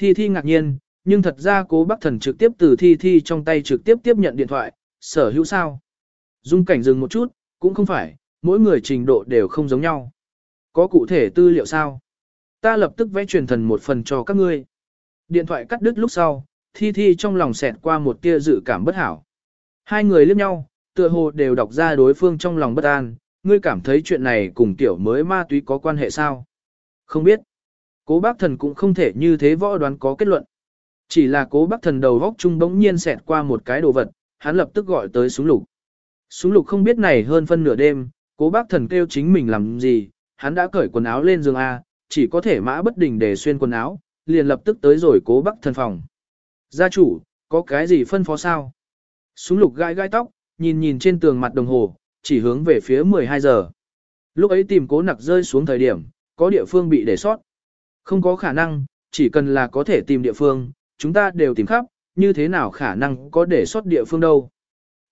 Thi Thi ngạc nhiên, nhưng thật ra cố bác thần trực tiếp từ Thi Thi trong tay trực tiếp tiếp nhận điện thoại, sở hữu sao. Dung cảnh dừng một chút, cũng không phải, mỗi người trình độ đều không giống nhau. Có cụ thể tư liệu sao? Ta lập tức vẽ truyền thần một phần cho các ngươi. Điện thoại cắt đứt lúc sau, Thi Thi trong lòng xẹt qua một tia dự cảm bất hảo. Hai người liếc nhau, tựa hồ đều đọc ra đối phương trong lòng bất an, ngươi cảm thấy chuyện này cùng tiểu mới ma túy có quan hệ sao? Không biết. Cố bác thần cũng không thể như thế võ đoán có kết luận. Chỉ là cố bác thần đầu góc trung bỗng nhiên xẹt qua một cái đồ vật, hắn lập tức gọi tới súng lục. Súng lục không biết này hơn phân nửa đêm, cố bác thần kêu chính mình làm gì, hắn đã cởi quần áo lên giường A, chỉ có thể mã bất đình để xuyên quần áo, liền lập tức tới rồi cố bác thần phòng. Gia chủ, có cái gì phân phó sao? Súng lục gai gai tóc, nhìn nhìn trên tường mặt đồng hồ, chỉ hướng về phía 12 giờ. Lúc ấy tìm cố nặc rơi xuống thời điểm, có địa phương bị để sót. Không có khả năng, chỉ cần là có thể tìm địa phương, chúng ta đều tìm khắp, như thế nào khả năng có để sót địa phương đâu.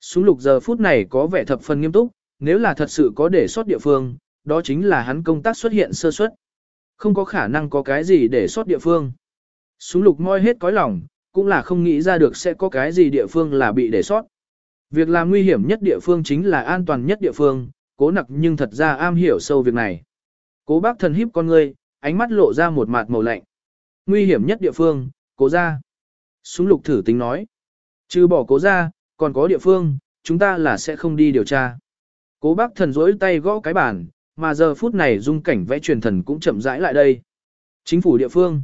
Súng lục giờ phút này có vẻ thập phần nghiêm túc, nếu là thật sự có để sót địa phương, đó chính là hắn công tác xuất hiện sơ suất. Không có khả năng có cái gì để sót địa phương. Súng lục moi hết cõi lòng, cũng là không nghĩ ra được sẽ có cái gì địa phương là bị để sót. Việc làm nguy hiểm nhất địa phương chính là an toàn nhất địa phương, cố nặc nhưng thật ra am hiểu sâu việc này. Cố bác thần híp con ngươi, ánh mắt lộ ra một mặt màu lạnh. Nguy hiểm nhất địa phương, cố ra. Súng lục thử tính nói. Trừ bỏ cố ra, còn có địa phương, chúng ta là sẽ không đi điều tra. Cố bác thần rỗi tay gõ cái bàn, mà giờ phút này dung cảnh vẽ truyền thần cũng chậm rãi lại đây. Chính phủ địa phương.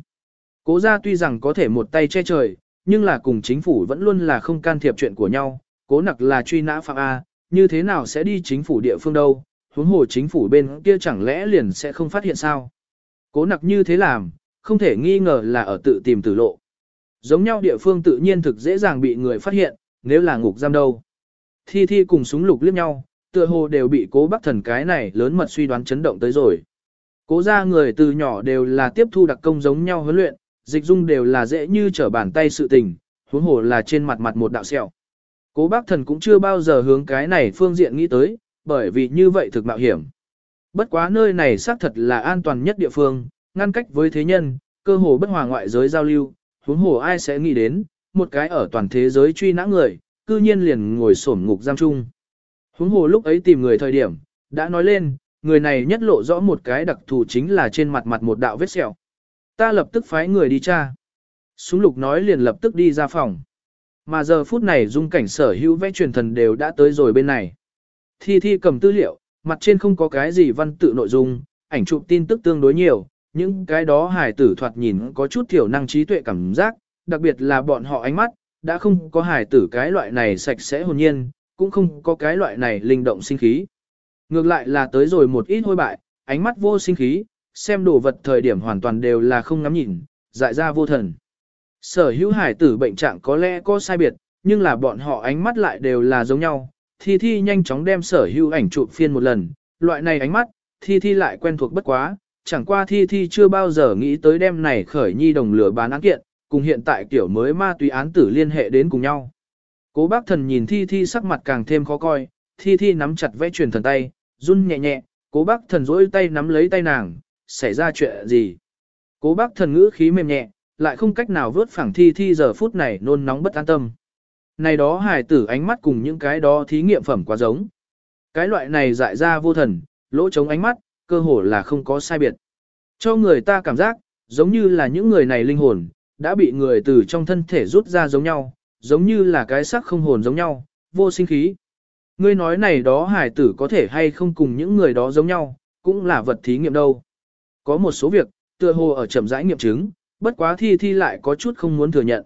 Cố ra tuy rằng có thể một tay che trời, nhưng là cùng chính phủ vẫn luôn là không can thiệp chuyện của nhau. Cố nặc là truy nã phạm A, như thế nào sẽ đi chính phủ địa phương đâu, huống hồ chính phủ bên kia chẳng lẽ liền sẽ không phát hiện sao. Cố nặc như thế làm, không thể nghi ngờ là ở tự tìm tử lộ. Giống nhau địa phương tự nhiên thực dễ dàng bị người phát hiện, nếu là ngục giam đâu. Thi Thi cùng súng lục liếc nhau, tựa hồ đều bị cố bác thần cái này lớn mật suy đoán chấn động tới rồi. Cố ra người từ nhỏ đều là tiếp thu đặc công giống nhau huấn luyện, dịch dung đều là dễ như trở bàn tay sự tình, huống hồ là trên mặt mặt một đạo sẹo. Cố bác thần cũng chưa bao giờ hướng cái này phương diện nghĩ tới, bởi vì như vậy thực mạo hiểm. Bất quá nơi này xác thật là an toàn nhất địa phương, ngăn cách với thế nhân, cơ hồ bất hòa ngoại giới giao lưu, huống hồ ai sẽ nghĩ đến, một cái ở toàn thế giới truy nã người, cư nhiên liền ngồi sổm ngục giam chung. Huống hồ lúc ấy tìm người thời điểm, đã nói lên, người này nhất lộ rõ một cái đặc thù chính là trên mặt mặt một đạo vết sẹo. Ta lập tức phái người đi tra. Súng lục nói liền lập tức đi ra phòng. Mà giờ phút này dung cảnh sở hữu vẽ truyền thần đều đã tới rồi bên này. Thi Thi cầm tư liệu, mặt trên không có cái gì văn tự nội dung, ảnh chụp tin tức tương đối nhiều, những cái đó hài tử thoạt nhìn có chút thiểu năng trí tuệ cảm giác, đặc biệt là bọn họ ánh mắt, đã không có hài tử cái loại này sạch sẽ hồn nhiên, cũng không có cái loại này linh động sinh khí. Ngược lại là tới rồi một ít hôi bại, ánh mắt vô sinh khí, xem đồ vật thời điểm hoàn toàn đều là không ngắm nhìn, dại ra vô thần. Sở hữu hải tử bệnh trạng có lẽ có sai biệt, nhưng là bọn họ ánh mắt lại đều là giống nhau. Thi Thi nhanh chóng đem sở hữu ảnh chụp phiên một lần, loại này ánh mắt, Thi Thi lại quen thuộc bất quá, chẳng qua Thi Thi chưa bao giờ nghĩ tới đem này khởi nhi đồng lửa bán án kiện, cùng hiện tại kiểu mới ma túy án tử liên hệ đến cùng nhau. Cố bác thần nhìn Thi Thi sắc mặt càng thêm khó coi, Thi Thi nắm chặt vẽ truyền thần tay, run nhẹ nhẹ, cố bác thần rỗi tay nắm lấy tay nàng, xảy ra chuyện gì. Cố bác thần ngữ khí mềm nhẹ, lại không cách nào vớt phẳng Thi Thi giờ phút này nôn nóng bất an tâm. Này đó hài tử ánh mắt cùng những cái đó thí nghiệm phẩm quá giống. Cái loại này dại ra vô thần, lỗ trống ánh mắt, cơ hồ là không có sai biệt. Cho người ta cảm giác, giống như là những người này linh hồn, đã bị người từ trong thân thể rút ra giống nhau, giống như là cái xác không hồn giống nhau, vô sinh khí. Ngươi nói này đó hải tử có thể hay không cùng những người đó giống nhau, cũng là vật thí nghiệm đâu. Có một số việc, tựa hồ ở chậm rãi nghiệm chứng, bất quá thi thi lại có chút không muốn thừa nhận.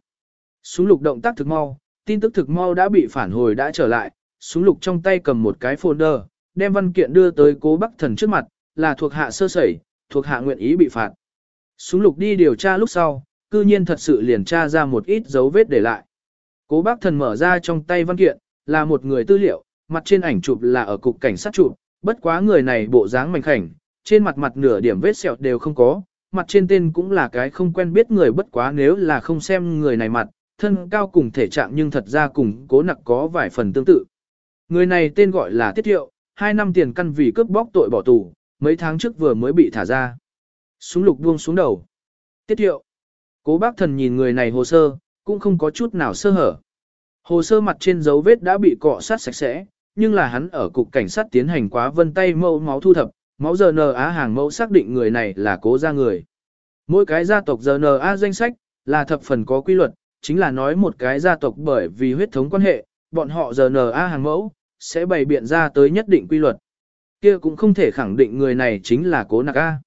Súng lục động tác thực mau, tin tức thực mau đã bị phản hồi đã trở lại, súng lục trong tay cầm một cái folder, đem văn kiện đưa tới cố bắc thần trước mặt, là thuộc hạ sơ sẩy, thuộc hạ nguyện ý bị phạt. Súng lục đi điều tra lúc sau, cư nhiên thật sự liền tra ra một ít dấu vết để lại. Cố bác thần mở ra trong tay văn kiện, là một người tư liệu, mặt trên ảnh chụp là ở cục cảnh sát chụp, bất quá người này bộ dáng mảnh khảnh, trên mặt mặt nửa điểm vết sẹo đều không có, mặt trên tên cũng là cái không quen biết người bất quá nếu là không xem người này mặt, thân cao cùng thể trạng nhưng thật ra cùng cố nặc có vài phần tương tự. Người này tên gọi là Tiết Thiệu, hai năm tiền căn vì cướp bóc tội bỏ tù, mấy tháng trước vừa mới bị thả ra. Súng lục buông xuống đầu. Tiết Thiệu. Cố bác thần nhìn người này hồ sơ, cũng không có chút nào sơ hở. Hồ sơ mặt trên dấu vết đã bị cọ sát sạch sẽ, nhưng là hắn ở cục cảnh sát tiến hành quá vân tay mẫu máu thu thập, máu GNA hàng mẫu xác định người này là cố gia người. Mỗi cái gia tộc GNA danh sách là thập phần có quy luật, chính là nói một cái gia tộc bởi vì huyết thống quan hệ, bọn họ GNA hàng mẫu sẽ bày biện ra tới nhất định quy luật. Kia cũng không thể khẳng định người này chính là cố nạc A.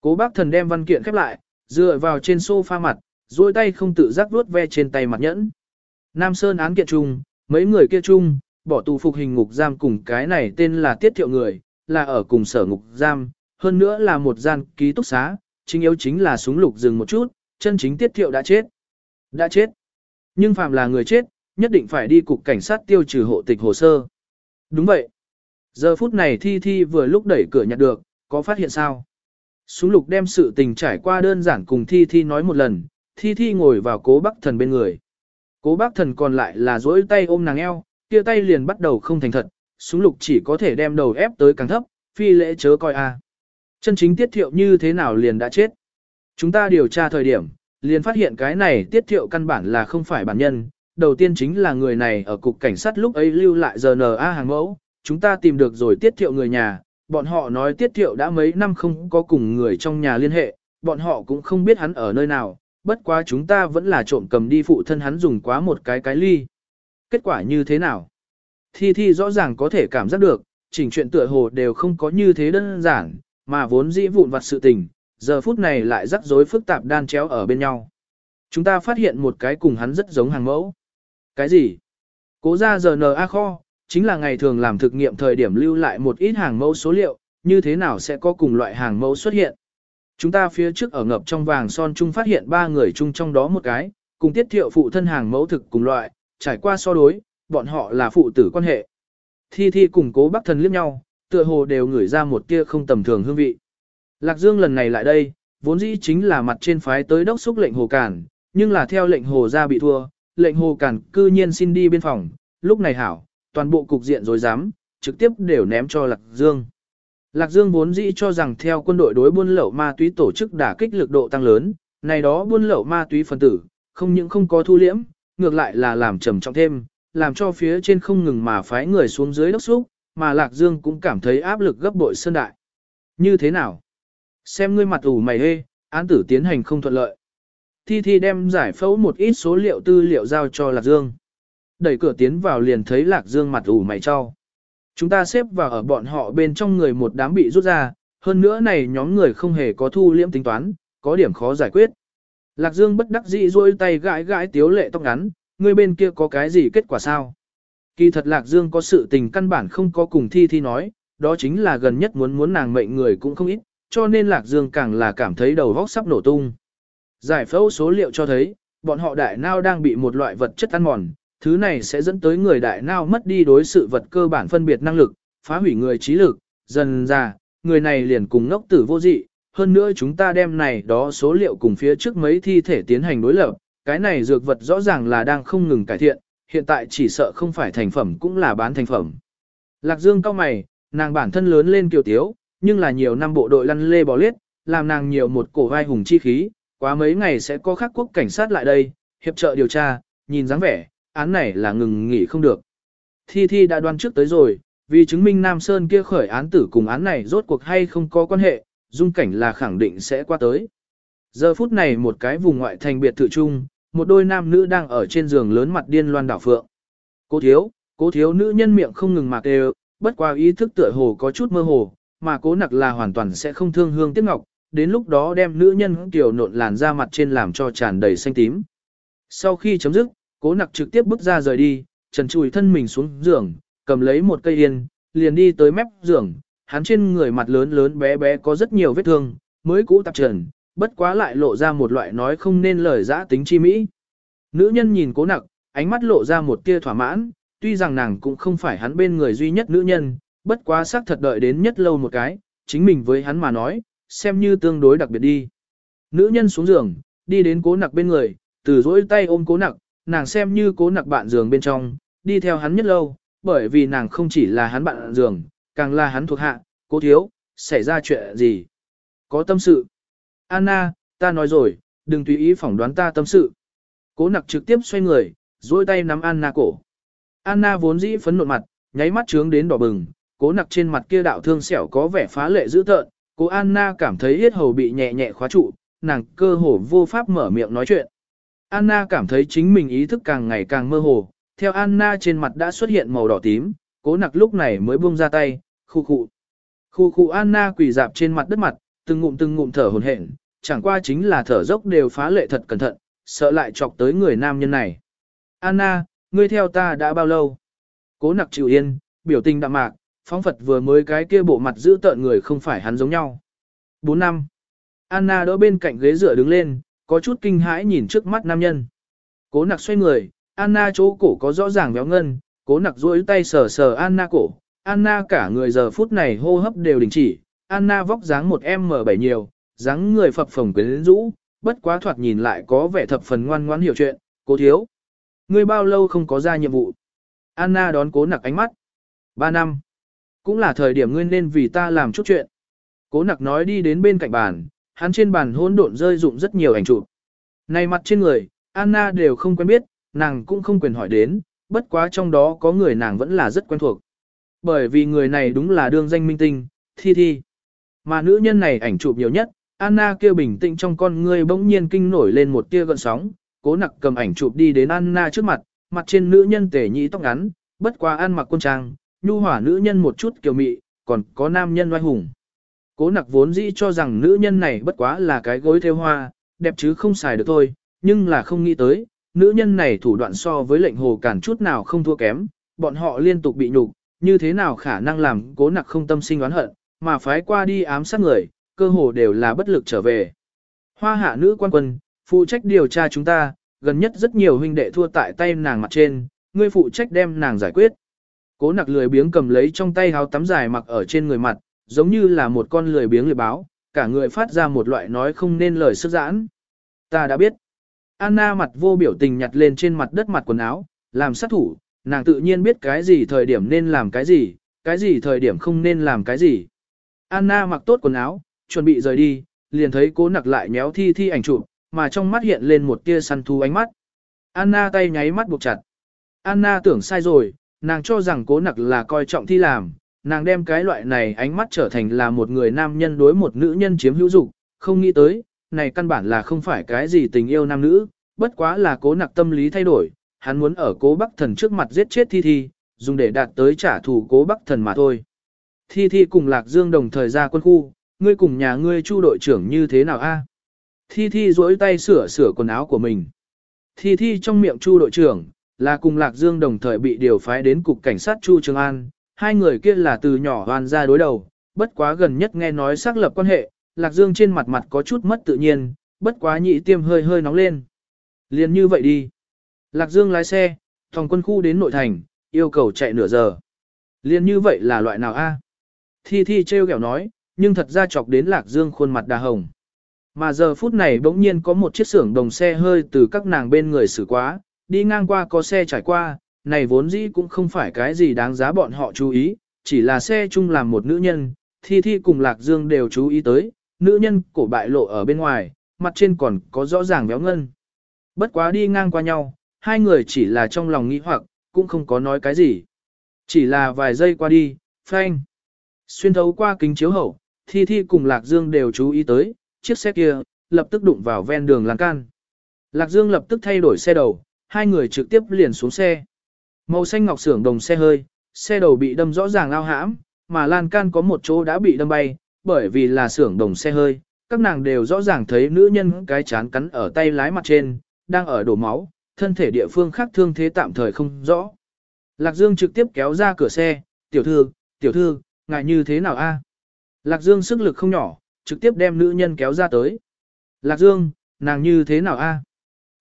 Cố bác thần đem văn kiện khép lại, dựa vào trên sofa mặt, duỗi tay không tự giác vuốt ve trên tay mặt nhẫn. Nam Sơn án kiện chung, mấy người kia chung, bỏ tù phục hình ngục giam cùng cái này tên là Tiết Thiệu người, là ở cùng sở ngục giam, hơn nữa là một gian ký túc xá, chính yếu chính là súng lục dừng một chút, chân chính Tiết Thiệu đã chết. Đã chết. Nhưng phạm là người chết, nhất định phải đi cục cảnh sát tiêu trừ hộ tịch hồ sơ. Đúng vậy. Giờ phút này Thi Thi vừa lúc đẩy cửa nhặt được, có phát hiện sao? Súng lục đem sự tình trải qua đơn giản cùng Thi Thi nói một lần, Thi Thi ngồi vào cố bác thần bên người. Cố bác thần còn lại là dỗi tay ôm nàng eo, kia tay liền bắt đầu không thành thật, súng lục chỉ có thể đem đầu ép tới càng thấp, phi lễ chớ coi a. Chân chính tiết thiệu như thế nào liền đã chết. Chúng ta điều tra thời điểm, liền phát hiện cái này tiết thiệu căn bản là không phải bản nhân, đầu tiên chính là người này ở cục cảnh sát lúc ấy lưu lại GNA hàng mẫu, chúng ta tìm được rồi tiết thiệu người nhà, bọn họ nói tiết thiệu đã mấy năm không có cùng người trong nhà liên hệ, bọn họ cũng không biết hắn ở nơi nào, bất quá chúng ta vẫn là trộm cầm đi phụ thân hắn dùng quá một cái cái ly. Kết quả như thế nào? Thi Thi rõ ràng có thể cảm giác được, chỉnh chuyện tựa hồ đều không có như thế đơn giản, mà vốn dĩ vụn vặt sự tình, giờ phút này lại rắc rối phức tạp đan chéo ở bên nhau. Chúng ta phát hiện một cái cùng hắn rất giống hàng mẫu. Cái gì? Cố ra giờ NA kho, chính là ngày thường làm thực nghiệm thời điểm lưu lại một ít hàng mẫu số liệu, như thế nào sẽ có cùng loại hàng mẫu xuất hiện. Chúng ta phía trước ở ngập trong vàng son chung phát hiện ba người chung trong đó một cái, cùng tiết thiệu phụ thân hàng mẫu thực cùng loại, trải qua so đối, bọn họ là phụ tử quan hệ. Thi Thi cùng cố bác thần liếc nhau, tựa hồ đều ngửi ra một tia không tầm thường hương vị. Lạc Dương lần này lại đây, vốn dĩ chính là mặt trên phái tới đốc xúc lệnh hồ cản, nhưng là theo lệnh hồ ra bị thua, lệnh hồ cản cư nhiên xin đi biên phòng, lúc này hảo, toàn bộ cục diện rồi dám, trực tiếp đều ném cho Lạc Dương. Lạc Dương vốn dĩ cho rằng theo quân đội đối buôn lậu ma túy tổ chức đả kích lực độ tăng lớn, này đó buôn lậu ma túy phân tử, không những không có thu liễm, ngược lại là làm trầm trọng thêm, làm cho phía trên không ngừng mà phái người xuống dưới đốc xúc, mà Lạc Dương cũng cảm thấy áp lực gấp bội sơn đại. Như thế nào? Xem ngươi mặt ủ mày hê, án tử tiến hành không thuận lợi. Thi Thi đem giải phẫu một ít số liệu tư liệu giao cho Lạc Dương. Đẩy cửa tiến vào liền thấy Lạc Dương mặt ủ mày cho. Chúng ta xếp vào ở bọn họ bên trong người một đám bị rút ra, hơn nữa này nhóm người không hề có thu liễm tính toán, có điểm khó giải quyết. Lạc Dương bất đắc dĩ duỗi tay gãi gãi tiếu lệ tóc ngắn, người bên kia có cái gì kết quả sao? Kỳ thật Lạc Dương có sự tình căn bản không có cùng Thi Thi nói, đó chính là gần nhất muốn muốn nàng mệnh người cũng không ít, cho nên Lạc Dương càng là cảm thấy đầu óc sắp nổ tung. Giải phẫu số liệu cho thấy, bọn họ đại não đang bị một loại vật chất ăn mòn, thứ này sẽ dẫn tới người đại não mất đi đối sự vật cơ bản phân biệt năng lực, phá hủy người trí lực, dần ra, người này liền cùng ngốc tử vô dị, hơn nữa chúng ta đem này đó số liệu cùng phía trước mấy thi thể tiến hành đối lập, cái này dược vật rõ ràng là đang không ngừng cải thiện, hiện tại chỉ sợ không phải thành phẩm cũng là bán thành phẩm. Lạc Dương cao mày, nàng bản thân lớn lên kiều tiếu, nhưng là nhiều năm bộ đội lăn lê bò lết, làm nàng nhiều một cổ vai hùng chi khí, quá mấy ngày sẽ có khắc quốc cảnh sát lại đây, hiệp trợ điều tra, nhìn dáng vẻ, án này là ngừng nghỉ không được. Thi Thi đã đoán trước tới rồi, vì chứng minh Nam Sơn kia khởi án tử cùng án này rốt cuộc hay không có quan hệ, dung cảnh là khẳng định sẽ qua tới. Giờ phút này một cái vùng ngoại thành biệt thự chung, một đôi nam nữ đang ở trên giường lớn mặt điên loan đảo phượng. Cố thiếu, cố thiếu nữ nhân miệng không ngừng mạc đều, bất qua ý thức tựa hồ có chút mơ hồ, mà cố nặc là hoàn toàn sẽ không thương hương tiếc ngọc, đến lúc đó đem nữ nhân tiểu nộn làn ra mặt trên làm cho tràn đầy xanh tím. Sau khi chấm dứt, cố nặc trực tiếp bước ra rời đi, trần chùi thân mình xuống giường, cầm lấy một cây yên, liền đi tới mép giường, hắn trên người mặt lớn lớn bé bé có rất nhiều vết thương, mới cũ tạp trần, bất quá lại lộ ra một loại nói không nên lời giã tính chi mỹ. Nữ nhân nhìn cố nặc, ánh mắt lộ ra một tia thỏa mãn, tuy rằng nàng cũng không phải hắn bên người duy nhất nữ nhân, bất quá xác thật đợi đến nhất lâu một cái, chính mình với hắn mà nói, xem như tương đối đặc biệt đi. Nữ nhân xuống giường, đi đến cố nặc bên người, từ dỗi tay ôm cố nặc, nàng xem như cố nặc bạn giường bên trong, đi theo hắn nhất lâu, bởi vì nàng không chỉ là hắn bạn giường, càng là hắn thuộc hạ, cố thiếu, xảy ra chuyện gì? Có tâm sự. Anna, ta nói rồi, đừng tùy ý phỏng đoán ta tâm sự. Cố nặc trực tiếp xoay người, dỗi tay nắm Anna cổ. Anna vốn dĩ phấn nộn mặt, nháy mắt trướng đến đỏ bừng, cố nặc trên mặt kia đạo thương sẹo có vẻ phá lệ dữ tợn, cố Anna cảm thấy hết hầu bị nhẹ nhẹ khóa trụ, nàng cơ hồ vô pháp mở miệng nói chuyện. Anna cảm thấy chính mình ý thức càng ngày càng mơ hồ, theo Anna trên mặt đã xuất hiện màu đỏ tím, cố nặc lúc này mới buông ra tay, khu khu. Khu khu Anna quỳ dạp trên mặt đất mặt, từng ngụm từng ngụm thở hồn hển, chẳng qua chính là thở dốc đều phá lệ thật cẩn thận, sợ lại chọc tới người nam nhân này. Anna, ngươi theo ta đã bao lâu? Cố nặc chịu yên, biểu tình đạm mạc, phóng Phật vừa mới cái kia bộ mặt giữ tợn người không phải hắn giống nhau. 4 năm. Anna đỡ bên cạnh ghế dựa đứng lên, có chút kinh hãi nhìn trước mắt nam nhân. Cố nặc xoay người, Anna chỗ cổ có rõ ràng béo ngân, cố nặc duỗi tay sờ sờ Anna cổ. Anna cả người giờ phút này hô hấp đều đình chỉ, Anna vóc dáng một M7 nhiều, dáng người phập phồng quyến rũ, bất quá thoạt nhìn lại có vẻ thập phần ngoan ngoãn hiểu chuyện, cố thiếu. Ngươi bao lâu không có ra nhiệm vụ? Anna đón cố nặc ánh mắt. Ba năm. Cũng là thời điểm ngươi nên vì ta làm chút chuyện. Cố nặc nói đi đến bên cạnh bàn, hắn trên bàn hỗn độn rơi dụng rất nhiều ảnh chụp. Này mặt trên người, Anna đều không quen biết, nàng cũng không quyền hỏi đến, bất quá trong đó có người nàng vẫn là rất quen thuộc. Bởi vì người này đúng là đương danh minh tinh, thi thi. Mà nữ nhân này ảnh chụp nhiều nhất, Anna kêu bình tĩnh trong con ngươi bỗng nhiên kinh nổi lên một tia gợn sóng, cố nặc cầm ảnh chụp đi đến Anna trước mặt, mặt trên nữ nhân tể nhĩ tóc ngắn, bất quá ăn mặc quân trang, nhu hỏa nữ nhân một chút kiều mị, còn có nam nhân oai hùng. Cố nặc vốn dĩ cho rằng nữ nhân này bất quá là cái gối theo hoa, đẹp chứ không xài được thôi, nhưng là không nghĩ tới, nữ nhân này thủ đoạn so với lệnh hồ cản chút nào không thua kém, bọn họ liên tục bị nhục, như thế nào khả năng làm cố nặc không tâm sinh oán hận, mà phái qua đi ám sát người, cơ hồ đều là bất lực trở về. Hoa hạ nữ quan quân, phụ trách điều tra chúng ta, gần nhất rất nhiều huynh đệ thua tại tay nàng mặt trên, ngươi phụ trách đem nàng giải quyết. Cố nặc lười biếng cầm lấy trong tay háo tắm dài mặc ở trên người mặt, giống như là một con lười biếng lười báo, cả người phát ra một loại nói không nên lời sức giãn. Ta đã biết. Anna mặt vô biểu tình nhặt lên trên mặt đất mặt quần áo, làm sát thủ, nàng tự nhiên biết cái gì thời điểm nên làm cái gì, cái gì thời điểm không nên làm cái gì. Anna mặc tốt quần áo, chuẩn bị rời đi, liền thấy cố nặc lại nhéo thi thi ảnh chụp, mà trong mắt hiện lên một tia săn thú ánh mắt. Anna tay nháy mắt buộc chặt. Anna tưởng sai rồi, nàng cho rằng cố nặc là coi trọng thi làm, nàng đem cái loại này ánh mắt trở thành là một người nam nhân đối một nữ nhân chiếm hữu dục, không nghĩ tới, này căn bản là không phải cái gì tình yêu nam nữ, bất quá là cố nặc tâm lý thay đổi, hắn muốn ở cố bắc thần trước mặt giết chết thi thi, dùng để đạt tới trả thù cố bắc thần mà thôi. Thi thi cùng Lạc Dương đồng thời ra quân khu, ngươi cùng nhà ngươi chu đội trưởng như thế nào a? Thi thi duỗi tay sửa sửa quần áo của mình. Thi thi trong miệng chu đội trưởng, là cùng Lạc Dương đồng thời bị điều phái đến cục cảnh sát Chu Trường An, hai người kia là từ nhỏ hoàn ra đối đầu, bất quá gần nhất nghe nói xác lập quan hệ, Lạc Dương trên mặt mặt có chút mất tự nhiên, bất quá nhị tiêm hơi hơi nóng lên. Liền như vậy đi. Lạc Dương lái xe, thòng quân khu đến nội thành, yêu cầu chạy nửa giờ. Liền như vậy là loại nào a? Thi Thi treo kẹo nói, nhưng thật ra chọc đến Lạc Dương khuôn mặt đà hồng. Mà giờ phút này bỗng nhiên có một chiếc xưởng đồng xe hơi từ các nàng bên người xử quá, đi ngang qua có xe trải qua, này vốn dĩ cũng không phải cái gì đáng giá bọn họ chú ý, chỉ là xe chung làm một nữ nhân, Thi Thi cùng Lạc Dương đều chú ý tới, nữ nhân cổ bại lộ ở bên ngoài, mặt trên còn có rõ ràng béo ngân. Bất quá đi ngang qua nhau, hai người chỉ là trong lòng nghĩ hoặc, cũng không có nói cái gì. Chỉ là vài giây qua đi, phanh. Xuyên thấu qua kính chiếu hậu, Thi Thi cùng Lạc Dương đều chú ý tới, chiếc xe kia, lập tức đụng vào ven đường lan can. Lạc Dương lập tức thay đổi xe đầu, hai người trực tiếp liền xuống xe. Màu xanh ngọc xưởng đồng xe hơi, xe đầu bị đâm rõ ràng ao hãm, mà lan can có một chỗ đã bị đâm bay, bởi vì là xưởng đồng xe hơi, các nàng đều rõ ràng thấy nữ nhân cái chán cắn ở tay lái mặt trên, đang ở đổ máu, thân thể địa phương khác thương thế tạm thời không rõ. Lạc Dương trực tiếp kéo ra cửa xe, tiểu thư, tiểu thư, ngại như thế nào a? Lạc Dương sức lực không nhỏ, trực tiếp đem nữ nhân kéo ra tới. Lạc Dương, nàng như thế nào a?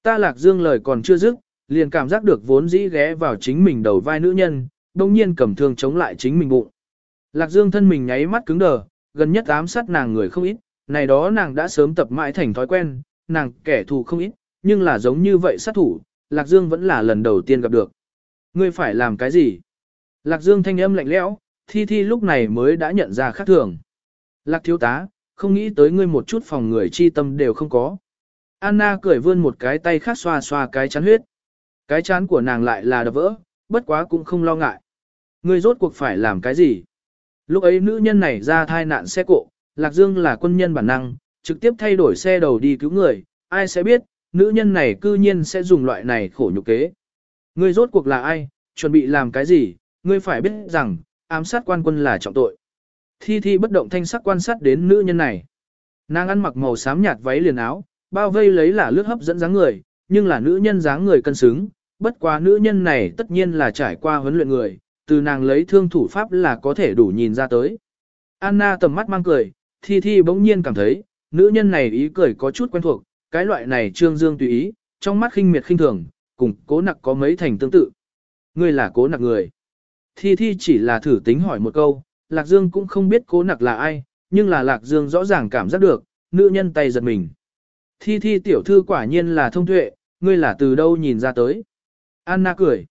Ta Lạc Dương lời còn chưa dứt, liền cảm giác được vốn dĩ ghé vào chính mình đầu vai nữ nhân, đồng nhiên cầm thương chống lại chính mình bụng. Lạc Dương thân mình nháy mắt cứng đờ, gần nhất ám sát nàng người không ít, này đó nàng đã sớm tập mãi thành thói quen, nàng kẻ thù không ít, nhưng là giống như vậy sát thủ, Lạc Dương vẫn là lần đầu tiên gặp được. Ngươi phải làm cái gì? Lạc Dương thanh âm lạnh lẽo, Thi Thi lúc này mới đã nhận ra khác thường. Lạc thiếu tá, không nghĩ tới ngươi một chút phòng người chi tâm đều không có. Anna cười vươn một cái tay khác xoa xoa cái chán huyết. Cái chán của nàng lại là đập vỡ, bất quá cũng không lo ngại. Ngươi rốt cuộc phải làm cái gì? Lúc ấy nữ nhân này ra thai nạn xe cộ, Lạc Dương là quân nhân bản năng, trực tiếp thay đổi xe đầu đi cứu người, ai sẽ biết, nữ nhân này cư nhiên sẽ dùng loại này khổ nhục kế. Ngươi rốt cuộc là ai, chuẩn bị làm cái gì, ngươi phải biết rằng, ám sát quan quân là trọng tội. Thi Thi bất động thanh sắc quan sát đến nữ nhân này. Nàng ăn mặc màu xám nhạt váy liền áo, bao vây lấy là lướt hấp dẫn dáng người, nhưng là nữ nhân dáng người cân xứng, bất quá nữ nhân này tất nhiên là trải qua huấn luyện người, từ nàng lấy thương thủ pháp là có thể đủ nhìn ra tới. Anna tầm mắt mang cười, Thi Thi bỗng nhiên cảm thấy, nữ nhân này ý cười có chút quen thuộc, cái loại này trương dương tùy ý, trong mắt khinh miệt khinh thường, cùng cố nặc có mấy thành tương tự. Ngươi là cố nặc người. Thi Thi chỉ là thử tính hỏi một câu, Lạc Dương cũng không biết cố nặc là ai, nhưng là Lạc Dương rõ ràng cảm giác được, nữ nhân tay giật mình. Thi Thi tiểu thư quả nhiên là thông tuệ, ngươi là từ đâu nhìn ra tới. Anna cười.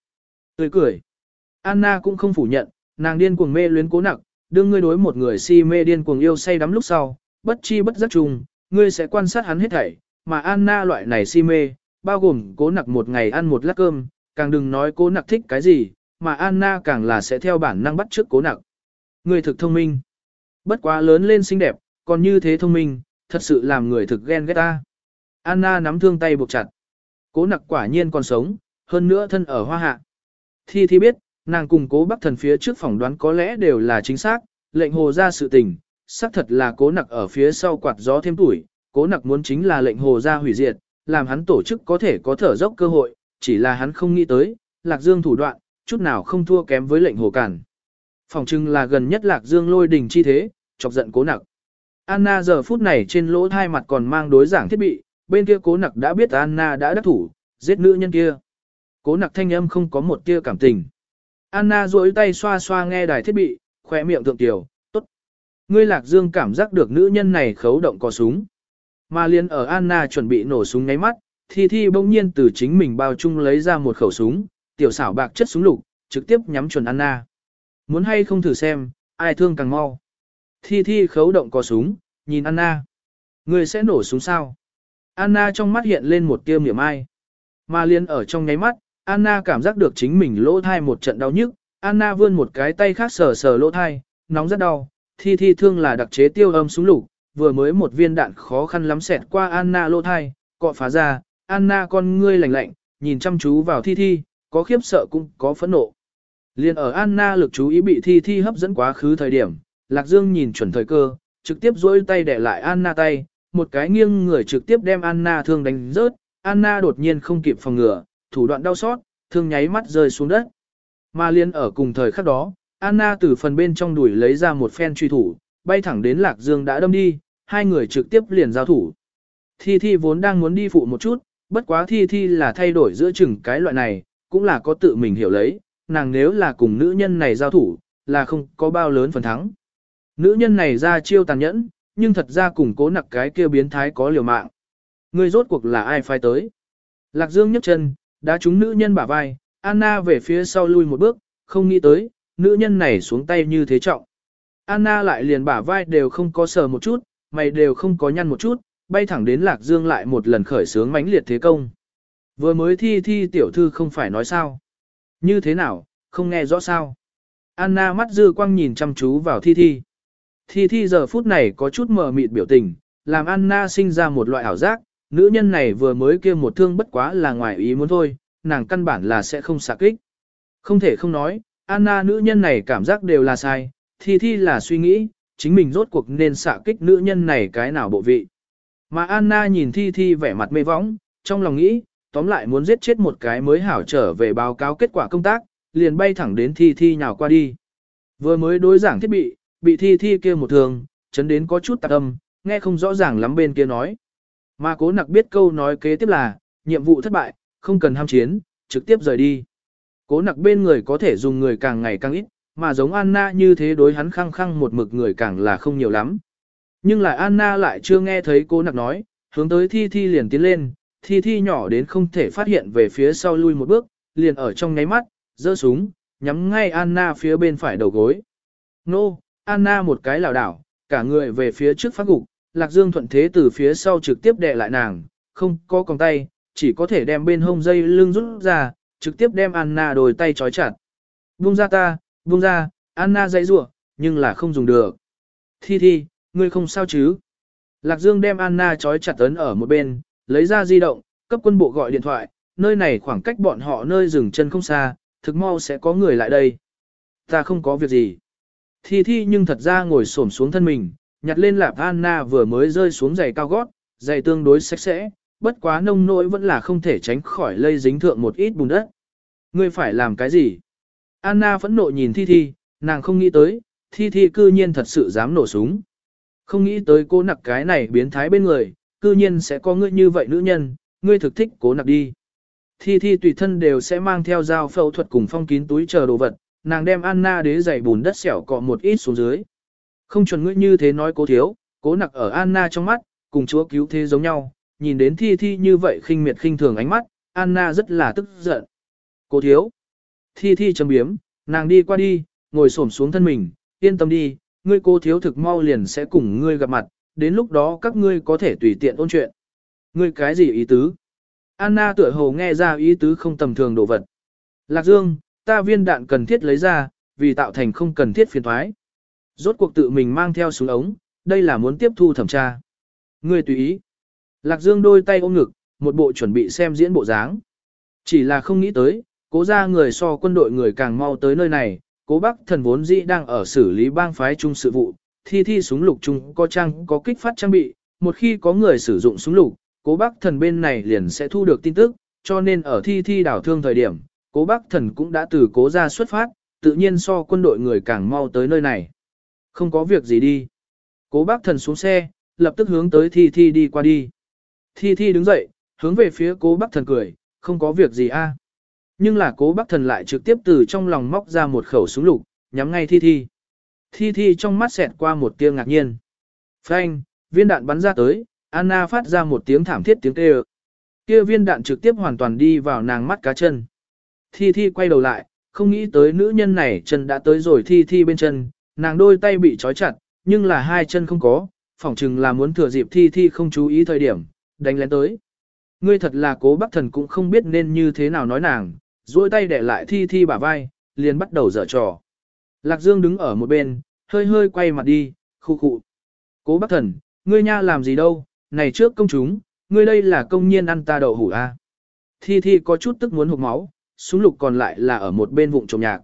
Tươi cười. Anna cũng không phủ nhận, nàng điên cuồng mê luyến cố nặc, đương ngươi đối một người si mê điên cuồng yêu say đắm lúc sau, bất chi bất giác chung, ngươi sẽ quan sát hắn hết thảy, mà Anna loại này si mê, bao gồm cố nặc một ngày ăn một lát cơm, càng đừng nói cố nặc thích cái gì, mà Anna càng là sẽ theo bản năng bắt trước cố nặc. Người thực thông minh. Bất quá lớn lên xinh đẹp, còn như thế thông minh, thật sự làm người thực ghen ghét ta. Anna nắm thương tay buộc chặt. Cố nặc quả nhiên còn sống, hơn nữa thân ở hoa hạ. Thi Thi biết, nàng cùng cố bắc thần phía trước phỏng đoán có lẽ đều là chính xác, lệnh hồ ra sự tình, xác thật là cố nặc ở phía sau quạt gió thêm tuổi, cố nặc muốn chính là lệnh hồ ra hủy diệt, làm hắn tổ chức có thể có thở dốc cơ hội, chỉ là hắn không nghĩ tới, lạc dương thủ đoạn, chút nào không thua kém với lệnh hồ cản. Phòng trưng là gần nhất lạc dương lôi đình chi thế, chọc giận cố nặc. Anna giờ phút này trên lỗ hai mặt còn mang đối giảng thiết bị, bên kia cố nặc đã biết Anna đã đắc thủ, giết nữ nhân kia. Cố nặc thanh âm không có một tia cảm tình. Anna duỗi tay xoa xoa nghe đài thiết bị, khỏe miệng thượng tiểu, tốt. Ngươi lạc dương cảm giác được nữ nhân này khấu động có súng. Mà liền ở Anna chuẩn bị nổ súng ngáy mắt, thì Thi bỗng nhiên từ chính mình bao chung lấy ra một khẩu súng, tiểu xảo bạc chất súng lục, trực tiếp nhắm chuẩn Anna. Muốn hay không thử xem, ai thương càng mau. Thi Thi khấu động có súng, nhìn Anna. Người sẽ nổ súng sao? Anna trong mắt hiện lên một tia miệng ai. Mà liền ở trong nháy mắt, Anna cảm giác được chính mình lỗ thai một trận đau nhức. Anna vươn một cái tay khác sờ sờ lỗ thai, nóng rất đau. Thi Thi thương là đặc chế tiêu âm súng lục, vừa mới một viên đạn khó khăn lắm xẹt qua Anna lỗ thai, cọ phá ra, Anna con ngươi lạnh lạnh, nhìn chăm chú vào Thi Thi, có khiếp sợ cũng có phẫn nộ. Liên ở Anna lực chú ý bị Thi Thi hấp dẫn quá khứ thời điểm, Lạc Dương nhìn chuẩn thời cơ, trực tiếp duỗi tay để lại Anna tay, một cái nghiêng người trực tiếp đem Anna thương đánh rớt, Anna đột nhiên không kịp phòng ngừa, thủ đoạn đau xót, thương nháy mắt rơi xuống đất. Mà liên ở cùng thời khắc đó, Anna từ phần bên trong đuổi lấy ra một phen truy thủ, bay thẳng đến Lạc Dương đã đâm đi, hai người trực tiếp liền giao thủ. Thi Thi vốn đang muốn đi phụ một chút, bất quá Thi Thi là thay đổi giữa chừng cái loại này, cũng là có tự mình hiểu lấy, nàng nếu là cùng nữ nhân này giao thủ, là không có bao lớn phần thắng. Nữ nhân này ra chiêu tàn nhẫn, nhưng thật ra cùng cố nặc cái kia biến thái có liều mạng. Người rốt cuộc là ai phai tới. Lạc Dương nhấc chân, đá trúng nữ nhân bả vai, Anna về phía sau lui một bước, không nghĩ tới, nữ nhân này xuống tay như thế trọng. Anna lại liền bả vai đều không có sờ một chút, mày đều không có nhăn một chút, bay thẳng đến Lạc Dương lại một lần khởi sướng mãnh liệt thế công. Vừa mới thi thi tiểu thư không phải nói sao. Như thế nào, không nghe rõ sao. Anna mắt dư quang nhìn chăm chú vào thi thi. Thi thi giờ phút này có chút mờ mịt biểu tình, làm Anna sinh ra một loại ảo giác, nữ nhân này vừa mới kia một thương bất quá là ngoài ý muốn thôi, nàng căn bản là sẽ không xạ kích. Không thể không nói, Anna nữ nhân này cảm giác đều là sai, thi thi là suy nghĩ, chính mình rốt cuộc nên xạ kích nữ nhân này cái nào bộ vị. Mà Anna nhìn thi thi vẻ mặt mê võng, trong lòng nghĩ, tóm lại muốn giết chết một cái mới hảo trở về báo cáo kết quả công tác, liền bay thẳng đến thi thi nhào qua đi. Vừa mới đối giảng thiết bị, bị thi thi kia một thường, chấn đến có chút tạc âm, nghe không rõ ràng lắm bên kia nói. Mà cố nặc biết câu nói kế tiếp là, nhiệm vụ thất bại, không cần ham chiến, trực tiếp rời đi. Cố nặc bên người có thể dùng người càng ngày càng ít, mà giống Anna như thế đối hắn khăng khăng một mực người càng là không nhiều lắm. Nhưng lại Anna lại chưa nghe thấy cố nặc nói, hướng tới thi thi liền tiến lên, thi thi nhỏ đến không thể phát hiện về phía sau lui một bước, liền ở trong nháy mắt, giơ súng, nhắm ngay Anna phía bên phải đầu gối. Nô, Anna một cái lảo đảo, cả người về phía trước phát gục, Lạc Dương thuận thế từ phía sau trực tiếp đè lại nàng, không có còng tay, chỉ có thể đem bên hông dây lưng rút ra, trực tiếp đem Anna đồi tay trói chặt. Buông ra ta, buông ra, Anna dãy rủa nhưng là không dùng được. Thi thi, ngươi không sao chứ? Lạc Dương đem Anna trói chặt ấn ở một bên, lấy ra di động, cấp quân bộ gọi điện thoại, nơi này khoảng cách bọn họ nơi dừng chân không xa, thực mau sẽ có người lại đây. Ta không có việc gì. Thi thi nhưng thật ra ngồi xổm xuống thân mình, nhặt lên lạp Anna vừa mới rơi xuống giày cao gót, giày tương đối sạch sẽ, bất quá nông nỗi vẫn là không thể tránh khỏi lây dính thượng một ít bùn đất. Ngươi phải làm cái gì? Anna phẫn nộ nhìn Thi Thi, nàng không nghĩ tới, Thi Thi cư nhiên thật sự dám nổ súng. Không nghĩ tới cô nặc cái này biến thái bên người, cư nhiên sẽ có ngươi như vậy nữ nhân, ngươi thực thích cố nặc đi. Thi Thi tùy thân đều sẽ mang theo dao phẫu thuật cùng phong kín túi chờ đồ vật, nàng đem Anna đế giày bùn đất xẻo cọ một ít xuống dưới. Không chuẩn ngươi như thế nói cố thiếu, cố nặc ở Anna trong mắt, cùng chúa cứu thế giống nhau, nhìn đến thi thi như vậy khinh miệt khinh thường ánh mắt, Anna rất là tức giận. Cố thiếu. Thi thi chấm biếm, nàng đi qua đi, ngồi xổm xuống thân mình, yên tâm đi, ngươi cố thiếu thực mau liền sẽ cùng ngươi gặp mặt, đến lúc đó các ngươi có thể tùy tiện ôn chuyện. Ngươi cái gì ý tứ? Anna tựa hồ nghe ra ý tứ không tầm thường đồ vật. Lạc Dương, ta viên đạn cần thiết lấy ra, vì tạo thành không cần thiết phiền thoái. Rốt cuộc tự mình mang theo súng ống, đây là muốn tiếp thu thẩm tra. Ngươi tùy ý. Lạc Dương đôi tay ôm ngực, một bộ chuẩn bị xem diễn bộ dáng. Chỉ là không nghĩ tới, cố ra người so quân đội người càng mau tới nơi này, cố bác thần vốn dĩ đang ở xử lý bang phái chung sự vụ, thi thi súng lục chung có trang có kích phát trang bị, một khi có người sử dụng súng lục, cố bác thần bên này liền sẽ thu được tin tức, cho nên ở thi thi đảo thương thời điểm, cố bác thần cũng đã từ cố ra xuất phát, tự nhiên so quân đội người càng mau tới nơi này. Không có việc gì đi. Cố bác thần xuống xe, lập tức hướng tới thi thi đi qua đi. Thi Thi đứng dậy, hướng về phía cố bác thần cười, không có việc gì a. Nhưng là cố bác thần lại trực tiếp từ trong lòng móc ra một khẩu súng lục, nhắm ngay Thi Thi. Thi Thi trong mắt xẹt qua một tia ngạc nhiên. Phanh, viên đạn bắn ra tới, Anna phát ra một tiếng thảm thiết tiếng kêu. Kia viên đạn trực tiếp hoàn toàn đi vào nàng mắt cá chân. Thi Thi quay đầu lại, không nghĩ tới nữ nhân này chân đã tới rồi Thi Thi bên chân, nàng đôi tay bị trói chặt, nhưng là hai chân không có, phỏng chừng là muốn thừa dịp Thi Thi không chú ý thời điểm, đánh lén tới. Ngươi thật là cố bác thần cũng không biết nên như thế nào nói nàng, duỗi tay để lại thi thi bả vai, liền bắt đầu dở trò. Lạc Dương đứng ở một bên, hơi hơi quay mặt đi, khu khụ. Cố bác thần, ngươi nha làm gì đâu, này trước công chúng, ngươi đây là công nhiên ăn ta đậu hủ a. À? Thi thi có chút tức muốn hụt máu, súng lục còn lại là ở một bên vụng trộm nhạc.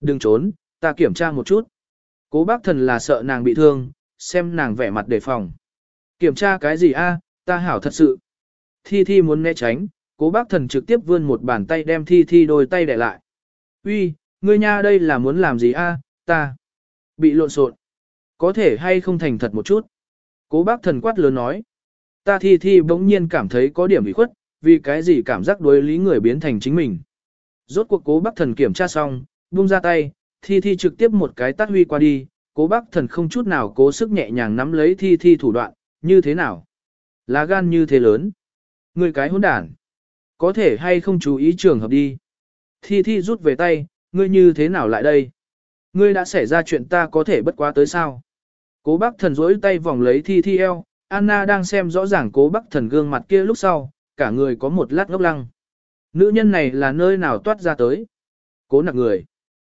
Đừng trốn, ta kiểm tra một chút. Cố bác thần là sợ nàng bị thương, xem nàng vẻ mặt đề phòng. Kiểm tra cái gì a? Ta hảo thật sự. Thi Thi muốn né tránh, cố bác thần trực tiếp vươn một bàn tay đem Thi Thi đôi tay để lại. Uy, ngươi nha đây là muốn làm gì a? ta. Bị lộn xộn. Có thể hay không thành thật một chút. Cố bác thần quát lớn nói. Ta Thi Thi bỗng nhiên cảm thấy có điểm bị khuất, vì cái gì cảm giác đối lý người biến thành chính mình. Rốt cuộc cố bác thần kiểm tra xong, buông ra tay, Thi Thi trực tiếp một cái tát huy qua đi, cố bác thần không chút nào cố sức nhẹ nhàng nắm lấy Thi Thi thủ đoạn, như thế nào? Lá gan như thế lớn. Người cái hỗn đản. Có thể hay không chú ý trường hợp đi. Thi Thi rút về tay, ngươi như thế nào lại đây? Ngươi đã xảy ra chuyện ta có thể bất quá tới sao? Cố bác thần rỗi tay vòng lấy Thi Thi eo, Anna đang xem rõ ràng cố bác thần gương mặt kia lúc sau, cả người có một lát ngốc lăng. Nữ nhân này là nơi nào toát ra tới? Cố nặc người.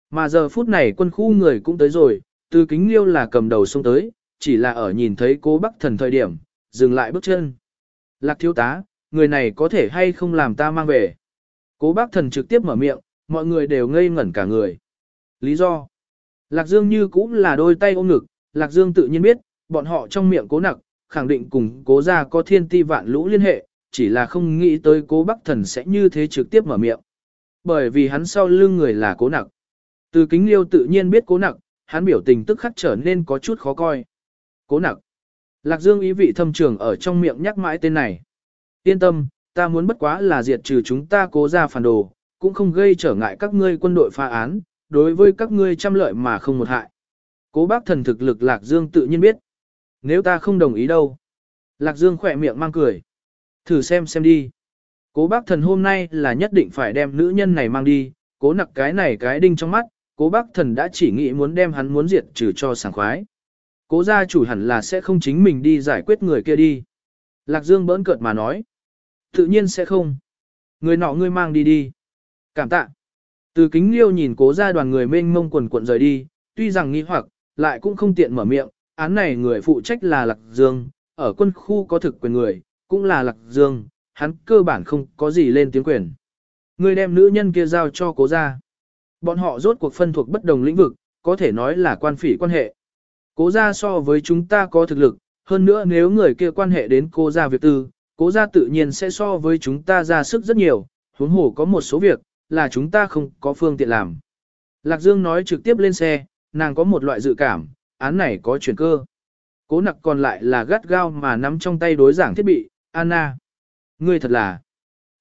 Mà giờ phút này quân khu người cũng tới rồi, từ kính liêu là cầm đầu xông tới, chỉ là ở nhìn thấy cố bác thần thời điểm, dừng lại bước chân. Lạc thiếu tá, người này có thể hay không làm ta mang về. Cố bác thần trực tiếp mở miệng, mọi người đều ngây ngẩn cả người. Lý do? Lạc Dương như cũng là đôi tay ôm ngực, Lạc Dương tự nhiên biết, bọn họ trong miệng cố nặc, khẳng định cùng cố ra có thiên ti vạn lũ liên hệ, chỉ là không nghĩ tới cố bác thần sẽ như thế trực tiếp mở miệng. Bởi vì hắn sau lưng người là cố nặc. Từ kính liêu tự nhiên biết cố nặc, hắn biểu tình tức khắc trở nên có chút khó coi. Cố nặc. Lạc Dương ý vị thâm trường ở trong miệng nhắc mãi tên này. Yên tâm, ta muốn bất quá là diệt trừ chúng ta cố ra phản đồ, cũng không gây trở ngại các ngươi quân đội phá án, đối với các ngươi trăm lợi mà không một hại. Cố bác thần thực lực Lạc Dương tự nhiên biết. Nếu ta không đồng ý đâu. Lạc Dương khỏe miệng mang cười. Thử xem xem đi. Cố bác thần hôm nay là nhất định phải đem nữ nhân này mang đi, cố nặc cái này cái đinh trong mắt, cố bác thần đã chỉ nghĩ muốn đem hắn muốn diệt trừ cho sảng khoái. Cố gia chủ hẳn là sẽ không chính mình đi giải quyết người kia đi. Lạc Dương bỡn cợt mà nói. Tự nhiên sẽ không. Người nọ ngươi mang đi đi. Cảm tạ. Từ kính liêu nhìn cố gia đoàn người mênh mông quần cuộn rời đi, tuy rằng nghi hoặc, lại cũng không tiện mở miệng, án này người phụ trách là Lạc Dương, ở quân khu có thực quyền người, cũng là Lạc Dương, hắn cơ bản không có gì lên tiếng quyền. Người đem nữ nhân kia giao cho cố gia Bọn họ rốt cuộc phân thuộc bất đồng lĩnh vực, có thể nói là quan phỉ quan hệ. Cố gia so với chúng ta có thực lực, hơn nữa nếu người kia quan hệ đến cố gia việc tư, cố gia tự nhiên sẽ so với chúng ta ra sức rất nhiều, huống hồ có một số việc, là chúng ta không có phương tiện làm. Lạc Dương nói trực tiếp lên xe, nàng có một loại dự cảm, án này có chuyển cơ. Cố nặc còn lại là gắt gao mà nắm trong tay đối giảng thiết bị, Anna. Ngươi thật là.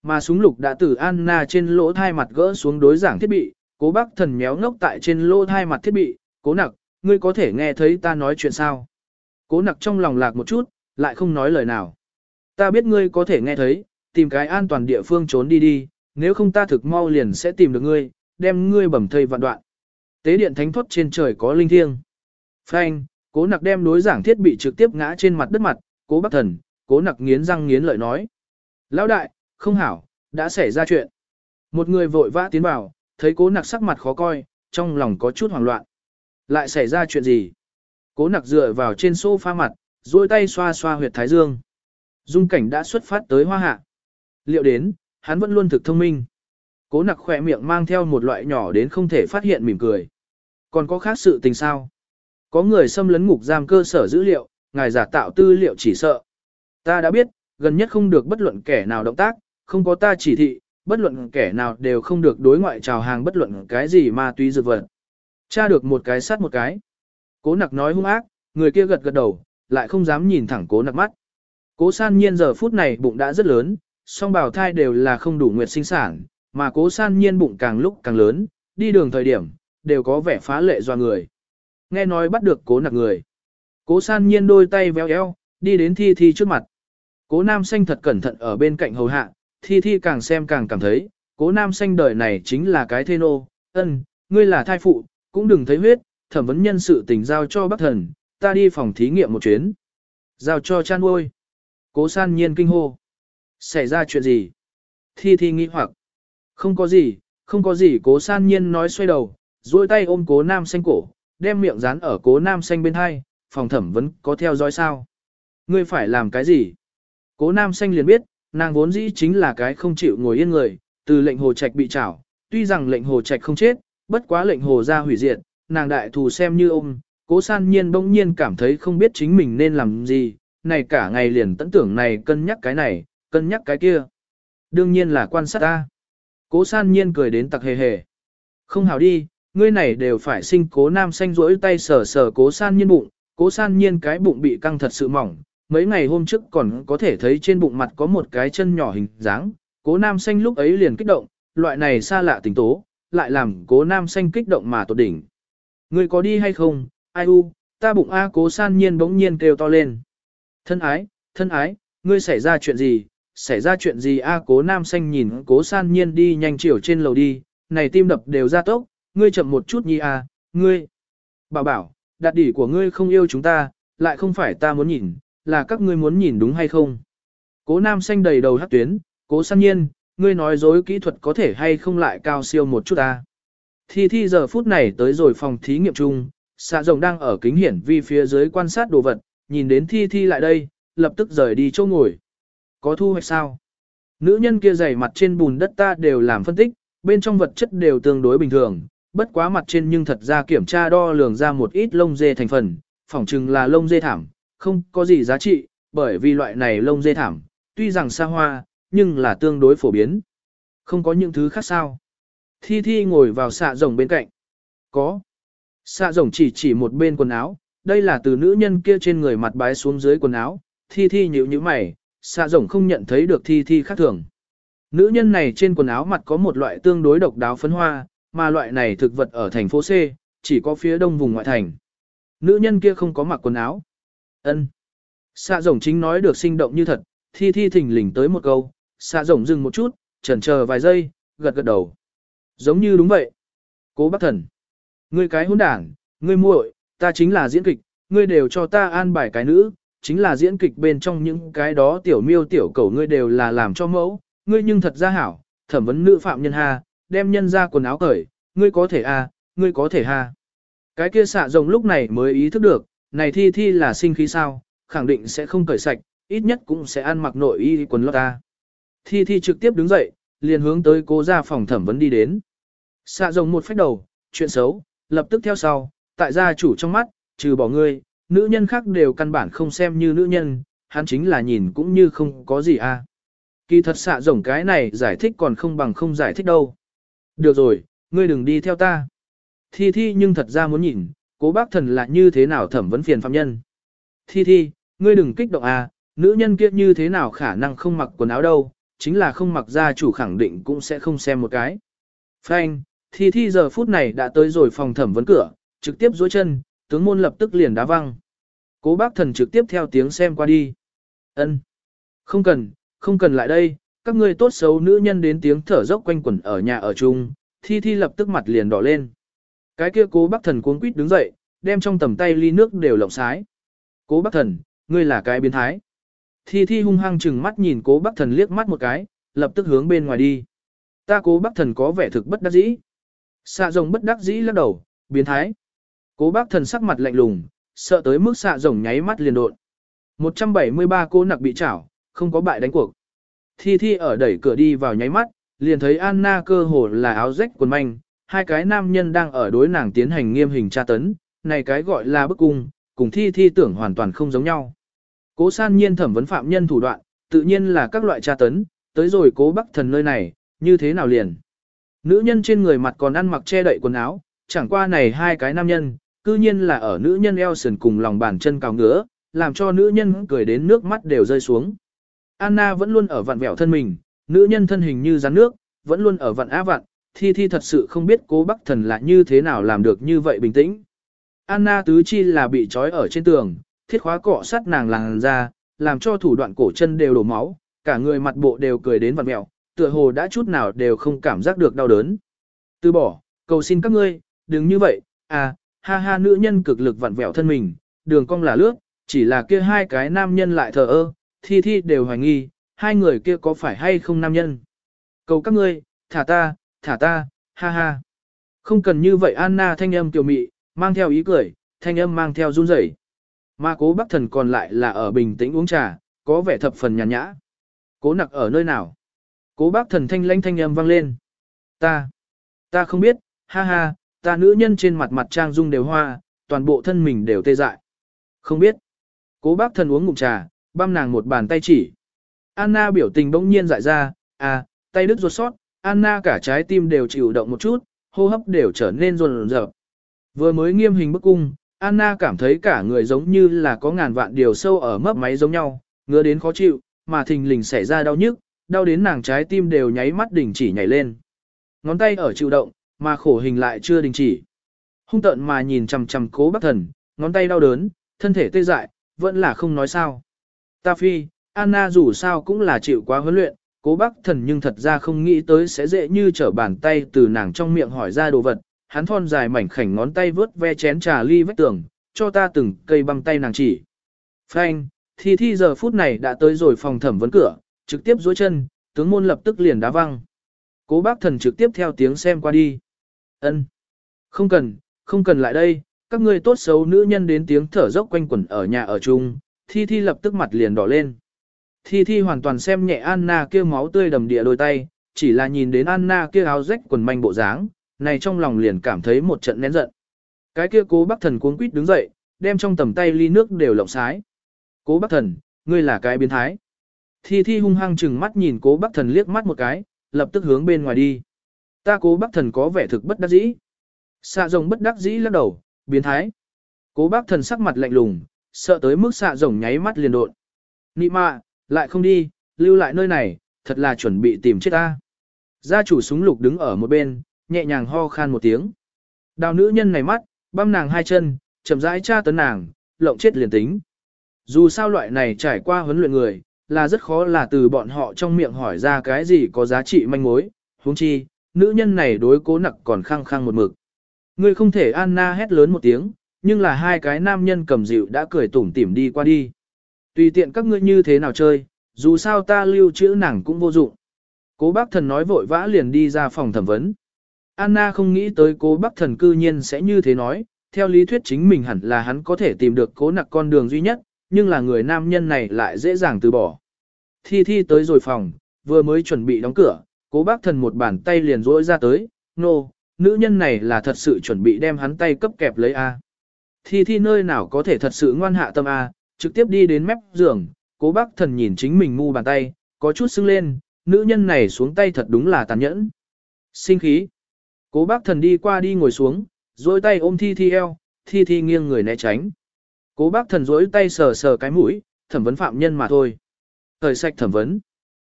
Mà súng lục đã từ Anna trên lỗ thai mặt gỡ xuống đối giảng thiết bị, cố bác thần méo ngốc tại trên lỗ thai mặt thiết bị, cố nặc, ngươi có thể nghe thấy ta nói chuyện sao. Cố nặc trong lòng lạc một chút, lại không nói lời nào. Ta biết ngươi có thể nghe thấy, tìm cái an toàn địa phương trốn đi đi, nếu không ta thực mau liền sẽ tìm được ngươi, đem ngươi bẩm thây vạn đoạn. Tế điện thánh thoát trên trời có linh thiêng. Phanh, cố nặc đem đối giảng thiết bị trực tiếp ngã trên mặt đất mặt, cố bác thần, cố nặc nghiến răng nghiến lợi nói. Lão đại, không hảo, đã xảy ra chuyện. Một người vội vã tiến vào, thấy cố nặc sắc mặt khó coi, trong lòng có chút hoảng loạn. Lại xảy ra chuyện gì? Cố nặc dựa vào trên sofa mặt, duỗi tay xoa xoa huyệt thái dương. Dung cảnh đã xuất phát tới hoa hạ. Liệu đến, hắn vẫn luôn thực thông minh. Cố nặc khỏe miệng mang theo một loại nhỏ đến không thể phát hiện mỉm cười. Còn có khác sự tình sao? Có người xâm lấn ngục giam cơ sở dữ liệu, ngài giả tạo tư liệu chỉ sợ. Ta đã biết, gần nhất không được bất luận kẻ nào động tác, không có ta chỉ thị, bất luận kẻ nào đều không được đối ngoại chào hàng bất luận cái gì ma túy dược vật. Cha được một cái sát một cái. Cố nặc nói hung ác, người kia gật gật đầu, lại không dám nhìn thẳng cố nặc mắt. Cố san nhiên giờ phút này bụng đã rất lớn, song bào thai đều là không đủ nguyệt sinh sản, mà cố san nhiên bụng càng lúc càng lớn, đi đường thời điểm, đều có vẻ phá lệ do người. Nghe nói bắt được cố nặc người. Cố san nhiên đôi tay véo eo, đi đến thi thi trước mặt. Cố nam xanh thật cẩn thận ở bên cạnh hầu hạ, thi thi càng xem càng cảm thấy, cố nam xanh đời này chính là cái thê nô, ân, ngươi là thai phụ, cũng đừng thấy huyết, thẩm vấn nhân sự tình giao cho bác thần, ta đi phòng thí nghiệm một chuyến. Giao cho chan nuôi. Cố san nhiên kinh hô. Xảy ra chuyện gì? Thi thi nghĩ hoặc. Không có gì, không có gì cố san nhiên nói xoay đầu, duỗi tay ôm cố nam xanh cổ, đem miệng dán ở cố nam xanh bên hai, phòng thẩm vấn có theo dõi sao? Ngươi phải làm cái gì? Cố nam xanh liền biết, nàng vốn dĩ chính là cái không chịu ngồi yên người, từ lệnh hồ trạch bị trảo, tuy rằng lệnh hồ trạch không chết, bất quá lệnh hồ ra hủy diệt, nàng đại thù xem như ôm, cố san nhiên bỗng nhiên cảm thấy không biết chính mình nên làm gì, này cả ngày liền tận tưởng này cân nhắc cái này, cân nhắc cái kia. Đương nhiên là quan sát ta. Cố san nhiên cười đến tặc hề hề. Không hào đi, ngươi này đều phải sinh cố nam xanh rỗi tay sờ sờ cố san nhiên bụng, cố san nhiên cái bụng bị căng thật sự mỏng, mấy ngày hôm trước còn có thể thấy trên bụng mặt có một cái chân nhỏ hình dáng, cố nam xanh lúc ấy liền kích động, loại này xa lạ tình tố, lại làm cố nam xanh kích động mà tột đỉnh. Ngươi có đi hay không, ai u, ta bụng A cố san nhiên bỗng nhiên kêu to lên. Thân ái, thân ái, ngươi xảy ra chuyện gì, xảy ra chuyện gì A cố nam xanh nhìn cố san nhiên đi nhanh chiều trên lầu đi, này tim đập đều ra tốc, ngươi chậm một chút nhi A, ngươi. Bảo bảo, đạt đỉ của ngươi không yêu chúng ta, lại không phải ta muốn nhìn, là các ngươi muốn nhìn đúng hay không. Cố nam xanh đầy đầu hắc tuyến, cố san nhiên, ngươi nói dối kỹ thuật có thể hay không lại cao siêu một chút ta. Thi thi giờ phút này tới rồi phòng thí nghiệm chung, xạ rồng đang ở kính hiển vi phía dưới quan sát đồ vật, nhìn đến thi thi lại đây, lập tức rời đi chỗ ngồi. Có thu hoạch sao? Nữ nhân kia dày mặt trên bùn đất ta đều làm phân tích, bên trong vật chất đều tương đối bình thường, bất quá mặt trên nhưng thật ra kiểm tra đo lường ra một ít lông dê thành phần, phỏng chừng là lông dê thảm, không có gì giá trị, bởi vì loại này lông dê thảm, tuy rằng xa hoa, nhưng là tương đối phổ biến. Không có những thứ khác sao. Thi Thi ngồi vào xạ rồng bên cạnh. Có. Xạ rồng chỉ chỉ một bên quần áo, đây là từ nữ nhân kia trên người mặt bái xuống dưới quần áo. Thi Thi nhíu nhíu mày, xạ rồng không nhận thấy được Thi Thi khác thường. Nữ nhân này trên quần áo mặt có một loại tương đối độc đáo phấn hoa, mà loại này thực vật ở thành phố C, chỉ có phía đông vùng ngoại thành. Nữ nhân kia không có mặc quần áo. Ân. Xạ rồng chính nói được sinh động như thật, thi thi thình lình tới một câu, xạ rồng dừng một chút, chần chờ vài giây, gật gật đầu. Giống như đúng vậy. Cố bác thần. Ngươi cái hỗn đảng, ngươi muội, ta chính là diễn kịch, ngươi đều cho ta an bài cái nữ, chính là diễn kịch bên trong những cái đó tiểu miêu tiểu cầu ngươi đều là làm cho mẫu, ngươi nhưng thật ra hảo, thẩm vấn nữ phạm nhân ha, đem nhân ra quần áo cởi, ngươi có thể a, ngươi có thể ha. Cái kia xạ rồng lúc này mới ý thức được, này thi thi là sinh khí sao, khẳng định sẽ không cởi sạch, ít nhất cũng sẽ ăn mặc nội y quần lót ta. Thi thi trực tiếp đứng dậy, liền hướng tới cố ra phòng thẩm vấn đi đến. Xạ rồng một phách đầu, chuyện xấu, lập tức theo sau, tại gia chủ trong mắt, trừ bỏ ngươi, nữ nhân khác đều căn bản không xem như nữ nhân, hắn chính là nhìn cũng như không có gì a. Kỳ thật xạ rồng cái này giải thích còn không bằng không giải thích đâu. Được rồi, ngươi đừng đi theo ta. Thi thi nhưng thật ra muốn nhìn, cố bác thần là như thế nào thẩm vấn phiền phạm nhân. Thi thi, ngươi đừng kích động à, nữ nhân kia như thế nào khả năng không mặc quần áo đâu, chính là không mặc gia chủ khẳng định cũng sẽ không xem một cái. Frank, thi thi giờ phút này đã tới rồi phòng thẩm vấn cửa, trực tiếp dối chân, tướng môn lập tức liền đá văng. Cố bác thần trực tiếp theo tiếng xem qua đi. ân Không cần, không cần lại đây, các ngươi tốt xấu nữ nhân đến tiếng thở dốc quanh quẩn ở nhà ở chung, thi thi lập tức mặt liền đỏ lên. Cái kia cố bác thần cuống quýt đứng dậy, đem trong tầm tay ly nước đều lộng sái. Cố bác thần, ngươi là cái biến thái. Thi thi hung hăng chừng mắt nhìn cố bác thần liếc mắt một cái, lập tức hướng bên ngoài đi. Ta cố bác thần có vẻ thực bất đắc dĩ. Xạ rồng bất đắc dĩ lắc đầu, biến thái. Cố bác thần sắc mặt lạnh lùng, sợ tới mức xạ rồng nháy mắt liền đột. 173 cô nặc bị chảo, không có bại đánh cuộc. Thi Thi ở đẩy cửa đi vào nháy mắt, liền thấy Anna cơ hồ là áo rách quần manh, hai cái nam nhân đang ở đối nàng tiến hành nghiêm hình tra tấn, này cái gọi là bức cung, cùng Thi Thi tưởng hoàn toàn không giống nhau. Cố san nhiên thẩm vấn phạm nhân thủ đoạn, tự nhiên là các loại tra tấn, tới rồi cố bắc thần nơi này, như thế nào liền. Nữ nhân trên người mặt còn ăn mặc che đậy quần áo, chẳng qua này hai cái nam nhân, cư nhiên là ở nữ nhân eo sườn cùng lòng bàn chân cào ngứa, làm cho nữ nhân cười đến nước mắt đều rơi xuống. Anna vẫn luôn ở vặn vẹo thân mình, nữ nhân thân hình như rắn nước, vẫn luôn ở vặn á vặn, thi thi thật sự không biết cố bắc thần là như thế nào làm được như vậy bình tĩnh. Anna tứ chi là bị trói ở trên tường, thiết khóa cọ sát nàng làng ra, làm cho thủ đoạn cổ chân đều đổ máu, cả người mặt bộ đều cười đến vặn vẹo, tựa hồ đã chút nào đều không cảm giác được đau đớn. Từ bỏ, cầu xin các ngươi, đừng như vậy, à, ha ha nữ nhân cực lực vặn vẹo thân mình, đường cong là lướt, chỉ là kia hai cái nam nhân lại thờ ơ, thi thi đều hoài nghi, hai người kia có phải hay không nam nhân. Cầu các ngươi, thả ta, thả ta, ha ha. Không cần như vậy Anna thanh âm tiểu mị, mang theo ý cười, thanh âm mang theo run rẩy. Mà cố bác thần còn lại là ở bình tĩnh uống trà, có vẻ thập phần nhàn nhã. Cố nặc ở nơi nào? Cố bác thần thanh lãnh thanh âm vang lên. Ta, ta không biết, ha ha, ta nữ nhân trên mặt mặt trang dung đều hoa, toàn bộ thân mình đều tê dại. Không biết. Cố bác thần uống ngụm trà, băm nàng một bàn tay chỉ. Anna biểu tình bỗng nhiên dại ra, à, tay đứt ruột sót, Anna cả trái tim đều chịu động một chút, hô hấp đều trở nên rồn rợp. Vừa mới nghiêm hình bức cung, Anna cảm thấy cả người giống như là có ngàn vạn điều sâu ở mấp máy giống nhau, ngứa đến khó chịu, mà thình lình xảy ra đau nhức, đau đến nàng trái tim đều nháy mắt đình chỉ nhảy lên. Ngón tay ở chịu động, mà khổ hình lại chưa đình chỉ. Hung tận mà nhìn chằm chằm cố bác thần, ngón tay đau đớn, thân thể tê dại, vẫn là không nói sao. Ta phi, Anna dù sao cũng là chịu quá huấn luyện, cố bác thần nhưng thật ra không nghĩ tới sẽ dễ như trở bàn tay từ nàng trong miệng hỏi ra đồ vật. Hắn thon dài mảnh khảnh ngón tay vớt ve chén trà ly vách tường, cho ta từng cây băng tay nàng chỉ. Frank, thi thi giờ phút này đã tới rồi phòng thẩm vấn cửa, trực tiếp dối chân, tướng môn lập tức liền đá văng. Cố bác thần trực tiếp theo tiếng xem qua đi. ân Không cần, không cần lại đây, các ngươi tốt xấu nữ nhân đến tiếng thở dốc quanh quẩn ở nhà ở chung, Thi Thi lập tức mặt liền đỏ lên. Thi Thi hoàn toàn xem nhẹ Anna kia máu tươi đầm địa đôi tay, chỉ là nhìn đến Anna kia áo rách quần manh bộ dáng, này trong lòng liền cảm thấy một trận nén giận. Cái kia cố bác thần cuống quýt đứng dậy, đem trong tầm tay ly nước đều lộng sái. Cố bác thần, ngươi là cái biến thái. Thi Thi hung hăng chừng mắt nhìn cố bác thần liếc mắt một cái, lập tức hướng bên ngoài đi. Ta cố bác thần có vẻ thực bất đắc dĩ. Xạ rồng bất đắc dĩ lắc đầu, biến thái. Cố bác thần sắc mặt lạnh lùng, sợ tới mức xạ rồng nháy mắt liền đột. Nị mạ, lại không đi, lưu lại nơi này, thật là chuẩn bị tìm chết ta. Gia chủ súng lục đứng ở một bên, nhẹ nhàng ho khan một tiếng. Đào nữ nhân này mắt, băm nàng hai chân, chậm rãi tra tấn nàng, lộng chết liền tính. Dù sao loại này trải qua huấn luyện người, là rất khó là từ bọn họ trong miệng hỏi ra cái gì có giá trị manh mối, huống chi, nữ nhân này đối cố nặc còn khăng khăng một mực. Ngươi không thể Anna hét lớn một tiếng, nhưng là hai cái nam nhân cầm dịu đã cười tủm tỉm đi qua đi. Tùy tiện các ngươi như thế nào chơi, dù sao ta lưu trữ nàng cũng vô dụng. Cố bác thần nói vội vã liền đi ra phòng thẩm vấn. Anna không nghĩ tới cố bác thần cư nhiên sẽ như thế nói, theo lý thuyết chính mình hẳn là hắn có thể tìm được cố nặc con đường duy nhất, nhưng là người nam nhân này lại dễ dàng từ bỏ. Thi thi tới rồi phòng, vừa mới chuẩn bị đóng cửa, cố bác thần một bàn tay liền rỗi ra tới, nô, no, nữ nhân này là thật sự chuẩn bị đem hắn tay cấp kẹp lấy A. Thi thi nơi nào có thể thật sự ngoan hạ tâm A, trực tiếp đi đến mép giường, cố bác thần nhìn chính mình ngu bàn tay, có chút sưng lên, nữ nhân này xuống tay thật đúng là tàn nhẫn. Sinh khí. Cố bác thần đi qua đi ngồi xuống, dối tay ôm thi thi eo, thi thi nghiêng người né tránh. Cố bác thần dối tay sờ sờ cái mũi, thẩm vấn phạm nhân mà thôi. Thời sạch thẩm vấn.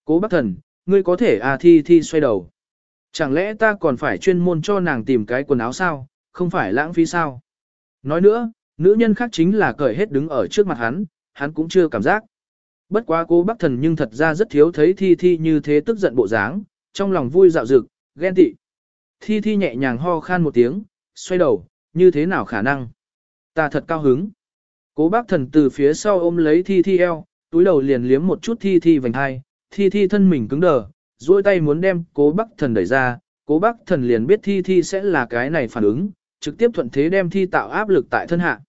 Cố bác thần, ngươi có thể à thi thi xoay đầu. Chẳng lẽ ta còn phải chuyên môn cho nàng tìm cái quần áo sao, không phải lãng phí sao? Nói nữa, nữ nhân khác chính là cởi hết đứng ở trước mặt hắn, hắn cũng chưa cảm giác. Bất quá cố bác thần nhưng thật ra rất thiếu thấy thi thi như thế tức giận bộ dáng, trong lòng vui dạo dực, ghen tị. Thi thi nhẹ nhàng ho khan một tiếng, xoay đầu, như thế nào khả năng? Ta thật cao hứng. Cố bác thần từ phía sau ôm lấy thi thi eo, túi đầu liền liếm một chút thi thi vành hai, thi thi thân mình cứng đờ, duỗi tay muốn đem cố bác thần đẩy ra, cố bác thần liền biết thi thi sẽ là cái này phản ứng, trực tiếp thuận thế đem thi tạo áp lực tại thân hạ.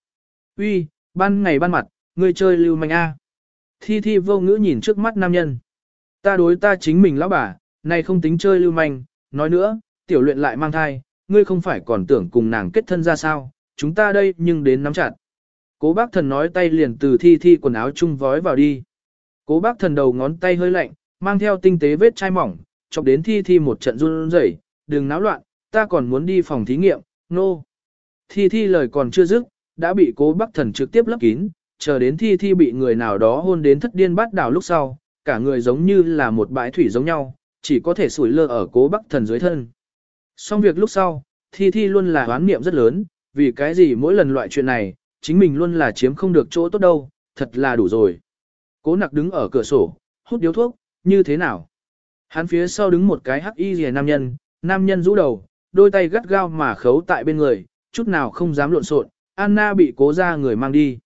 Uy, ban ngày ban mặt, ngươi chơi lưu manh a. Thi thi vô ngữ nhìn trước mắt nam nhân. Ta đối ta chính mình lão bà, này không tính chơi lưu manh, nói nữa, tiểu luyện lại mang thai, ngươi không phải còn tưởng cùng nàng kết thân ra sao, chúng ta đây nhưng đến nắm chặt. Cố bác thần nói tay liền từ thi thi quần áo chung vói vào đi. Cố bác thần đầu ngón tay hơi lạnh, mang theo tinh tế vết chai mỏng, chọc đến thi thi một trận run rẩy, đừng náo loạn, ta còn muốn đi phòng thí nghiệm, nô. No. Thi thi lời còn chưa dứt, đã bị cố bác thần trực tiếp lấp kín, chờ đến thi thi bị người nào đó hôn đến thất điên bát đảo lúc sau, cả người giống như là một bãi thủy giống nhau, chỉ có thể sủi lơ ở cố bác thần dưới thân. Xong việc lúc sau, thi thi luôn là oán niệm rất lớn, vì cái gì mỗi lần loại chuyện này, chính mình luôn là chiếm không được chỗ tốt đâu, thật là đủ rồi. Cố nặc đứng ở cửa sổ, hút điếu thuốc, như thế nào? Hắn phía sau đứng một cái hắc y rìa nam nhân, nam nhân rũ đầu, đôi tay gắt gao mà khấu tại bên người, chút nào không dám lộn xộn. Anna bị cố ra người mang đi.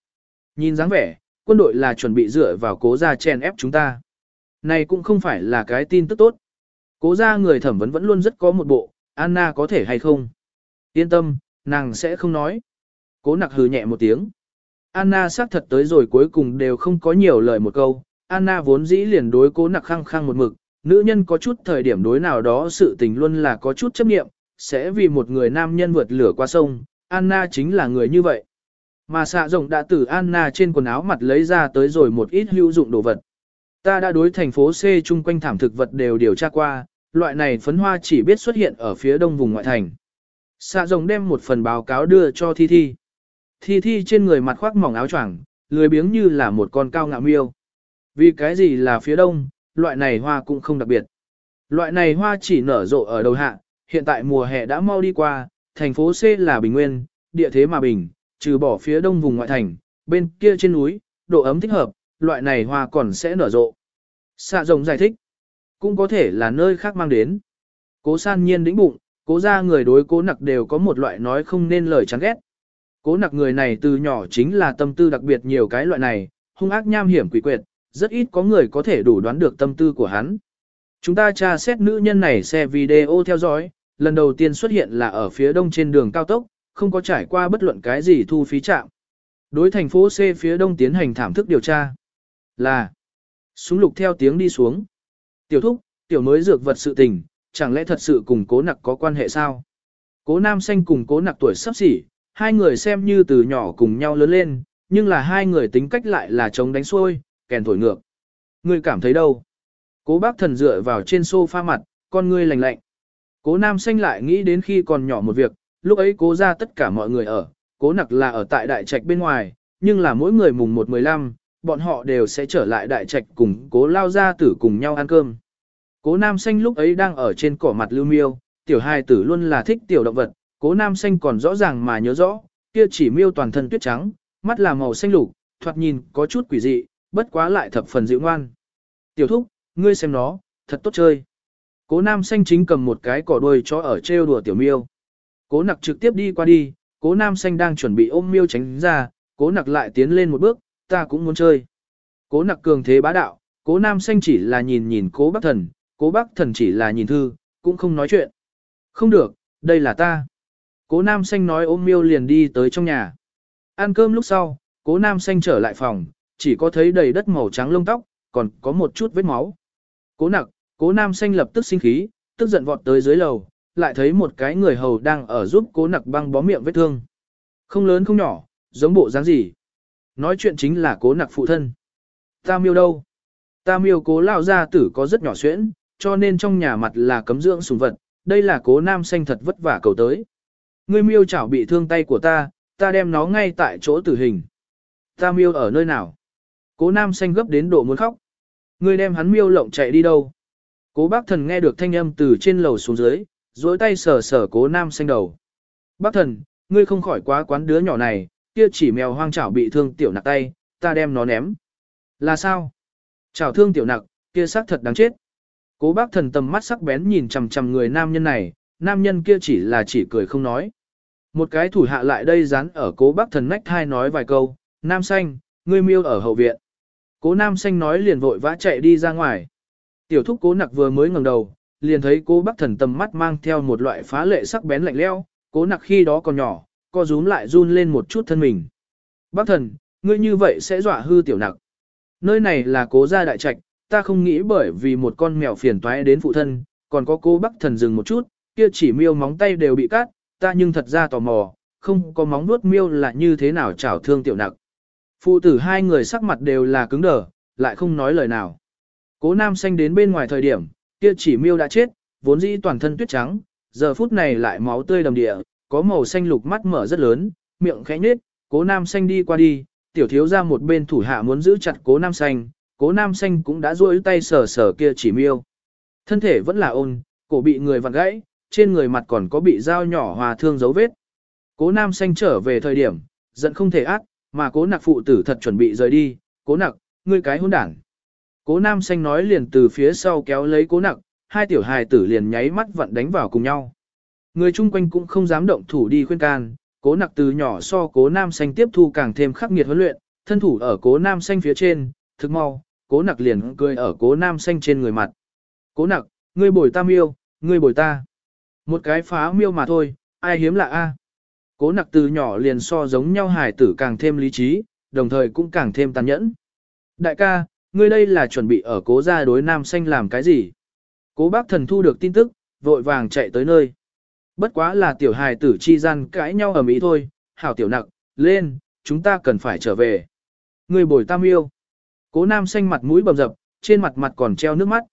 Nhìn dáng vẻ, quân đội là chuẩn bị dựa vào cố ra chen ép chúng ta. Này cũng không phải là cái tin tức tốt. Cố ra người thẩm vấn vẫn luôn rất có một bộ, Anna có thể hay không? Yên tâm, nàng sẽ không nói. Cố nặc hừ nhẹ một tiếng. Anna xác thật tới rồi cuối cùng đều không có nhiều lời một câu. Anna vốn dĩ liền đối cố nặc khăng khăng một mực. Nữ nhân có chút thời điểm đối nào đó sự tình luôn là có chút chấp nghiệm, sẽ vì một người nam nhân vượt lửa qua sông. Anna chính là người như vậy. Mà xạ rồng đã từ Anna trên quần áo mặt lấy ra tới rồi một ít hữu dụng đồ vật. Ta đã đối thành phố C chung quanh thảm thực vật đều điều tra qua, loại này phấn hoa chỉ biết xuất hiện ở phía đông vùng ngoại thành. Xạ rồng đem một phần báo cáo đưa cho Thi Thi. Thi Thi trên người mặt khoác mỏng áo choàng, lười biếng như là một con cao ngạo miêu. Vì cái gì là phía đông, loại này hoa cũng không đặc biệt. Loại này hoa chỉ nở rộ ở đầu hạ, hiện tại mùa hè đã mau đi qua, thành phố C là bình nguyên, địa thế mà bình, trừ bỏ phía đông vùng ngoại thành, bên kia trên núi, độ ấm thích hợp, loại này hoa còn sẽ nở rộ. Xạ rồng giải thích, cũng có thể là nơi khác mang đến. Cố san nhiên đĩnh bụng, cố ra người đối cố nặc đều có một loại nói không nên lời chán ghét. Cố nặc người này từ nhỏ chính là tâm tư đặc biệt nhiều cái loại này, hung ác nham hiểm quỷ quyệt, rất ít có người có thể đủ đoán được tâm tư của hắn. Chúng ta tra xét nữ nhân này xe video theo dõi, lần đầu tiên xuất hiện là ở phía đông trên đường cao tốc, không có trải qua bất luận cái gì thu phí trạm. Đối thành phố C phía đông tiến hành thảm thức điều tra. Là, súng lục theo tiếng đi xuống. Tiểu thúc, tiểu mới dược vật sự tình, chẳng lẽ thật sự cùng cố nặc có quan hệ sao? Cố nam xanh cùng cố nặc tuổi sắp xỉ, hai người xem như từ nhỏ cùng nhau lớn lên, nhưng là hai người tính cách lại là chống đánh xuôi, kèn thổi ngược. Ngươi cảm thấy đâu? Cố bác thần dựa vào trên sofa mặt, con ngươi lạnh lạnh. Cố nam xanh lại nghĩ đến khi còn nhỏ một việc, lúc ấy cố ra tất cả mọi người ở, cố nặc là ở tại đại trạch bên ngoài, nhưng là mỗi người mùng 1-15, bọn họ đều sẽ trở lại đại trạch cùng cố lao ra tử cùng nhau ăn cơm. Cố nam xanh lúc ấy đang ở trên cỏ mặt lưu miêu, tiểu hai tử luôn là thích tiểu động vật, cố nam xanh còn rõ ràng mà nhớ rõ, kia chỉ miêu toàn thân tuyết trắng, mắt là màu xanh lục, thoạt nhìn có chút quỷ dị, bất quá lại thập phần dịu ngoan. Tiểu thúc, ngươi xem nó, thật tốt chơi. Cố nam xanh chính cầm một cái cỏ đuôi cho ở trêu đùa tiểu miêu. Cố nặc trực tiếp đi qua đi, cố nam xanh đang chuẩn bị ôm miêu tránh ra, cố nặc lại tiến lên một bước, ta cũng muốn chơi. Cố nặc cường thế bá đạo, cố nam xanh chỉ là nhìn nhìn cố bác thần, cố bác thần chỉ là nhìn thư, cũng không nói chuyện. Không được, đây là ta. Cố nam xanh nói ôm miêu liền đi tới trong nhà. Ăn cơm lúc sau, cố nam xanh trở lại phòng, chỉ có thấy đầy đất màu trắng lông tóc, còn có một chút vết máu. Cố nặc, cố nam xanh lập tức sinh khí, tức giận vọt tới dưới lầu, lại thấy một cái người hầu đang ở giúp cố nặc băng bó miệng vết thương. Không lớn không nhỏ, giống bộ dáng gì. Nói chuyện chính là cố nặc phụ thân. Ta miêu đâu? Ta miêu cố lao gia tử có rất nhỏ xuyễn, cho nên trong nhà mặt là cấm dưỡng sùng vật, đây là cố nam xanh thật vất vả cầu tới. Ngươi miêu chảo bị thương tay của ta, ta đem nó ngay tại chỗ tử hình. Ta miêu ở nơi nào? Cố nam xanh gấp đến độ muốn khóc. Ngươi đem hắn miêu lộng chạy đi đâu? Cố bác thần nghe được thanh âm từ trên lầu xuống dưới, dối tay sờ sờ cố nam xanh đầu. Bác thần, ngươi không khỏi quá quán đứa nhỏ này, kia chỉ mèo hoang chảo bị thương tiểu nặc tay, ta đem nó ném. Là sao? Chảo thương tiểu nặc, kia xác thật đáng chết. Cố bác thần tầm mắt sắc bén nhìn chằm chằm người nam nhân này, nam nhân kia chỉ là chỉ cười không nói. Một cái thủ hạ lại đây dán ở cố bác thần nách thai nói vài câu, nam xanh, ngươi miêu ở hậu viện. Cố nam xanh nói liền vội vã chạy đi ra ngoài. Tiểu thúc cố nặc vừa mới ngẩng đầu, liền thấy cố bác thần tầm mắt mang theo một loại phá lệ sắc bén lạnh leo, cố nặc khi đó còn nhỏ, co rúm lại run lên một chút thân mình. Bác thần, ngươi như vậy sẽ dọa hư tiểu nặc. Nơi này là cố gia đại trạch, ta không nghĩ bởi vì một con mèo phiền toái đến phụ thân, còn có cố bác thần dừng một chút, kia chỉ miêu móng tay đều bị cắt, ta nhưng thật ra tò mò, không có móng nuốt miêu là như thế nào chảo thương tiểu nặc. Phụ tử hai người sắc mặt đều là cứng đờ, lại không nói lời nào. Cố nam xanh đến bên ngoài thời điểm, kia chỉ miêu đã chết, vốn dĩ toàn thân tuyết trắng, giờ phút này lại máu tươi đầm địa, có màu xanh lục mắt mở rất lớn, miệng khẽ nhếch, cố nam xanh đi qua đi, tiểu thiếu ra một bên thủ hạ muốn giữ chặt cố nam xanh, cố nam xanh cũng đã duỗi tay sờ sờ kia chỉ miêu. Thân thể vẫn là ôn, cổ bị người vặn gãy, trên người mặt còn có bị dao nhỏ hòa thương dấu vết. Cố nam xanh trở về thời điểm, giận không thể ác, mà cố nặc phụ tử thật chuẩn bị rời đi, cố nặc, ngươi cái hôn đảng. Cố nam xanh nói liền từ phía sau kéo lấy cố nặc, hai tiểu hài tử liền nháy mắt vặn đánh vào cùng nhau. Người chung quanh cũng không dám động thủ đi khuyên can, cố nặc từ nhỏ so cố nam xanh tiếp thu càng thêm khắc nghiệt huấn luyện, thân thủ ở cố nam xanh phía trên, thực mau, cố nặc liền cười ở cố nam xanh trên người mặt. Cố nặc, ngươi bồi ta miêu, ngươi bồi ta. Một cái phá miêu mà thôi, ai hiếm lạ a? Cố nặc từ nhỏ liền so giống nhau hài tử càng thêm lý trí, đồng thời cũng càng thêm tàn nhẫn. Đại ca, ngươi đây là chuẩn bị ở cố gia đối nam xanh làm cái gì? Cố bác thần thu được tin tức, vội vàng chạy tới nơi. Bất quá là tiểu hài tử chi gian cãi nhau ở mỹ thôi, hảo tiểu nặc, lên, chúng ta cần phải trở về. Ngươi bồi tam yêu. Cố nam xanh mặt mũi bầm dập, trên mặt mặt còn treo nước mắt.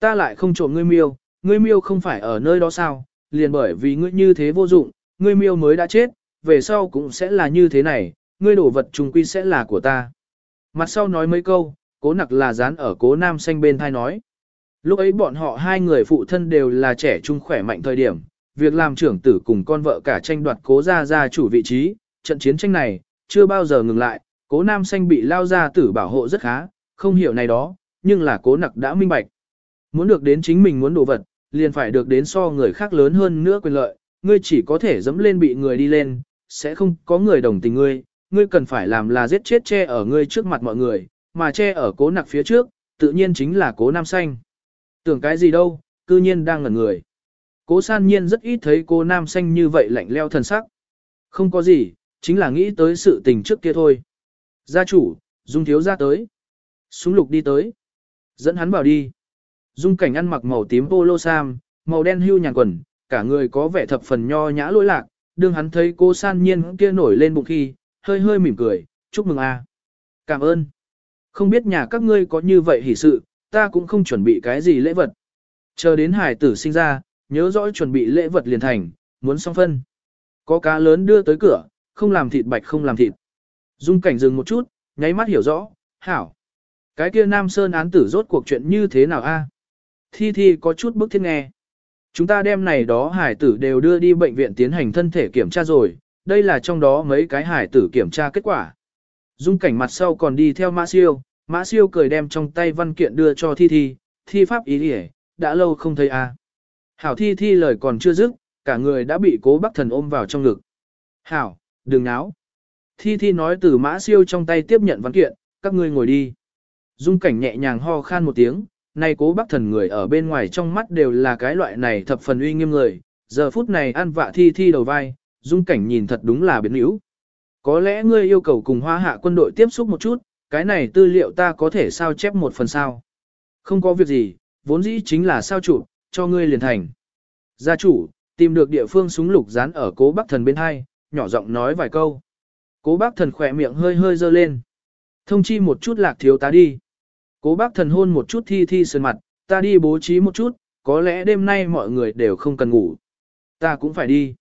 Ta lại không trộm ngươi miêu, ngươi miêu không phải ở nơi đó sao, liền bởi vì ngươi như thế vô dụng, ngươi miêu mới đã chết, về sau cũng sẽ là như thế này, ngươi đổ vật trùng quy sẽ là của ta. Mặt sau nói mấy câu, cố nặc là dán ở cố nam xanh bên thai nói. Lúc ấy bọn họ hai người phụ thân đều là trẻ trung khỏe mạnh thời điểm, việc làm trưởng tử cùng con vợ cả tranh đoạt cố gia gia chủ vị trí, trận chiến tranh này, chưa bao giờ ngừng lại, cố nam xanh bị lao gia tử bảo hộ rất khá, không hiểu này đó, nhưng là cố nặc đã minh bạch. Muốn được đến chính mình muốn đồ vật, liền phải được đến so người khác lớn hơn nữa quyền lợi, ngươi chỉ có thể dẫm lên bị người đi lên, sẽ không có người đồng tình ngươi, ngươi cần phải làm là giết chết che ở ngươi trước mặt mọi người, mà che ở cố nặc phía trước, tự nhiên chính là cố nam xanh. Tưởng cái gì đâu, cư nhiên đang ngẩn người. Cố san nhiên rất ít thấy cô nam xanh như vậy lạnh leo thần sắc. Không có gì, chính là nghĩ tới sự tình trước kia thôi. Gia chủ, Dung thiếu ra tới. Súng lục đi tới. Dẫn hắn vào đi. Dung cảnh ăn mặc màu tím polo sam, màu đen hưu nhàn quần, cả người có vẻ thập phần nho nhã lỗi lạc, đương hắn thấy cô san nhiên kia nổi lên bụng khi, hơi hơi mỉm cười, chúc mừng a. Cảm ơn. Không biết nhà các ngươi có như vậy hỷ sự, ta cũng không chuẩn bị cái gì lễ vật. Chờ đến hải tử sinh ra, nhớ rõ chuẩn bị lễ vật liền thành, muốn xong phân. Có cá lớn đưa tới cửa, không làm thịt bạch không làm thịt. Dung cảnh dừng một chút, nháy mắt hiểu rõ, hảo. Cái kia Nam Sơn án tử rốt cuộc chuyện như thế nào a? Thi Thi có chút bức thiết nghe. Chúng ta đem này đó hải tử đều đưa đi bệnh viện tiến hành thân thể kiểm tra rồi, đây là trong đó mấy cái hải tử kiểm tra kết quả. Dung cảnh mặt sau còn đi theo Mã Siêu, Mã Siêu cười đem trong tay văn kiện đưa cho Thi Thi, Thi pháp ý đi đã lâu không thấy a. Hảo Thi Thi lời còn chưa dứt, cả người đã bị cố bác thần ôm vào trong ngực. Hảo, đừng náo. Thi Thi nói từ Mã Siêu trong tay tiếp nhận văn kiện, các ngươi ngồi đi. Dung cảnh nhẹ nhàng ho khan một tiếng, nay cố bác thần người ở bên ngoài trong mắt đều là cái loại này thập phần uy nghiêm người, giờ phút này ăn vạ thi thi đầu vai, dung cảnh nhìn thật đúng là biến yếu. Có lẽ ngươi yêu cầu cùng hoa hạ quân đội tiếp xúc một chút, cái này tư liệu ta có thể sao chép một phần sao. Không có việc gì, vốn dĩ chính là sao chủ, cho ngươi liền thành. Gia chủ, tìm được địa phương súng lục dán ở cố bác thần bên hai, nhỏ giọng nói vài câu. Cố bác thần khỏe miệng hơi hơi dơ lên. Thông chi một chút lạc thiếu tá đi. Cố bác thần hôn một chút thi thi sơn mặt, ta đi bố trí một chút, có lẽ đêm nay mọi người đều không cần ngủ. Ta cũng phải đi.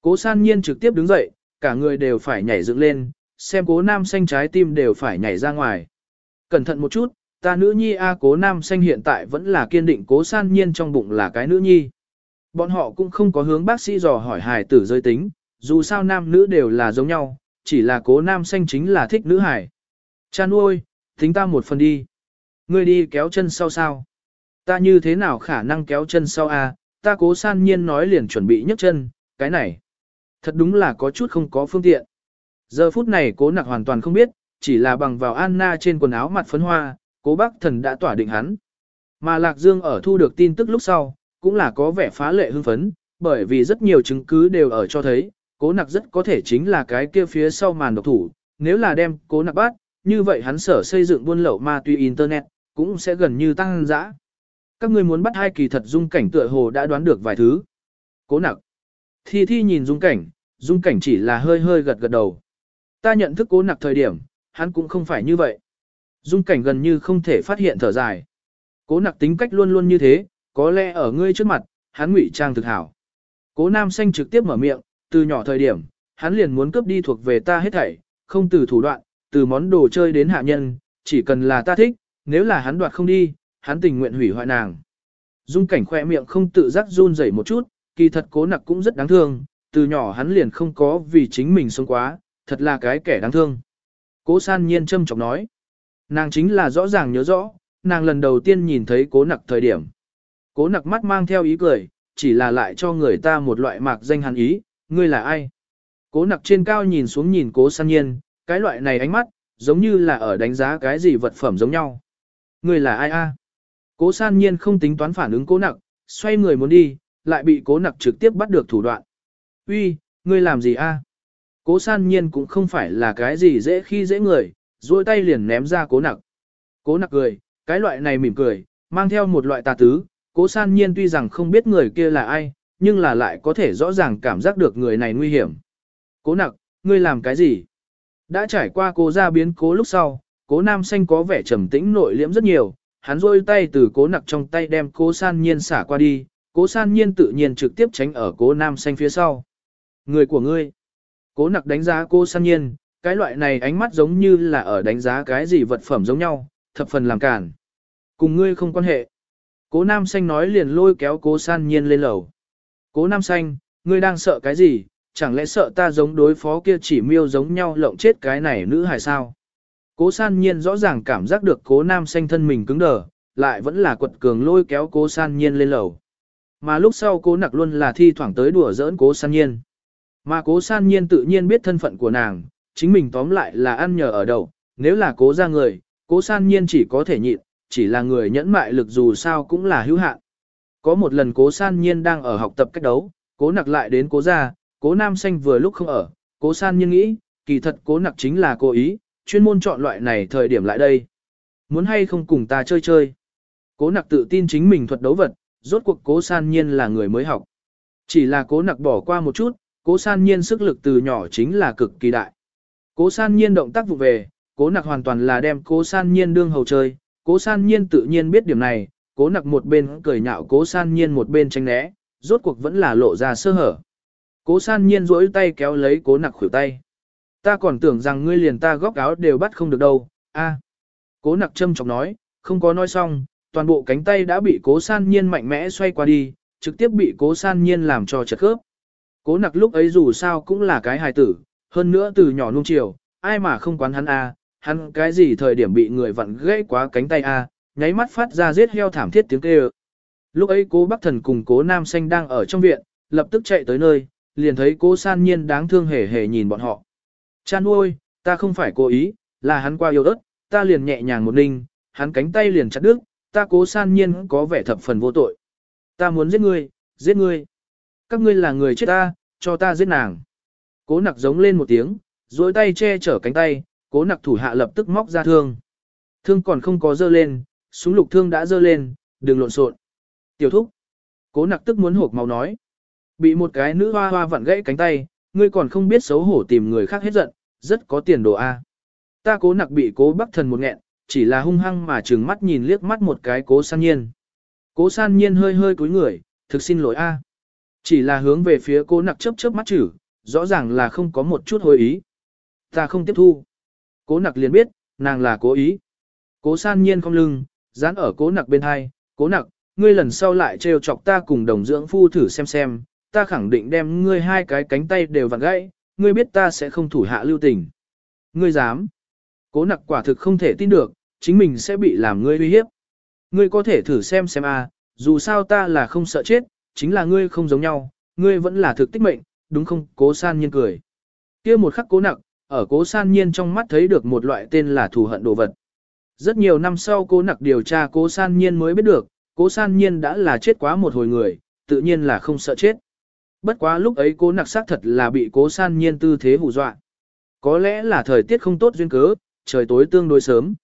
Cố san nhiên trực tiếp đứng dậy, cả người đều phải nhảy dựng lên, xem cố nam xanh trái tim đều phải nhảy ra ngoài. Cẩn thận một chút, ta nữ nhi A cố nam xanh hiện tại vẫn là kiên định cố san nhiên trong bụng là cái nữ nhi. Bọn họ cũng không có hướng bác sĩ dò hỏi hài tử giới tính, dù sao nam nữ đều là giống nhau, chỉ là cố nam xanh chính là thích nữ hải. Cha nuôi, tính ta một phần đi. Ngươi đi kéo chân sau sao? Ta như thế nào khả năng kéo chân sau a? ta cố san nhiên nói liền chuẩn bị nhấc chân, cái này. Thật đúng là có chút không có phương tiện. Giờ phút này cố nặc hoàn toàn không biết, chỉ là bằng vào Anna trên quần áo mặt phấn hoa, cố bác thần đã tỏa định hắn. Mà Lạc Dương ở thu được tin tức lúc sau, cũng là có vẻ phá lệ hưng phấn, bởi vì rất nhiều chứng cứ đều ở cho thấy, cố nặc rất có thể chính là cái kia phía sau màn độc thủ, nếu là đem cố nặc bắt, như vậy hắn sở xây dựng buôn lậu ma túy Internet, cũng sẽ gần như tăng dã. Các ngươi muốn bắt hai kỳ thật dung cảnh tựa hồ đã đoán được vài thứ. Cố nặc. Thi thi nhìn dung cảnh, dung cảnh chỉ là hơi hơi gật gật đầu. Ta nhận thức cố nặc thời điểm, hắn cũng không phải như vậy. Dung cảnh gần như không thể phát hiện thở dài. Cố nặc tính cách luôn luôn như thế, có lẽ ở ngươi trước mặt, hắn ngụy trang thực hảo. Cố nam xanh trực tiếp mở miệng, từ nhỏ thời điểm, hắn liền muốn cướp đi thuộc về ta hết thảy, không từ thủ đoạn, từ món đồ chơi đến hạ nhân, chỉ cần là ta thích, nếu là hắn đoạt không đi, hắn tình nguyện hủy hoại nàng. Dung cảnh khoe miệng không tự giác run rẩy một chút, kỳ thật cố nặc cũng rất đáng thương, từ nhỏ hắn liền không có vì chính mình sống quá, thật là cái kẻ đáng thương. Cố san nhiên châm chọc nói, nàng chính là rõ ràng nhớ rõ, nàng lần đầu tiên nhìn thấy cố nặc thời điểm. Cố nặc mắt mang theo ý cười, chỉ là lại cho người ta một loại mạc danh hàn ý, ngươi là ai? Cố nặc trên cao nhìn xuống nhìn cố san nhiên, cái loại này ánh mắt, giống như là ở đánh giá cái gì vật phẩm giống nhau. Ngươi là ai a? Cố san nhiên không tính toán phản ứng cố nặc, xoay người muốn đi, lại bị cố nặc trực tiếp bắt được thủ đoạn. Uy, ngươi làm gì a? Cố san nhiên cũng không phải là cái gì dễ khi dễ người, duỗi tay liền ném ra cố nặc. Cố nặc cười, cái loại này mỉm cười, mang theo một loại tà tứ, cố san nhiên tuy rằng không biết người kia là ai, nhưng là lại có thể rõ ràng cảm giác được người này nguy hiểm. Cố nặc, ngươi làm cái gì? Đã trải qua cố ra biến cố lúc sau, cố nam xanh có vẻ trầm tĩnh nội liễm rất nhiều, hắn rôi tay từ cố nặc trong tay đem cố san nhiên xả qua đi, cố san nhiên tự nhiên trực tiếp tránh ở cố nam xanh phía sau. Người của ngươi. Cố nặc đánh giá cô san nhiên, cái loại này ánh mắt giống như là ở đánh giá cái gì vật phẩm giống nhau, thập phần làm cản. Cùng ngươi không quan hệ. Cố nam xanh nói liền lôi kéo cố san nhiên lên lầu. Cố nam xanh, ngươi đang sợ cái gì, chẳng lẽ sợ ta giống đối phó kia chỉ miêu giống nhau lộng chết cái này nữ hài sao? Cố san nhiên rõ ràng cảm giác được cố nam xanh thân mình cứng đờ, lại vẫn là quật cường lôi kéo cố san nhiên lên lầu. Mà lúc sau cố nặc luôn là thi thoảng tới đùa giỡn cố san nhiên. Mà cố san nhiên tự nhiên biết thân phận của nàng, chính mình tóm lại là ăn nhờ ở đầu, nếu là cố ra người, cố san nhiên chỉ có thể nhịn, chỉ là người nhẫn mại lực dù sao cũng là hữu hạn. Có một lần cố san nhiên đang ở học tập cách đấu, cố nặc lại đến cố ra, cố nam xanh vừa lúc không ở, cố san nhiên nghĩ, kỳ thật cố nặc chính là cố ý, chuyên môn chọn loại này thời điểm lại đây. Muốn hay không cùng ta chơi chơi. Cố nặc tự tin chính mình thuật đấu vật, rốt cuộc cố san nhiên là người mới học. Chỉ là cố nặc bỏ qua một chút, cố san nhiên sức lực từ nhỏ chính là cực kỳ đại. Cố san nhiên động tác vụ về, cố nặc hoàn toàn là đem cố san nhiên đương hầu chơi, cố san nhiên tự nhiên biết điểm này, cố nặc một bên cười nhạo cố san nhiên một bên tránh né, rốt cuộc vẫn là lộ ra sơ hở. Cố san nhiên rỗi tay kéo lấy cố nặc khuỷu tay. Ta còn tưởng rằng ngươi liền ta góc áo đều bắt không được đâu, a. Cố nặc châm chọc nói, không có nói xong, toàn bộ cánh tay đã bị cố san nhiên mạnh mẽ xoay qua đi, trực tiếp bị cố san nhiên làm cho chật khớp. Cố nặc lúc ấy dù sao cũng là cái hài tử, hơn nữa từ nhỏ nung chiều, ai mà không quán hắn a, hắn cái gì thời điểm bị người vặn gãy quá cánh tay a, nháy mắt phát ra giết heo thảm thiết tiếng kêu. Lúc ấy cố Bắc Thần cùng cố Nam Xanh đang ở trong viện, lập tức chạy tới nơi, liền thấy cố san nhiên đáng thương hề hề nhìn bọn họ. Cha nuôi, ta không phải cố ý, là hắn qua yêu đất, ta liền nhẹ nhàng một ninh, hắn cánh tay liền chặt đứt, ta cố san nhiên có vẻ thập phần vô tội. Ta muốn giết ngươi, giết ngươi. Các ngươi là người chết ta, cho ta giết nàng. Cố nặc giống lên một tiếng, duỗi tay che chở cánh tay, cố nặc thủ hạ lập tức móc ra thương. Thương còn không có dơ lên, súng lục thương đã dơ lên, đừng lộn xộn. Tiểu thúc. Cố nặc tức muốn hộp máu nói. Bị một cái nữ hoa hoa vặn gãy cánh tay, ngươi còn không biết xấu hổ tìm người khác hết giận, rất có tiền đồ A. Ta cố nặc bị cố bắc thần một nghẹn, chỉ là hung hăng mà trừng mắt nhìn liếc mắt một cái cố san nhiên. Cố san nhiên hơi hơi cúi người, thực xin lỗi A. Chỉ là hướng về phía cố nặc chớp chớp mắt chử, rõ ràng là không có một chút hồi ý. Ta không tiếp thu. Cố nặc liền biết, nàng là cố ý. Cố san nhiên không lưng, dán ở cố nặc bên hai, cố nặc, ngươi lần sau lại trêu chọc ta cùng đồng dưỡng phu thử xem xem, ta khẳng định đem ngươi hai cái cánh tay đều vặn gãy, ngươi biết ta sẽ không thủ hạ lưu tình. Ngươi dám. Cố nặc quả thực không thể tin được, chính mình sẽ bị làm ngươi uy hiếp. Ngươi có thể thử xem xem a, dù sao ta là không sợ chết, chính là ngươi không giống nhau, ngươi vẫn là thực tích mệnh, đúng không? Cố san nhiên cười. kia một khắc cố nặc, ở cố san nhiên trong mắt thấy được một loại tên là thù hận đồ vật. Rất nhiều năm sau cố nặc điều tra cố san nhiên mới biết được, cố san nhiên đã là chết quá một hồi người, tự nhiên là không sợ chết. Bất quá lúc ấy cố nặc xác thật là bị cố san nhiên tư thế hù dọa. Có lẽ là thời tiết không tốt duyên cớ, trời tối tương đối sớm.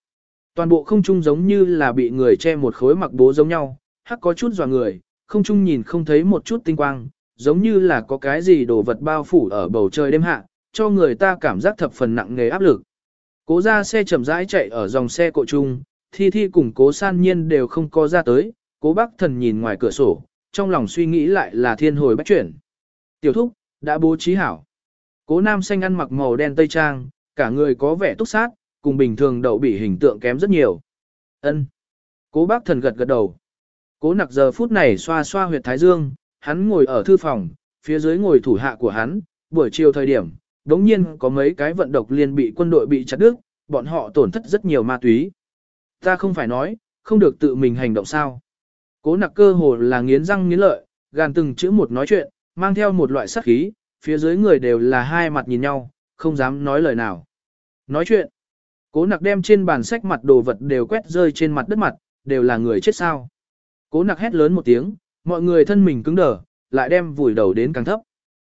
Toàn bộ không trung giống như là bị người che một khối mặc bố giống nhau, hắc có chút dọa người, không trung nhìn không thấy một chút tinh quang, giống như là có cái gì đồ vật bao phủ ở bầu trời đêm hạ, cho người ta cảm giác thập phần nặng nề áp lực. Cố ra xe chậm rãi chạy ở dòng xe cộ chung, thi thi cùng cố san nhiên đều không có ra tới, cố bác thần nhìn ngoài cửa sổ, trong lòng suy nghĩ lại là thiên hồi bách chuyển. Tiểu thúc, đã bố trí hảo. Cố nam xanh ăn mặc màu đen tây trang, cả người có vẻ túc sát, cùng bình thường đậu bị hình tượng kém rất nhiều. ân Cố bác thần gật gật đầu. Cố nặc giờ phút này xoa xoa huyệt thái dương, hắn ngồi ở thư phòng, phía dưới ngồi thủ hạ của hắn, buổi chiều thời điểm, đống nhiên có mấy cái vận độc liên bị quân đội bị chặt đứt, bọn họ tổn thất rất nhiều ma túy. Ta không phải nói, không được tự mình hành động sao. Cố nặc cơ hồ là nghiến răng nghiến lợi, gàn từng chữ một nói chuyện, mang theo một loại sắc khí, phía dưới người đều là hai mặt nhìn nhau, không dám nói lời nào. Nói chuyện, cố nặc đem trên bàn sách mặt đồ vật đều quét rơi trên mặt đất mặt, đều là người chết sao. Cố nặc hét lớn một tiếng, mọi người thân mình cứng đờ, lại đem vùi đầu đến càng thấp.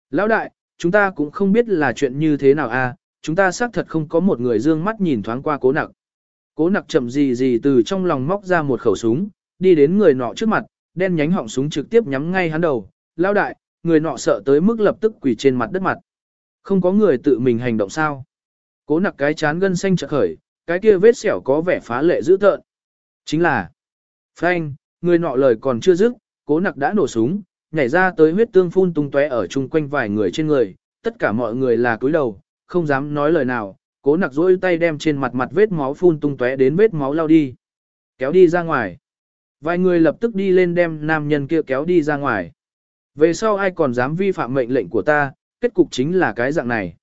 Lão đại, chúng ta cũng không biết là chuyện như thế nào a, à, chúng ta xác thật không có một người dương mắt nhìn thoáng qua cố nặc. Cố nặc chậm gì gì từ trong lòng móc ra một khẩu súng, đi đến người nọ trước mặt, đen nhánh họng súng trực tiếp nhắm ngay hắn đầu. Lão đại, người nọ sợ tới mức lập tức quỳ trên mặt đất mặt. Không có người tự mình hành động sao. Cố nặc cái chán gân xanh chợt khởi, cái kia vết sẹo có vẻ phá lệ dữ tợn. Chính là, Frank, người nọ lời còn chưa dứt, cố nặc đã nổ súng, nhảy ra tới huyết tương phun tung tóe ở chung quanh vài người trên người, tất cả mọi người là cúi đầu, không dám nói lời nào, cố nặc dỗi tay đem trên mặt mặt vết máu phun tung tóe đến vết máu lao đi. Kéo đi ra ngoài. Vài người lập tức đi lên đem nam nhân kia kéo đi ra ngoài. Về sau ai còn dám vi phạm mệnh lệnh của ta, kết cục chính là cái dạng này.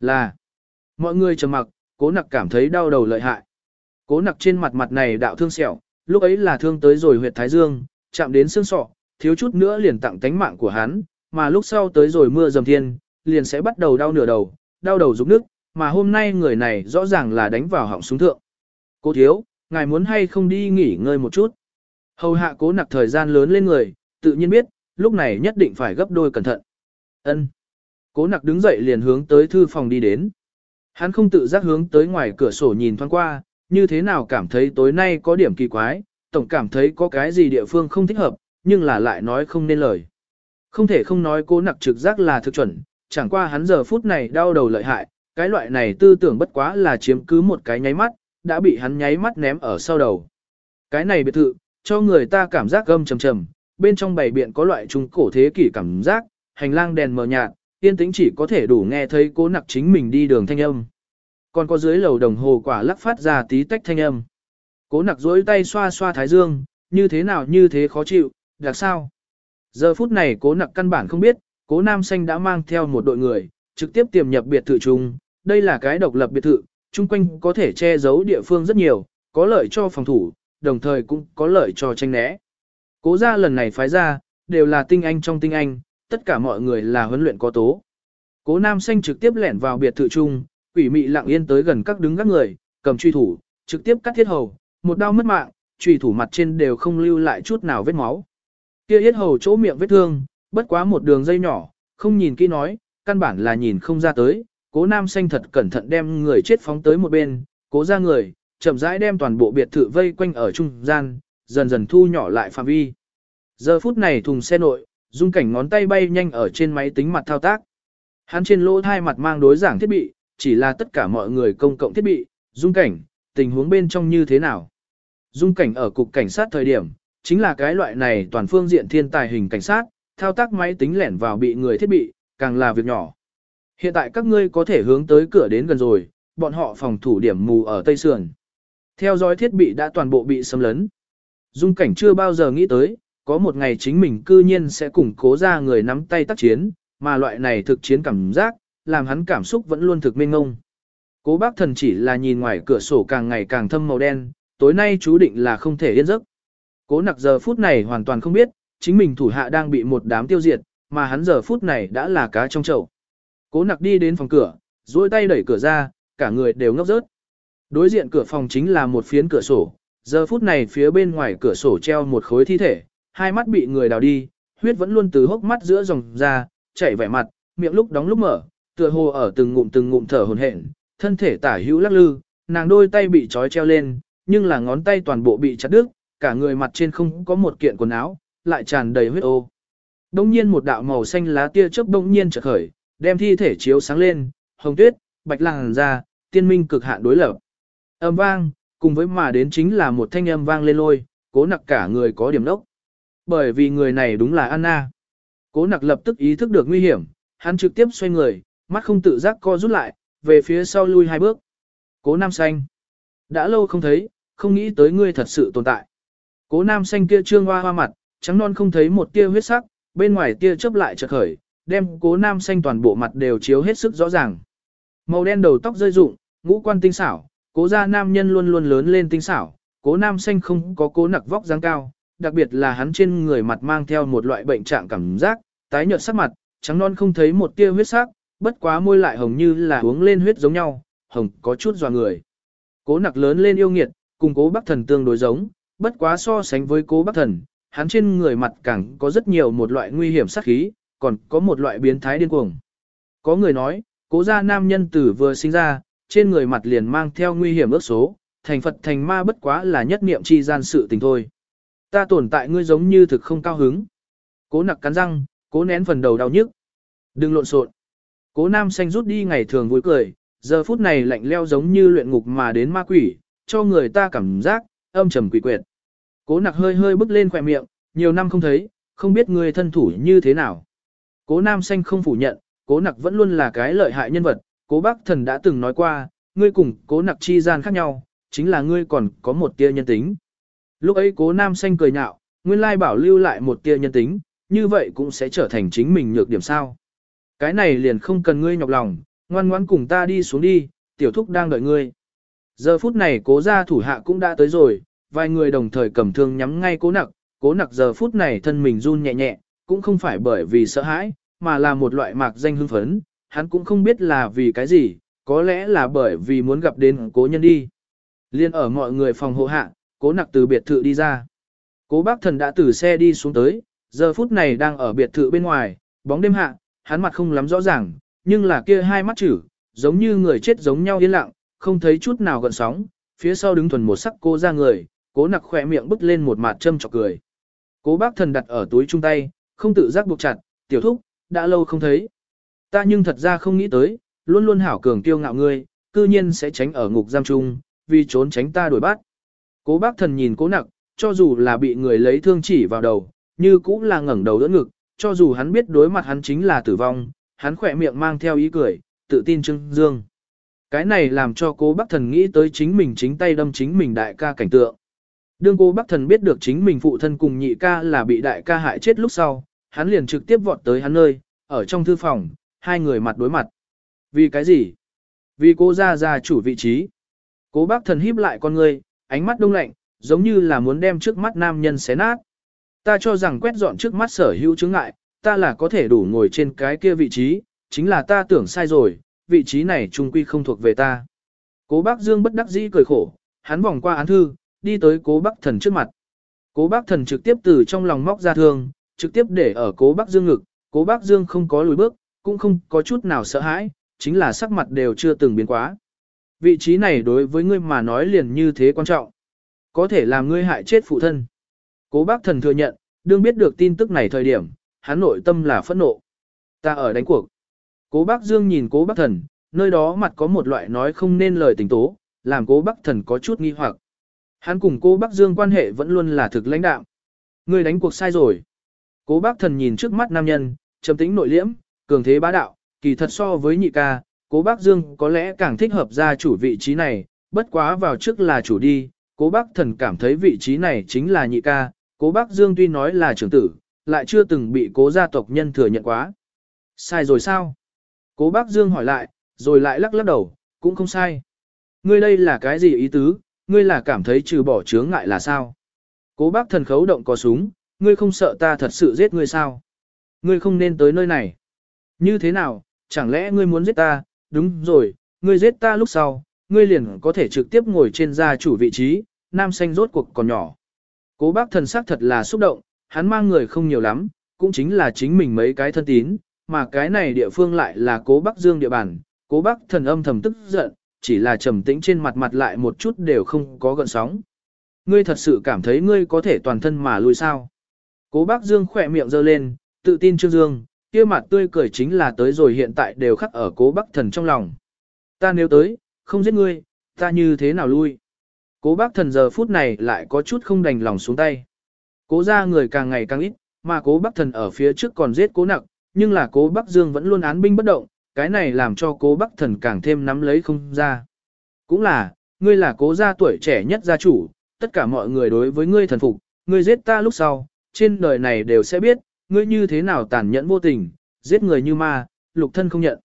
Là, mọi người trầm mặc, cố nặc cảm thấy đau đầu lợi hại. Cố nặc trên mặt mặt này đạo thương sẹo, lúc ấy là thương tới rồi huyệt thái dương, chạm đến xương sọ, thiếu chút nữa liền tặng tánh mạng của hắn, mà lúc sau tới rồi mưa dầm thiên, liền sẽ bắt đầu đau nửa đầu, đau đầu rụng nước, mà hôm nay người này rõ ràng là đánh vào họng súng thượng. Cố thiếu, ngài muốn hay không đi nghỉ ngơi một chút. Hầu hạ cố nặc thời gian lớn lên người, tự nhiên biết, lúc này nhất định phải gấp đôi cẩn thận. Ân. Cố nặc đứng dậy liền hướng tới thư phòng đi đến. Hắn không tự giác hướng tới ngoài cửa sổ nhìn thoáng qua, như thế nào cảm thấy tối nay có điểm kỳ quái, tổng cảm thấy có cái gì địa phương không thích hợp, nhưng là lại nói không nên lời. Không thể không nói cố nặc trực giác là thực chuẩn, chẳng qua hắn giờ phút này đau đầu lợi hại, cái loại này tư tưởng bất quá là chiếm cứ một cái nháy mắt, đã bị hắn nháy mắt ném ở sau đầu. Cái này biệt thự, cho người ta cảm giác gâm trầm trầm, bên trong bảy biện có loại trung cổ thế kỷ cảm giác, hành lang đèn mờ nhạt, yên tĩnh chỉ có thể đủ nghe thấy cố nặc chính mình đi đường thanh âm. Còn có dưới lầu đồng hồ quả lắc phát ra tí tách thanh âm. Cố nặc duỗi tay xoa xoa thái dương, như thế nào như thế khó chịu, đặc sao. Giờ phút này cố nặc căn bản không biết, cố nam xanh đã mang theo một đội người, trực tiếp tiềm nhập biệt thự chung. Đây là cái độc lập biệt thự, chung quanh có thể che giấu địa phương rất nhiều, có lợi cho phòng thủ, đồng thời cũng có lợi cho tranh né. Cố gia lần này phái ra, đều là tinh anh trong tinh anh, tất cả mọi người là huấn luyện có tố. Cố nam xanh trực tiếp lẻn vào biệt thự chung, quỷ mị lặng yên tới gần các đứng các người, cầm truy thủ, trực tiếp cắt thiết hầu, một đao mất mạng, truy thủ mặt trên đều không lưu lại chút nào vết máu. Kia yết hầu chỗ miệng vết thương, bất quá một đường dây nhỏ, không nhìn kỹ nói, căn bản là nhìn không ra tới, cố nam xanh thật cẩn thận đem người chết phóng tới một bên, cố ra người, chậm rãi đem toàn bộ biệt thự vây quanh ở trung gian, dần dần thu nhỏ lại phạm vi. Giờ phút này thùng xe nội, dung cảnh ngón tay bay nhanh ở trên máy tính mặt thao tác. Hắn trên lỗ thai mặt mang đối giảng thiết bị, chỉ là tất cả mọi người công cộng thiết bị, dung cảnh, tình huống bên trong như thế nào. Dung cảnh ở cục cảnh sát thời điểm, chính là cái loại này toàn phương diện thiên tài hình cảnh sát, thao tác máy tính lẻn vào bị người thiết bị, càng là việc nhỏ. Hiện tại các ngươi có thể hướng tới cửa đến gần rồi, bọn họ phòng thủ điểm mù ở Tây Sườn. Theo dõi thiết bị đã toàn bộ bị xâm lấn. Dung cảnh chưa bao giờ nghĩ tới, có một ngày chính mình cư nhiên sẽ củng cố ra người nắm tay tác chiến, mà loại này thực chiến cảm giác, làm hắn cảm xúc vẫn luôn thực mênh ngông. Cố bác thần chỉ là nhìn ngoài cửa sổ càng ngày càng thâm màu đen, tối nay chú định là không thể yên giấc. Cố nặc giờ phút này hoàn toàn không biết, chính mình thủ hạ đang bị một đám tiêu diệt, mà hắn giờ phút này đã là cá trong chậu. Cố nặc đi đến phòng cửa, duỗi tay đẩy cửa ra, cả người đều ngốc rớt. Đối diện cửa phòng chính là một phiến cửa sổ, giờ phút này phía bên ngoài cửa sổ treo một khối thi thể, hai mắt bị người đào đi, huyết vẫn luôn từ hốc mắt giữa dòng ra, chảy vẻ mặt, miệng lúc đóng lúc mở, tựa hồ ở từng ngụm từng ngụm thở hổn hển, thân thể tả hữu lắc lư, nàng đôi tay bị trói treo lên, nhưng là ngón tay toàn bộ bị chặt đứt, cả người mặt trên không có một kiện quần áo, lại tràn đầy huyết ô. Đông nhiên một đạo màu xanh lá tia chớp đông nhiên chợt khởi, đem thi thể chiếu sáng lên, hồng tuyết, bạch làng ra, tiên minh cực hạn đối lập. Âm vang, cùng với mà đến chính là một thanh âm vang lên lôi, cố nặc cả người có điểm đốc. Bởi vì người này đúng là Anna. Cố nặc lập tức ý thức được nguy hiểm, hắn trực tiếp xoay người, mắt không tự giác co rút lại, về phía sau lui hai bước. Cố nam xanh. Đã lâu không thấy, không nghĩ tới ngươi thật sự tồn tại. Cố nam xanh kia trương hoa hoa mặt, trắng non không thấy một tia huyết sắc, bên ngoài tia chớp lại chợt khởi, đem cố nam xanh toàn bộ mặt đều chiếu hết sức rõ ràng. Màu đen đầu tóc rơi rụng, ngũ quan tinh xảo, cố gia nam nhân luôn luôn lớn lên tinh xảo, cố nam xanh không có cố nặc vóc dáng cao, đặc biệt là hắn trên người mặt mang theo một loại bệnh trạng cảm giác, tái nhợt sắc mặt, trắng non không thấy một tia huyết sắc, bất quá môi lại hồng như là uống lên huyết giống nhau, hồng có chút dò người. Cố nặc lớn lên yêu nghiệt, cùng cố bác thần tương đối giống, bất quá so sánh với cố bác thần, hắn trên người mặt càng có rất nhiều một loại nguy hiểm sát khí, còn có một loại biến thái điên cuồng. Có người nói, cố gia nam nhân tử vừa sinh ra, trên người mặt liền mang theo nguy hiểm ước số, thành Phật thành ma bất quá là nhất niệm chi gian sự tình thôi. Ta tồn tại ngươi giống như thực không cao hứng. Cố nặc cắn răng, cố nén phần đầu đau nhức. Đừng lộn xộn. Cố nam xanh rút đi ngày thường vui cười, giờ phút này lạnh leo giống như luyện ngục mà đến ma quỷ, cho người ta cảm giác, âm trầm quỷ quyệt. Cố nặc hơi hơi bước lên khỏe miệng, nhiều năm không thấy, không biết người thân thủ như thế nào. Cố nam xanh không phủ nhận, cố nặc vẫn luôn là cái lợi hại nhân vật, cố bác thần đã từng nói qua, ngươi cùng cố nặc chi gian khác nhau, chính là ngươi còn có một tia nhân tính. Lúc ấy cố nam xanh cười nhạo, nguyên lai bảo lưu lại một tia nhân tính, như vậy cũng sẽ trở thành chính mình nhược điểm sao. Cái này liền không cần ngươi nhọc lòng, ngoan ngoãn cùng ta đi xuống đi, tiểu thúc đang đợi ngươi. Giờ phút này cố gia thủ hạ cũng đã tới rồi, vài người đồng thời cầm thương nhắm ngay cố nặc, cố nặc giờ phút này thân mình run nhẹ nhẹ, cũng không phải bởi vì sợ hãi, mà là một loại mạc danh hưng phấn, hắn cũng không biết là vì cái gì, có lẽ là bởi vì muốn gặp đến cố nhân đi. Liên ở mọi người phòng hộ hạ, cố nặc từ biệt thự đi ra. Cố bác thần đã từ xe đi xuống tới, giờ phút này đang ở biệt thự bên ngoài, bóng đêm hạ, hắn mặt không lắm rõ ràng, nhưng là kia hai mắt chữ, giống như người chết giống nhau yên lặng, không thấy chút nào gần sóng, phía sau đứng thuần một sắc cô ra người, cố nặc khỏe miệng bứt lên một mặt châm chọc cười. Cố bác thần đặt ở túi chung tay, không tự giác buộc chặt, tiểu thúc, đã lâu không thấy. Ta nhưng thật ra không nghĩ tới, luôn luôn hảo cường tiêu ngạo ngươi, cư nhiên sẽ tránh ở ngục giam chung, vì trốn tránh ta đuổi bắt. Cố bác thần nhìn cố nặc, cho dù là bị người lấy thương chỉ vào đầu, như cũng là ngẩng đầu đỡ ngực, cho dù hắn biết đối mặt hắn chính là tử vong, hắn khỏe miệng mang theo ý cười, tự tin trưng dương. Cái này làm cho cố bác thần nghĩ tới chính mình chính tay đâm chính mình đại ca cảnh tượng. Đương cô bác thần biết được chính mình phụ thân cùng nhị ca là bị đại ca hại chết lúc sau, hắn liền trực tiếp vọt tới hắn nơi, ở trong thư phòng, hai người mặt đối mặt. Vì cái gì? Vì cô ra ra chủ vị trí. Cố bác thần híp lại con người, ánh mắt đông lạnh, giống như là muốn đem trước mắt nam nhân xé nát. Ta cho rằng quét dọn trước mắt sở hữu chứng ngại, ta là có thể đủ ngồi trên cái kia vị trí, chính là ta tưởng sai rồi, vị trí này trung quy không thuộc về ta. Cố bác Dương bất đắc dĩ cười khổ, hắn vòng qua án thư, đi tới cố bác thần trước mặt. Cố bác thần trực tiếp từ trong lòng móc ra thương, trực tiếp để ở cố bác dương ngực, cố bác dương không có lùi bước, cũng không có chút nào sợ hãi, chính là sắc mặt đều chưa từng biến quá. Vị trí này đối với ngươi mà nói liền như thế quan trọng. Có thể làm ngươi hại chết phụ thân. Cố bác thần thừa nhận, đương biết được tin tức này thời điểm, hắn nội tâm là phẫn nộ. Ta ở đánh cuộc. Cố bác Dương nhìn cố bác thần, nơi đó mặt có một loại nói không nên lời tình tố, làm cố bác thần có chút nghi hoặc. Hắn cùng cố bác Dương quan hệ vẫn luôn là thực lãnh đạo. Người đánh cuộc sai rồi. Cố bác thần nhìn trước mắt nam nhân, trầm tĩnh nội liễm, cường thế bá đạo, kỳ thật so với nhị ca, cố bác Dương có lẽ càng thích hợp ra chủ vị trí này, bất quá vào trước là chủ đi, cố bác thần cảm thấy vị trí này chính là nhị ca, cố bác Dương tuy nói là trưởng tử, lại chưa từng bị cố gia tộc nhân thừa nhận quá. Sai rồi sao? Cố bác Dương hỏi lại, rồi lại lắc lắc đầu, cũng không sai. Ngươi đây là cái gì ý tứ, ngươi là cảm thấy trừ bỏ chướng ngại là sao? Cố bác thần khấu động có súng, ngươi không sợ ta thật sự giết ngươi sao? Ngươi không nên tới nơi này. Như thế nào, chẳng lẽ ngươi muốn giết ta? Đúng rồi, ngươi giết ta lúc sau, ngươi liền có thể trực tiếp ngồi trên gia chủ vị trí, nam xanh rốt cuộc còn nhỏ. Cố bác thần sắc thật là xúc động, hắn mang người không nhiều lắm, cũng chính là chính mình mấy cái thân tín, mà cái này địa phương lại là cố bác dương địa bàn, cố bác thần âm thầm tức giận, chỉ là trầm tĩnh trên mặt mặt lại một chút đều không có gợn sóng. Ngươi thật sự cảm thấy ngươi có thể toàn thân mà lùi sao? Cố bác dương khỏe miệng giơ lên, tự tin trương dương, kia mặt tươi cười chính là tới rồi hiện tại đều khắc ở cố bác thần trong lòng. Ta nếu tới, không giết ngươi, ta như thế nào lui? Cố bác thần giờ phút này lại có chút không đành lòng xuống tay. Cố ra người càng ngày càng ít, mà cố bác thần ở phía trước còn giết cố nặng, nhưng là cố bác dương vẫn luôn án binh bất động, cái này làm cho cố bác thần càng thêm nắm lấy không ra. Cũng là, ngươi là cố gia tuổi trẻ nhất gia chủ, tất cả mọi người đối với ngươi thần phục, ngươi giết ta lúc sau, trên đời này đều sẽ biết, ngươi như thế nào tàn nhẫn vô tình, giết người như ma, lục thân không nhận.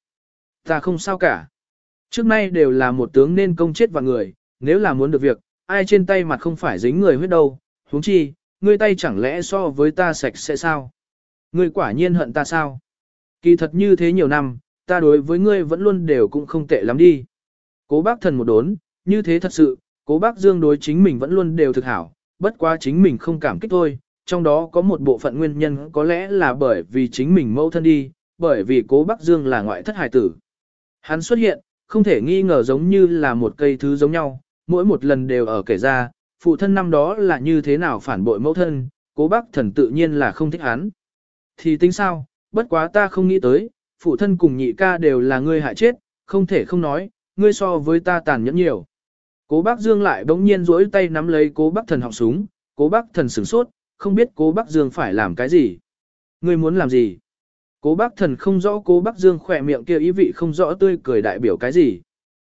Ta không sao cả. Trước nay đều là một tướng nên công chết và người, nếu là muốn được việc, ai trên tay mặt không phải dính người huyết đâu, huống chi, ngươi tay chẳng lẽ so với ta sạch sẽ sao? Ngươi quả nhiên hận ta sao? Kỳ thật như thế nhiều năm, ta đối với ngươi vẫn luôn đều cũng không tệ lắm đi. Cố bác thần một đốn, như thế thật sự, cố bác dương đối chính mình vẫn luôn đều thực hảo, bất quá chính mình không cảm kích thôi, trong đó có một bộ phận nguyên nhân có lẽ là bởi vì chính mình mâu thân đi, bởi vì cố bác dương là ngoại thất hài tử. Hắn xuất hiện, không thể nghi ngờ giống như là một cây thứ giống nhau, mỗi một lần đều ở kể ra, phụ thân năm đó là như thế nào phản bội mẫu thân, cố bác thần tự nhiên là không thích hắn. Thì tính sao, bất quá ta không nghĩ tới, phụ thân cùng nhị ca đều là ngươi hại chết, không thể không nói, ngươi so với ta tàn nhẫn nhiều. Cố bác Dương lại bỗng nhiên rỗi tay nắm lấy cố bác thần họng súng, cố bác thần sửng sốt, không biết cố bác Dương phải làm cái gì. Ngươi muốn làm gì? Cố bác thần không rõ cố bác Dương khỏe miệng kia ý vị không rõ tươi cười đại biểu cái gì.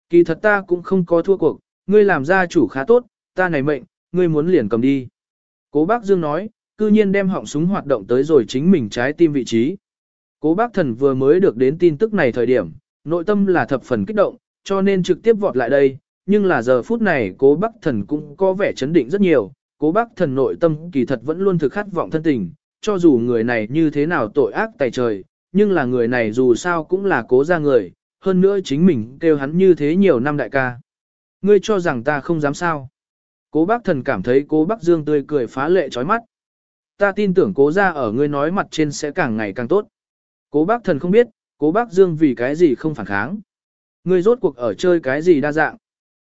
Kỳ thật ta cũng không có thua cuộc, ngươi làm gia chủ khá tốt, ta này mệnh, ngươi muốn liền cầm đi. Cố bác Dương nói, cư nhiên đem họng súng hoạt động tới rồi chính mình trái tim vị trí. Cố bác thần vừa mới được đến tin tức này thời điểm, nội tâm là thập phần kích động, cho nên trực tiếp vọt lại đây, nhưng là giờ phút này cố bác thần cũng có vẻ chấn định rất nhiều, cố bác thần nội tâm kỳ thật vẫn luôn thực khát vọng thân tình, cho dù người này như thế nào tội ác tài trời, nhưng là người này dù sao cũng là cố ra người, hơn nữa chính mình kêu hắn như thế nhiều năm đại ca. Ngươi cho rằng ta không dám sao. Cố bác thần cảm thấy cố bác dương tươi cười phá lệ chói mắt. Ta tin tưởng cố ra ở ngươi nói mặt trên sẽ càng ngày càng tốt. Cố bác thần không biết, cố bác dương vì cái gì không phản kháng. Ngươi rốt cuộc ở chơi cái gì đa dạng.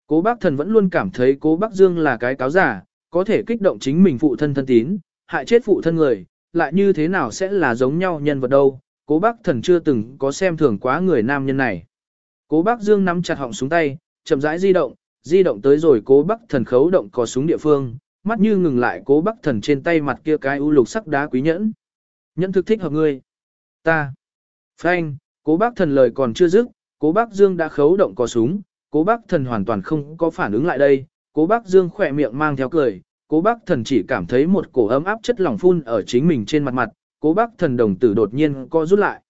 Cố bác thần vẫn luôn cảm thấy cố bác dương là cái cáo giả, có thể kích động chính mình phụ thân thân tín, hại chết phụ thân người, lại như thế nào sẽ là giống nhau nhân vật đâu. Cố bác thần chưa từng có xem thường quá người nam nhân này. Cố bác dương nắm chặt họng xuống tay, chậm rãi di động, di động tới rồi cố bác thần khấu động có súng địa phương, mắt như ngừng lại cố bác thần trên tay mặt kia cái u lục sắc đá quý nhẫn. Nhẫn thực thích hợp ngươi. Ta. Frank, cố bác thần lời còn chưa dứt, cố bác Dương đã khấu động có súng, cố bác thần hoàn toàn không có phản ứng lại đây, cố bác Dương khỏe miệng mang theo cười, cố bác thần chỉ cảm thấy một cổ ấm áp chất lỏng phun ở chính mình trên mặt mặt, cố bác thần đồng tử đột nhiên co rút lại.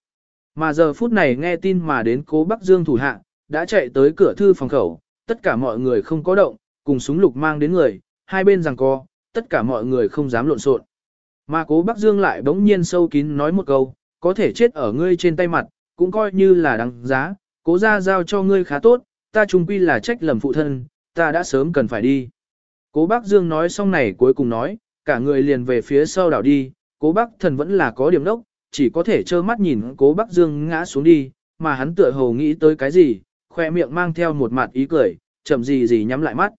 Mà giờ phút này nghe tin mà đến cố bác Dương thủ hạ, đã chạy tới cửa thư phòng khẩu, tất cả mọi người không có động, cùng súng lục mang đến người, hai bên rằng co, tất cả mọi người không dám lộn xộn. Mà cố bác Dương lại bỗng nhiên sâu kín nói một câu, có thể chết ở ngươi trên tay mặt, cũng coi như là đáng giá, cố ra giao cho ngươi khá tốt, ta trung quy là trách lầm phụ thân, ta đã sớm cần phải đi. Cố bác Dương nói xong này cuối cùng nói, cả người liền về phía sau đảo đi, cố bác thần vẫn là có điểm đốc, chỉ có thể trơ mắt nhìn cố bác Dương ngã xuống đi, mà hắn tựa hồ nghĩ tới cái gì, khoe miệng mang theo một mặt ý cười, chậm gì gì nhắm lại mắt.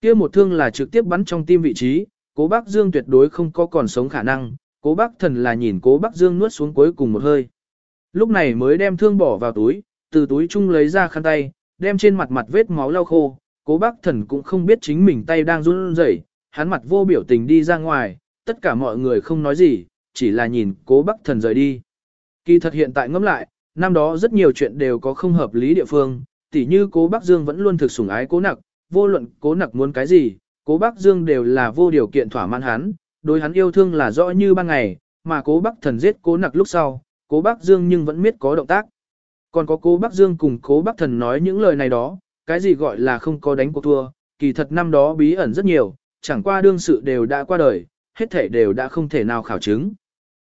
kia một thương là trực tiếp bắn trong tim vị trí, cố bác Dương tuyệt đối không có còn sống khả năng, cố bác thần là nhìn cố bác Dương nuốt xuống cuối cùng một hơi. Lúc này mới đem thương bỏ vào túi, từ túi chung lấy ra khăn tay, đem trên mặt mặt vết máu lau khô, cố bác thần cũng không biết chính mình tay đang run rẩy, hắn mặt vô biểu tình đi ra ngoài, tất cả mọi người không nói gì, chỉ là nhìn cố bác thần rời đi. Kỳ thật hiện tại ngẫm lại, năm đó rất nhiều chuyện đều có không hợp lý địa phương, tỉ như cố bác Dương vẫn luôn thực sủng ái cố nặc, vô luận cố nặc muốn cái gì, cố bác Dương đều là vô điều kiện thỏa mãn hắn, đối hắn yêu thương là rõ như ban ngày, mà cố bác thần giết cố nặc lúc sau, cố bác Dương nhưng vẫn biết có động tác. Còn có cố bác Dương cùng cố bác thần nói những lời này đó, cái gì gọi là không có đánh cuộc thua, kỳ thật năm đó bí ẩn rất nhiều, chẳng qua đương sự đều đã qua đời, hết thể đều đã không thể nào khảo chứng.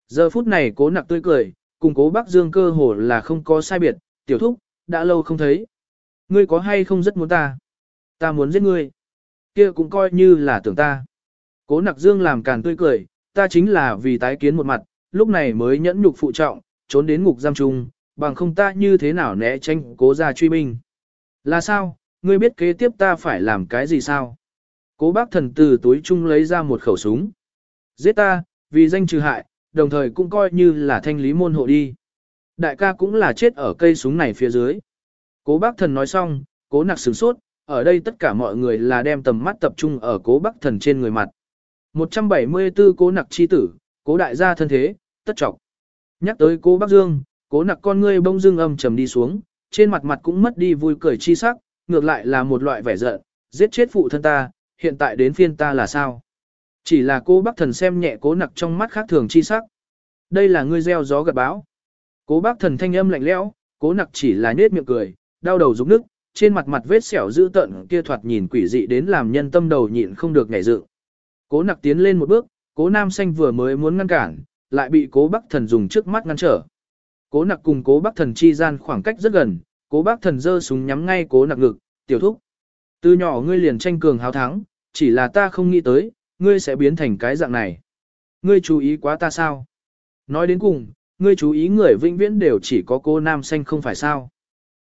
Giờ phút này cố nặc tươi cười, cùng cố bác Dương cơ hồ là không có sai biệt, tiểu thúc, đã lâu không thấy. Ngươi có hay không rất muốn ta? Ta muốn giết ngươi. kia cũng coi như là tưởng ta. Cố nặc Dương làm càn tươi cười, ta chính là vì tái kiến một mặt, lúc này mới nhẫn nhục phụ trọng, trốn đến ngục giam trung, bằng không ta như thế nào né tránh cố ra truy binh. Là sao, ngươi biết kế tiếp ta phải làm cái gì sao? Cố bác thần từ túi chung lấy ra một khẩu súng. Giết ta, vì danh trừ hại, đồng thời cũng coi như là thanh lý môn hộ đi. Đại ca cũng là chết ở cây súng này phía dưới. Cố bác thần nói xong, cố nặc sửng sốt, ở đây tất cả mọi người là đem tầm mắt tập trung ở cố bác thần trên người mặt. 174 cố nặc chi tử, cố đại gia thân thế, tất trọc. Nhắc tới cố bác dương, cố nặc con ngươi bông dương âm trầm đi xuống, trên mặt mặt cũng mất đi vui cười chi sắc, ngược lại là một loại vẻ giận, giết chết phụ thân ta, hiện tại đến phiên ta là sao? Chỉ là cô bác thần xem nhẹ cố nặc trong mắt khác thường chi sắc. Đây là ngươi gieo gió gặt bão. Cố bác thần thanh âm lạnh lẽo, cố nặc chỉ là nết miệng cười, đau đầu rụng nước, trên mặt mặt vết sẹo dữ tợn, kia thoạt nhìn quỷ dị đến làm nhân tâm đầu nhịn không được nhảy dựng. Cố nặc tiến lên một bước, cố nam xanh vừa mới muốn ngăn cản, lại bị cố Bắc thần dùng trước mắt ngăn trở. Cố nặc cùng cố Bắc thần chi gian khoảng cách rất gần, cố Bắc thần giơ súng nhắm ngay cố nặc ngực, tiểu thúc. Từ nhỏ ngươi liền tranh cường hào thắng, chỉ là ta không nghĩ tới, ngươi sẽ biến thành cái dạng này. Ngươi chú ý quá ta sao? Nói đến cùng, ngươi chú ý người vĩnh viễn đều chỉ có cô nam xanh không phải sao.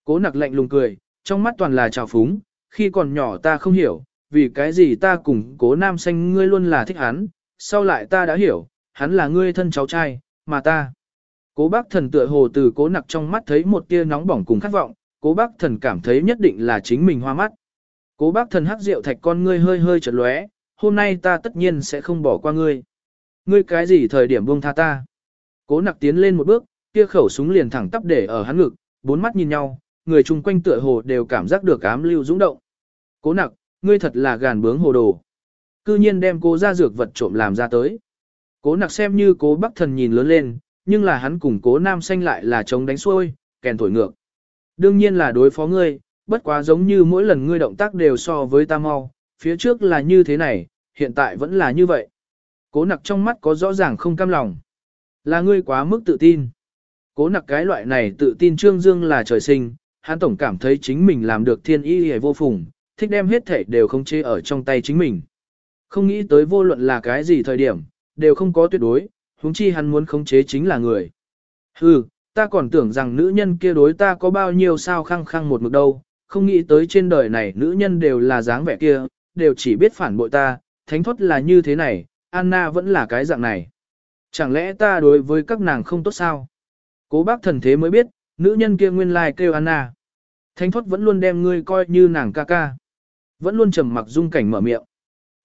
Cố nặc lạnh lùng cười, trong mắt toàn là trào phúng, khi còn nhỏ ta không hiểu, vì cái gì ta cùng cố nam xanh ngươi luôn là thích hắn, sau lại ta đã hiểu, hắn là ngươi thân cháu trai, mà ta. Cố bác thần tựa hồ từ cố nặc trong mắt thấy một tia nóng bỏng cùng khát vọng, cố bác thần cảm thấy nhất định là chính mình hoa mắt. Cố bác thần hắc rượu thạch con ngươi hơi hơi chật lóe, hôm nay ta tất nhiên sẽ không bỏ qua ngươi. Ngươi cái gì thời điểm buông tha ta? Cố nặc tiến lên một bước, kia khẩu súng liền thẳng tắp để ở hắn ngực, bốn mắt nhìn nhau, người chung quanh tựa hồ đều cảm giác được ám lưu dũng động. Cố nặc, ngươi thật là gàn bướng hồ đồ. Cư nhiên đem cố ra dược vật trộm làm ra tới. Cố nặc xem như cố bắc thần nhìn lớn lên, nhưng là hắn cùng cố nam xanh lại là chống đánh xuôi, kèn thổi ngược. Đương nhiên là đối phó ngươi, bất quá giống như mỗi lần ngươi động tác đều so với ta mau, phía trước là như thế này, hiện tại vẫn là như vậy. Cố nặc trong mắt có rõ ràng không cam lòng. Là ngươi quá mức tự tin. Cố nặc cái loại này tự tin Trương Dương là trời sinh, hắn tổng cảm thấy chính mình làm được thiên y hề vô phùng, thích đem hết thể đều không chế ở trong tay chính mình. Không nghĩ tới vô luận là cái gì thời điểm, đều không có tuyệt đối, huống chi hắn muốn khống chế chính là người. Hừ, ta còn tưởng rằng nữ nhân kia đối ta có bao nhiêu sao khăng khăng một mực đâu, không nghĩ tới trên đời này nữ nhân đều là dáng vẻ kia, đều chỉ biết phản bội ta, thánh thoát là như thế này, Anna vẫn là cái dạng này. Chẳng lẽ ta đối với các nàng không tốt sao? Cố bác thần thế mới biết, nữ nhân kia nguyên lai kêu Anna. Thánh thoát vẫn luôn đem ngươi coi như nàng ca ca. Vẫn luôn trầm mặc dung cảnh mở miệng.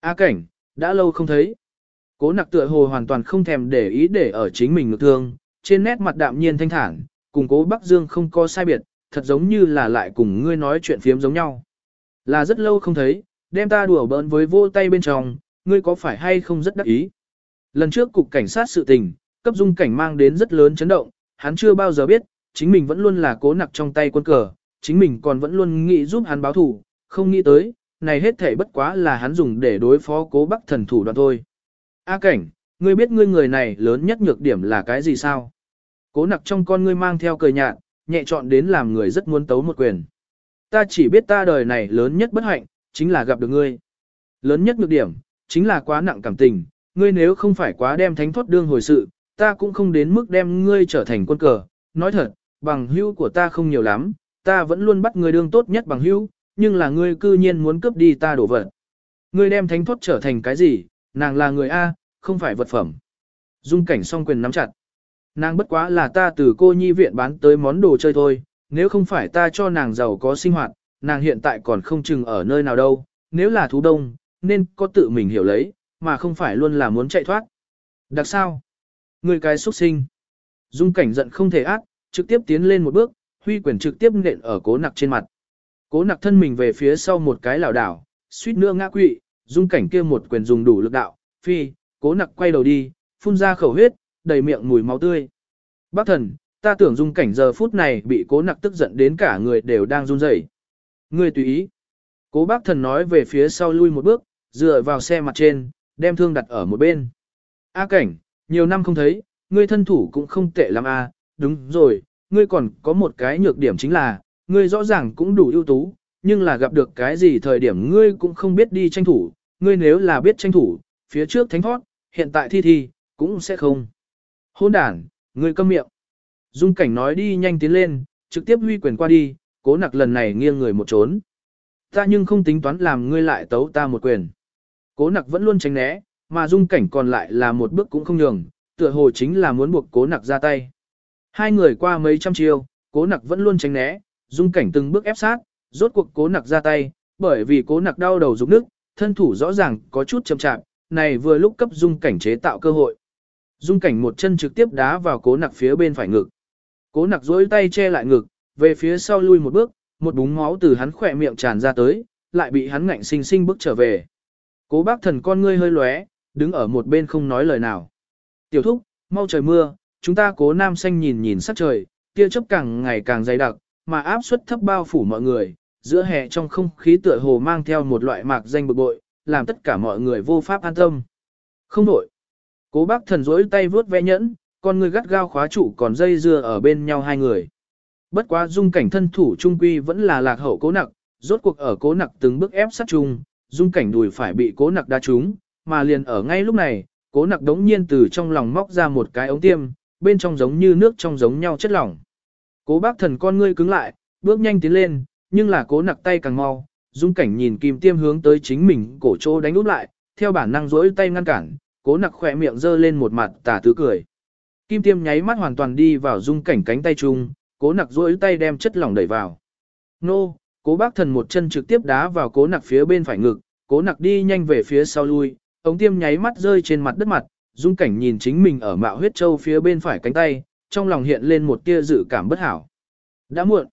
A à cảnh, đã lâu không thấy. Cố nặc tựa hồ hoàn toàn không thèm để ý để ở chính mình ngược thương, trên nét mặt đạm nhiên thanh thản, cùng cố Bắc Dương không có sai biệt, thật giống như là lại cùng ngươi nói chuyện phiếm giống nhau. Là rất lâu không thấy, đem ta đùa bỡn với vô tay bên trong, ngươi có phải hay không rất đắc ý. Lần trước cục cảnh sát sự tình, cấp dung cảnh mang đến rất lớn chấn động, hắn chưa bao giờ biết, chính mình vẫn luôn là cố nặc trong tay quân cờ, chính mình còn vẫn luôn nghĩ giúp hắn báo thù, không nghĩ tới, này hết thể bất quá là hắn dùng để đối phó cố bắc thần thủ đoạn thôi. A cảnh, ngươi biết ngươi người này lớn nhất nhược điểm là cái gì sao? Cố nặc trong con ngươi mang theo cười nhạt, nhẹ chọn đến làm người rất muốn tấu một quyền. Ta chỉ biết ta đời này lớn nhất bất hạnh, chính là gặp được ngươi. Lớn nhất nhược điểm, chính là quá nặng cảm tình, ngươi nếu không phải quá đem thánh thoát đương hồi sự, ta cũng không đến mức đem ngươi trở thành quân cờ. Nói thật, bằng hữu của ta không nhiều lắm, ta vẫn luôn bắt ngươi đương tốt nhất bằng hữu, nhưng là ngươi cư nhiên muốn cướp đi ta đổ vật. Ngươi đem thánh thoát trở thành cái gì, nàng là người A, không phải vật phẩm. Dung cảnh song quyền nắm chặt. Nàng bất quá là ta từ cô nhi viện bán tới món đồ chơi thôi, nếu không phải ta cho nàng giàu có sinh hoạt, nàng hiện tại còn không chừng ở nơi nào đâu, nếu là thú đông, nên có tự mình hiểu lấy, mà không phải luôn là muốn chạy thoát. Đặc sao? Người cái xuất sinh. Dung cảnh giận không thể ác, trực tiếp tiến lên một bước, huy quyền trực tiếp nện ở cố nặc trên mặt. Cố nặc thân mình về phía sau một cái lảo đảo, suýt nữa ngã quỵ, dung cảnh kia một quyền dùng đủ lực đạo, phi, cố nặc quay đầu đi, phun ra khẩu huyết, đầy miệng mùi máu tươi. Bác thần, ta tưởng dung cảnh giờ phút này bị cố nặc tức giận đến cả người đều đang run rẩy. Ngươi tùy ý. Cố bác thần nói về phía sau lui một bước, dựa vào xe mặt trên, đem thương đặt ở một bên. A cảnh, nhiều năm không thấy, ngươi thân thủ cũng không tệ lắm a đúng rồi, ngươi còn có một cái nhược điểm chính là, ngươi rõ ràng cũng đủ ưu tú, nhưng là gặp được cái gì thời điểm ngươi cũng không biết đi tranh thủ, ngươi nếu là biết tranh thủ, phía trước thánh thoát, hiện tại thi thi, cũng sẽ không. Hôn đàn, ngươi câm miệng. Dung cảnh nói đi nhanh tiến lên, trực tiếp huy quyền qua đi, cố nặc lần này nghiêng người một trốn. Ta nhưng không tính toán làm ngươi lại tấu ta một quyền. Cố nặc vẫn luôn tránh né, mà dung cảnh còn lại là một bước cũng không nhường, tựa hồ chính là muốn buộc cố nặc ra tay. Hai người qua mấy trăm chiêu, cố nặc vẫn luôn tránh né, dung cảnh từng bước ép sát, rốt cuộc cố nặc ra tay, bởi vì cố nặc đau đầu rụng nước, thân thủ rõ ràng có chút chậm chạp, này vừa lúc cấp dung cảnh chế tạo cơ hội. Dung cảnh một chân trực tiếp đá vào cố nặc phía bên phải ngực. Cố nặc duỗi tay che lại ngực, về phía sau lui một bước, một búng máu từ hắn khỏe miệng tràn ra tới, lại bị hắn ngạnh sinh sinh bước trở về. Cố bác thần con ngươi hơi lóe, đứng ở một bên không nói lời nào. Tiểu thúc, mau trời mưa, chúng ta cố nam xanh nhìn nhìn sắc trời, tia chớp càng ngày càng dày đặc, mà áp suất thấp bao phủ mọi người, giữa hè trong không khí tựa hồ mang theo một loại mạc danh bực bội, làm tất cả mọi người vô pháp an tâm. Không đổi. Cố bác thần rỗi tay vướt vẽ nhẫn, con người gắt gao khóa trụ còn dây dưa ở bên nhau hai người. Bất quá dung cảnh thân thủ trung quy vẫn là lạc hậu cố nặc, rốt cuộc ở cố nặc từng bước ép sát chung, dung cảnh đùi phải bị cố nặc đa trúng, mà liền ở ngay lúc này, cố nặc đống nhiên từ trong lòng móc ra một cái ống tiêm, bên trong giống như nước trong giống nhau chất lỏng. Cố bác thần con ngươi cứng lại, bước nhanh tiến lên, nhưng là cố nặc tay càng mau, dung cảnh nhìn kim tiêm hướng tới chính mình cổ chỗ đánh úp lại, theo bản năng rỗi tay ngăn cản, cố nặc khỏe miệng giơ lên một mặt tà tứ cười. Kim tiêm nháy mắt hoàn toàn đi vào dung cảnh cánh tay chung, cố nặc rỗi tay đem chất lỏng đẩy vào. Nô, cố bác thần một chân trực tiếp đá vào cố nặc phía bên phải ngực, cố nặc đi nhanh về phía sau lui, ống tiêm nháy mắt rơi trên mặt đất mặt, dung cảnh nhìn chính mình ở mạo huyết châu phía bên phải cánh tay, trong lòng hiện lên một tia dự cảm bất hảo. Đã muộn.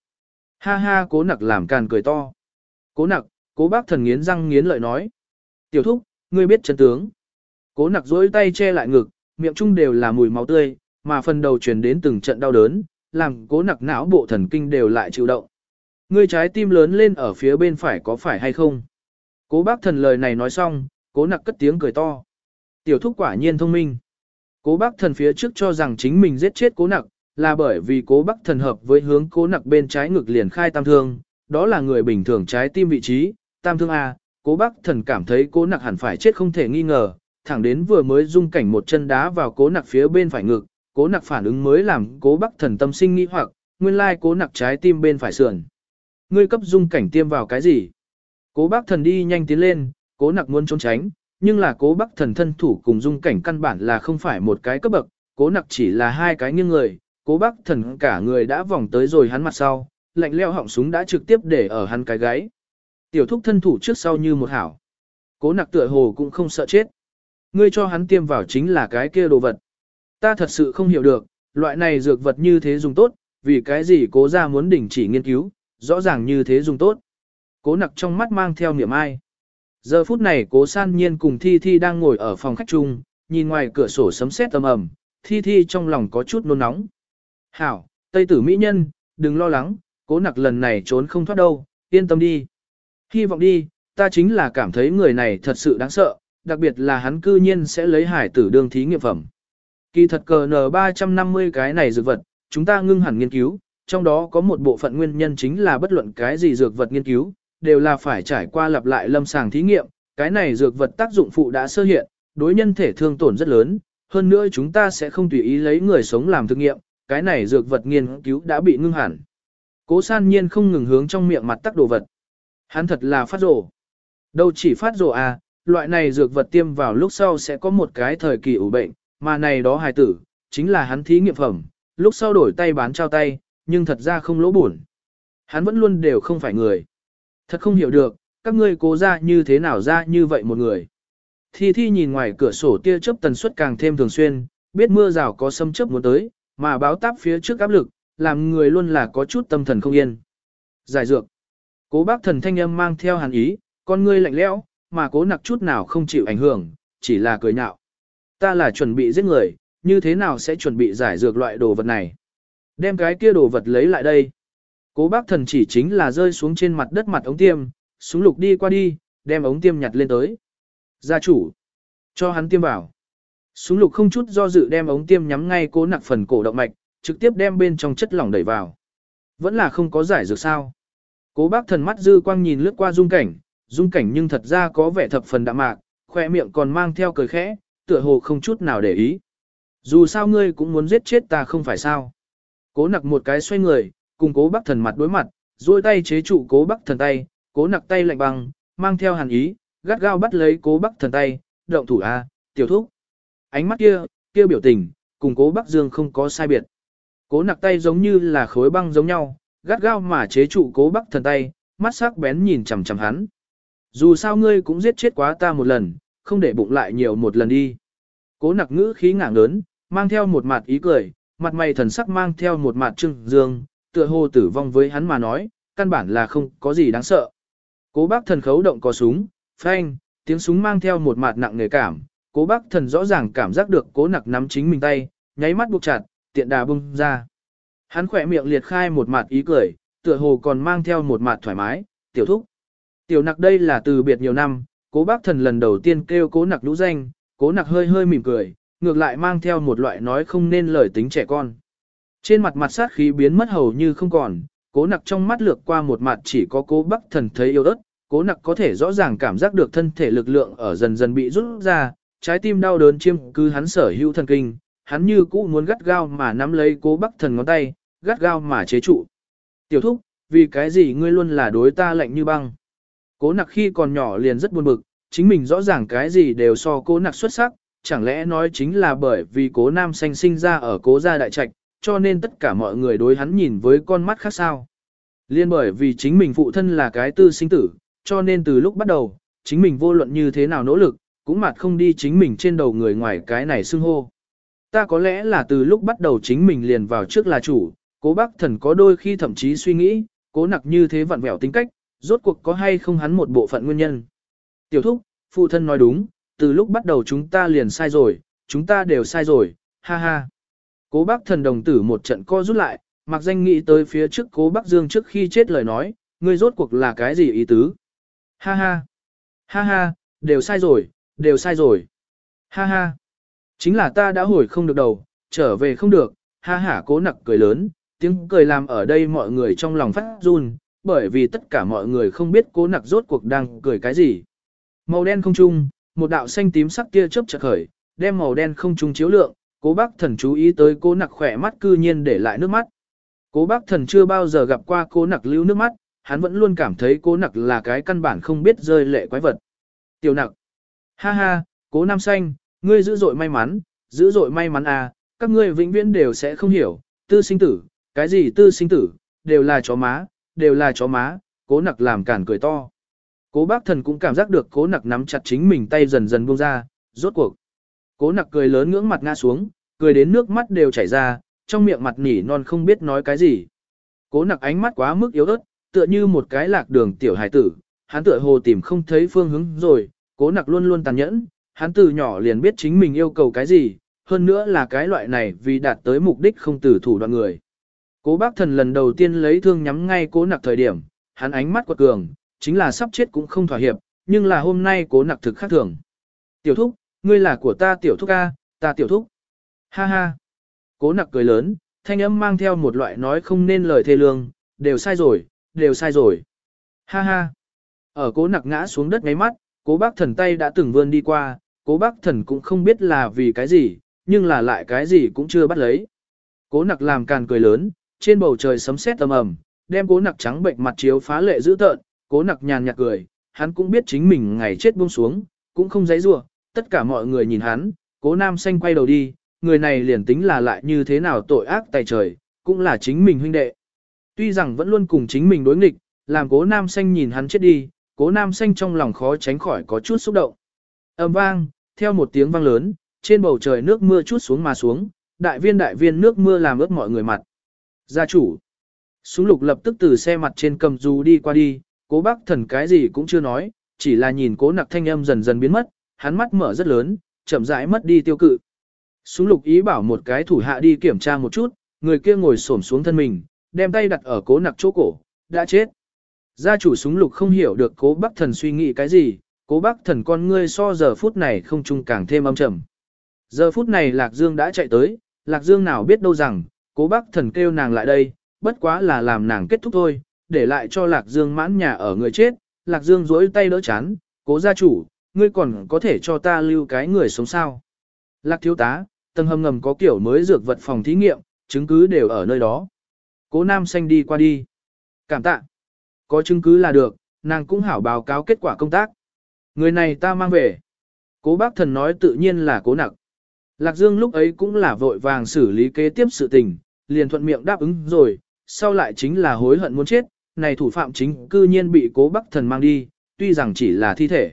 Ha ha cố nặc làm càn cười to. Cố nặc, cố bác thần nghiến răng nghiến lợi nói. Tiểu thúc, ngươi biết chân tướng. Cố nặc dối tay che lại ngực, miệng chung đều là mùi máu tươi, mà phần đầu truyền đến từng trận đau đớn, làm cố nặc não bộ thần kinh đều lại chịu động. Ngươi trái tim lớn lên ở phía bên phải có phải hay không? Cố bác thần lời này nói xong, cố nặc cất tiếng cười to. Tiểu thúc quả nhiên thông minh. Cố bác thần phía trước cho rằng chính mình giết chết cố nặc, là bởi vì cố bác thần hợp với hướng cố nặc bên trái ngực liền khai tam thương, đó là người bình thường trái tim vị trí, tam thương A, cố bác thần cảm thấy cố nặc hẳn phải chết không thể nghi ngờ, thẳng đến vừa mới dung cảnh một chân đá vào cố nặc phía bên phải ngực, cố nặc phản ứng mới làm cố bác thần tâm sinh nghi hoặc, nguyên lai cố nặc trái tim bên phải sườn. Ngươi cấp dung cảnh tiêm vào cái gì? Cố bác thần đi nhanh tiến lên, cố nặc muốn trốn tránh, nhưng là cố bắc thần thân thủ cùng dung cảnh căn bản là không phải một cái cấp bậc, cố nặc chỉ là hai cái nghiêng người, cố bắc thần cả người đã vòng tới rồi hắn mặt sau, lạnh leo họng súng đã trực tiếp để ở hắn cái gáy. Tiểu thúc thân thủ trước sau như một hảo. Cố nặc tựa hồ cũng không sợ chết. Ngươi cho hắn tiêm vào chính là cái kia đồ vật. Ta thật sự không hiểu được, loại này dược vật như thế dùng tốt, vì cái gì cố ra muốn đình chỉ nghiên cứu, rõ ràng như thế dùng tốt. Cố nặc trong mắt mang theo niệm ai. Giờ phút này cố san nhiên cùng Thi Thi đang ngồi ở phòng khách chung, nhìn ngoài cửa sổ sấm sét tầm ầm, Thi Thi trong lòng có chút nôn nóng. Hảo, Tây tử mỹ nhân, đừng lo lắng, cố nặc lần này trốn không thoát đâu, yên tâm đi. Hy vọng đi, ta chính là cảm thấy người này thật sự đáng sợ, đặc biệt là hắn cư nhiên sẽ lấy hải tử đương thí nghiệm phẩm. Kỳ thật cờ N350 cái này dược vật, chúng ta ngưng hẳn nghiên cứu, trong đó có một bộ phận nguyên nhân chính là bất luận cái gì dược vật nghiên cứu, đều là phải trải qua lặp lại lâm sàng thí nghiệm, Cái này dược vật tác dụng phụ đã sơ hiện, đối nhân thể thương tổn rất lớn, hơn nữa chúng ta sẽ không tùy ý lấy người sống làm thực nghiệm, cái này dược vật nghiên cứu đã bị ngưng hẳn. Cố san nhiên không ngừng hướng trong miệng mặt tắc đồ vật. Hắn thật là phát rổ. Đâu chỉ phát rổ à, loại này dược vật tiêm vào lúc sau sẽ có một cái thời kỳ ủ bệnh, mà này đó hài tử, chính là hắn thí nghiệm phẩm, lúc sau đổi tay bán trao tay, nhưng thật ra không lỗ buồn. Hắn vẫn luôn đều không phải người. Thật không hiểu được, các ngươi cố ra như thế nào ra như vậy một người. Thi Thi nhìn ngoài cửa sổ tia chớp tần suất càng thêm thường xuyên, biết mưa rào có xâm chớp muốn tới, mà báo táp phía trước áp lực, làm người luôn là có chút tâm thần không yên. Giải dược. Cố bác thần thanh âm mang theo hàn ý, con ngươi lạnh lẽo, mà cố nặc chút nào không chịu ảnh hưởng, chỉ là cười nhạo. Ta là chuẩn bị giết người, như thế nào sẽ chuẩn bị giải dược loại đồ vật này? Đem cái kia đồ vật lấy lại đây. Cố bác thần chỉ chính là rơi xuống trên mặt đất mặt ống tiêm, súng lục đi qua đi, đem ống tiêm nhặt lên tới. Gia chủ, cho hắn tiêm vào. Súng lục không chút do dự đem ống tiêm nhắm ngay cố nặc phần cổ động mạch, trực tiếp đem bên trong chất lỏng đẩy vào. Vẫn là không có giải dược sao. Cố bác thần mắt dư quang nhìn lướt qua dung cảnh, dung cảnh nhưng thật ra có vẻ thập phần đạm mạc, khoe miệng còn mang theo cười khẽ, tựa hồ không chút nào để ý. Dù sao ngươi cũng muốn giết chết ta không phải sao. Cố nặc một cái xoay người, cùng cố bác thần mặt đối mặt, duỗi tay chế trụ cố bác thần tay, cố nặc tay lạnh băng, mang theo hàn ý, gắt gao bắt lấy cố bác thần tay, động thủ A, tiểu thúc. Ánh mắt kia, kia biểu tình, cùng cố bác dương không có sai biệt. Cố nặc tay giống như là khối băng giống nhau, gắt gao mà chế trụ cố bác thần tay, mắt sắc bén nhìn chằm chằm hắn. Dù sao ngươi cũng giết chết quá ta một lần, không để bụng lại nhiều một lần đi. Cố nặc ngữ khí ngảng lớn, mang theo một mặt ý cười, mặt mày thần sắc mang theo một mặt trưng dương, tựa hồ tử vong với hắn mà nói, căn bản là không có gì đáng sợ. Cố bác thần khấu động có súng, phanh, tiếng súng mang theo một mặt nặng nề cảm, cố bác thần rõ ràng cảm giác được cố nặc nắm chính mình tay, nháy mắt buộc chặt, tiện đà bung ra. Hắn khỏe miệng liệt khai một mặt ý cười, tựa hồ còn mang theo một mặt thoải mái, tiểu thúc. Tiểu nặc đây là từ biệt nhiều năm, cố bác thần lần đầu tiên kêu cố nặc lũ danh, cố nặc hơi hơi mỉm cười, ngược lại mang theo một loại nói không nên lời tính trẻ con. Trên mặt mặt sát khí biến mất hầu như không còn, cố nặc trong mắt lược qua một mặt chỉ có cố bắc thần thấy yêu ớt, cố nặc có thể rõ ràng cảm giác được thân thể lực lượng ở dần dần bị rút ra, trái tim đau đớn chiêm cứ hắn sở hữu thần kinh, hắn như cũ muốn gắt gao mà nắm lấy cố bắc thần ngón tay, gắt gao mà chế trụ. Tiểu thúc, vì cái gì ngươi luôn là đối ta lạnh như băng? Cố nặc khi còn nhỏ liền rất buồn bực, chính mình rõ ràng cái gì đều so cố nặc xuất sắc, chẳng lẽ nói chính là bởi vì cố nam xanh sinh ra ở cố gia đại trạch, cho nên tất cả mọi người đối hắn nhìn với con mắt khác sao. Liên bởi vì chính mình phụ thân là cái tư sinh tử, cho nên từ lúc bắt đầu, chính mình vô luận như thế nào nỗ lực, cũng mặt không đi chính mình trên đầu người ngoài cái này xưng hô. Ta có lẽ là từ lúc bắt đầu chính mình liền vào trước là chủ, cố bác thần có đôi khi thậm chí suy nghĩ, cố nặc như thế vặn vẹo tính cách, rốt cuộc có hay không hắn một bộ phận nguyên nhân. Tiểu thúc, phụ thân nói đúng, từ lúc bắt đầu chúng ta liền sai rồi, chúng ta đều sai rồi, ha ha. Cố bác thần đồng tử một trận co rút lại, mặc danh nghĩ tới phía trước cố bác dương trước khi chết lời nói, ngươi rốt cuộc là cái gì ý tứ? Ha ha, ha ha, đều sai rồi, đều sai rồi. Ha ha, chính là ta đã hồi không được đầu, trở về không được, ha ha cố nặc cười lớn, tiếng cười làm ở đây mọi người trong lòng phát run, bởi vì tất cả mọi người không biết cố nặc rốt cuộc đang cười cái gì. Màu đen không trung, một đạo xanh tím sắc tia chớp chợt khởi, đem màu đen không trung chiếu lượng, cố bác thần chú ý tới cố nặc khỏe mắt cư nhiên để lại nước mắt. Cố bác thần chưa bao giờ gặp qua cố nặc lưu nước mắt, hắn vẫn luôn cảm thấy cố nặc là cái căn bản không biết rơi lệ quái vật. Tiểu nặc, ha ha, cố nam xanh, ngươi dữ dội may mắn, dữ dội may mắn à, các ngươi vĩnh viễn đều sẽ không hiểu, tư sinh tử, cái gì tư sinh tử, đều là chó má, đều là chó má, cố nặc làm cản cười to. Cố bác thần cũng cảm giác được cố nặc nắm chặt chính mình tay dần dần buông ra, rốt cuộc. Cố nặc cười lớn ngưỡng mặt ngã xuống, cười đến nước mắt đều chảy ra, trong miệng mặt nỉ non không biết nói cái gì. Cố nặc ánh mắt quá mức yếu ớt, tựa như một cái lạc đường tiểu hải tử, hắn tựa hồ tìm không thấy phương hướng rồi, cố nặc luôn luôn tàn nhẫn, hắn từ nhỏ liền biết chính mình yêu cầu cái gì, hơn nữa là cái loại này vì đạt tới mục đích không từ thủ đoạn người. Cố bác thần lần đầu tiên lấy thương nhắm ngay cố nặc thời điểm, hắn ánh mắt quật cường, chính là sắp chết cũng không thỏa hiệp, nhưng là hôm nay cố nặc thực khác thường. Tiểu thúc, ngươi là của ta tiểu thúc A, ta tiểu thúc. Ha ha. Cố nặc cười lớn, thanh âm mang theo một loại nói không nên lời thê lương, đều sai rồi, đều sai rồi. Ha ha. Ở cố nặc ngã xuống đất ngáy mắt, cố bác thần tay đã từng vươn đi qua, cố bác thần cũng không biết là vì cái gì, nhưng là lại cái gì cũng chưa bắt lấy. Cố nặc làm càn cười lớn, trên bầu trời sấm sét tầm ầm, đem cố nặc trắng bệnh mặt chiếu phá lệ dữ tợn, cố nặc nhàn nhạt cười, hắn cũng biết chính mình ngày chết buông xuống, cũng không dãy rủa, tất cả mọi người nhìn hắn, cố nam xanh quay đầu đi, người này liền tính là lại như thế nào tội ác tài trời, cũng là chính mình huynh đệ. Tuy rằng vẫn luôn cùng chính mình đối nghịch, làm cố nam xanh nhìn hắn chết đi, cố nam xanh trong lòng khó tránh khỏi có chút xúc động. ầm vang, theo một tiếng vang lớn, trên bầu trời nước mưa chút xuống mà xuống, đại viên đại viên nước mưa làm ướt mọi người mặt. Gia chủ. Súng lục lập tức từ xe mặt trên cầm dù đi qua đi, cố bác thần cái gì cũng chưa nói, chỉ là nhìn cố nặc thanh âm dần dần biến mất, hắn mắt mở rất lớn, chậm rãi mất đi tiêu cự. Súng lục ý bảo một cái thủ hạ đi kiểm tra một chút, người kia ngồi xổm xuống thân mình, đem tay đặt ở cố nặc chỗ cổ, đã chết. Gia chủ súng lục không hiểu được cố bác thần suy nghĩ cái gì, cố bác thần con ngươi so giờ phút này không chung càng thêm âm trầm. Giờ phút này Lạc Dương đã chạy tới, Lạc Dương nào biết đâu rằng, cố bác thần kêu nàng lại đây, bất quá là làm nàng kết thúc thôi, để lại cho Lạc Dương mãn nhà ở người chết, Lạc Dương duỗi tay đỡ chán, cố gia chủ, ngươi còn có thể cho ta lưu cái người sống sao. Lạc thiếu tá, tầng hầm ngầm có kiểu mới dược vật phòng thí nghiệm, chứng cứ đều ở nơi đó. Cố nam xanh đi qua đi. Cảm tạ. Có chứng cứ là được, nàng cũng hảo báo cáo kết quả công tác. Người này ta mang về. Cố bác thần nói tự nhiên là cố nặc. Lạc Dương lúc ấy cũng là vội vàng xử lý kế tiếp sự tình, liền thuận miệng đáp ứng rồi, sau lại chính là hối hận muốn chết, này thủ phạm chính cư nhiên bị cố bác thần mang đi, tuy rằng chỉ là thi thể.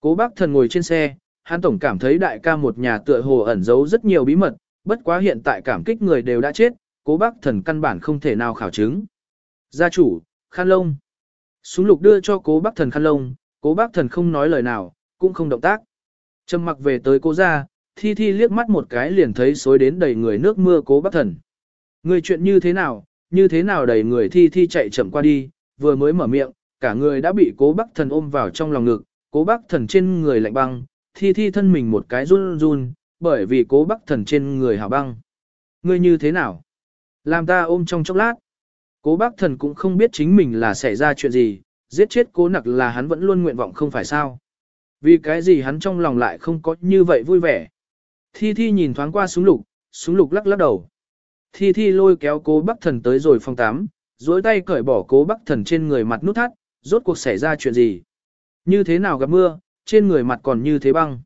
Cố bác thần ngồi trên xe, hắn tổng cảm thấy đại ca một nhà tựa hồ ẩn giấu rất nhiều bí mật, bất quá hiện tại cảm kích người đều đã chết, cố bác thần căn bản không thể nào khảo chứng. Gia chủ, khăn lông. Súng lục đưa cho cố bác thần khăn lông, cố bác thần không nói lời nào, cũng không động tác. Trầm mặc về tới cố gia, thi thi liếc mắt một cái liền thấy xối đến đầy người nước mưa cố bác thần. Người chuyện như thế nào, như thế nào đầy người thi thi chạy chậm qua đi, vừa mới mở miệng, cả người đã bị cố bác thần ôm vào trong lòng ngực, cố bác thần trên người lạnh băng, thi thi thân mình một cái run run, bởi vì cố bác thần trên người hào băng. Ngươi như thế nào? Làm ta ôm trong chốc lát. Cố bác thần cũng không biết chính mình là xảy ra chuyện gì, giết chết cố nặc là hắn vẫn luôn nguyện vọng không phải sao. Vì cái gì hắn trong lòng lại không có như vậy vui vẻ. Thi Thi nhìn thoáng qua súng lục, súng lục lắc lắc đầu. Thi Thi lôi kéo cố bác thần tới rồi phòng tắm, dối tay cởi bỏ cố bác thần trên người mặt nút thắt, rốt cuộc xảy ra chuyện gì. Như thế nào gặp mưa, trên người mặt còn như thế băng.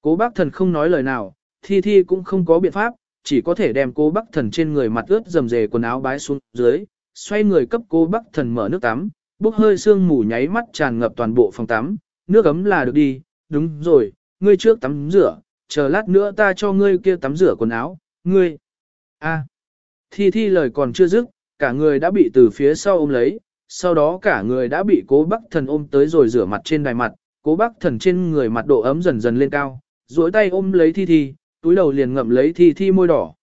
Cố bác thần không nói lời nào, Thi Thi cũng không có biện pháp, chỉ có thể đem cố bác thần trên người mặt ướt dầm dề quần áo bái xuống dưới, xoay người cấp cố bác thần mở nước tắm, bốc hơi sương mù nháy mắt tràn ngập toàn bộ phòng tắm, nước ấm là được đi, đúng rồi, ngươi trước tắm rửa, chờ lát nữa ta cho ngươi kia tắm rửa quần áo, ngươi. a Thi thi lời còn chưa dứt, cả người đã bị từ phía sau ôm lấy, sau đó cả người đã bị cố bác thần ôm tới rồi rửa mặt trên đài mặt, cố bác thần trên người mặt độ ấm dần dần lên cao, duỗi tay ôm lấy thi thi, túi đầu liền ngậm lấy thi thi môi đỏ.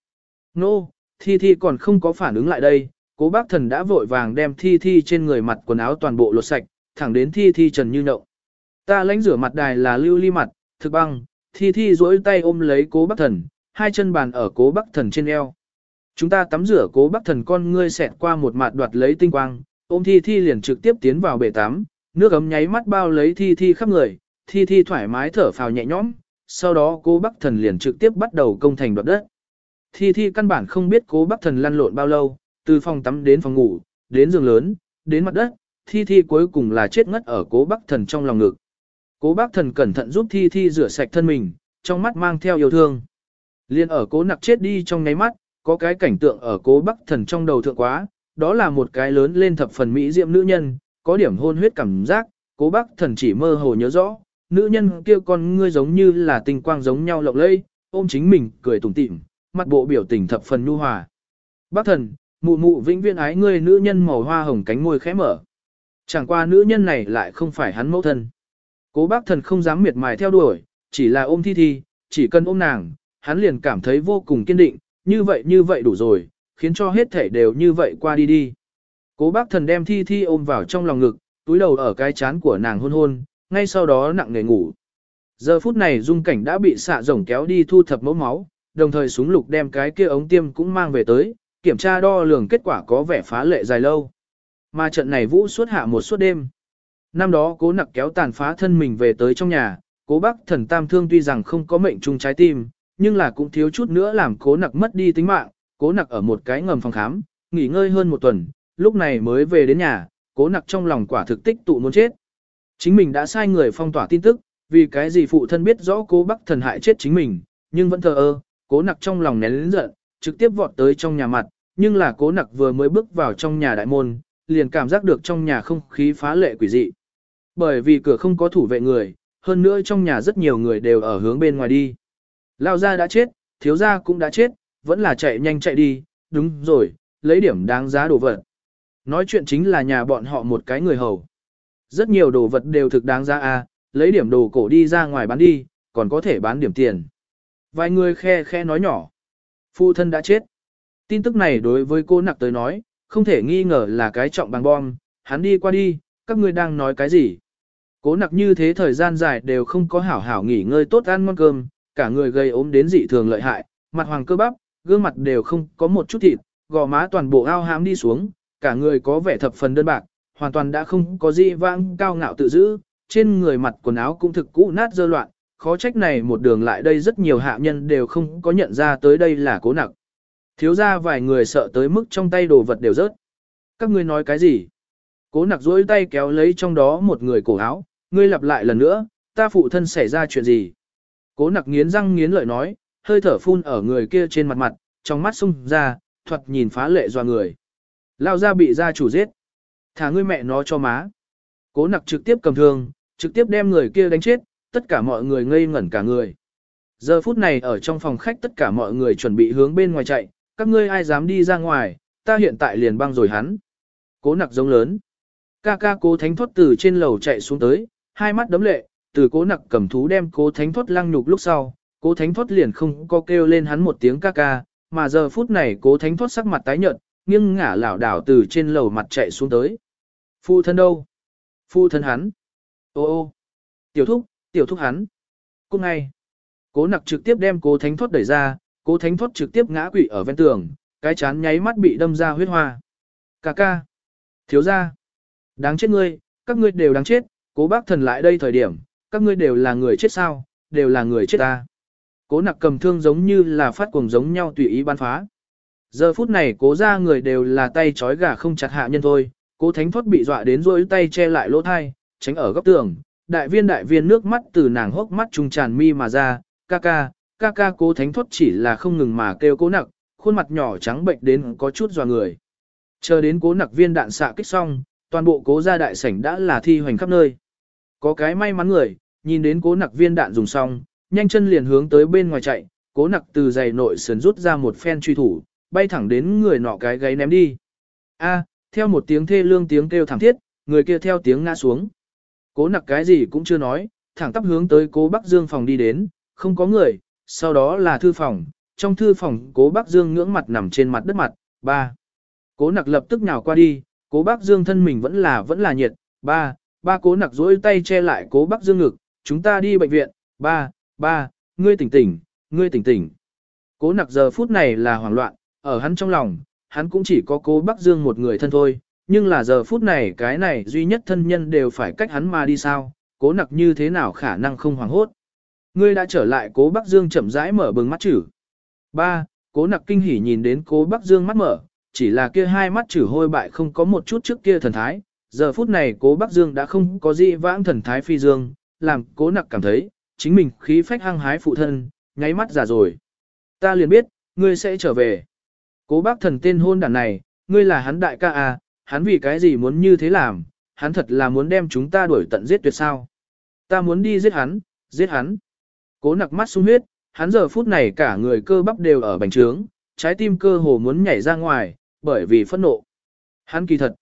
Nô, thi thi còn không có phản ứng lại đây, cố bác thần đã vội vàng đem thi thi trên người mặt quần áo toàn bộ lột sạch, thẳng đến thi thi trần như nậu. Ta lãnh rửa mặt đài là lưu ly mặt, thực băng, thi thi duỗi tay ôm lấy cố bác thần, hai chân bàn ở cố bác thần trên eo. Chúng ta tắm rửa cố bác thần con ngươi xẹt qua một mặt đoạt lấy tinh quang, ôm thi thi liền trực tiếp tiến vào bể tắm, nước ấm nháy mắt bao lấy thi thi khắp người, thi thi thoải mái thở phào nhẹ nhõm, sau đó cô bác thần liền trực tiếp bắt đầu công thành đoạt đất. Thi thi căn bản không biết cố bác thần lăn lộn bao lâu, từ phòng tắm đến phòng ngủ, đến giường lớn, đến mặt đất, thi thi cuối cùng là chết ngất ở cố bác thần trong lòng ngực. Cố bác thần cẩn thận giúp thi thi rửa sạch thân mình, trong mắt mang theo yêu thương. Liên ở cố nặc chết đi trong ngáy mắt, có cái cảnh tượng ở cố bác thần trong đầu thượng quá, đó là một cái lớn lên thập phần mỹ diệm nữ nhân, có điểm hôn huyết cảm giác, cố bác thần chỉ mơ hồ nhớ rõ, nữ nhân kia con ngươi giống như là tinh quang giống nhau lộng lẫy, ôm chính mình, cười tủm tỉm, mặt bộ biểu tình thập phần nhu hòa. Bác thần, mụ mụ vĩnh viễn ái ngươi nữ nhân màu hoa hồng cánh môi khẽ mở. Chẳng qua nữ nhân này lại không phải hắn mẫu thân. Cố bác thần không dám miệt mài theo đuổi, chỉ là ôm thi thi, chỉ cần ôm nàng, hắn liền cảm thấy vô cùng kiên định, như vậy như vậy đủ rồi, khiến cho hết thể đều như vậy qua đi đi. Cố bác thần đem thi thi ôm vào trong lòng ngực, túi đầu ở cái chán của nàng hôn hôn, ngay sau đó nặng nề ngủ. Giờ phút này dung cảnh đã bị xạ rồng kéo đi thu thập mẫu máu, đồng thời súng lục đem cái kia ống tiêm cũng mang về tới, kiểm tra đo lường kết quả có vẻ phá lệ dài lâu. Mà trận này vũ suốt hạ một suốt đêm. Năm đó cố nặc kéo tàn phá thân mình về tới trong nhà, cố bác thần tam thương tuy rằng không có mệnh chung trái tim, nhưng là cũng thiếu chút nữa làm cố nặc mất đi tính mạng, cố nặc ở một cái ngầm phòng khám, nghỉ ngơi hơn một tuần, lúc này mới về đến nhà, cố nặc trong lòng quả thực tích tụ muốn chết. Chính mình đã sai người phong tỏa tin tức, vì cái gì phụ thân biết rõ cố Bắc thần hại chết chính mình, nhưng vẫn thờ ơ, cố nặc trong lòng nén lớn giận, trực tiếp vọt tới trong nhà mặt, nhưng là cố nặc vừa mới bước vào trong nhà đại môn, liền cảm giác được trong nhà không khí phá lệ quỷ dị. Bởi vì cửa không có thủ vệ người, hơn nữa trong nhà rất nhiều người đều ở hướng bên ngoài đi. Lao gia đã chết, thiếu gia cũng đã chết, vẫn là chạy nhanh chạy đi, đúng rồi, lấy điểm đáng giá đồ vật. Nói chuyện chính là nhà bọn họ một cái người hầu. Rất nhiều đồ vật đều thực đáng giá a, lấy điểm đồ cổ đi ra ngoài bán đi, còn có thể bán điểm tiền. Vài người khe khe nói nhỏ. Phụ thân đã chết. Tin tức này đối với cô nặc tới nói, không thể nghi ngờ là cái trọng bằng bom, hắn đi qua đi, các ngươi đang nói cái gì. Cố nặc như thế thời gian dài đều không có hảo hảo nghỉ ngơi tốt ăn ngon cơm, cả người gây ốm đến dị thường lợi hại, mặt hoàng cơ bắp, gương mặt đều không có một chút thịt, gò má toàn bộ ao hám đi xuống, cả người có vẻ thập phần đơn bạc, hoàn toàn đã không có gì vãng cao ngạo tự giữ, trên người mặt quần áo cũng thực cũ nát dơ loạn, khó trách này một đường lại đây rất nhiều hạ nhân đều không có nhận ra tới đây là cố nặc. Thiếu ra vài người sợ tới mức trong tay đồ vật đều rớt. Các ngươi nói cái gì? Cố nặc duỗi tay kéo lấy trong đó một người cổ áo, ngươi lặp lại lần nữa, ta phụ thân xảy ra chuyện gì? Cố nặc nghiến răng nghiến lợi nói, hơi thở phun ở người kia trên mặt mặt, trong mắt sung ra, thuật nhìn phá lệ doa người. Lao ra bị gia chủ giết. Thả ngươi mẹ nó cho má. Cố nặc trực tiếp cầm thương, trực tiếp đem người kia đánh chết, tất cả mọi người ngây ngẩn cả người. Giờ phút này ở trong phòng khách tất cả mọi người chuẩn bị hướng bên ngoài chạy, các ngươi ai dám đi ra ngoài, ta hiện tại liền băng rồi hắn. Cố nặc giống lớn. Ca ca cố thánh thoát từ trên lầu chạy xuống tới, hai mắt đấm lệ, từ cố nặc cầm thú đem cố thánh thoát lăng nhục lúc sau, cố thánh thoát liền không có kêu lên hắn một tiếng ca ca, mà giờ phút này cố thánh thoát sắc mặt tái nhợt, nghiêng ngả lảo đảo từ trên lầu mặt chạy xuống tới. Phu thân đâu? Phu thân hắn. Ô ô. Tiểu thúc, tiểu thúc hắn. Cô ngay. Cố nặc trực tiếp đem cố thánh thoát đẩy ra, cố thánh thoát trực tiếp ngã quỵ ở ven tường, cái chán nháy mắt bị đâm ra huyết hoa. Cà ca. Thiếu ra. Đáng chết ngươi, các ngươi đều đáng chết, cố bác thần lại đây thời điểm, các ngươi đều là người chết sao, đều là người chết ta. Cố nặc cầm thương giống như là phát cuồng giống nhau tùy ý ban phá. Giờ phút này cố ra người đều là tay trói gà không chặt hạ nhân thôi, cố thánh thoát bị dọa đến rỗi tay che lại lỗ thai, tránh ở góc tường, đại viên đại viên nước mắt từ nàng hốc mắt trung tràn mi mà ra, ca ca, ca ca cố thánh thoát chỉ là không ngừng mà kêu cố nặc, khuôn mặt nhỏ trắng bệnh đến có chút dò người. Chờ đến cố nặc viên đạn xạ kích xong, toàn bộ cố gia đại sảnh đã là thi hoành khắp nơi. Có cái may mắn người, nhìn đến cố nặc viên đạn dùng xong, nhanh chân liền hướng tới bên ngoài chạy, cố nặc từ giày nội sườn rút ra một phen truy thủ, bay thẳng đến người nọ cái gáy ném đi. A, theo một tiếng thê lương tiếng kêu thảm thiết, người kia theo tiếng ngã xuống. Cố nặc cái gì cũng chưa nói, thẳng tắp hướng tới cố Bắc Dương phòng đi đến, không có người, sau đó là thư phòng, trong thư phòng cố Bắc Dương ngưỡng mặt nằm trên mặt đất mặt, ba. Cố nặc lập tức nhào qua đi, cố Bắc Dương thân mình vẫn là vẫn là nhiệt, ba, ba cố nặc duỗi tay che lại cố Bắc Dương ngực, chúng ta đi bệnh viện, ba, ba, ngươi tỉnh tỉnh, ngươi tỉnh tỉnh. Cố nặc giờ phút này là hoảng loạn, ở hắn trong lòng, hắn cũng chỉ có cố Bắc Dương một người thân thôi, nhưng là giờ phút này cái này duy nhất thân nhân đều phải cách hắn mà đi sao, cố nặc như thế nào khả năng không hoảng hốt. Ngươi đã trở lại cố Bắc Dương chậm rãi mở bừng mắt chữ. Ba, cố nặc kinh hỉ nhìn đến cố Bắc Dương mắt mở, chỉ là kia hai mắt chữ hôi bại không có một chút trước kia thần thái. Giờ phút này cố Bắc Dương đã không có gì vãng thần thái phi dương, làm cố nặc cảm thấy, chính mình khí phách hăng hái phụ thân, nháy mắt già rồi. Ta liền biết, ngươi sẽ trở về. Cố bác thần tên hôn đàn này, ngươi là hắn đại ca à, hắn vì cái gì muốn như thế làm, hắn thật là muốn đem chúng ta đuổi tận giết tuyệt sao. Ta muốn đi giết hắn, giết hắn. Cố nặc mắt sung huyết, hắn giờ phút này cả người cơ bắp đều ở bành trướng, trái tim cơ hồ muốn nhảy ra ngoài, bởi vì phẫn nộ. Hắn kỳ thật.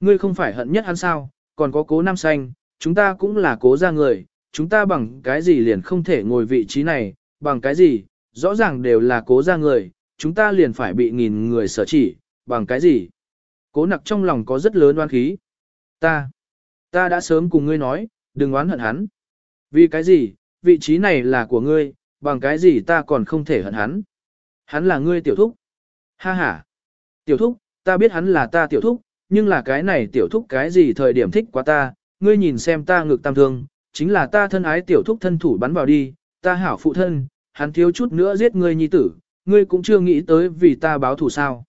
Ngươi không phải hận nhất hắn sao, còn có cố nam xanh, chúng ta cũng là cố ra người, chúng ta bằng cái gì liền không thể ngồi vị trí này, bằng cái gì, rõ ràng đều là cố ra người, chúng ta liền phải bị nghìn người sở chỉ, bằng cái gì? Cố nặc trong lòng có rất lớn oan khí. Ta, ta đã sớm cùng ngươi nói, đừng oán hận hắn. Vì cái gì, vị trí này là của ngươi, bằng cái gì ta còn không thể hận hắn. Hắn là ngươi tiểu thúc. Ha ha. Tiểu thúc, ta biết hắn là ta tiểu thúc, nhưng là cái này tiểu thúc cái gì thời điểm thích quá ta, ngươi nhìn xem ta ngực tam thương, chính là ta thân ái tiểu thúc thân thủ bắn vào đi, ta hảo phụ thân, hắn thiếu chút nữa giết ngươi nhi tử, ngươi cũng chưa nghĩ tới vì ta báo thù sao.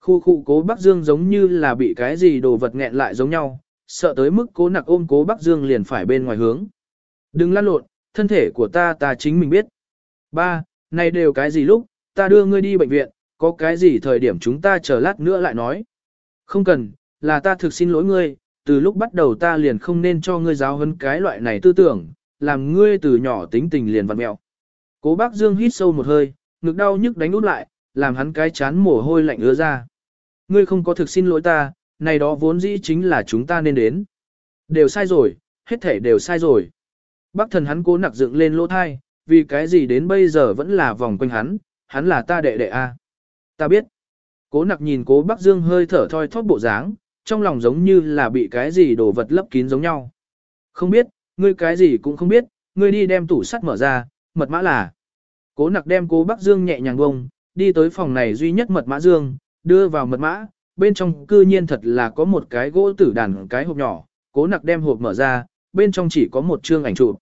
Khu khu cố Bắc Dương giống như là bị cái gì đồ vật nghẹn lại giống nhau, sợ tới mức cố nặc ôm cố Bắc Dương liền phải bên ngoài hướng. Đừng lăn lộn, thân thể của ta ta chính mình biết. Ba, này đều cái gì lúc, ta đưa ngươi đi bệnh viện, có cái gì thời điểm chúng ta chờ lát nữa lại nói. Không cần, là ta thực xin lỗi ngươi, từ lúc bắt đầu ta liền không nên cho ngươi giáo huấn cái loại này tư tưởng, làm ngươi từ nhỏ tính tình liền vặn mẹo. Cố bác Dương hít sâu một hơi, ngực đau nhức đánh út lại, làm hắn cái chán mồ hôi lạnh ứa ra. Ngươi không có thực xin lỗi ta, này đó vốn dĩ chính là chúng ta nên đến. Đều sai rồi, hết thể đều sai rồi. Bác thần hắn cố nặc dựng lên lỗ thai, vì cái gì đến bây giờ vẫn là vòng quanh hắn, hắn là ta đệ đệ a. Ta biết. Cố nặc nhìn cố bác Dương hơi thở thoi thóp bộ dáng, trong lòng giống như là bị cái gì đồ vật lấp kín giống nhau. Không biết, ngươi cái gì cũng không biết, ngươi đi đem tủ sắt mở ra, mật mã là. Cố nặc đem cố bác Dương nhẹ nhàng bông, đi tới phòng này duy nhất mật mã Dương, đưa vào mật mã, bên trong cư nhiên thật là có một cái gỗ tử đàn cái hộp nhỏ, cố nặc đem hộp mở ra, bên trong chỉ có một chương ảnh chụp.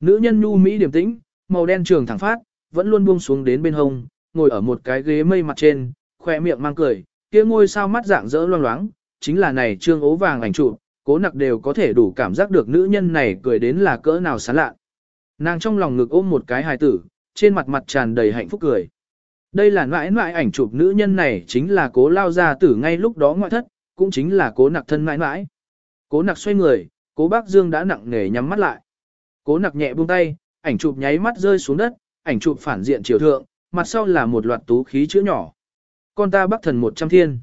Nữ nhân nhu mỹ điềm tĩnh, màu đen trường thẳng phát, vẫn luôn buông xuống đến bên hông, ngồi ở một cái ghế mây mặt trên, khoe miệng mang cười, kia ngôi sao mắt dạng dỡ loang loáng, chính là này trương ố vàng ảnh chụp, cố nặc đều có thể đủ cảm giác được nữ nhân này cười đến là cỡ nào sán lạ. Nàng trong lòng ngực ôm một cái hài tử, trên mặt mặt tràn đầy hạnh phúc cười. Đây là mãi mãi ảnh chụp nữ nhân này chính là cố lao gia tử ngay lúc đó ngoại thất, cũng chính là cố nặc thân mãi mãi. Cố nặc xoay người, cố bác Dương đã nặng nề nhắm mắt lại. Cố nặc nhẹ buông tay, ảnh chụp nháy mắt rơi xuống đất, ảnh chụp phản diện chiều thượng, mặt sau là một loạt tú khí chữ nhỏ. Con ta bắc thần một trăm thiên.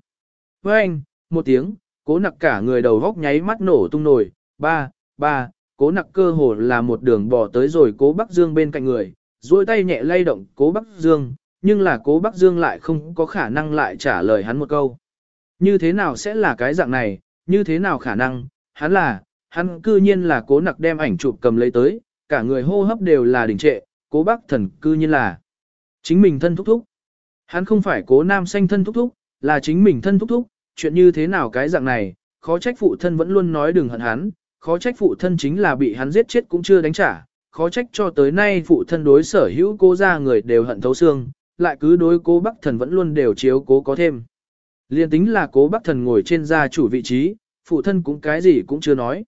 Với anh, một tiếng, cố nặc cả người đầu góc nháy mắt nổ tung nổi, ba, ba, cố nặc cơ hồ là một đường bỏ tới rồi cố Bắc Dương bên cạnh người, duỗi tay nhẹ lay động cố Bắc Dương, nhưng là cố Bắc Dương lại không có khả năng lại trả lời hắn một câu. Như thế nào sẽ là cái dạng này, như thế nào khả năng, hắn là, hắn cư nhiên là cố nặc đem ảnh chụp cầm lấy tới, cả người hô hấp đều là đình trệ, cố bắc thần cư nhiên là chính mình thân thúc thúc. Hắn không phải cố nam xanh thân thúc thúc, là chính mình thân thúc thúc, chuyện như thế nào cái dạng này, khó trách phụ thân vẫn luôn nói đừng hận hắn, khó trách phụ thân chính là bị hắn giết chết cũng chưa đánh trả, khó trách cho tới nay phụ thân đối sở hữu cố ra người đều hận thấu xương, lại cứ đối cố bắc thần vẫn luôn đều chiếu cố có thêm. Liên tính là cố bắc thần ngồi trên gia chủ vị trí, phụ thân cũng cái gì cũng chưa nói.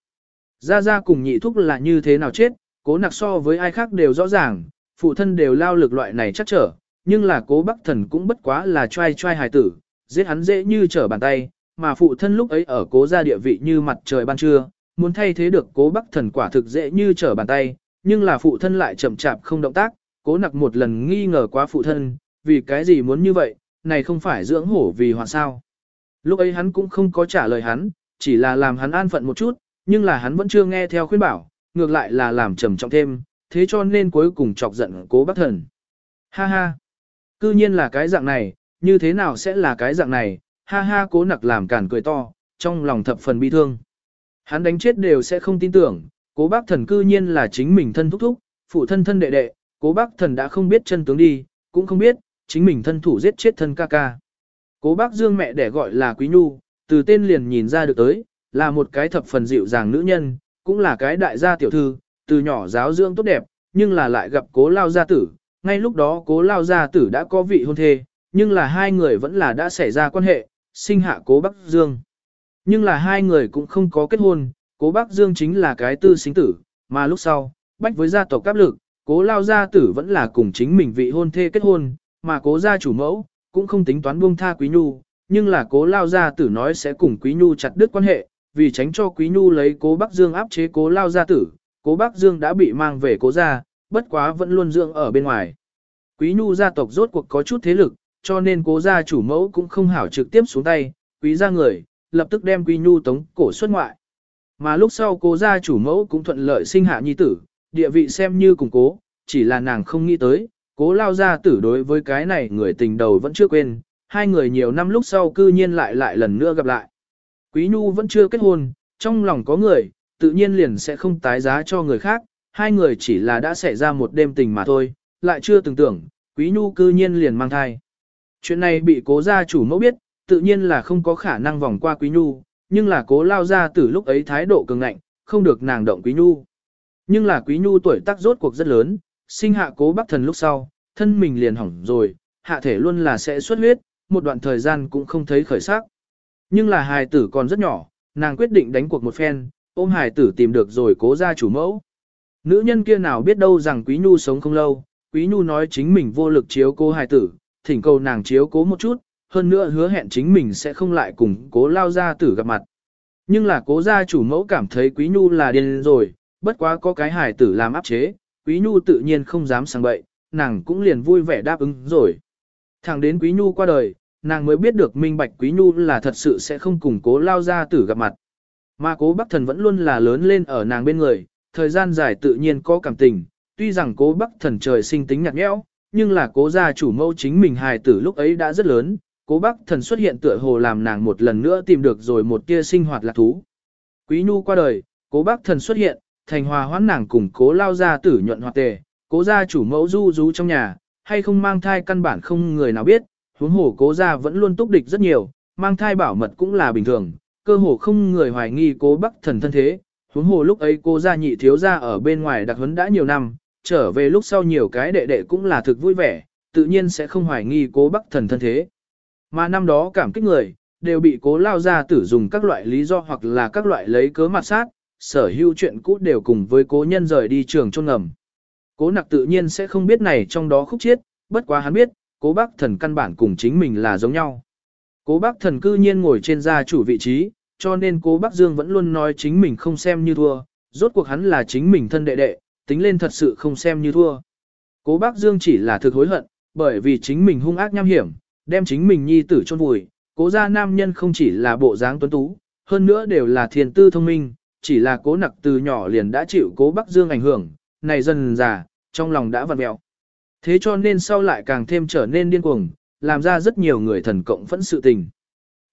Gia Gia cùng nhị thúc là như thế nào chết, cố nặc so với ai khác đều rõ ràng, phụ thân đều lao lực loại này chắc trở, nhưng là cố bắc thần cũng bất quá là trai trai hài tử, giết hắn dễ như trở bàn tay, mà phụ thân lúc ấy ở cố gia địa vị như mặt trời ban trưa, muốn thay thế được cố bắc thần quả thực dễ như trở bàn tay, nhưng là phụ thân lại chậm chạp không động tác, cố nặc một lần nghi ngờ quá phụ thân, vì cái gì muốn như vậy, này không phải dưỡng hổ vì hoạn sao. Lúc ấy hắn cũng không có trả lời hắn, chỉ là làm hắn an phận một chút, nhưng là hắn vẫn chưa nghe theo khuyên bảo, ngược lại là làm trầm trọng thêm, thế cho nên cuối cùng chọc giận cố bác thần. Ha ha, cư nhiên là cái dạng này, như thế nào sẽ là cái dạng này, ha ha cố nặc làm cản cười to, trong lòng thập phần bi thương. Hắn đánh chết đều sẽ không tin tưởng, cố bác thần cư nhiên là chính mình thân thúc thúc, phụ thân thân đệ đệ, cố bác thần đã không biết chân tướng đi, cũng không biết, chính mình thân thủ giết chết thân ca ca. Cố bác dương mẹ để gọi là Quý Nhu, từ tên liền nhìn ra được tới, là một cái thập phần dịu dàng nữ nhân, cũng là cái đại gia tiểu thư, từ nhỏ giáo dưỡng tốt đẹp, nhưng là lại gặp cố lao gia tử, ngay lúc đó cố lao gia tử đã có vị hôn thê, nhưng là hai người vẫn là đã xảy ra quan hệ, sinh hạ cố Bắc Dương. Nhưng là hai người cũng không có kết hôn, cố Bắc Dương chính là cái tư sinh tử, mà lúc sau, bách với gia tộc áp lực, cố lao gia tử vẫn là cùng chính mình vị hôn thê kết hôn, mà cố gia chủ mẫu, cũng không tính toán buông tha Quý Nhu, nhưng là cố lao gia tử nói sẽ cùng Quý Nhu chặt đứt quan hệ, vì tránh cho Quý Nhu lấy cố Bắc Dương áp chế cố lao gia tử, cố Bắc Dương đã bị mang về cố gia, bất quá vẫn luôn dưỡng ở bên ngoài. Quý Nhu gia tộc rốt cuộc có chút thế lực, cho nên cố gia chủ mẫu cũng không hảo trực tiếp xuống tay, quý gia người, lập tức đem Quý Nhu tống cổ xuất ngoại. Mà lúc sau cố gia chủ mẫu cũng thuận lợi sinh hạ nhi tử, địa vị xem như củng cố, chỉ là nàng không nghĩ tới, cố lao gia tử đối với cái này người tình đầu vẫn chưa quên, hai người nhiều năm lúc sau cư nhiên lại lại lần nữa gặp lại. Quý Nhu vẫn chưa kết hôn, trong lòng có người, tự nhiên liền sẽ không tái giá cho người khác, hai người chỉ là đã xảy ra một đêm tình mà thôi, lại chưa từng tưởng, Quý Nhu cư nhiên liền mang thai. Chuyện này bị cố gia chủ mẫu biết, tự nhiên là không có khả năng vòng qua Quý Nhu, nhưng là cố lao gia từ lúc ấy thái độ cường ngạnh, không được nàng động Quý Nhu. Nhưng là Quý Nhu tuổi tác rốt cuộc rất lớn, sinh hạ cố bác thần lúc sau, thân mình liền hỏng rồi, hạ thể luôn là sẽ xuất huyết, một đoạn thời gian cũng không thấy khởi sắc. Nhưng là hài tử còn rất nhỏ, nàng quyết định đánh cuộc một phen, ôm hài tử tìm được rồi cố ra chủ mẫu. Nữ nhân kia nào biết đâu rằng Quý Nhu sống không lâu, Quý Nhu nói chính mình vô lực chiếu cô hài tử, thỉnh cầu nàng chiếu cố một chút, hơn nữa hứa hẹn chính mình sẽ không lại cùng cố lao gia tử gặp mặt. Nhưng là cố gia chủ mẫu cảm thấy Quý Nhu là điên rồi, bất quá có cái hài tử làm áp chế, Quý Nhu tự nhiên không dám sang bậy, nàng cũng liền vui vẻ đáp ứng rồi. Thẳng đến Quý Nhu qua đời, nàng mới biết được minh bạch Quý Nhu là thật sự sẽ không cùng cố lao gia tử gặp mặt. Mà cố Bắc Thần vẫn luôn là lớn lên ở nàng bên người, thời gian dài tự nhiên có cảm tình, tuy rằng cố Bắc Thần trời sinh tính nhạt nhẽo, nhưng là cố gia chủ mẫu chính mình hài tử lúc ấy đã rất lớn, cố bác Thần xuất hiện tựa hồ làm nàng một lần nữa tìm được rồi một tia sinh hoạt lạc thú. Quý Nhu qua đời, cố bác Thần xuất hiện, thành hòa hoãn nàng cùng cố lao gia tử nhuận hoạt tề, cố gia chủ mẫu du rú trong nhà, hay không mang thai căn bản không người nào biết, huống hồ cố gia vẫn luôn túc địch rất nhiều, mang thai bảo mật cũng là bình thường, cơ hồ không người hoài nghi cố bác thần thân thế, huống hồ lúc ấy cô gia nhị thiếu gia ở bên ngoài đặc huấn đã nhiều năm, trở về lúc sau nhiều cái đệ đệ cũng là thực vui vẻ, tự nhiên sẽ không hoài nghi cố bắc thần thân thế. Mà năm đó cảm kích người, đều bị cố lao gia tử dùng các loại lý do hoặc là các loại lấy cớ mặt sát, sở hữu chuyện cũ đều cùng với cố nhân rời đi trường chôn ngầm. Cố nặc tự nhiên sẽ không biết này trong đó khúc chiết, bất quá hắn biết, cố bác thần căn bản cùng chính mình là giống nhau. Cố bác thần cư nhiên ngồi trên gia chủ vị trí, cho nên cố bác Dương vẫn luôn nói chính mình không xem như thua, rốt cuộc hắn là chính mình thân đệ đệ, tính lên thật sự không xem như thua. Cố bác Dương chỉ là thực hối hận, bởi vì chính mình hung ác nham hiểm, đem chính mình nhi tử chôn vùi, cố gia nam nhân không chỉ là bộ dáng tuấn tú, hơn nữa đều là thiền tư thông minh, chỉ là cố nặc từ nhỏ liền đã chịu cố bác Dương ảnh hưởng, này dần già, trong lòng đã vặn mẹo. Thế cho nên sau lại càng thêm trở nên điên cuồng, làm ra rất nhiều người thần cộng phẫn sự tình.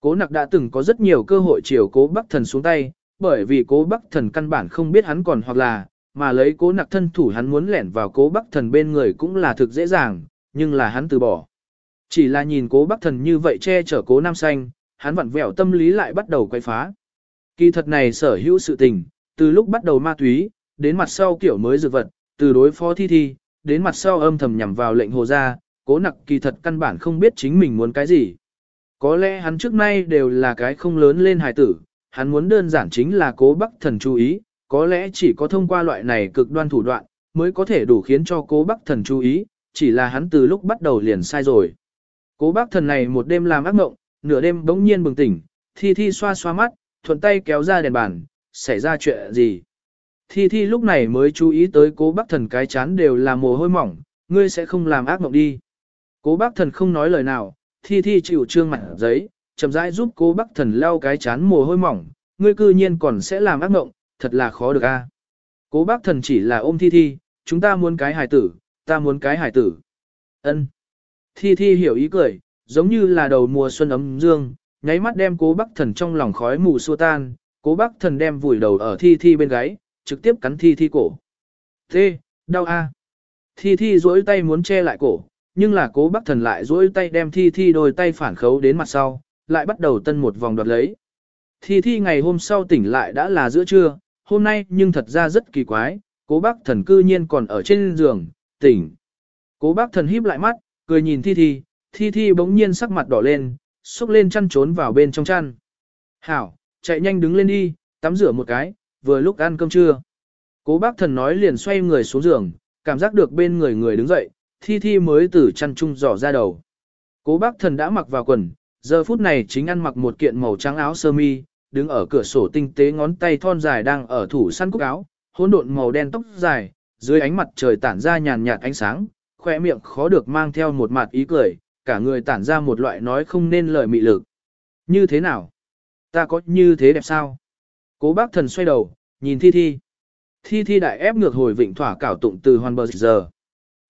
Cố nặc đã từng có rất nhiều cơ hội chiều cố bắc thần xuống tay, bởi vì cố bắc thần căn bản không biết hắn còn hoặc là, mà lấy cố nặc thân thủ hắn muốn lẻn vào cố bắc thần bên người cũng là thực dễ dàng, nhưng là hắn từ bỏ. Chỉ là nhìn cố bắc thần như vậy che chở cố nam xanh, hắn vặn vẹo tâm lý lại bắt đầu quay phá. Kỳ thật này sở hữu sự tình, từ lúc bắt đầu ma túy, đến mặt sau kiểu mới dược vật, từ đối phó thi thi, đến mặt sau âm thầm nhằm vào lệnh hồ gia, cố nặc kỳ thật căn bản không biết chính mình muốn cái gì. Có lẽ hắn trước nay đều là cái không lớn lên hài tử, hắn muốn đơn giản chính là cố bắc thần chú ý, có lẽ chỉ có thông qua loại này cực đoan thủ đoạn, mới có thể đủ khiến cho cố bác thần chú ý, chỉ là hắn từ lúc bắt đầu liền sai rồi. Cố bác thần này một đêm làm ác mộng, nửa đêm bỗng nhiên bừng tỉnh, thi thi xoa xoa mắt, thuận tay kéo ra đèn bàn, xảy ra chuyện gì. Thi Thi lúc này mới chú ý tới cố bác thần cái chán đều là mồ hôi mỏng, ngươi sẽ không làm ác mộng đi. Cố bác thần không nói lời nào, Thi Thi chịu trương mặt giấy, chậm rãi giúp cố bác thần lau cái chán mồ hôi mỏng, ngươi cư nhiên còn sẽ làm ác mộng, thật là khó được a. Cố bác thần chỉ là ôm Thi Thi, chúng ta muốn cái hài tử, ta muốn cái hài tử. Ân. Thi Thi hiểu ý cười, giống như là đầu mùa xuân ấm dương, nháy mắt đem cố bác thần trong lòng khói mù xua tan, cố bác thần đem vùi đầu ở Thi Thi bên gáy, trực tiếp cắn thi thi cổ. Thế, đau a. Thi thi duỗi tay muốn che lại cổ, nhưng là cố bác thần lại duỗi tay đem thi thi đôi tay phản khấu đến mặt sau, lại bắt đầu tân một vòng đoạt lấy. Thi thi ngày hôm sau tỉnh lại đã là giữa trưa, hôm nay nhưng thật ra rất kỳ quái, cố bác thần cư nhiên còn ở trên giường, tỉnh. Cố bác thần híp lại mắt, cười nhìn thi thi, thi thi bỗng nhiên sắc mặt đỏ lên, xúc lên chăn trốn vào bên trong chăn. Hảo, chạy nhanh đứng lên đi, tắm rửa một cái, vừa lúc ăn cơm trưa. Cố bác thần nói liền xoay người xuống giường, cảm giác được bên người người đứng dậy, thi thi mới từ chăn trung dò ra đầu. Cố bác thần đã mặc vào quần, giờ phút này chính ăn mặc một kiện màu trắng áo sơ mi, đứng ở cửa sổ tinh tế ngón tay thon dài đang ở thủ săn cúc áo, hỗn độn màu đen tóc dài, dưới ánh mặt trời tản ra nhàn nhạt ánh sáng, khoe miệng khó được mang theo một mặt ý cười, cả người tản ra một loại nói không nên lời mị lực. Như thế nào? Ta có như thế đẹp sao? Cố bác thần xoay đầu, nhìn thi thi. Thi thi đại ép ngược hồi vịnh thỏa cảo tụng từ hoàn bờ giờ.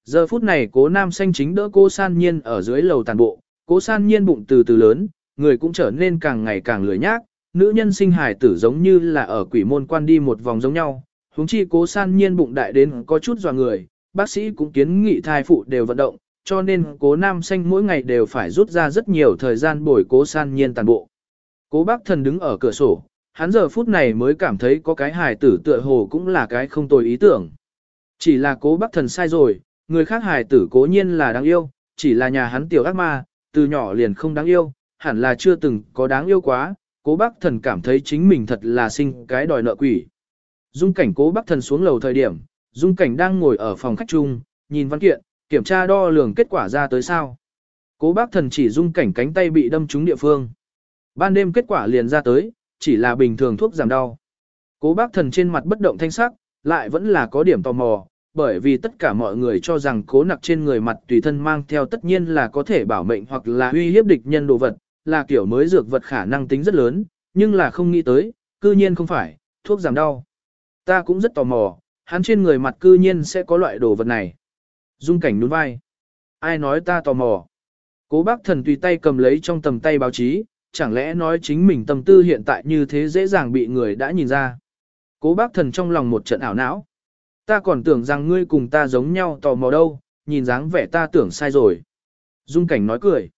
Giờ phút này cố nam xanh chính đỡ cô san nhiên ở dưới lầu tàn bộ, cố san nhiên bụng từ từ lớn, người cũng trở nên càng ngày càng lười nhác, nữ nhân sinh hài tử giống như là ở quỷ môn quan đi một vòng giống nhau, huống chi cố san nhiên bụng đại đến có chút dò người, bác sĩ cũng kiến nghị thai phụ đều vận động, cho nên cố nam xanh mỗi ngày đều phải rút ra rất nhiều thời gian bồi cố san nhiên tàn bộ. Cố bác thần đứng ở cửa sổ, hắn giờ phút này mới cảm thấy có cái hài tử tựa hồ cũng là cái không tồi ý tưởng. Chỉ là cố bác thần sai rồi, người khác hài tử cố nhiên là đáng yêu, chỉ là nhà hắn tiểu ác ma, từ nhỏ liền không đáng yêu, hẳn là chưa từng có đáng yêu quá, cố bác thần cảm thấy chính mình thật là sinh cái đòi nợ quỷ. Dung cảnh cố bác thần xuống lầu thời điểm, dung cảnh đang ngồi ở phòng khách chung, nhìn văn kiện, kiểm tra đo lường kết quả ra tới sao. Cố bác thần chỉ dung cảnh cánh tay bị đâm trúng địa phương. Ban đêm kết quả liền ra tới, chỉ là bình thường thuốc giảm đau. Cố bác thần trên mặt bất động thanh sắc, lại vẫn là có điểm tò mò, bởi vì tất cả mọi người cho rằng cố nặc trên người mặt tùy thân mang theo tất nhiên là có thể bảo mệnh hoặc là uy hiếp địch nhân đồ vật, là kiểu mới dược vật khả năng tính rất lớn, nhưng là không nghĩ tới, cư nhiên không phải, thuốc giảm đau. Ta cũng rất tò mò, hắn trên người mặt cư nhiên sẽ có loại đồ vật này. Dung cảnh nhún vai. Ai nói ta tò mò. Cố bác thần tùy tay cầm lấy trong tầm tay báo chí, chẳng lẽ nói chính mình tâm tư hiện tại như thế dễ dàng bị người đã nhìn ra. Cố bác thần trong lòng một trận ảo não. Ta còn tưởng rằng ngươi cùng ta giống nhau tò mò đâu, nhìn dáng vẻ ta tưởng sai rồi. Dung cảnh nói cười.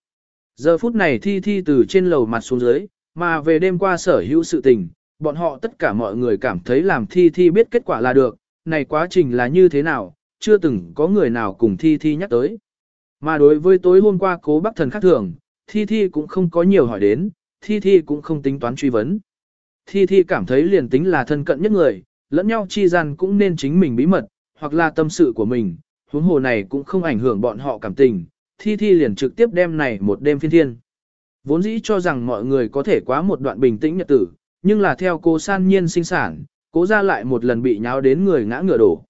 Giờ phút này thi thi từ trên lầu mặt xuống dưới, mà về đêm qua sở hữu sự tình, bọn họ tất cả mọi người cảm thấy làm thi thi biết kết quả là được, này quá trình là như thế nào, chưa từng có người nào cùng thi thi nhắc tới. Mà đối với tối hôm qua cố bác thần khác thường, thi thi cũng không có nhiều hỏi đến, thi thi cũng không tính toán truy vấn. Thi thi cảm thấy liền tính là thân cận nhất người, lẫn nhau chi gian cũng nên chính mình bí mật, hoặc là tâm sự của mình, huống hồ này cũng không ảnh hưởng bọn họ cảm tình, thi thi liền trực tiếp đem này một đêm phiên thiên. Vốn dĩ cho rằng mọi người có thể quá một đoạn bình tĩnh nhật tử, nhưng là theo cô san nhiên sinh sản, cố ra lại một lần bị nháo đến người ngã ngựa đổ.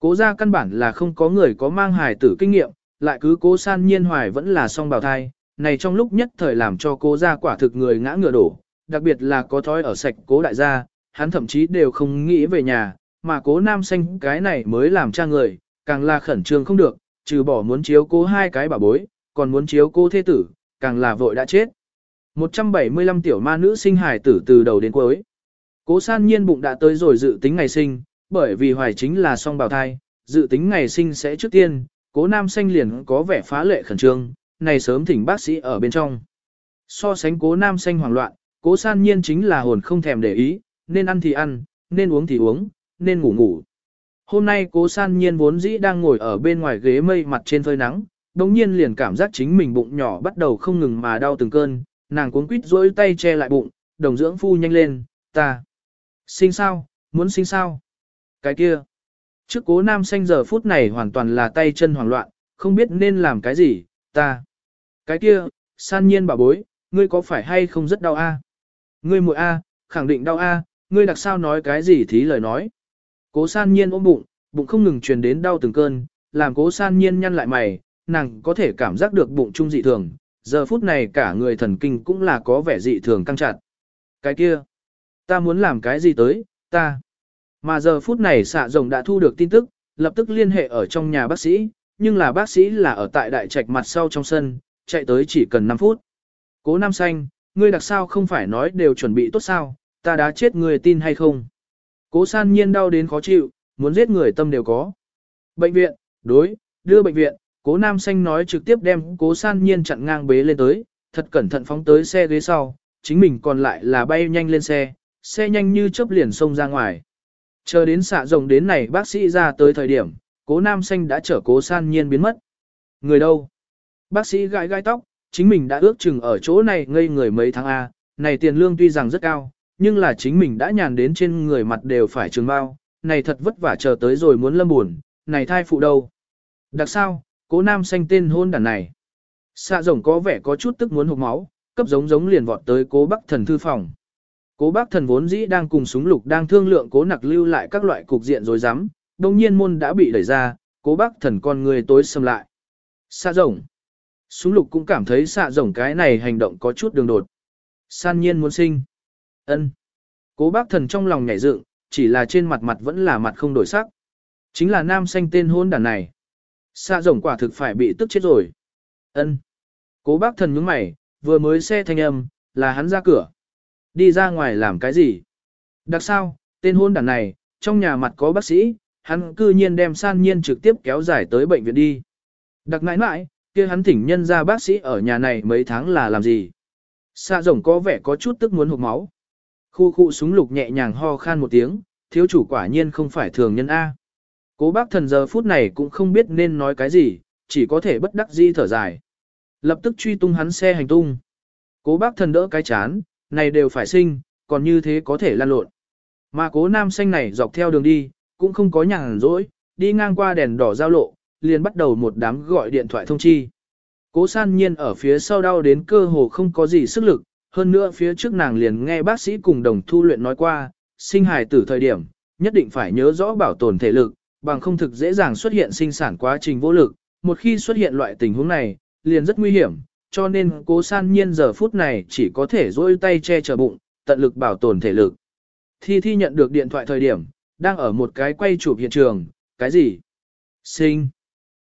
Cố ra căn bản là không có người có mang hài tử kinh nghiệm, lại cứ cố san nhiên hoài vẫn là song bào thai, này trong lúc nhất thời làm cho cố ra quả thực người ngã ngựa đổ, đặc biệt là có thói ở sạch cố đại gia, hắn thậm chí đều không nghĩ về nhà, mà cố nam xanh cái này mới làm cha người, càng là khẩn trương không được, trừ bỏ muốn chiếu cố hai cái bà bối, còn muốn chiếu cố thế tử, càng là vội đã chết. 175 tiểu ma nữ sinh hài tử từ đầu đến cuối. Cố san nhiên bụng đã tới rồi dự tính ngày sinh, bởi vì hoài chính là song bào thai, dự tính ngày sinh sẽ trước tiên, cố nam xanh liền có vẻ phá lệ khẩn trương, này sớm thỉnh bác sĩ ở bên trong. So sánh cố nam xanh hoảng loạn, cố san nhiên chính là hồn không thèm để ý, nên ăn thì ăn, nên uống thì uống, nên ngủ ngủ. Hôm nay cố san nhiên vốn dĩ đang ngồi ở bên ngoài ghế mây mặt trên phơi nắng, đồng nhiên liền cảm giác chính mình bụng nhỏ bắt đầu không ngừng mà đau từng cơn, nàng cuống quýt rỗi tay che lại bụng, đồng dưỡng phu nhanh lên, ta. Sinh sao, muốn sinh sao? Cái kia. Trước cố nam xanh giờ phút này hoàn toàn là tay chân hoảng loạn, không biết nên làm cái gì, ta. Cái kia, san nhiên bảo bối, ngươi có phải hay không rất đau a? Ngươi muội a, khẳng định đau a, ngươi đặc sao nói cái gì thí lời nói. Cố san nhiên ôm bụng, bụng không ngừng truyền đến đau từng cơn, làm cố san nhiên nhăn lại mày, nàng có thể cảm giác được bụng trung dị thường, giờ phút này cả người thần kinh cũng là có vẻ dị thường căng chặt. Cái kia, ta muốn làm cái gì tới, ta. Mà giờ phút này xạ rồng đã thu được tin tức, lập tức liên hệ ở trong nhà bác sĩ, nhưng là bác sĩ là ở tại đại trạch mặt sau trong sân, chạy tới chỉ cần 5 phút. Cố Nam Xanh, ngươi đặc sao không phải nói đều chuẩn bị tốt sao, ta đã chết người tin hay không. Cố san nhiên đau đến khó chịu, muốn giết người tâm đều có. Bệnh viện, đối, đưa bệnh viện, cố nam xanh nói trực tiếp đem cố san nhiên chặn ngang bế lên tới, thật cẩn thận phóng tới xe ghế sau, chính mình còn lại là bay nhanh lên xe, xe nhanh như chớp liền xông ra ngoài. Chờ đến xạ rồng đến này bác sĩ ra tới thời điểm, cố nam xanh đã chở cố san nhiên biến mất. Người đâu? Bác sĩ gãi gai tóc, chính mình đã ước chừng ở chỗ này ngây người mấy tháng A, này tiền lương tuy rằng rất cao, nhưng là chính mình đã nhàn đến trên người mặt đều phải trường bao, này thật vất vả chờ tới rồi muốn lâm buồn, này thai phụ đâu. Đặc sao, cố nam xanh tên hôn đàn này. Xạ rồng có vẻ có chút tức muốn hụt máu, cấp giống giống liền vọt tới cố bắc thần thư phòng. Cố bác thần vốn dĩ đang cùng súng lục đang thương lượng cố nặc lưu lại các loại cục diện rồi dám, đồng nhiên môn đã bị đẩy ra, cố bác thần con người tối xâm lại. Xạ rồng. Súng lục cũng cảm thấy xạ rồng cái này hành động có chút đường đột. San nhiên muốn sinh ân Cố bác thần trong lòng nhảy dựng, chỉ là trên mặt mặt vẫn là mặt không đổi sắc. Chính là nam xanh tên hôn đàn này. xa rồng quả thực phải bị tức chết rồi. ân Cố bác thần nhướng mày, vừa mới xe thanh âm, là hắn ra cửa. Đi ra ngoài làm cái gì? Đặc sao, tên hôn đàn này, trong nhà mặt có bác sĩ, hắn cư nhiên đem san nhiên trực tiếp kéo dài tới bệnh viện đi. Đặc nãi nãi, kia hắn thỉnh nhân ra bác sĩ ở nhà này mấy tháng là làm gì? Xa rồng có vẻ có chút tức muốn hụt máu. Khu khu súng lục nhẹ nhàng ho khan một tiếng, thiếu chủ quả nhiên không phải thường nhân A. Cố bác thần giờ phút này cũng không biết nên nói cái gì, chỉ có thể bất đắc dĩ thở dài. Lập tức truy tung hắn xe hành tung. Cố bác thần đỡ cái chán, này đều phải sinh, còn như thế có thể lan lộn. Mà cố nam xanh này dọc theo đường đi, cũng không có nhàn rỗi, đi ngang qua đèn đỏ giao lộ, liền bắt đầu một đám gọi điện thoại thông chi. Cố san nhiên ở phía sau đau đến cơ hồ không có gì sức lực, hơn nữa phía trước nàng liền nghe bác sĩ cùng đồng thu luyện nói qua, sinh hài tử thời điểm, nhất định phải nhớ rõ bảo tồn thể lực, bằng không thực dễ dàng xuất hiện sinh sản quá trình vô lực, một khi xuất hiện loại tình huống này, liền rất nguy hiểm, cho nên cố san nhiên giờ phút này chỉ có thể dôi tay che chở bụng, tận lực bảo tồn thể lực. Thi Thi nhận được điện thoại thời điểm, đang ở một cái quay chụp hiện trường, cái gì? Sinh.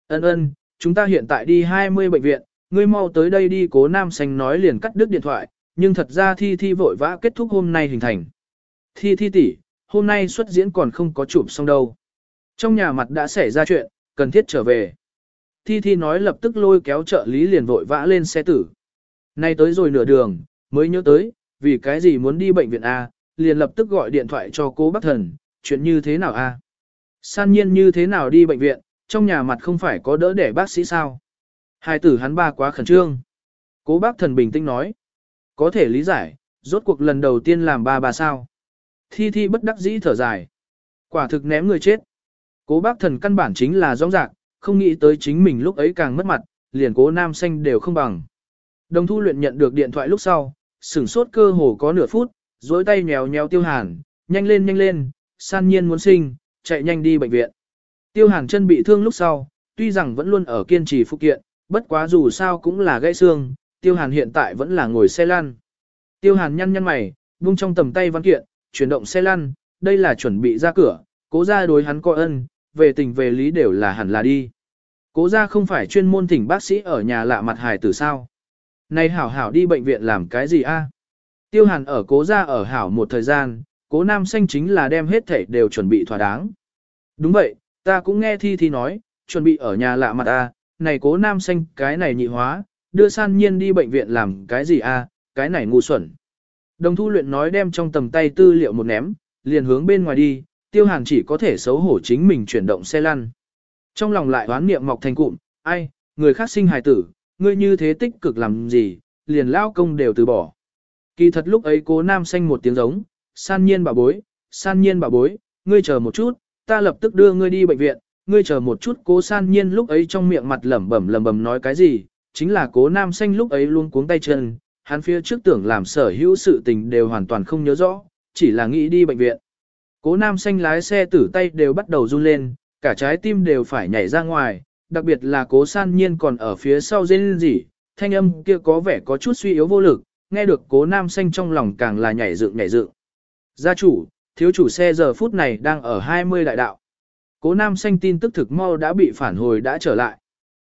Ân ân, chúng ta hiện tại đi 20 bệnh viện, ngươi mau tới đây đi cố nam xanh nói liền cắt đứt điện thoại, nhưng thật ra Thi Thi vội vã kết thúc hôm nay hình thành. Thi Thi tỷ, hôm nay xuất diễn còn không có chụp xong đâu. Trong nhà mặt đã xảy ra chuyện, cần thiết trở về. Thi Thi nói lập tức lôi kéo trợ lý liền vội vã lên xe tử. Nay tới rồi nửa đường, mới nhớ tới, vì cái gì muốn đi bệnh viện A, liền lập tức gọi điện thoại cho cố bác thần, chuyện như thế nào A. San nhiên như thế nào đi bệnh viện, trong nhà mặt không phải có đỡ để bác sĩ sao. Hai tử hắn ba quá khẩn trương. Cố bác thần bình tĩnh nói. Có thể lý giải, rốt cuộc lần đầu tiên làm ba bà sao. Thi thi bất đắc dĩ thở dài. Quả thực ném người chết. Cố bác thần căn bản chính là rõ rạc, không nghĩ tới chính mình lúc ấy càng mất mặt, liền cố nam xanh đều không bằng. Đồng thu luyện nhận được điện thoại lúc sau, sửng sốt cơ hồ có nửa phút, dối tay nhéo nhéo tiêu hàn, nhanh lên nhanh lên, san nhiên muốn sinh, chạy nhanh đi bệnh viện. Tiêu hàn chân bị thương lúc sau, tuy rằng vẫn luôn ở kiên trì phục kiện, bất quá dù sao cũng là gãy xương, tiêu hàn hiện tại vẫn là ngồi xe lăn. Tiêu hàn nhăn nhăn mày, buông trong tầm tay văn kiện, chuyển động xe lăn, đây là chuẩn bị ra cửa, cố ra đối hắn coi ân, về tình về lý đều là hẳn là đi. Cố ra không phải chuyên môn thỉnh bác sĩ ở nhà lạ mặt hài tử sao. Này hảo hảo đi bệnh viện làm cái gì a? À? Tiêu hàn ở cố ra ở hảo một thời gian, cố nam xanh chính là đem hết thảy đều chuẩn bị thỏa đáng. Đúng vậy, ta cũng nghe thi thi nói, chuẩn bị ở nhà lạ mặt a, à. này cố nam xanh cái này nhị hóa, đưa san nhiên đi bệnh viện làm cái gì a, cái này ngu xuẩn. Đồng thu luyện nói đem trong tầm tay tư liệu một ném, liền hướng bên ngoài đi, tiêu hàn chỉ có thể xấu hổ chính mình chuyển động xe lăn. Trong lòng lại oán niệm mọc thành cụm, ai, người khác sinh hài tử, ngươi như thế tích cực làm gì, liền lao công đều từ bỏ. Kỳ thật lúc ấy cố nam xanh một tiếng giống, san nhiên bà bối, san nhiên bà bối, ngươi chờ một chút, ta lập tức đưa ngươi đi bệnh viện, ngươi chờ một chút cố san nhiên lúc ấy trong miệng mặt lẩm bẩm lẩm bẩm nói cái gì, chính là cố nam xanh lúc ấy luôn cuống tay chân, hắn phía trước tưởng làm sở hữu sự tình đều hoàn toàn không nhớ rõ, chỉ là nghĩ đi bệnh viện. Cố nam xanh lái xe tử tay đều bắt đầu run lên, cả trái tim đều phải nhảy ra ngoài, đặc biệt là cố san nhiên còn ở phía sau dên gì, thanh âm kia có vẻ có chút suy yếu vô lực, nghe được cố nam xanh trong lòng càng là nhảy dựng nhảy dựng. Gia chủ, thiếu chủ xe giờ phút này đang ở 20 đại đạo. Cố nam xanh tin tức thực mau đã bị phản hồi đã trở lại.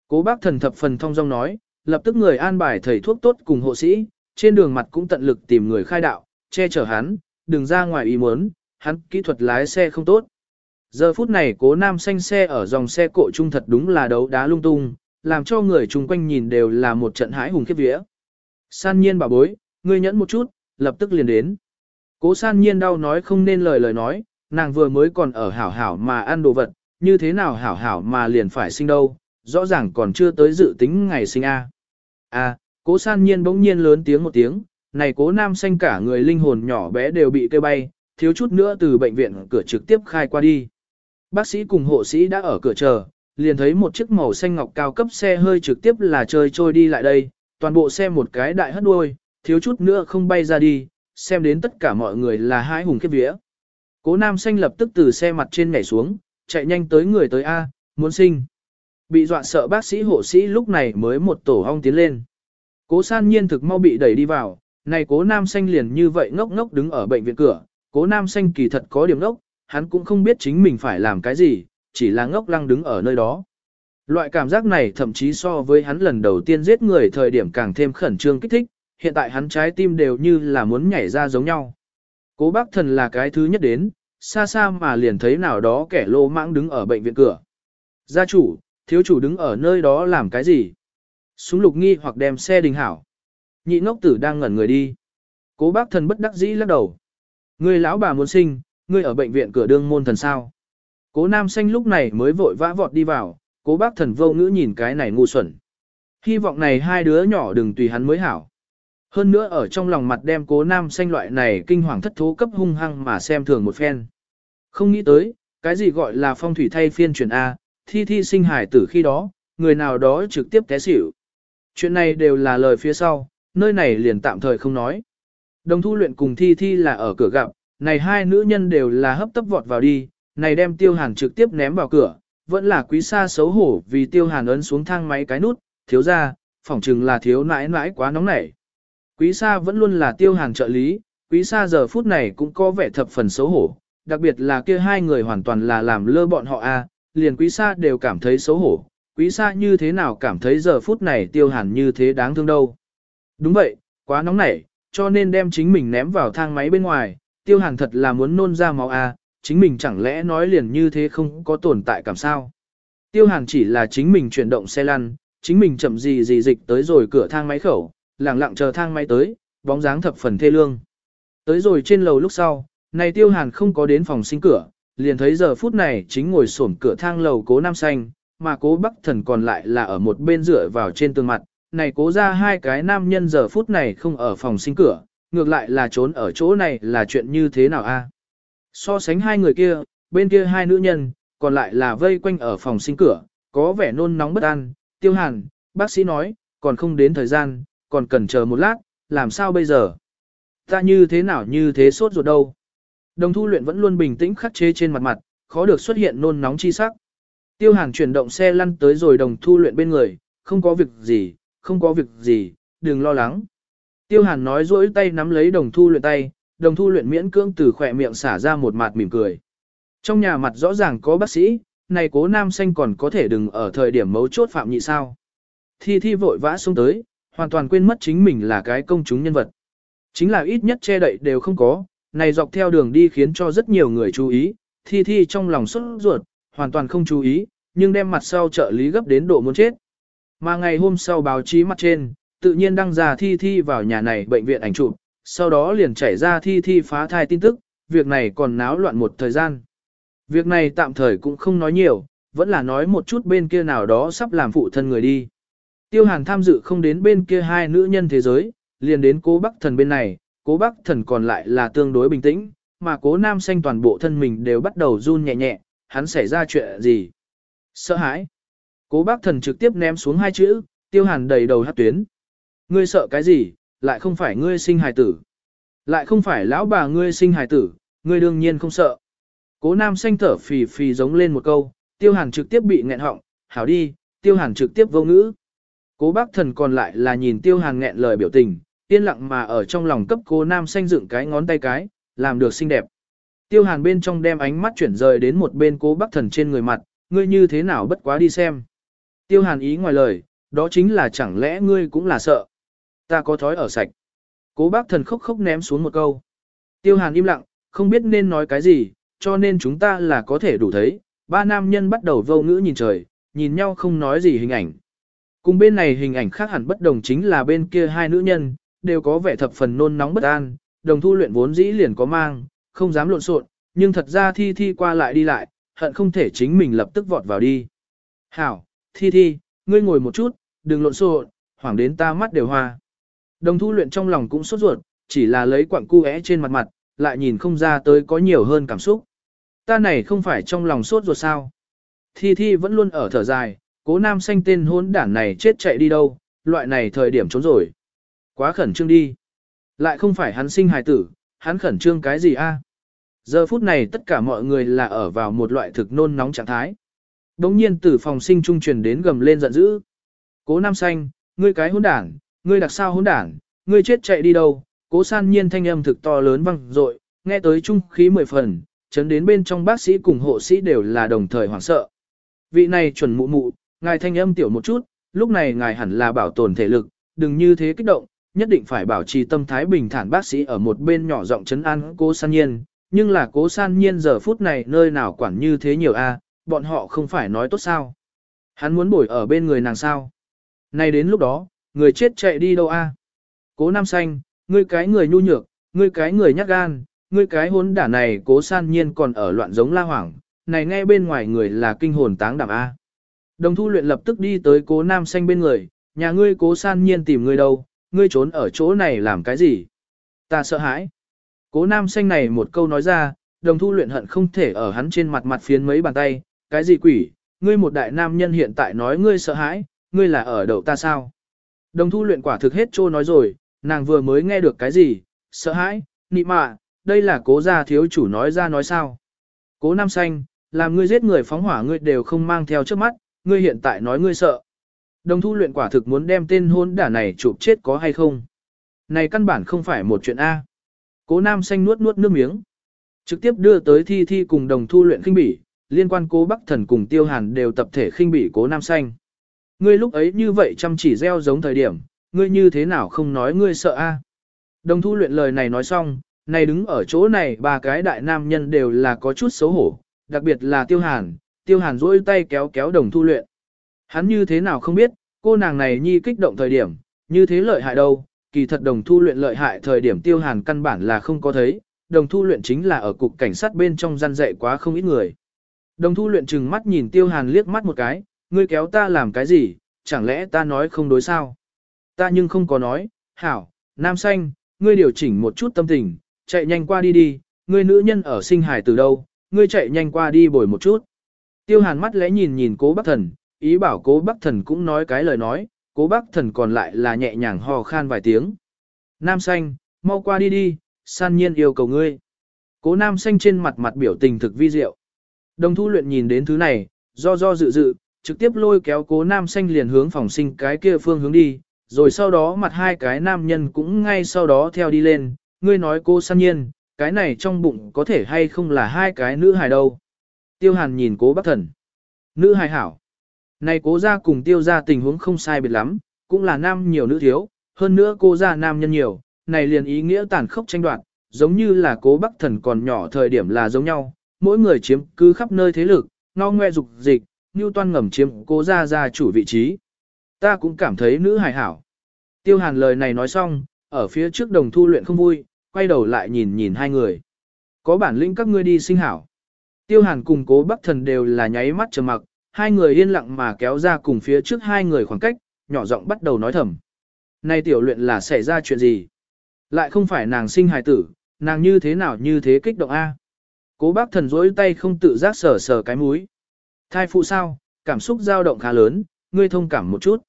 Cố bác thần thập phần thông dong nói, lập tức người an bài thầy thuốc tốt cùng hộ sĩ, trên đường mặt cũng tận lực tìm người khai đạo, che chở hắn, đừng ra ngoài ý muốn, hắn kỹ thuật lái xe không tốt. Giờ phút này cố nam xanh xe ở dòng xe cộ trung thật đúng là đấu đá lung tung, làm cho người chung quanh nhìn đều là một trận hãi hùng khiếp vía. San nhiên bà bối, ngươi nhẫn một chút, lập tức liền đến. Cố san nhiên đau nói không nên lời lời nói, nàng vừa mới còn ở hảo hảo mà ăn đồ vật, như thế nào hảo hảo mà liền phải sinh đâu, rõ ràng còn chưa tới dự tính ngày sinh A. A, cố san nhiên bỗng nhiên lớn tiếng một tiếng, này cố nam xanh cả người linh hồn nhỏ bé đều bị kêu bay, thiếu chút nữa từ bệnh viện cửa trực tiếp khai qua đi. Bác sĩ cùng hộ sĩ đã ở cửa chờ, liền thấy một chiếc màu xanh ngọc cao cấp xe hơi trực tiếp là chơi trôi đi lại đây, toàn bộ xe một cái đại hất đuôi, thiếu chút nữa không bay ra đi, xem đến tất cả mọi người là hai hùng kiếp vía. Cố nam xanh lập tức từ xe mặt trên nhảy xuống, chạy nhanh tới người tới A, muốn sinh. Bị dọa sợ bác sĩ hộ sĩ lúc này mới một tổ hong tiến lên. Cố san nhiên thực mau bị đẩy đi vào, này cố nam xanh liền như vậy ngốc ngốc đứng ở bệnh viện cửa, cố nam xanh kỳ thật có điểm ngốc, hắn cũng không biết chính mình phải làm cái gì, chỉ là ngốc lăng đứng ở nơi đó. Loại cảm giác này thậm chí so với hắn lần đầu tiên giết người thời điểm càng thêm khẩn trương kích thích, hiện tại hắn trái tim đều như là muốn nhảy ra giống nhau. Cố bác thần là cái thứ nhất đến, xa xa mà liền thấy nào đó kẻ lô mãng đứng ở bệnh viện cửa. Gia chủ, thiếu chủ đứng ở nơi đó làm cái gì? Súng lục nghi hoặc đem xe đình hảo. Nhị ngốc tử đang ngẩn người đi. Cố bác thần bất đắc dĩ lắc đầu. Ngươi lão bà muốn sinh, ngươi ở bệnh viện cửa đương môn thần sao. Cố nam xanh lúc này mới vội vã vọt đi vào, cố bác thần vô ngữ nhìn cái này ngu xuẩn. Hy vọng này hai đứa nhỏ đừng tùy hắn mới hảo. Hơn nữa ở trong lòng mặt đem cố nam xanh loại này kinh hoàng thất thố cấp hung hăng mà xem thường một phen. Không nghĩ tới, cái gì gọi là phong thủy thay phiên chuyển A, thi thi sinh hải tử khi đó, người nào đó trực tiếp té xỉu. Chuyện này đều là lời phía sau, nơi này liền tạm thời không nói. Đồng thu luyện cùng thi thi là ở cửa gặp, này hai nữ nhân đều là hấp tấp vọt vào đi, này đem tiêu hàn trực tiếp ném vào cửa, vẫn là quý xa xấu hổ vì tiêu hàn ấn xuống thang máy cái nút, thiếu ra, phỏng chừng là thiếu nãi nãi quá nóng nảy. Quý xa vẫn luôn là tiêu hàn trợ lý, quý xa giờ phút này cũng có vẻ thập phần xấu hổ, đặc biệt là kia hai người hoàn toàn là làm lơ bọn họ a, liền quý xa đều cảm thấy xấu hổ, quý xa như thế nào cảm thấy giờ phút này tiêu hàn như thế đáng thương đâu. Đúng vậy, quá nóng nảy, cho nên đem chính mình ném vào thang máy bên ngoài, tiêu hàn thật là muốn nôn ra máu a, chính mình chẳng lẽ nói liền như thế không có tồn tại cảm sao. Tiêu hàn chỉ là chính mình chuyển động xe lăn, chính mình chậm gì gì dịch tới rồi cửa thang máy khẩu, lặng lặng chờ thang máy tới, bóng dáng thập phần thê lương. Tới rồi trên lầu lúc sau, này tiêu hàn không có đến phòng sinh cửa, liền thấy giờ phút này chính ngồi xổm cửa thang lầu cố nam xanh, mà cố bắc thần còn lại là ở một bên dựa vào trên tường mặt. Này cố ra hai cái nam nhân giờ phút này không ở phòng sinh cửa, ngược lại là trốn ở chỗ này là chuyện như thế nào a? So sánh hai người kia, bên kia hai nữ nhân, còn lại là vây quanh ở phòng sinh cửa, có vẻ nôn nóng bất an, tiêu hàn, bác sĩ nói, còn không đến thời gian, còn cần chờ một lát, làm sao bây giờ? Ta như thế nào như thế sốt ruột đâu? Đồng thu luyện vẫn luôn bình tĩnh khắc chế trên mặt mặt, khó được xuất hiện nôn nóng chi sắc. Tiêu hàn chuyển động xe lăn tới rồi đồng thu luyện bên người, không có việc gì, không có việc gì, đừng lo lắng. Tiêu hàn nói dỗi tay nắm lấy đồng thu luyện tay, đồng thu luyện miễn cưỡng từ khỏe miệng xả ra một mặt mỉm cười. Trong nhà mặt rõ ràng có bác sĩ, này cố nam xanh còn có thể đừng ở thời điểm mấu chốt phạm nhị sao. Thi thi vội vã xuống tới, hoàn toàn quên mất chính mình là cái công chúng nhân vật. Chính là ít nhất che đậy đều không có, này dọc theo đường đi khiến cho rất nhiều người chú ý, thi thi trong lòng xuất ruột, hoàn toàn không chú ý, nhưng đem mặt sau trợ lý gấp đến độ muốn chết. Mà ngày hôm sau báo chí mặt trên, tự nhiên đăng ra thi thi vào nhà này bệnh viện ảnh chụp, sau đó liền chảy ra thi thi phá thai tin tức, việc này còn náo loạn một thời gian. Việc này tạm thời cũng không nói nhiều, vẫn là nói một chút bên kia nào đó sắp làm phụ thân người đi. Tiêu hàn tham dự không đến bên kia hai nữ nhân thế giới, liền đến cố bắc thần bên này, cố bắc thần còn lại là tương đối bình tĩnh, mà cố nam xanh toàn bộ thân mình đều bắt đầu run nhẹ nhẹ, hắn xảy ra chuyện gì? Sợ hãi. Cố bác thần trực tiếp ném xuống hai chữ, tiêu hàn đầy đầu hát tuyến. Ngươi sợ cái gì, lại không phải ngươi sinh hài tử. Lại không phải lão bà ngươi sinh hài tử, ngươi đương nhiên không sợ. Cố nam xanh thở phì phì giống lên một câu, tiêu hàn trực tiếp bị nghẹn họng, hảo đi, tiêu hàn trực tiếp vô ngữ. Cố bác thần còn lại là nhìn tiêu hàn nghẹn lời biểu tình, yên lặng mà ở trong lòng cấp cô nam xanh dựng cái ngón tay cái, làm được xinh đẹp. Tiêu hàn bên trong đem ánh mắt chuyển rời đến một bên cố bác thần trên người mặt, ngươi như thế nào bất quá đi xem. Tiêu hàn ý ngoài lời, đó chính là chẳng lẽ ngươi cũng là sợ. Ta có thói ở sạch. Cố bác thần khóc khóc ném xuống một câu. Tiêu hàn im lặng, không biết nên nói cái gì, cho nên chúng ta là có thể đủ thấy. Ba nam nhân bắt đầu vô ngữ nhìn trời, nhìn nhau không nói gì hình ảnh. Cùng bên này hình ảnh khác hẳn bất đồng chính là bên kia hai nữ nhân, đều có vẻ thập phần nôn nóng bất an, đồng thu luyện vốn dĩ liền có mang, không dám lộn xộn, nhưng thật ra thi thi qua lại đi lại, hận không thể chính mình lập tức vọt vào đi. Hảo, thi thi, ngươi ngồi một chút, đừng lộn xộn, hoảng đến ta mắt đều hoa. Đồng thu luyện trong lòng cũng sốt ruột, chỉ là lấy quặng cu é trên mặt mặt, lại nhìn không ra tới có nhiều hơn cảm xúc. Ta này không phải trong lòng sốt ruột sao. Thi thi vẫn luôn ở thở dài, cố nam xanh tên hốn đản này chết chạy đi đâu, loại này thời điểm trốn rồi. Quá khẩn trương đi. Lại không phải hắn sinh hài tử, hắn khẩn trương cái gì a? Giờ phút này tất cả mọi người là ở vào một loại thực nôn nóng trạng thái. Đống nhiên từ phòng sinh trung truyền đến gầm lên giận dữ. Cố Nam Xanh, ngươi cái hỗn đảng, ngươi đặc sao hỗn đảng, ngươi chết chạy đi đâu? Cố san nhiên thanh âm thực to lớn vang dội, nghe tới trung khí mười phần, chấn đến bên trong bác sĩ cùng hộ sĩ đều là đồng thời hoảng sợ. Vị này chuẩn mụ mụ, ngài thanh âm tiểu một chút, lúc này ngài hẳn là bảo tồn thể lực, đừng như thế kích động, nhất định phải bảo trì tâm thái bình thản bác sĩ ở một bên nhỏ giọng chấn an cố san nhiên, nhưng là cố san nhiên giờ phút này nơi nào quản như thế nhiều a, bọn họ không phải nói tốt sao. Hắn muốn bồi ở bên người nàng sao. Nay đến lúc đó, người chết chạy đi đâu a? Cố nam xanh, ngươi cái người nhu nhược, ngươi cái người nhát gan, ngươi cái hốn đả này cố san nhiên còn ở loạn giống la hoảng, này nghe bên ngoài người là kinh hồn táng đảm A. Đồng thu luyện lập tức đi tới cố nam xanh bên người, nhà ngươi cố san nhiên tìm ngươi đâu, ngươi trốn ở chỗ này làm cái gì? Ta sợ hãi. Cố nam xanh này một câu nói ra, đồng thu luyện hận không thể ở hắn trên mặt mặt phiến mấy bàn tay, cái gì quỷ, ngươi một đại nam nhân hiện tại nói ngươi sợ hãi, ngươi là ở đầu ta sao? Đồng thu luyện quả thực hết trô nói rồi, nàng vừa mới nghe được cái gì, sợ hãi, nị mạ, đây là cố gia thiếu chủ nói ra nói sao? Cố nam xanh, làm ngươi giết người phóng hỏa ngươi đều không mang theo trước mắt, ngươi hiện tại nói ngươi sợ. Đồng thu luyện quả thực muốn đem tên hôn đả này chụp chết có hay không? Này căn bản không phải một chuyện A. Cố nam xanh nuốt nuốt nước miếng. Trực tiếp đưa tới thi thi cùng đồng thu luyện khinh bỉ, liên quan cố bắc thần cùng tiêu hàn đều tập thể khinh bỉ cố nam xanh. Ngươi lúc ấy như vậy chăm chỉ gieo giống thời điểm, ngươi như thế nào không nói ngươi sợ a? Đồng thu luyện lời này nói xong, này đứng ở chỗ này ba cái đại nam nhân đều là có chút xấu hổ, đặc biệt là tiêu hàn, tiêu hàn duỗi tay kéo kéo đồng thu luyện. Hắn như thế nào không biết, cô nàng này nhi kích động thời điểm, như thế lợi hại đâu, kỳ thật đồng thu luyện lợi hại thời điểm tiêu hàn căn bản là không có thấy, đồng thu luyện chính là ở cục cảnh sát bên trong gian dạy quá không ít người. Đồng thu luyện chừng mắt nhìn tiêu hàn liếc mắt một cái, ngươi kéo ta làm cái gì, chẳng lẽ ta nói không đối sao? Ta nhưng không có nói, hảo, nam xanh, ngươi điều chỉnh một chút tâm tình, chạy nhanh qua đi đi, ngươi nữ nhân ở sinh hải từ đâu, ngươi chạy nhanh qua đi bồi một chút. Tiêu hàn mắt lẽ nhìn nhìn cố bác thần, ý bảo cố bác thần cũng nói cái lời nói, cố bác thần còn lại là nhẹ nhàng hò khan vài tiếng. Nam xanh, mau qua đi đi, san nhiên yêu cầu ngươi. Cố nam xanh trên mặt mặt biểu tình thực vi diệu. Đồng thu luyện nhìn đến thứ này, do do dự dự, trực tiếp lôi kéo cố nam xanh liền hướng phòng sinh cái kia phương hướng đi, rồi sau đó mặt hai cái nam nhân cũng ngay sau đó theo đi lên, ngươi nói cô san nhiên, cái này trong bụng có thể hay không là hai cái nữ hài đâu. Tiêu hàn nhìn cố bác thần. Nữ hài hảo. Này cố gia cùng tiêu gia tình huống không sai biệt lắm, cũng là nam nhiều nữ thiếu, hơn nữa cô gia nam nhân nhiều, này liền ý nghĩa tàn khốc tranh đoạt, giống như là cố bắc thần còn nhỏ thời điểm là giống nhau, mỗi người chiếm cứ khắp nơi thế lực, no ngoe dục dịch, như toan ngầm chiếm cố gia gia chủ vị trí. Ta cũng cảm thấy nữ hài hảo. Tiêu hàn lời này nói xong, ở phía trước đồng thu luyện không vui, quay đầu lại nhìn nhìn hai người. Có bản lĩnh các ngươi đi sinh hảo. Tiêu hàn cùng cố bắc thần đều là nháy mắt trầm mặc, hai người yên lặng mà kéo ra cùng phía trước hai người khoảng cách, nhỏ giọng bắt đầu nói thầm. Này tiểu luyện là xảy ra chuyện gì? Lại không phải nàng sinh hài tử, nàng như thế nào như thế kích động A. Cố bác thần rỗi tay không tự giác sờ sờ cái múi. Thai phụ sao, cảm xúc dao động khá lớn, ngươi thông cảm một chút.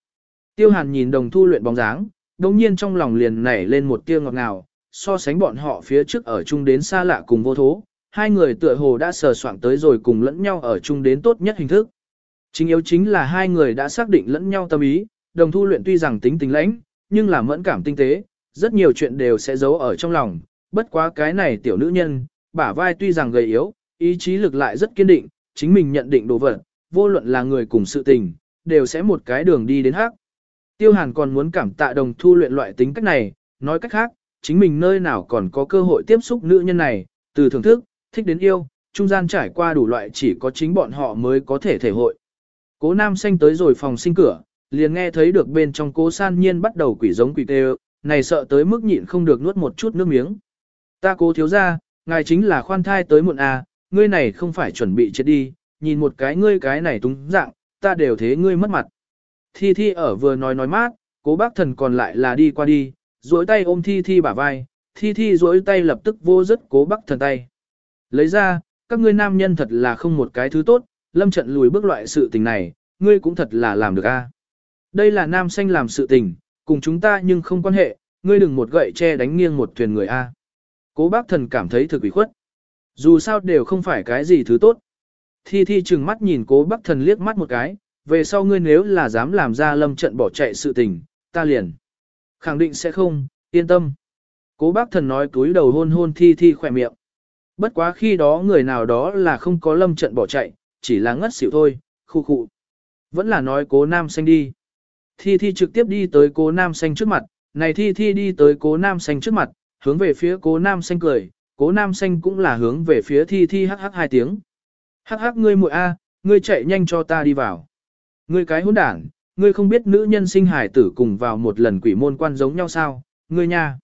Tiêu hàn nhìn đồng thu luyện bóng dáng, đồng nhiên trong lòng liền nảy lên một tia ngọt ngào, so sánh bọn họ phía trước ở chung đến xa lạ cùng vô thố, hai người tựa hồ đã sờ soạn tới rồi cùng lẫn nhau ở chung đến tốt nhất hình thức. Chính yếu chính là hai người đã xác định lẫn nhau tâm ý, đồng thu luyện tuy rằng tính tình lãnh, nhưng là mẫn cảm tinh tế, rất nhiều chuyện đều sẽ giấu ở trong lòng, bất quá cái này tiểu nữ nhân, bả vai tuy rằng gầy yếu, ý chí lực lại rất kiên định, chính mình nhận định đồ vật, vô luận là người cùng sự tình, đều sẽ một cái đường đi đến hắc. Tiêu Hàn còn muốn cảm tạ đồng thu luyện loại tính cách này, nói cách khác, chính mình nơi nào còn có cơ hội tiếp xúc nữ nhân này, từ thưởng thức, thích đến yêu, trung gian trải qua đủ loại chỉ có chính bọn họ mới có thể thể hội. Cố nam xanh tới rồi phòng sinh cửa, liền nghe thấy được bên trong cố san nhiên bắt đầu quỷ giống quỷ tê này sợ tới mức nhịn không được nuốt một chút nước miếng. Ta cố thiếu ra, ngài chính là khoan thai tới muộn à, ngươi này không phải chuẩn bị chết đi, nhìn một cái ngươi cái này túng dạng, ta đều thế ngươi mất mặt. Thi Thi ở vừa nói nói mát, cố bác thần còn lại là đi qua đi, duỗi tay ôm Thi Thi bả vai, Thi Thi duỗi tay lập tức vô rất cố bác thần tay. Lấy ra, các ngươi nam nhân thật là không một cái thứ tốt, lâm trận lùi bước loại sự tình này, ngươi cũng thật là làm được a. Đây là nam xanh làm sự tình, cùng chúng ta nhưng không quan hệ, ngươi đừng một gậy che đánh nghiêng một thuyền người a. Cố bác thần cảm thấy thực ủy khuất. Dù sao đều không phải cái gì thứ tốt. Thi Thi chừng mắt nhìn cố bác thần liếc mắt một cái, về sau ngươi nếu là dám làm ra lâm trận bỏ chạy sự tình, ta liền. Khẳng định sẽ không, yên tâm. Cố bác thần nói túi đầu hôn hôn Thi Thi khỏe miệng. Bất quá khi đó người nào đó là không có lâm trận bỏ chạy, chỉ là ngất xỉu thôi, khu khu. Vẫn là nói cố nam xanh đi. Thi Thi trực tiếp đi tới cố nam xanh trước mặt, này Thi Thi đi tới cố nam xanh trước mặt, hướng về phía cố nam xanh cười, cố nam xanh cũng là hướng về phía Thi Thi hắc hắc hai tiếng. Hắc hắc ngươi muội a, ngươi chạy nhanh cho ta đi vào. Ngươi cái hỗn đảng, ngươi không biết nữ nhân sinh hải tử cùng vào một lần quỷ môn quan giống nhau sao, ngươi nha.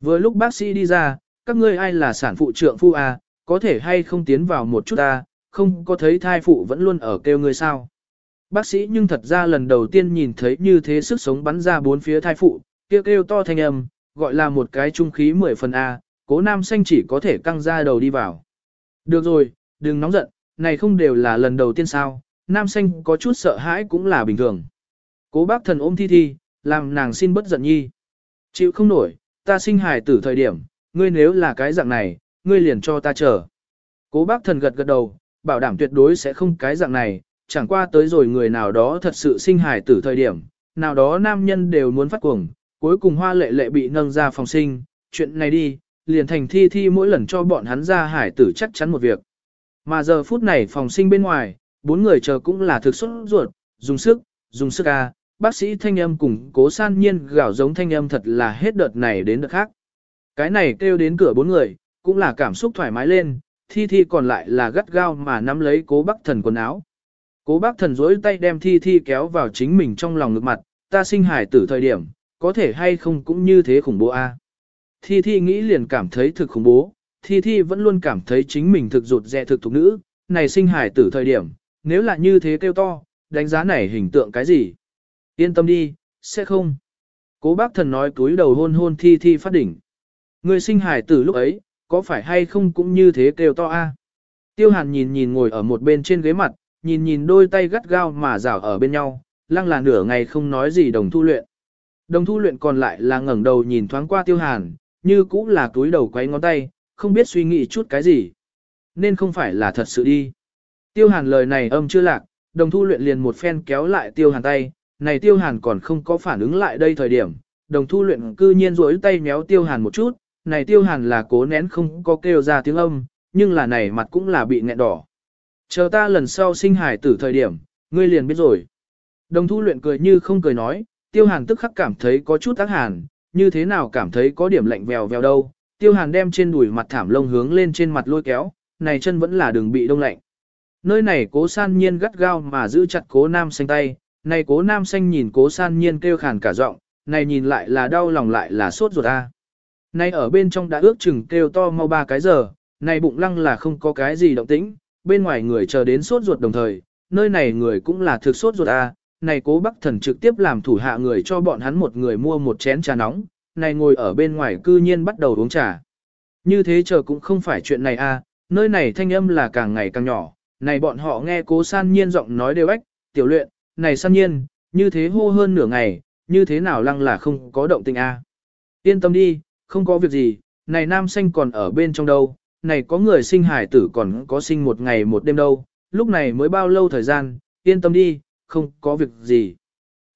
Vừa lúc bác sĩ đi ra, các ngươi ai là sản phụ trượng phu a, có thể hay không tiến vào một chút ta, không có thấy thai phụ vẫn luôn ở kêu ngươi sao. Bác sĩ nhưng thật ra lần đầu tiên nhìn thấy như thế sức sống bắn ra bốn phía thai phụ, kêu kêu to thanh âm, gọi là một cái trung khí mười phần A, cố nam xanh chỉ có thể căng ra đầu đi vào. Được rồi, đừng nóng giận, này không đều là lần đầu tiên sao, nam xanh có chút sợ hãi cũng là bình thường. Cố bác thần ôm thi thi, làm nàng xin bất giận nhi. Chịu không nổi, ta sinh hài tử thời điểm, ngươi nếu là cái dạng này, ngươi liền cho ta chờ. Cố bác thần gật gật đầu, bảo đảm tuyệt đối sẽ không cái dạng này, chẳng qua tới rồi người nào đó thật sự sinh hài tử thời điểm, nào đó nam nhân đều muốn phát cuồng, cuối cùng hoa lệ lệ bị nâng ra phòng sinh, chuyện này đi, liền thành thi thi mỗi lần cho bọn hắn ra hải tử chắc chắn một việc. Mà giờ phút này phòng sinh bên ngoài, bốn người chờ cũng là thực xuất ruột, dùng sức, dùng sức à, bác sĩ thanh âm cùng cố san nhiên gạo giống thanh âm thật là hết đợt này đến đợt khác. Cái này kêu đến cửa bốn người, cũng là cảm xúc thoải mái lên, thi thi còn lại là gắt gao mà nắm lấy cố bác thần quần áo. Cố bác thần dối tay đem thi thi kéo vào chính mình trong lòng ngực mặt, ta sinh hải tử thời điểm, có thể hay không cũng như thế khủng bố a. Thi Thi nghĩ liền cảm thấy thực khủng bố, Thi Thi vẫn luôn cảm thấy chính mình thực rụt rẹ thực thục nữ, này sinh hải tử thời điểm, nếu là như thế kêu to, đánh giá này hình tượng cái gì? Yên tâm đi, sẽ không. Cố bác thần nói túi đầu hôn hôn Thi Thi phát đỉnh. Người sinh hải tử lúc ấy, có phải hay không cũng như thế kêu to a? Tiêu hàn nhìn nhìn ngồi ở một bên trên ghế mặt, nhìn nhìn đôi tay gắt gao mà rảo ở bên nhau, lăng là nửa ngày không nói gì đồng thu luyện. Đồng thu luyện còn lại là ngẩng đầu nhìn thoáng qua tiêu hàn, như cũng là túi đầu quay ngón tay, không biết suy nghĩ chút cái gì. Nên không phải là thật sự đi. Tiêu hàn lời này âm chưa lạc, đồng thu luyện liền một phen kéo lại tiêu hàn tay, này tiêu hàn còn không có phản ứng lại đây thời điểm. Đồng thu luyện cư nhiên rối tay méo tiêu hàn một chút, này tiêu hàn là cố nén không có kêu ra tiếng âm, nhưng là này mặt cũng là bị nghẹn đỏ. Chờ ta lần sau sinh hải tử thời điểm, ngươi liền biết rồi. Đồng thu luyện cười như không cười nói, tiêu hàn tức khắc cảm thấy có chút tác hàn, như thế nào cảm thấy có điểm lạnh vèo vèo đâu. Tiêu hàn đem trên đùi mặt thảm lông hướng lên trên mặt lôi kéo, này chân vẫn là đường bị đông lạnh. Nơi này cố san nhiên gắt gao mà giữ chặt cố nam xanh tay, này cố nam xanh nhìn cố san nhiên kêu khàn cả giọng, này nhìn lại là đau lòng lại là sốt ruột a nay ở bên trong đã ước chừng kêu to mau ba cái giờ, này bụng lăng là không có cái gì động tĩnh, bên ngoài người chờ đến sốt ruột đồng thời, nơi này người cũng là thực sốt ruột a, này cố bắc thần trực tiếp làm thủ hạ người cho bọn hắn một người mua một chén trà nóng, này ngồi ở bên ngoài cư nhiên bắt đầu uống trà. Như thế chờ cũng không phải chuyện này a, à, nơi này thanh âm là càng ngày càng nhỏ, này bọn họ nghe cố san nhiên giọng nói đều ếch, tiểu luyện, này san nhiên, như thế hô hơn nửa ngày, như thế nào lăng là không có động tình a. À. Yên tâm đi, không có việc gì, này nam xanh còn ở bên trong đâu, này có người sinh hải tử còn có sinh một ngày một đêm đâu, lúc này mới bao lâu thời gian, yên tâm đi, không có việc gì.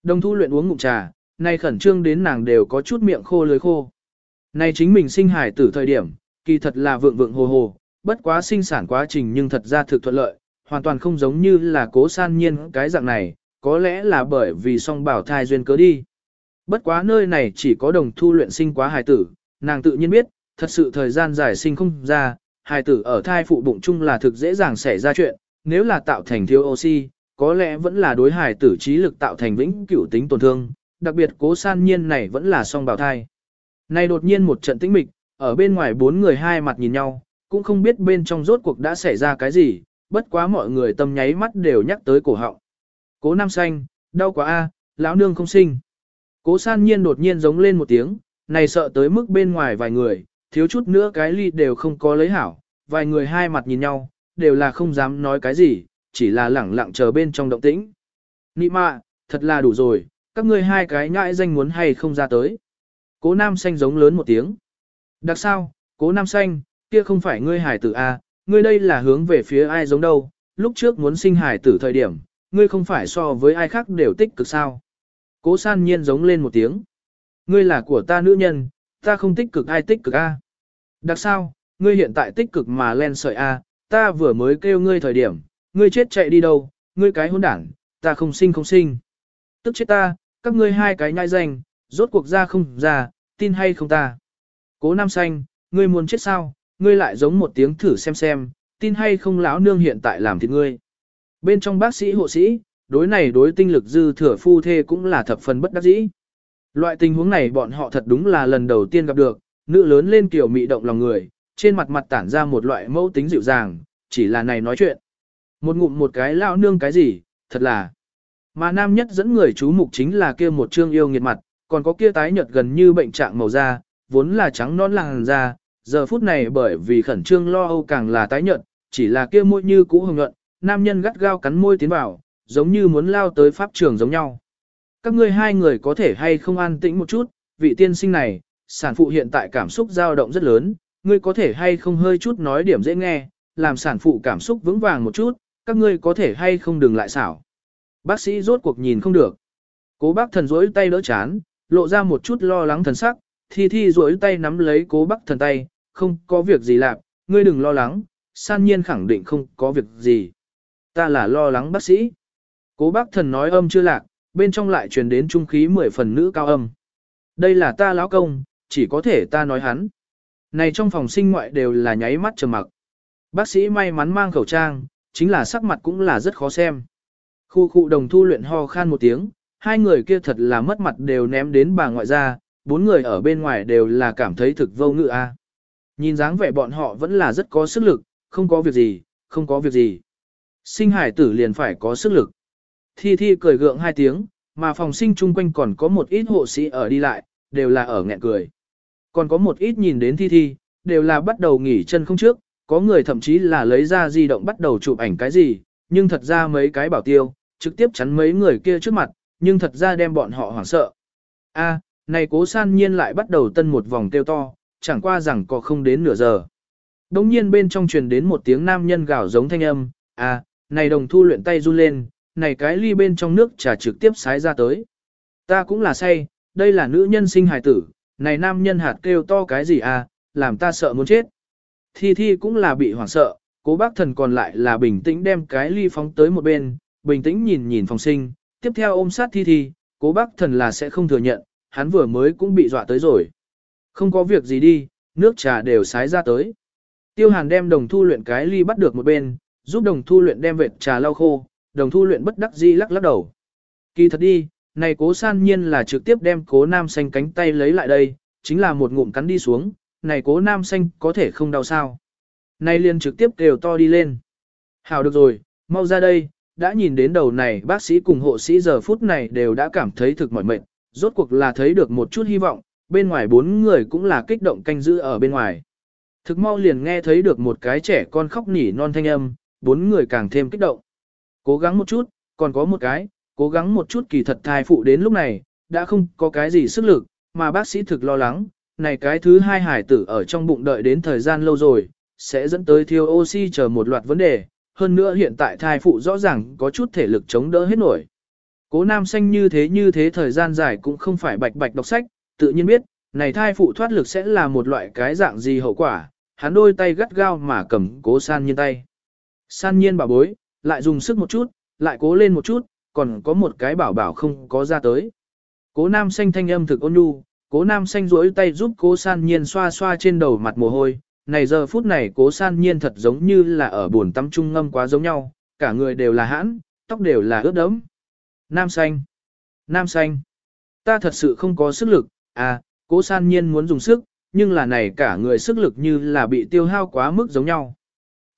Đồng thu luyện uống ngụm trà, nay khẩn trương đến nàng đều có chút miệng khô lưới khô. Này chính mình sinh hải tử thời điểm, kỳ thật là vượng vượng hồ hồ, bất quá sinh sản quá trình nhưng thật ra thực thuận lợi, hoàn toàn không giống như là cố san nhiên cái dạng này, có lẽ là bởi vì song bảo thai duyên cớ đi. Bất quá nơi này chỉ có đồng thu luyện sinh quá hài tử, nàng tự nhiên biết, thật sự thời gian dài sinh không ra, hài tử ở thai phụ bụng chung là thực dễ dàng xảy ra chuyện, nếu là tạo thành thiếu oxy, có lẽ vẫn là đối hài tử trí lực tạo thành vĩnh cửu tính tổn thương, đặc biệt cố san nhiên này vẫn là song bào thai. Này đột nhiên một trận tĩnh mịch, ở bên ngoài bốn người hai mặt nhìn nhau, cũng không biết bên trong rốt cuộc đã xảy ra cái gì, bất quá mọi người tâm nháy mắt đều nhắc tới cổ họng. Cố nam xanh, đau quá a, lão nương không sinh. Cố san nhiên đột nhiên giống lên một tiếng, này sợ tới mức bên ngoài vài người, thiếu chút nữa cái ly đều không có lấy hảo, vài người hai mặt nhìn nhau, đều là không dám nói cái gì, chỉ là lẳng lặng chờ bên trong động tĩnh. Nị mạ, thật là đủ rồi, các ngươi hai cái nhãi danh muốn hay không ra tới. Cố nam xanh giống lớn một tiếng. Đặc sao, cố nam xanh, kia không phải ngươi hải tử A, ngươi đây là hướng về phía ai giống đâu, lúc trước muốn sinh hải tử thời điểm, ngươi không phải so với ai khác đều tích cực sao. Cố san nhiên giống lên một tiếng. Ngươi là của ta nữ nhân, ta không tích cực ai tích cực A. Đặc sao, ngươi hiện tại tích cực mà len sợi A, ta vừa mới kêu ngươi thời điểm, ngươi chết chạy đi đâu, ngươi cái hỗn đảng, ta không sinh không sinh. Tức chết ta, các ngươi hai cái nhai danh, rốt cuộc ra không ra, tin hay không ta. Cố Nam Xanh, ngươi muốn chết sao, ngươi lại giống một tiếng thử xem xem, tin hay không lão nương hiện tại làm thịt ngươi. Bên trong bác sĩ hộ sĩ, đối này đối tinh lực dư thừa phu thê cũng là thập phần bất đắc dĩ. Loại tình huống này bọn họ thật đúng là lần đầu tiên gặp được, nữ lớn lên kiểu mị động lòng người, trên mặt mặt tản ra một loại mẫu tính dịu dàng, chỉ là này nói chuyện. Một ngụm một cái lao nương cái gì, thật là. Mà nam nhất dẫn người chú mục chính là kia một trương yêu nghiệt mặt, còn có kia tái nhợt gần như bệnh trạng màu da, vốn là trắng non làn da, giờ phút này bởi vì khẩn trương lo âu càng là tái nhợt, chỉ là kia môi như cũ hồng nhuận, nam nhân gắt gao cắn môi tiến vào, giống như muốn lao tới pháp trường giống nhau. Các ngươi hai người có thể hay không an tĩnh một chút, vị tiên sinh này, sản phụ hiện tại cảm xúc dao động rất lớn, ngươi có thể hay không hơi chút nói điểm dễ nghe, làm sản phụ cảm xúc vững vàng một chút, các ngươi có thể hay không đừng lại xảo. Bác sĩ rốt cuộc nhìn không được. Cố bác thần rỗi tay đỡ chán, lộ ra một chút lo lắng thần sắc, thi thi rỗi tay nắm lấy cố bác thần tay, không có việc gì làm, ngươi đừng lo lắng, san nhiên khẳng định không có việc gì. Ta là lo lắng bác sĩ. Cố bác thần nói âm chưa lạc, bên trong lại truyền đến trung khí mười phần nữ cao âm. Đây là ta lão công, chỉ có thể ta nói hắn. Này trong phòng sinh ngoại đều là nháy mắt trầm mặc. Bác sĩ may mắn mang khẩu trang, chính là sắc mặt cũng là rất khó xem. Khu khu đồng thu luyện ho khan một tiếng, hai người kia thật là mất mặt đều ném đến bà ngoại ra, bốn người ở bên ngoài đều là cảm thấy thực vô ngự a. Nhìn dáng vẻ bọn họ vẫn là rất có sức lực, không có việc gì, không có việc gì. Sinh hải tử liền phải có sức lực. Thi Thi cười gượng hai tiếng, mà phòng sinh chung quanh còn có một ít hộ sĩ ở đi lại, đều là ở nghẹn cười. Còn có một ít nhìn đến Thi Thi, đều là bắt đầu nghỉ chân không trước, có người thậm chí là lấy ra di động bắt đầu chụp ảnh cái gì, nhưng thật ra mấy cái bảo tiêu, trực tiếp chắn mấy người kia trước mặt, nhưng thật ra đem bọn họ hoảng sợ. A, này cố san nhiên lại bắt đầu tân một vòng kêu to, chẳng qua rằng có không đến nửa giờ. Đống nhiên bên trong truyền đến một tiếng nam nhân gào giống thanh âm, a, này đồng thu luyện tay run lên, này cái ly bên trong nước trà trực tiếp sái ra tới. Ta cũng là say, đây là nữ nhân sinh hài tử, này nam nhân hạt kêu to cái gì à, làm ta sợ muốn chết. Thi Thi cũng là bị hoảng sợ, cố bác thần còn lại là bình tĩnh đem cái ly phóng tới một bên, bình tĩnh nhìn nhìn phòng sinh, tiếp theo ôm sát Thi Thi, cố bác thần là sẽ không thừa nhận, hắn vừa mới cũng bị dọa tới rồi. Không có việc gì đi, nước trà đều sái ra tới. Tiêu hàn đem đồng thu luyện cái ly bắt được một bên, giúp đồng thu luyện đem vệt trà lau khô, đồng thu luyện bất đắc dĩ lắc lắc đầu. Kỳ thật đi, này cố san nhiên là trực tiếp đem cố nam xanh cánh tay lấy lại đây, chính là một ngụm cắn đi xuống, này cố nam xanh có thể không đau sao. Này liền trực tiếp đều to đi lên. Hảo được rồi, mau ra đây, đã nhìn đến đầu này bác sĩ cùng hộ sĩ giờ phút này đều đã cảm thấy thực mỏi mệt, rốt cuộc là thấy được một chút hy vọng, bên ngoài bốn người cũng là kích động canh giữ ở bên ngoài. Thực mau liền nghe thấy được một cái trẻ con khóc nỉ non thanh âm, bốn người càng thêm kích động. Cố gắng một chút, còn có một cái, cố gắng một chút kỳ thật thai phụ đến lúc này, đã không có cái gì sức lực, mà bác sĩ thực lo lắng, này cái thứ hai hải tử ở trong bụng đợi đến thời gian lâu rồi, sẽ dẫn tới thiếu oxy chờ một loạt vấn đề, hơn nữa hiện tại thai phụ rõ ràng có chút thể lực chống đỡ hết nổi. Cố nam xanh như thế như thế thời gian dài cũng không phải bạch bạch đọc sách, tự nhiên biết, này thai phụ thoát lực sẽ là một loại cái dạng gì hậu quả, hắn đôi tay gắt gao mà cầm cố san nhiên tay. San nhiên bà bối, lại dùng sức một chút, lại cố lên một chút, còn có một cái bảo bảo không có ra tới. Cố nam xanh thanh âm thực ôn nhu, cố nam xanh duỗi tay giúp cố san nhiên xoa xoa trên đầu mặt mồ hôi, này giờ phút này cố san nhiên thật giống như là ở buồn tắm trung ngâm quá giống nhau, cả người đều là hãn, tóc đều là ướt đẫm. Nam xanh, nam xanh, ta thật sự không có sức lực, à, cố san nhiên muốn dùng sức, nhưng là này cả người sức lực như là bị tiêu hao quá mức giống nhau.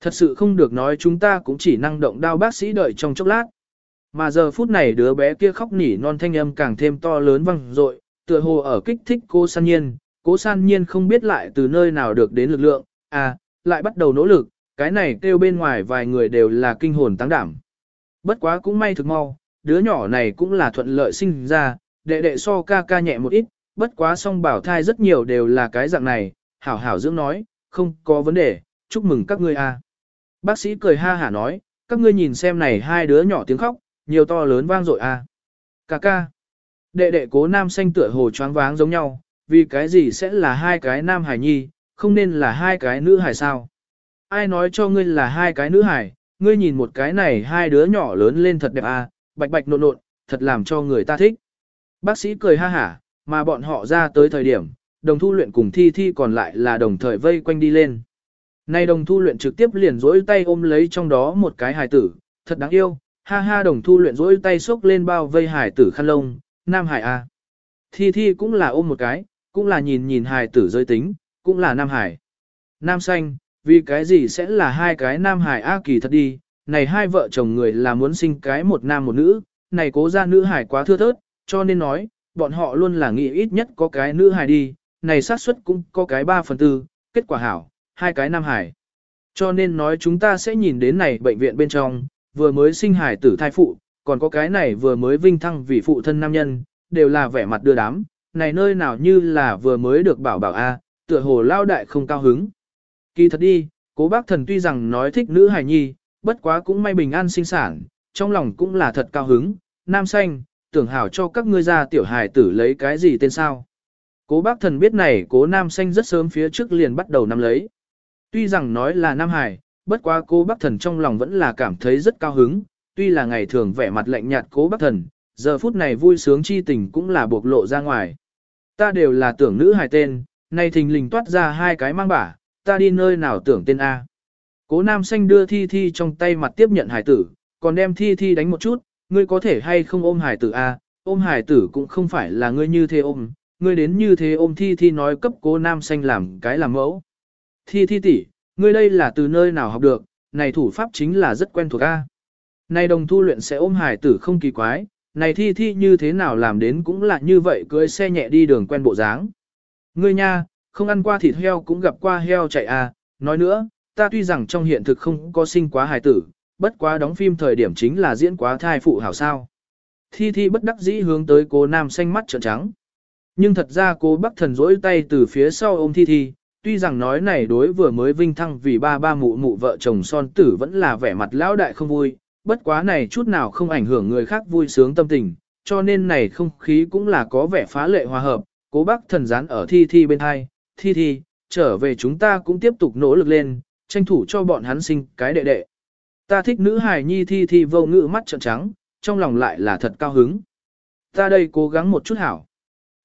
Thật sự không được nói chúng ta cũng chỉ năng động đao bác sĩ đợi trong chốc lát. Mà giờ phút này đứa bé kia khóc nỉ non thanh âm càng thêm to lớn vang dội, tựa hồ ở kích thích cô san nhiên, cố san nhiên không biết lại từ nơi nào được đến lực lượng, à, lại bắt đầu nỗ lực, cái này kêu bên ngoài vài người đều là kinh hồn tăng đảm. Bất quá cũng may thực mau, đứa nhỏ này cũng là thuận lợi sinh ra, đệ đệ so ca ca nhẹ một ít, bất quá song bảo thai rất nhiều đều là cái dạng này, hảo hảo dưỡng nói, không có vấn đề, chúc mừng các ngươi a. Bác sĩ cười ha hả nói, các ngươi nhìn xem này hai đứa nhỏ tiếng khóc, nhiều to lớn vang dội à. Cà ca. Đệ đệ cố nam xanh tựa hồ choáng váng giống nhau, vì cái gì sẽ là hai cái nam hải nhi, không nên là hai cái nữ hải sao. Ai nói cho ngươi là hai cái nữ hải, ngươi nhìn một cái này hai đứa nhỏ lớn lên thật đẹp à, bạch bạch nộn nộn, thật làm cho người ta thích. Bác sĩ cười ha hả, mà bọn họ ra tới thời điểm, đồng thu luyện cùng thi thi còn lại là đồng thời vây quanh đi lên. Nay đồng thu luyện trực tiếp liền rỗi tay ôm lấy trong đó một cái hài tử, thật đáng yêu, ha ha đồng thu luyện rỗi tay xốc lên bao vây hài tử khăn lông, nam hải a. Thi thi cũng là ôm một cái, cũng là nhìn nhìn hài tử giới tính, cũng là nam hải. Nam xanh, vì cái gì sẽ là hai cái nam hải A kỳ thật đi, này hai vợ chồng người là muốn sinh cái một nam một nữ, này cố ra nữ hải quá thưa thớt, cho nên nói, bọn họ luôn là nghĩ ít nhất có cái nữ hải đi, này xác suất cũng có cái 3 phần tư, kết quả hảo, hai cái nam hải. Cho nên nói chúng ta sẽ nhìn đến này bệnh viện bên trong, vừa mới sinh hải tử thai phụ, còn có cái này vừa mới vinh thăng vì phụ thân nam nhân, đều là vẻ mặt đưa đám, này nơi nào như là vừa mới được bảo bảo a, tựa hồ lao đại không cao hứng. Kỳ thật đi, cố bác thần tuy rằng nói thích nữ hài nhi, bất quá cũng may bình an sinh sản, trong lòng cũng là thật cao hứng, nam xanh, tưởng hảo cho các ngươi ra tiểu hài tử lấy cái gì tên sao. Cố bác thần biết này cố nam xanh rất sớm phía trước liền bắt đầu nắm lấy. Tuy rằng nói là nam Hải, bất quá cố bác thần trong lòng vẫn là cảm thấy rất cao hứng, tuy là ngày thường vẻ mặt lạnh nhạt cố bác thần, giờ phút này vui sướng chi tình cũng là bộc lộ ra ngoài. Ta đều là tưởng nữ hài tên, nay thình lình toát ra hai cái mang bả, ta đi nơi nào tưởng tên A. Cố nam xanh đưa thi thi trong tay mặt tiếp nhận hải tử, còn đem thi thi đánh một chút, ngươi có thể hay không ôm hải tử A, ôm hải tử cũng không phải là ngươi như thế ôm, ngươi đến như thế ôm thi thi nói cấp cố nam xanh làm cái làm mẫu. Thi thi tỷ, ngươi đây là từ nơi nào học được, này thủ pháp chính là rất quen thuộc A. Này đồng thu luyện sẽ ôm hải tử không kỳ quái, này thi thi như thế nào làm đến cũng là như vậy cưới xe nhẹ đi đường quen bộ dáng. Ngươi nha, không ăn qua thịt heo cũng gặp qua heo chạy à, nói nữa, ta tuy rằng trong hiện thực không có sinh quá hài tử, bất quá đóng phim thời điểm chính là diễn quá thai phụ hảo sao. Thi thi bất đắc dĩ hướng tới cô nam xanh mắt trợn trắng. Nhưng thật ra cô bắc thần rỗi tay từ phía sau ôm thi thi, tuy rằng nói này đối vừa mới vinh thăng vì ba ba mụ mụ vợ chồng son tử vẫn là vẻ mặt lão đại không vui, bất quá này chút nào không ảnh hưởng người khác vui sướng tâm tình, cho nên này không khí cũng là có vẻ phá lệ hòa hợp, cố bác thần gián ở thi thi bên hai, thi thi, trở về chúng ta cũng tiếp tục nỗ lực lên, tranh thủ cho bọn hắn sinh cái đệ đệ. Ta thích nữ hài nhi thi thi vô ngữ mắt trợn trắng, trong lòng lại là thật cao hứng. Ta đây cố gắng một chút hảo.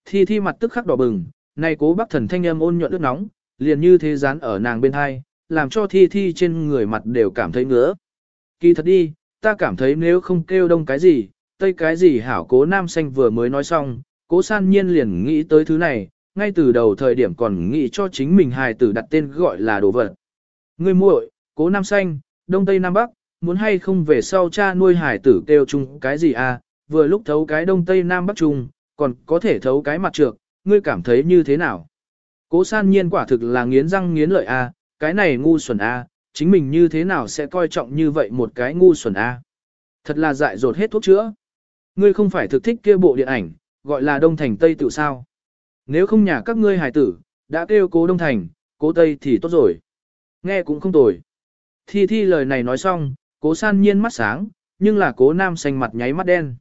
Thi thi mặt tức khắc đỏ bừng, này cố bác thần thanh âm ôn nhuận nước nóng, liền như thế dán ở nàng bên hai, làm cho thi thi trên người mặt đều cảm thấy ngứa. Kỳ thật đi, ta cảm thấy nếu không kêu đông cái gì, tây cái gì hảo cố nam xanh vừa mới nói xong, cố san nhiên liền nghĩ tới thứ này, ngay từ đầu thời điểm còn nghĩ cho chính mình hài tử đặt tên gọi là đồ vật. Ngươi muội, cố nam xanh, đông tây nam bắc, muốn hay không về sau cha nuôi hài tử kêu chung cái gì à, vừa lúc thấu cái đông tây nam bắc chung, còn có thể thấu cái mặt trược, ngươi cảm thấy như thế nào? Cố san nhiên quả thực là nghiến răng nghiến lợi à, cái này ngu xuẩn à, chính mình như thế nào sẽ coi trọng như vậy một cái ngu xuẩn à. Thật là dại dột hết thuốc chữa. Ngươi không phải thực thích kia bộ điện ảnh, gọi là Đông Thành Tây tự sao. Nếu không nhà các ngươi hài tử, đã kêu cố Đông Thành, cố Tây thì tốt rồi. Nghe cũng không tồi. Thi thi lời này nói xong, cố san nhiên mắt sáng, nhưng là cố nam xanh mặt nháy mắt đen.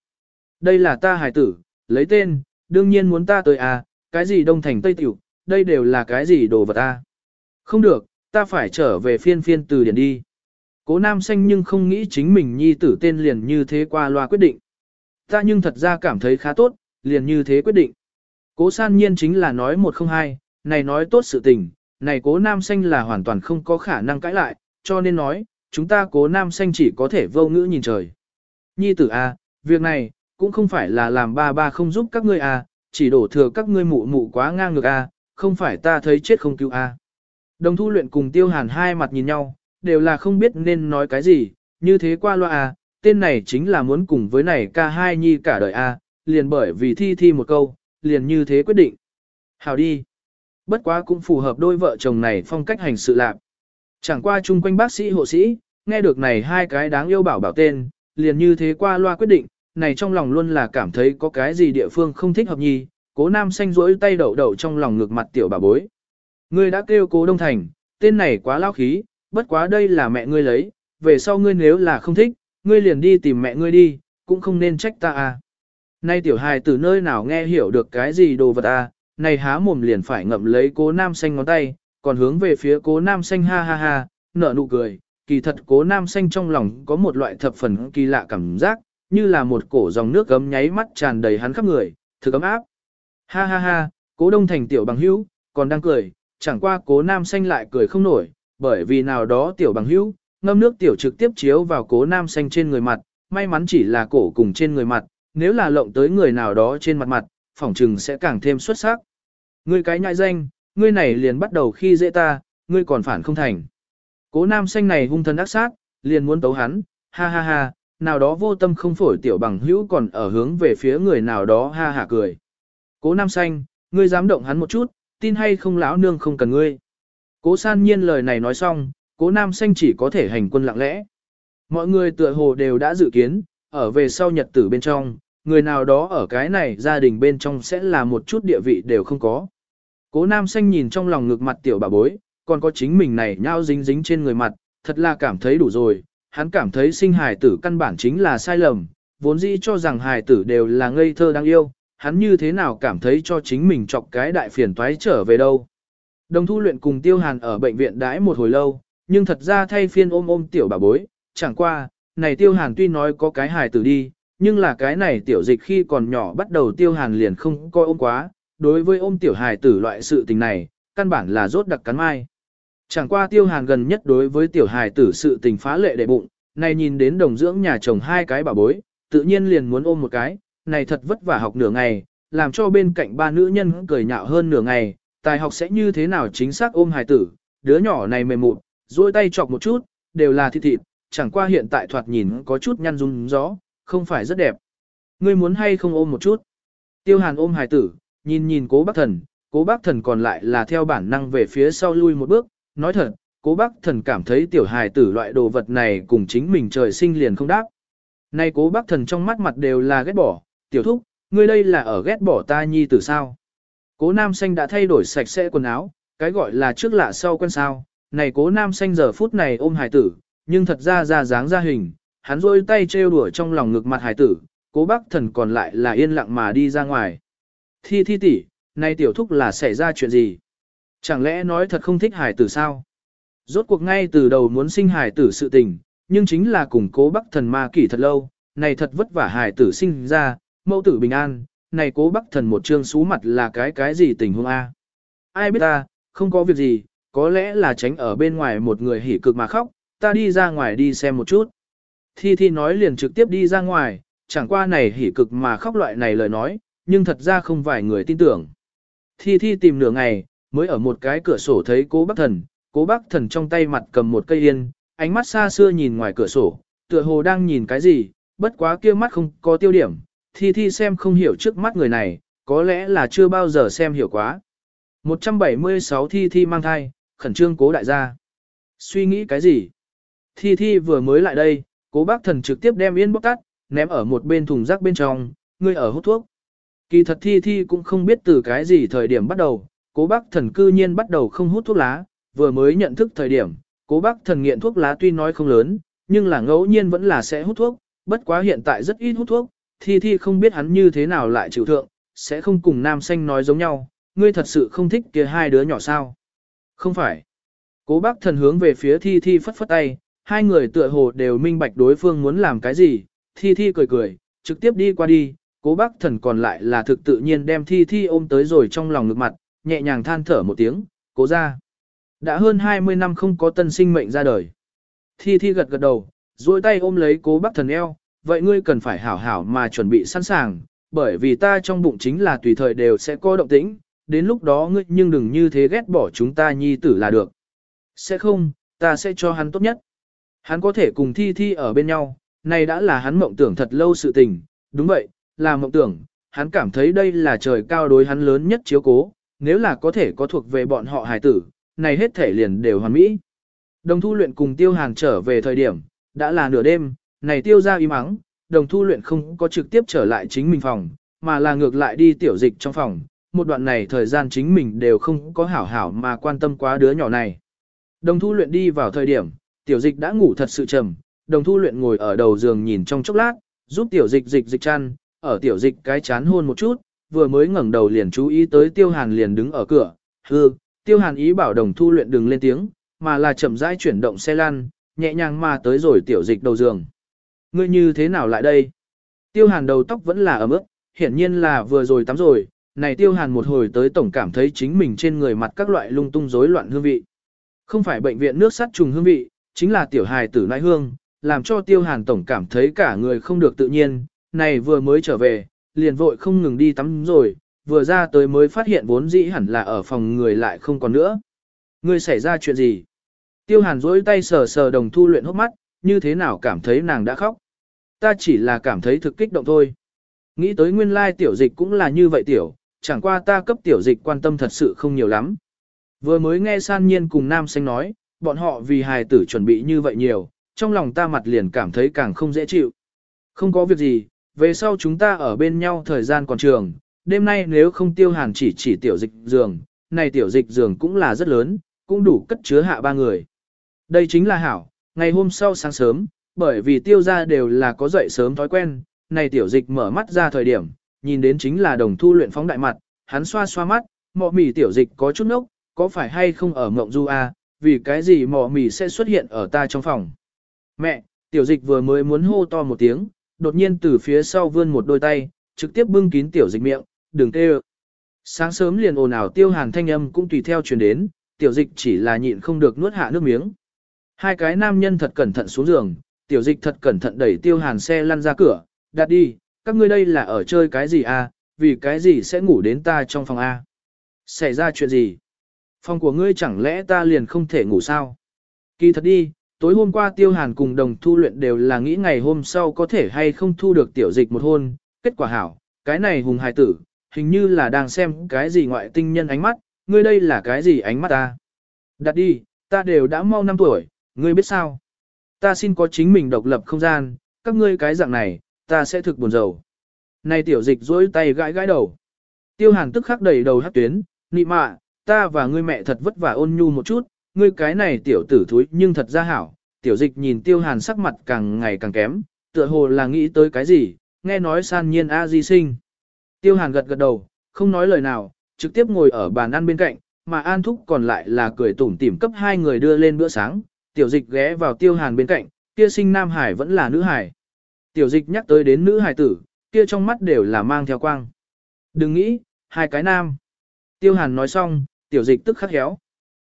Đây là ta hài tử, lấy tên, đương nhiên muốn ta tới à, cái gì Đông Thành Tây tiểu, đây đều là cái gì đồ vật ta. Không được, ta phải trở về phiên phiên từ điển đi. Cố nam xanh nhưng không nghĩ chính mình nhi tử tên liền như thế qua loa quyết định. Ta nhưng thật ra cảm thấy khá tốt, liền như thế quyết định. Cố san nhiên chính là nói một không hai, này nói tốt sự tình, này cố nam xanh là hoàn toàn không có khả năng cãi lại, cho nên nói, chúng ta cố nam xanh chỉ có thể vô ngữ nhìn trời. Nhi tử A, à, việc này, cũng không phải là làm ba ba không giúp các ngươi A, à, chỉ đổ thừa các ngươi mụ mụ quá ngang ngược A, à, không phải ta thấy chết không cứu A. Đồng thu luyện cùng tiêu hàn hai mặt nhìn nhau, đều là không biết nên nói cái gì, như thế qua loa A, tên này chính là muốn cùng với này ca hai nhi cả đời A, liền bởi vì thi thi một câu, liền như thế quyết định. Hào đi. Bất quá cũng phù hợp đôi vợ chồng này phong cách hành sự lạc. Chẳng qua chung quanh bác sĩ hộ sĩ, nghe được này hai cái đáng yêu bảo bảo tên, liền như thế qua loa quyết định, này trong lòng luôn là cảm thấy có cái gì địa phương không thích hợp nhi, cố nam xanh rỗi tay đậu đậu trong lòng ngược mặt tiểu bà bối. Ngươi đã kêu cố Đông Thành, tên này quá lao khí, bất quá đây là mẹ ngươi lấy, về sau ngươi nếu là không thích, ngươi liền đi tìm mẹ ngươi đi, cũng không nên trách ta à. Nay tiểu hài từ nơi nào nghe hiểu được cái gì đồ vật à, này há mồm liền phải ngậm lấy cố nam xanh ngón tay, còn hướng về phía cố nam xanh ha ha ha, nở nụ cười, kỳ thật cố nam xanh trong lòng có một loại thập phần kỳ lạ cảm giác, như là một cổ dòng nước gấm nháy mắt tràn đầy hắn khắp người, thực ấm áp. Ha ha ha, cố đông thành tiểu bằng hữu, còn đang cười, chẳng qua cố nam xanh lại cười không nổi, bởi vì nào đó tiểu bằng hữu, ngâm nước tiểu trực tiếp chiếu vào cố nam xanh trên người mặt, may mắn chỉ là cổ cùng trên người mặt, nếu là lộng tới người nào đó trên mặt mặt, phỏng trừng sẽ càng thêm xuất sắc. Ngươi cái nhại danh, ngươi này liền bắt đầu khi dễ ta, ngươi còn phản không thành. Cố nam xanh này hung thần ác sát, liền muốn tấu hắn, ha ha ha, nào đó vô tâm không phổi tiểu bằng hữu còn ở hướng về phía người nào đó ha ha cười. Cố nam xanh, ngươi dám động hắn một chút, tin hay không lão nương không cần ngươi. Cố san nhiên lời này nói xong, cố nam xanh chỉ có thể hành quân lặng lẽ. Mọi người tựa hồ đều đã dự kiến, ở về sau nhật tử bên trong, người nào đó ở cái này gia đình bên trong sẽ là một chút địa vị đều không có. Cố nam xanh nhìn trong lòng ngực mặt tiểu bà bối, còn có chính mình này nhao dính dính trên người mặt, thật là cảm thấy đủ rồi, hắn cảm thấy sinh hài tử căn bản chính là sai lầm, vốn dĩ cho rằng hài tử đều là ngây thơ đáng yêu, hắn như thế nào cảm thấy cho chính mình chọc cái đại phiền toái trở về đâu. Đồng thu luyện cùng tiêu hàn ở bệnh viện đãi một hồi lâu, nhưng thật ra thay phiên ôm ôm tiểu bà bối, chẳng qua, này tiêu hàn tuy nói có cái hài tử đi, nhưng là cái này tiểu dịch khi còn nhỏ bắt đầu tiêu hàn liền không coi ôm quá, đối với ôm tiểu hài tử loại sự tình này, căn bản là rốt đặc cắn mai. Chẳng qua tiêu hàn gần nhất đối với tiểu hài tử sự tình phá lệ đệ bụng, này nhìn đến đồng dưỡng nhà chồng hai cái bà bối, tự nhiên liền muốn ôm một cái, này thật vất vả học nửa ngày, làm cho bên cạnh ba nữ nhân cười nhạo hơn nửa ngày, tài học sẽ như thế nào chính xác ôm hài tử, đứa nhỏ này mềm mụn, duỗi tay chọc một chút, đều là thịt thịt, chẳng qua hiện tại thoạt nhìn có chút nhăn rung gió, không phải rất đẹp. Ngươi muốn hay không ôm một chút? Tiêu hàn ôm hài tử, nhìn nhìn cố bác thần, cố bác thần còn lại là theo bản năng về phía sau lui một bước, nói thật, cố bác thần cảm thấy tiểu hài tử loại đồ vật này cùng chính mình trời sinh liền không đáp. Nay cố bác thần trong mắt mặt đều là ghét bỏ, tiểu thúc, ngươi đây là ở ghét bỏ ta nhi tử sao. Cố nam xanh đã thay đổi sạch sẽ quần áo, cái gọi là trước lạ sau quen sao, này cố nam xanh giờ phút này ôm Hải tử, nhưng thật ra ra dáng ra hình, hắn rôi tay trêu đùa trong lòng ngực mặt Hải tử, cố bác thần còn lại là yên lặng mà đi ra ngoài. Thi thi tỷ, nay tiểu thúc là xảy ra chuyện gì? Chẳng lẽ nói thật không thích Hải tử sao? Rốt cuộc ngay từ đầu muốn sinh Hải tử sự tình, nhưng chính là củng cố bắc thần ma kỷ thật lâu, này thật vất vả Hải tử sinh ra, mẫu tử bình an, này cố bắc thần một trương xú mặt là cái cái gì tình huống A. Ai biết ta, không có việc gì, có lẽ là tránh ở bên ngoài một người hỉ cực mà khóc, ta đi ra ngoài đi xem một chút. Thi Thi nói liền trực tiếp đi ra ngoài, chẳng qua này hỉ cực mà khóc loại này lời nói, nhưng thật ra không vài người tin tưởng. Thi Thi tìm nửa ngày, mới ở một cái cửa sổ thấy cố bác thần, cố bác thần trong tay mặt cầm một cây yên, ánh mắt xa xưa nhìn ngoài cửa sổ, tựa hồ đang nhìn cái gì, bất quá kia mắt không có tiêu điểm, Thi Thi xem không hiểu trước mắt người này, có lẽ là chưa bao giờ xem hiểu quá. 176 Thi Thi mang thai, khẩn trương cố đại gia. Suy nghĩ cái gì? Thi Thi vừa mới lại đây, cố bác thần trực tiếp đem yên bóc tắt, ném ở một bên thùng rác bên trong, ngươi ở hút thuốc. Kỳ thật Thi Thi cũng không biết từ cái gì thời điểm bắt đầu, cố bác thần cư nhiên bắt đầu không hút thuốc lá, vừa mới nhận thức thời điểm, cố bác thần nghiện thuốc lá tuy nói không lớn, nhưng là ngẫu nhiên vẫn là sẽ hút thuốc, bất quá hiện tại rất ít hút thuốc, Thi Thi không biết hắn như thế nào lại chịu thượng, sẽ không cùng nam xanh nói giống nhau, ngươi thật sự không thích kia hai đứa nhỏ sao. Không phải. Cố bác thần hướng về phía Thi Thi phất phất tay, hai người tựa hồ đều minh bạch đối phương muốn làm cái gì, Thi Thi cười cười, trực tiếp đi qua đi, cố bác thần còn lại là thực tự nhiên đem Thi Thi ôm tới rồi trong lòng ngực mặt, nhẹ nhàng than thở một tiếng, cố ra. Đã hơn 20 năm không có tân sinh mệnh ra đời. Thi Thi gật gật đầu, duỗi tay ôm lấy cố bác thần eo, vậy ngươi cần phải hảo hảo mà chuẩn bị sẵn sàng, bởi vì ta trong bụng chính là tùy thời đều sẽ có động tĩnh, đến lúc đó ngươi nhưng đừng như thế ghét bỏ chúng ta nhi tử là được. Sẽ không, ta sẽ cho hắn tốt nhất. Hắn có thể cùng Thi Thi ở bên nhau, này đã là hắn mộng tưởng thật lâu sự tình, đúng vậy, là mộng tưởng, hắn cảm thấy đây là trời cao đối hắn lớn nhất chiếu cố, nếu là có thể có thuộc về bọn họ hài tử, này hết thể liền đều hoàn mỹ. Đồng thu luyện cùng tiêu hàng trở về thời điểm, đã là nửa đêm, này tiêu ra im ắng, đồng thu luyện không có trực tiếp trở lại chính mình phòng, mà là ngược lại đi tiểu dịch trong phòng, một đoạn này thời gian chính mình đều không có hảo hảo mà quan tâm quá đứa nhỏ này. Đồng thu luyện đi vào thời điểm, tiểu dịch đã ngủ thật sự trầm, đồng thu luyện ngồi ở đầu giường nhìn trong chốc lát, giúp tiểu dịch dịch dịch chăn, ở tiểu dịch cái chán hôn một chút, vừa mới ngẩng đầu liền chú ý tới tiêu hàn liền đứng ở cửa, hư, tiêu hàn ý bảo đồng thu luyện đừng lên tiếng, mà là chậm rãi chuyển động xe lăn, nhẹ nhàng mà tới rồi tiểu dịch đầu giường. Ngươi như thế nào lại đây? Tiêu hàn đầu tóc vẫn là ấm ức, hiển nhiên là vừa rồi tắm rồi, này tiêu hàn một hồi tới tổng cảm thấy chính mình trên người mặt các loại lung tung rối loạn hương vị. Không phải bệnh viện nước sắt trùng hương vị, chính là tiểu hài tử nãi hương, làm cho tiêu hàn tổng cảm thấy cả người không được tự nhiên, này vừa mới trở về, liền vội không ngừng đi tắm rồi, vừa ra tới mới phát hiện vốn dĩ hẳn là ở phòng người lại không còn nữa. Ngươi xảy ra chuyện gì? Tiêu hàn rỗi tay sờ sờ đồng thu luyện hốc mắt, như thế nào cảm thấy nàng đã khóc? Ta chỉ là cảm thấy thực kích động thôi. Nghĩ tới nguyên lai tiểu dịch cũng là như vậy tiểu, chẳng qua ta cấp tiểu dịch quan tâm thật sự không nhiều lắm. Vừa mới nghe san nhiên cùng nam xanh nói, bọn họ vì hài tử chuẩn bị như vậy nhiều, trong lòng ta mặt liền cảm thấy càng không dễ chịu. Không có việc gì, về sau chúng ta ở bên nhau thời gian còn trường, đêm nay nếu không tiêu hàn chỉ chỉ tiểu dịch giường, này tiểu dịch giường cũng là rất lớn, cũng đủ cất chứa hạ ba người. Đây chính là hảo, ngày hôm sau sáng sớm, bởi vì tiêu ra đều là có dậy sớm thói quen, này tiểu dịch mở mắt ra thời điểm, nhìn đến chính là đồng thu luyện phóng đại mặt, hắn xoa xoa mắt, mọ mì tiểu dịch có chút nốc, có phải hay không ở mộng du a? vì cái gì mọ mì sẽ xuất hiện ở ta trong phòng. Mẹ, tiểu dịch vừa mới muốn hô to một tiếng, đột nhiên từ phía sau vươn một đôi tay, trực tiếp bưng kín tiểu dịch miệng, đừng tê ơ. Sáng sớm liền ồn ào tiêu hàn thanh âm cũng tùy theo truyền đến, tiểu dịch chỉ là nhịn không được nuốt hạ nước miếng. Hai cái nam nhân thật cẩn thận xuống giường, tiểu dịch thật cẩn thận đẩy tiêu hàn xe lăn ra cửa, đặt đi, các ngươi đây là ở chơi cái gì à, vì cái gì sẽ ngủ đến ta trong phòng A. Xảy ra chuyện gì? Phòng của ngươi chẳng lẽ ta liền không thể ngủ sao? Kỳ thật đi, tối hôm qua tiêu hàn cùng đồng thu luyện đều là nghĩ ngày hôm sau có thể hay không thu được tiểu dịch một hôn, kết quả hảo, cái này hùng hài tử, hình như là đang xem cái gì ngoại tinh nhân ánh mắt, ngươi đây là cái gì ánh mắt ta? Đặt đi, ta đều đã mau 5 tuổi, ngươi biết sao? Ta xin có chính mình độc lập không gian, các ngươi cái dạng này, ta sẽ thực buồn rầu. Này tiểu dịch dối tay gãi gãi đầu. Tiêu hàn tức khắc đầy đầu hát tuyến, nị mạ, ta và ngươi mẹ thật vất vả ôn nhu một chút, ngươi cái này tiểu tử thúi nhưng thật ra hảo. Tiểu dịch nhìn tiêu hàn sắc mặt càng ngày càng kém, tựa hồ là nghĩ tới cái gì, nghe nói san nhiên a di sinh. Tiêu hàn gật gật đầu, không nói lời nào, trực tiếp ngồi ở bàn ăn bên cạnh, mà An Thúc còn lại là cười tủm tỉm cấp hai người đưa lên bữa sáng, tiểu dịch ghé vào tiêu hàn bên cạnh, kia sinh nam hải vẫn là nữ hải. Tiểu dịch nhắc tới đến nữ hải tử, kia trong mắt đều là mang theo quang. Đừng nghĩ, hai cái nam. Tiêu hàn nói xong, tiểu dịch tức khắc héo.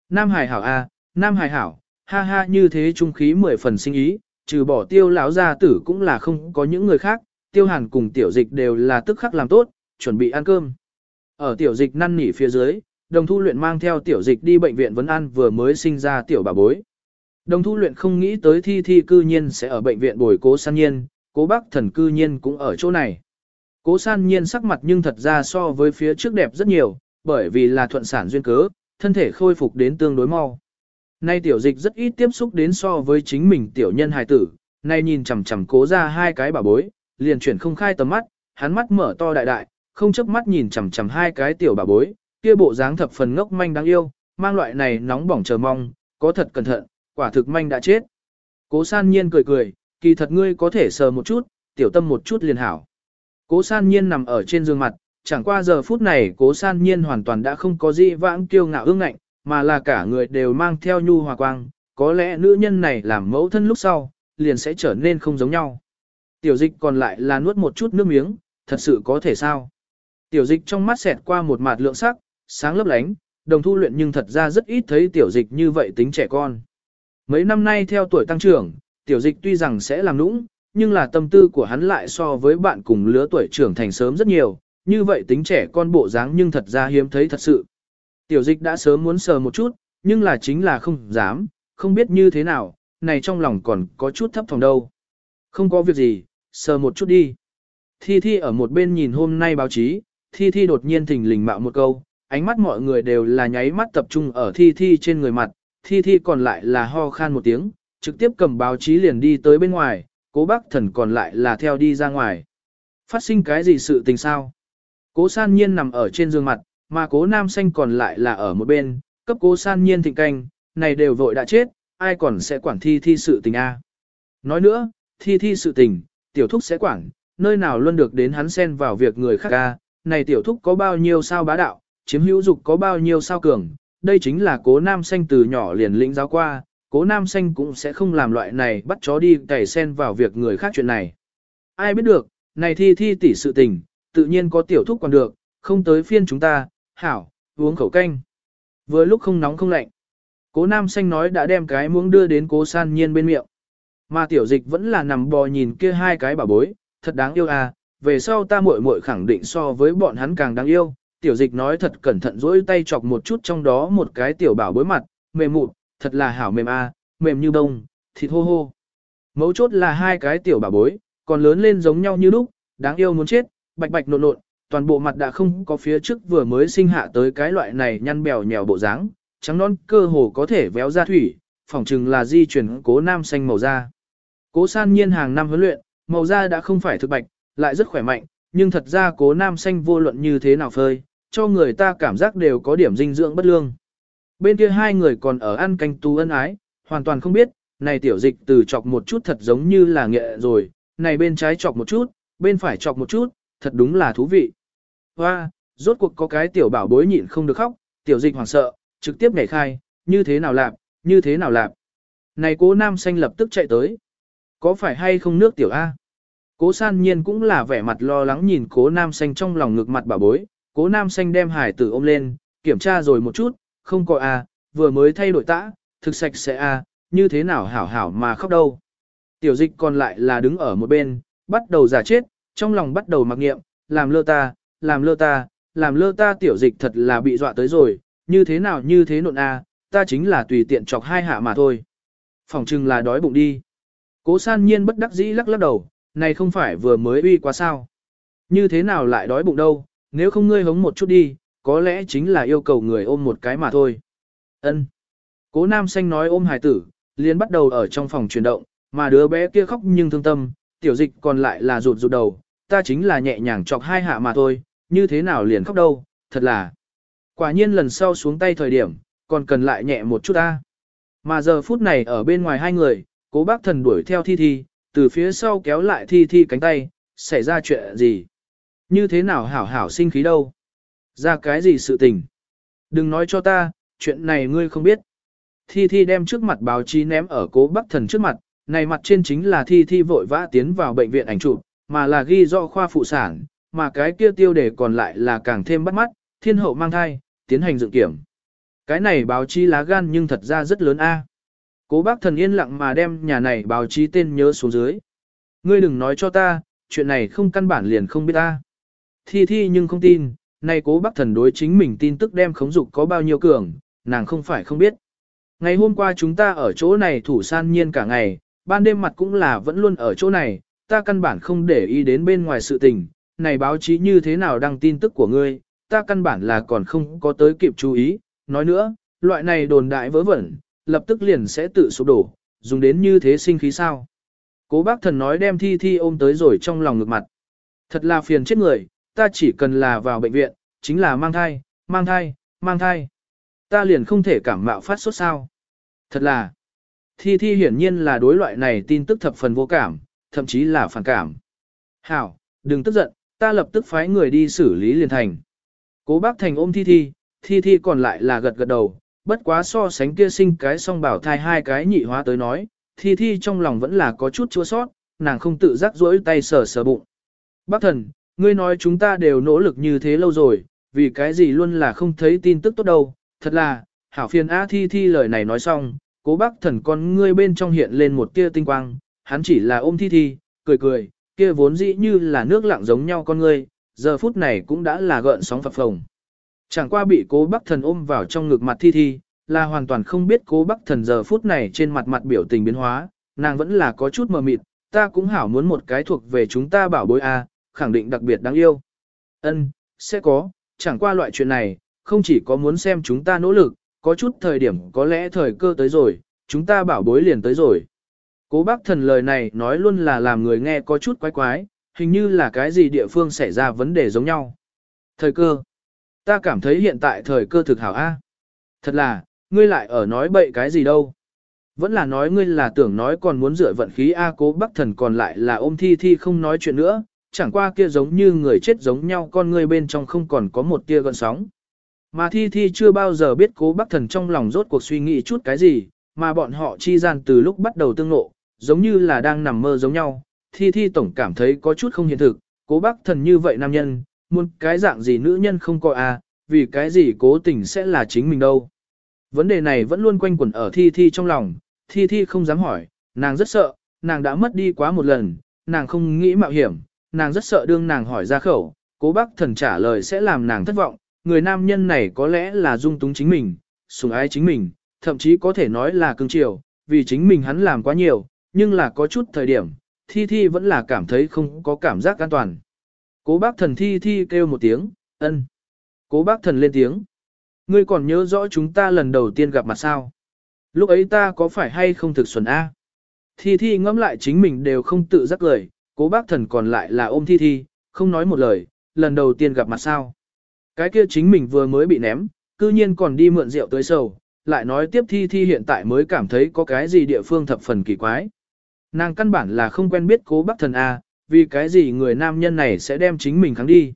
Nam hải hảo a, à, nam hải hảo, ha ha như thế trung khí mười phần sinh ý, trừ bỏ tiêu lão gia tử cũng là không có những người khác, tiêu hàn cùng tiểu dịch đều là tức khắc làm tốt, chuẩn bị ăn cơm. Ở tiểu dịch năn nỉ phía dưới, đồng thu luyện mang theo tiểu dịch đi bệnh viện vấn an vừa mới sinh ra tiểu bà bối. Đồng thu luyện không nghĩ tới thi thi cư nhiên sẽ ở bệnh viện bồi cố san nhiên, cố bác thần cư nhiên cũng ở chỗ này. Cố san nhiên sắc mặt nhưng thật ra so với phía trước đẹp rất nhiều, bởi vì là thuận sản duyên cớ, thân thể khôi phục đến tương đối mau. Nay tiểu dịch rất ít tiếp xúc đến so với chính mình tiểu nhân hài tử, nay nhìn chằm chằm cố ra hai cái bà bối, liền chuyển không khai tầm mắt, hắn mắt mở to đại đại, không chớp mắt nhìn chằm chằm hai cái tiểu bà bối, kia bộ dáng thập phần ngốc manh đáng yêu, mang loại này nóng bỏng chờ mong, có thật cẩn thận, quả thực manh đã chết. Cố san nhiên cười cười, kỳ thật ngươi có thể sờ một chút, tiểu tâm một chút liền hảo. Cố san nhiên nằm ở trên giường mặt, chẳng qua giờ phút này cố san nhiên hoàn toàn đã không có gì vãng kiêu ngạo ương ngạnh, mà là cả người đều mang theo nhu hòa quang, có lẽ nữ nhân này làm mẫu thân lúc sau, liền sẽ trở nên không giống nhau. Tiểu dịch còn lại là nuốt một chút nước miếng, thật sự có thể sao? Tiểu dịch trong mắt xẹt qua một mặt lượng sắc, sáng lấp lánh, đồng thu luyện nhưng thật ra rất ít thấy tiểu dịch như vậy tính trẻ con. Mấy năm nay theo tuổi tăng trưởng, tiểu dịch tuy rằng sẽ làm nũng, nhưng là tâm tư của hắn lại so với bạn cùng lứa tuổi trưởng thành sớm rất nhiều, như vậy tính trẻ con bộ dáng nhưng thật ra hiếm thấy thật sự. Tiểu dịch đã sớm muốn sờ một chút, nhưng là chính là không dám, không biết như thế nào, này trong lòng còn có chút thấp phòng đâu. Không có việc gì, sờ một chút đi. Thi Thi ở một bên nhìn hôm nay báo chí, Thi Thi đột nhiên thình lình mạo một câu, ánh mắt mọi người đều là nháy mắt tập trung ở Thi Thi trên người mặt, Thi Thi còn lại là ho khan một tiếng, trực tiếp cầm báo chí liền đi tới bên ngoài, cố bác thần còn lại là theo đi ra ngoài. Phát sinh cái gì sự tình sao? Cố san nhiên nằm ở trên giường mặt, mà cố nam xanh còn lại là ở một bên, cấp cố san nhiên thịnh canh, này đều vội đã chết, ai còn sẽ quản thi thi sự tình a? Nói nữa, thi thi sự tình, tiểu thúc sẽ quản, nơi nào luôn được đến hắn xen vào việc người khác a, này tiểu thúc có bao nhiêu sao bá đạo, chiếm hữu dục có bao nhiêu sao cường, đây chính là cố nam xanh từ nhỏ liền lĩnh giáo qua, cố nam xanh cũng sẽ không làm loại này bắt chó đi cày sen vào việc người khác chuyện này. Ai biết được, này thi thi tỷ sự tình, tự nhiên có tiểu thúc còn được, không tới phiên chúng ta, hảo, uống khẩu canh. Vừa lúc không nóng không lạnh. Cố nam xanh nói đã đem cái muỗng đưa đến cố san nhiên bên miệng. Mà tiểu dịch vẫn là nằm bò nhìn kia hai cái bảo bối, thật đáng yêu à, về sau ta muội muội khẳng định so với bọn hắn càng đáng yêu, tiểu dịch nói thật cẩn thận rỗi tay chọc một chút trong đó một cái tiểu bảo bối mặt, mềm mụn, thật là hảo mềm a, mềm như bông, thịt hô hô. Mấu chốt là hai cái tiểu bảo bối, còn lớn lên giống nhau như lúc, đáng yêu muốn chết, bạch bạch nộn nộn, toàn bộ mặt đã không có phía trước vừa mới sinh hạ tới cái loại này nhăn bèo nhèo bộ dáng, trắng non cơ hồ có thể véo ra thủy, phỏng chừng là di chuyển cố nam xanh màu da. Cố san nhiên hàng năm huấn luyện, màu da đã không phải thực bạch, lại rất khỏe mạnh, nhưng thật ra cố nam xanh vô luận như thế nào phơi, cho người ta cảm giác đều có điểm dinh dưỡng bất lương. Bên kia hai người còn ở ăn canh tu ân ái, hoàn toàn không biết, này tiểu dịch từ chọc một chút thật giống như là nghệ rồi, này bên trái chọc một chút, bên phải chọc một chút, thật đúng là thú vị. Hoa, rốt cuộc có cái tiểu bảo bối nhịn không được khóc, tiểu dịch hoảng sợ, trực tiếp nhảy khai, như thế nào lạp, như thế nào lạp. Này cố nam xanh lập tức chạy tới. Có phải hay không nước tiểu A? Cố san nhiên cũng là vẻ mặt lo lắng nhìn cố nam xanh trong lòng ngực mặt bảo bối, cố nam xanh đem hải tử ôm lên, kiểm tra rồi một chút, không có à, vừa mới thay đổi tã, thực sạch sẽ à, như thế nào hảo hảo mà khóc đâu. Tiểu dịch còn lại là đứng ở một bên, bắt đầu giả chết, trong lòng bắt đầu mặc nghiệm, làm lơ ta, làm lơ ta, làm lơ ta tiểu dịch thật là bị dọa tới rồi, như thế nào như thế nộn à, ta chính là tùy tiện chọc hai hạ mà thôi. Phòng chừng là đói bụng đi. Cố san nhiên bất đắc dĩ lắc lắc đầu, này không phải vừa mới uy quá sao. Như thế nào lại đói bụng đâu, nếu không ngươi hống một chút đi, có lẽ chính là yêu cầu người ôm một cái mà thôi. Ân. Cố nam xanh nói ôm hải tử, liền bắt đầu ở trong phòng chuyển động, mà đứa bé kia khóc nhưng thương tâm, tiểu dịch còn lại là rụt rụt đầu, ta chính là nhẹ nhàng chọc hai hạ mà thôi, như thế nào liền khóc đâu, thật là. Quả nhiên lần sau xuống tay thời điểm, còn cần lại nhẹ một chút ta. Mà giờ phút này ở bên ngoài hai người, cố bác thần đuổi theo thi thi, từ phía sau kéo lại thi thi cánh tay, xảy ra chuyện gì? Như thế nào hảo hảo sinh khí đâu? Ra cái gì sự tình? Đừng nói cho ta, chuyện này ngươi không biết. Thi thi đem trước mặt báo chí ném ở cố bác thần trước mặt, này mặt trên chính là thi thi vội vã tiến vào bệnh viện ảnh chụp, mà là ghi do khoa phụ sản, mà cái kia tiêu đề còn lại là càng thêm bắt mắt, thiên hậu mang thai, tiến hành dự kiểm. Cái này báo chí lá gan nhưng thật ra rất lớn a. Cố bác thần yên lặng mà đem nhà này báo chí tên nhớ xuống dưới. Ngươi đừng nói cho ta, chuyện này không căn bản liền không biết ta. Thi thi nhưng không tin, nay cố bác thần đối chính mình tin tức đem khống dục có bao nhiêu cường, nàng không phải không biết. Ngày hôm qua chúng ta ở chỗ này thủ san nhiên cả ngày, ban đêm mặt cũng là vẫn luôn ở chỗ này, ta căn bản không để ý đến bên ngoài sự tình, này báo chí như thế nào đăng tin tức của ngươi, ta căn bản là còn không có tới kịp chú ý, nói nữa, loại này đồn đại vớ vẩn, lập tức liền sẽ tự sụp đổ, dùng đến như thế sinh khí sao. Cố bác thần nói đem thi thi ôm tới rồi trong lòng ngực mặt. Thật là phiền chết người, ta chỉ cần là vào bệnh viện, chính là mang thai, mang thai, mang thai. Ta liền không thể cảm mạo phát sốt sao. Thật là, thi thi hiển nhiên là đối loại này tin tức thập phần vô cảm, thậm chí là phản cảm. Hảo, đừng tức giận, ta lập tức phái người đi xử lý liền thành. Cố bác thành ôm thi thi, thi thi còn lại là gật gật đầu, bất quá so sánh kia sinh cái song bảo thai hai cái nhị hóa tới nói, thi thi trong lòng vẫn là có chút chua sót, nàng không tự giác rỗi tay sờ sờ bụng. Bác thần, ngươi nói chúng ta đều nỗ lực như thế lâu rồi, vì cái gì luôn là không thấy tin tức tốt đâu, thật là, hảo phiền a thi thi lời này nói xong, cố bác thần con ngươi bên trong hiện lên một tia tinh quang, hắn chỉ là ôm thi thi, cười cười, kia vốn dĩ như là nước lặng giống nhau con ngươi, giờ phút này cũng đã là gợn sóng phập phồng. Chẳng qua bị cố bác thần ôm vào trong ngực mặt thi thi, là hoàn toàn không biết cố bác thần giờ phút này trên mặt mặt biểu tình biến hóa, nàng vẫn là có chút mờ mịt, ta cũng hảo muốn một cái thuộc về chúng ta bảo bối A, khẳng định đặc biệt đáng yêu. Ân, sẽ có, chẳng qua loại chuyện này, không chỉ có muốn xem chúng ta nỗ lực, có chút thời điểm có lẽ thời cơ tới rồi, chúng ta bảo bối liền tới rồi. Cố bác thần lời này nói luôn là làm người nghe có chút quái quái, hình như là cái gì địa phương xảy ra vấn đề giống nhau. Thời cơ. Ta cảm thấy hiện tại thời cơ thực hảo A. Thật là, ngươi lại ở nói bậy cái gì đâu. Vẫn là nói ngươi là tưởng nói còn muốn rửa vận khí A cố bác thần còn lại là ôm thi thi không nói chuyện nữa, chẳng qua kia giống như người chết giống nhau con người bên trong không còn có một tia gợn sóng. Mà thi thi chưa bao giờ biết cố bác thần trong lòng rốt cuộc suy nghĩ chút cái gì, mà bọn họ chi gian từ lúc bắt đầu tương ngộ, giống như là đang nằm mơ giống nhau, thi thi tổng cảm thấy có chút không hiện thực, cố bác thần như vậy nam nhân, muốn cái dạng gì nữ nhân không có à, vì cái gì cố tình sẽ là chính mình đâu. Vấn đề này vẫn luôn quanh quẩn ở thi thi trong lòng, thi thi không dám hỏi, nàng rất sợ, nàng đã mất đi quá một lần, nàng không nghĩ mạo hiểm, nàng rất sợ đương nàng hỏi ra khẩu, cố bác thần trả lời sẽ làm nàng thất vọng, người nam nhân này có lẽ là dung túng chính mình, sủng ái chính mình, thậm chí có thể nói là cưng chiều, vì chính mình hắn làm quá nhiều, nhưng là có chút thời điểm, Thi Thi vẫn là cảm thấy không có cảm giác an toàn. Cố bác thần Thi Thi kêu một tiếng, ân. Cố bác thần lên tiếng. Ngươi còn nhớ rõ chúng ta lần đầu tiên gặp mặt sao? Lúc ấy ta có phải hay không thực xuẩn A? Thi Thi ngẫm lại chính mình đều không tự giác lời, cố bác thần còn lại là ôm Thi Thi, không nói một lời, lần đầu tiên gặp mặt sao? Cái kia chính mình vừa mới bị ném, cư nhiên còn đi mượn rượu tới sầu, lại nói tiếp Thi Thi hiện tại mới cảm thấy có cái gì địa phương thập phần kỳ quái. Nàng căn bản là không quen biết cố bác thần A, vì cái gì người nam nhân này sẽ đem chính mình kháng đi.